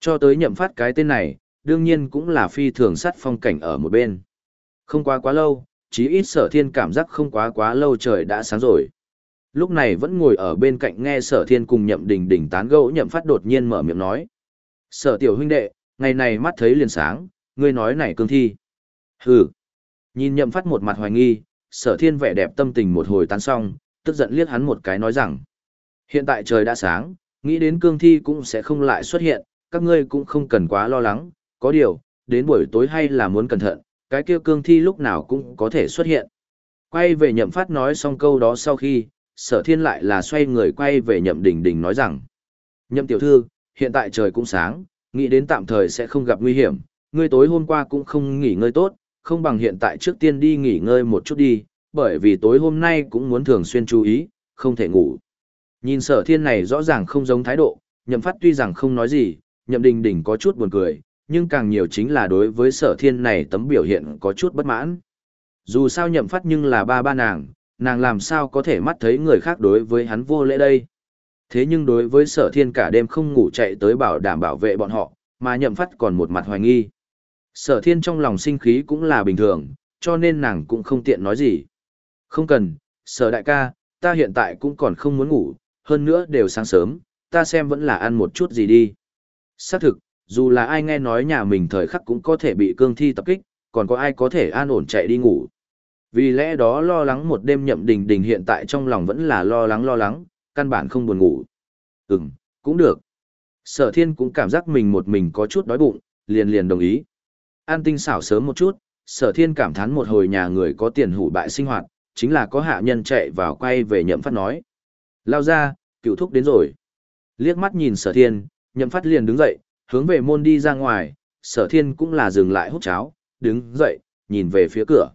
Cho tới nhậm phát cái tên này, đương nhiên cũng là phi thường sắt phong cảnh ở một bên. Không quá quá lâu, chí ít sở thiên cảm giác không quá quá lâu trời đã sáng rồi. Lúc này vẫn ngồi ở bên cạnh nghe sở thiên cùng nhậm đình đình tán gẫu nhậm phát đột nhiên mở miệng nói. Sở tiểu huynh đệ, ngày này mắt thấy liền sáng, ngươi nói này cương thi. Hừ. Nhìn nhậm phát một mặt hoài nghi, sở thiên vẻ đẹp tâm tình một hồi tán xong, tức giận liếc hắn một cái nói rằng. Hiện tại trời đã sáng, nghĩ đến cương thi cũng sẽ không lại xuất hiện, các ngươi cũng không cần quá lo lắng, có điều, đến buổi tối hay là muốn cẩn thận, cái kia cương thi lúc nào cũng có thể xuất hiện. Quay về nhậm phát nói xong câu đó sau khi, sở thiên lại là xoay người quay về nhậm đình đình nói rằng. Nhậm tiểu thư, hiện tại trời cũng sáng, nghĩ đến tạm thời sẽ không gặp nguy hiểm, ngươi tối hôm qua cũng không nghỉ ngơi tốt, không bằng hiện tại trước tiên đi nghỉ ngơi một chút đi, bởi vì tối hôm nay cũng muốn thường xuyên chú ý, không thể ngủ. Nhìn sở thiên này rõ ràng không giống thái độ, nhậm phát tuy rằng không nói gì, nhậm đình đình có chút buồn cười, nhưng càng nhiều chính là đối với sở thiên này tấm biểu hiện có chút bất mãn. Dù sao nhậm phát nhưng là ba ba nàng, nàng làm sao có thể mắt thấy người khác đối với hắn vô lễ đây. Thế nhưng đối với sở thiên cả đêm không ngủ chạy tới bảo đảm bảo vệ bọn họ, mà nhậm phát còn một mặt hoài nghi. Sở thiên trong lòng sinh khí cũng là bình thường, cho nên nàng cũng không tiện nói gì. Không cần, sở đại ca, ta hiện tại cũng còn không muốn ngủ, hơn nữa đều sáng sớm, ta xem vẫn là ăn một chút gì đi. Xác thực, dù là ai nghe nói nhà mình thời khắc cũng có thể bị cương thi tập kích, còn có ai có thể an ổn chạy đi ngủ. Vì lẽ đó lo lắng một đêm nhậm đình đình hiện tại trong lòng vẫn là lo lắng lo lắng, căn bản không buồn ngủ. Ừm, cũng được. Sở thiên cũng cảm giác mình một mình có chút đói bụng, liền liền đồng ý. An tinh xảo sớm một chút, sở thiên cảm thán một hồi nhà người có tiền hủ bại sinh hoạt, chính là có hạ nhân chạy vào quay về nhậm phát nói. Lao ra, cựu thúc đến rồi. Liếc mắt nhìn sở thiên, nhậm phát liền đứng dậy, hướng về môn đi ra ngoài, sở thiên cũng là dừng lại hút cháo, đứng dậy, nhìn về phía cửa.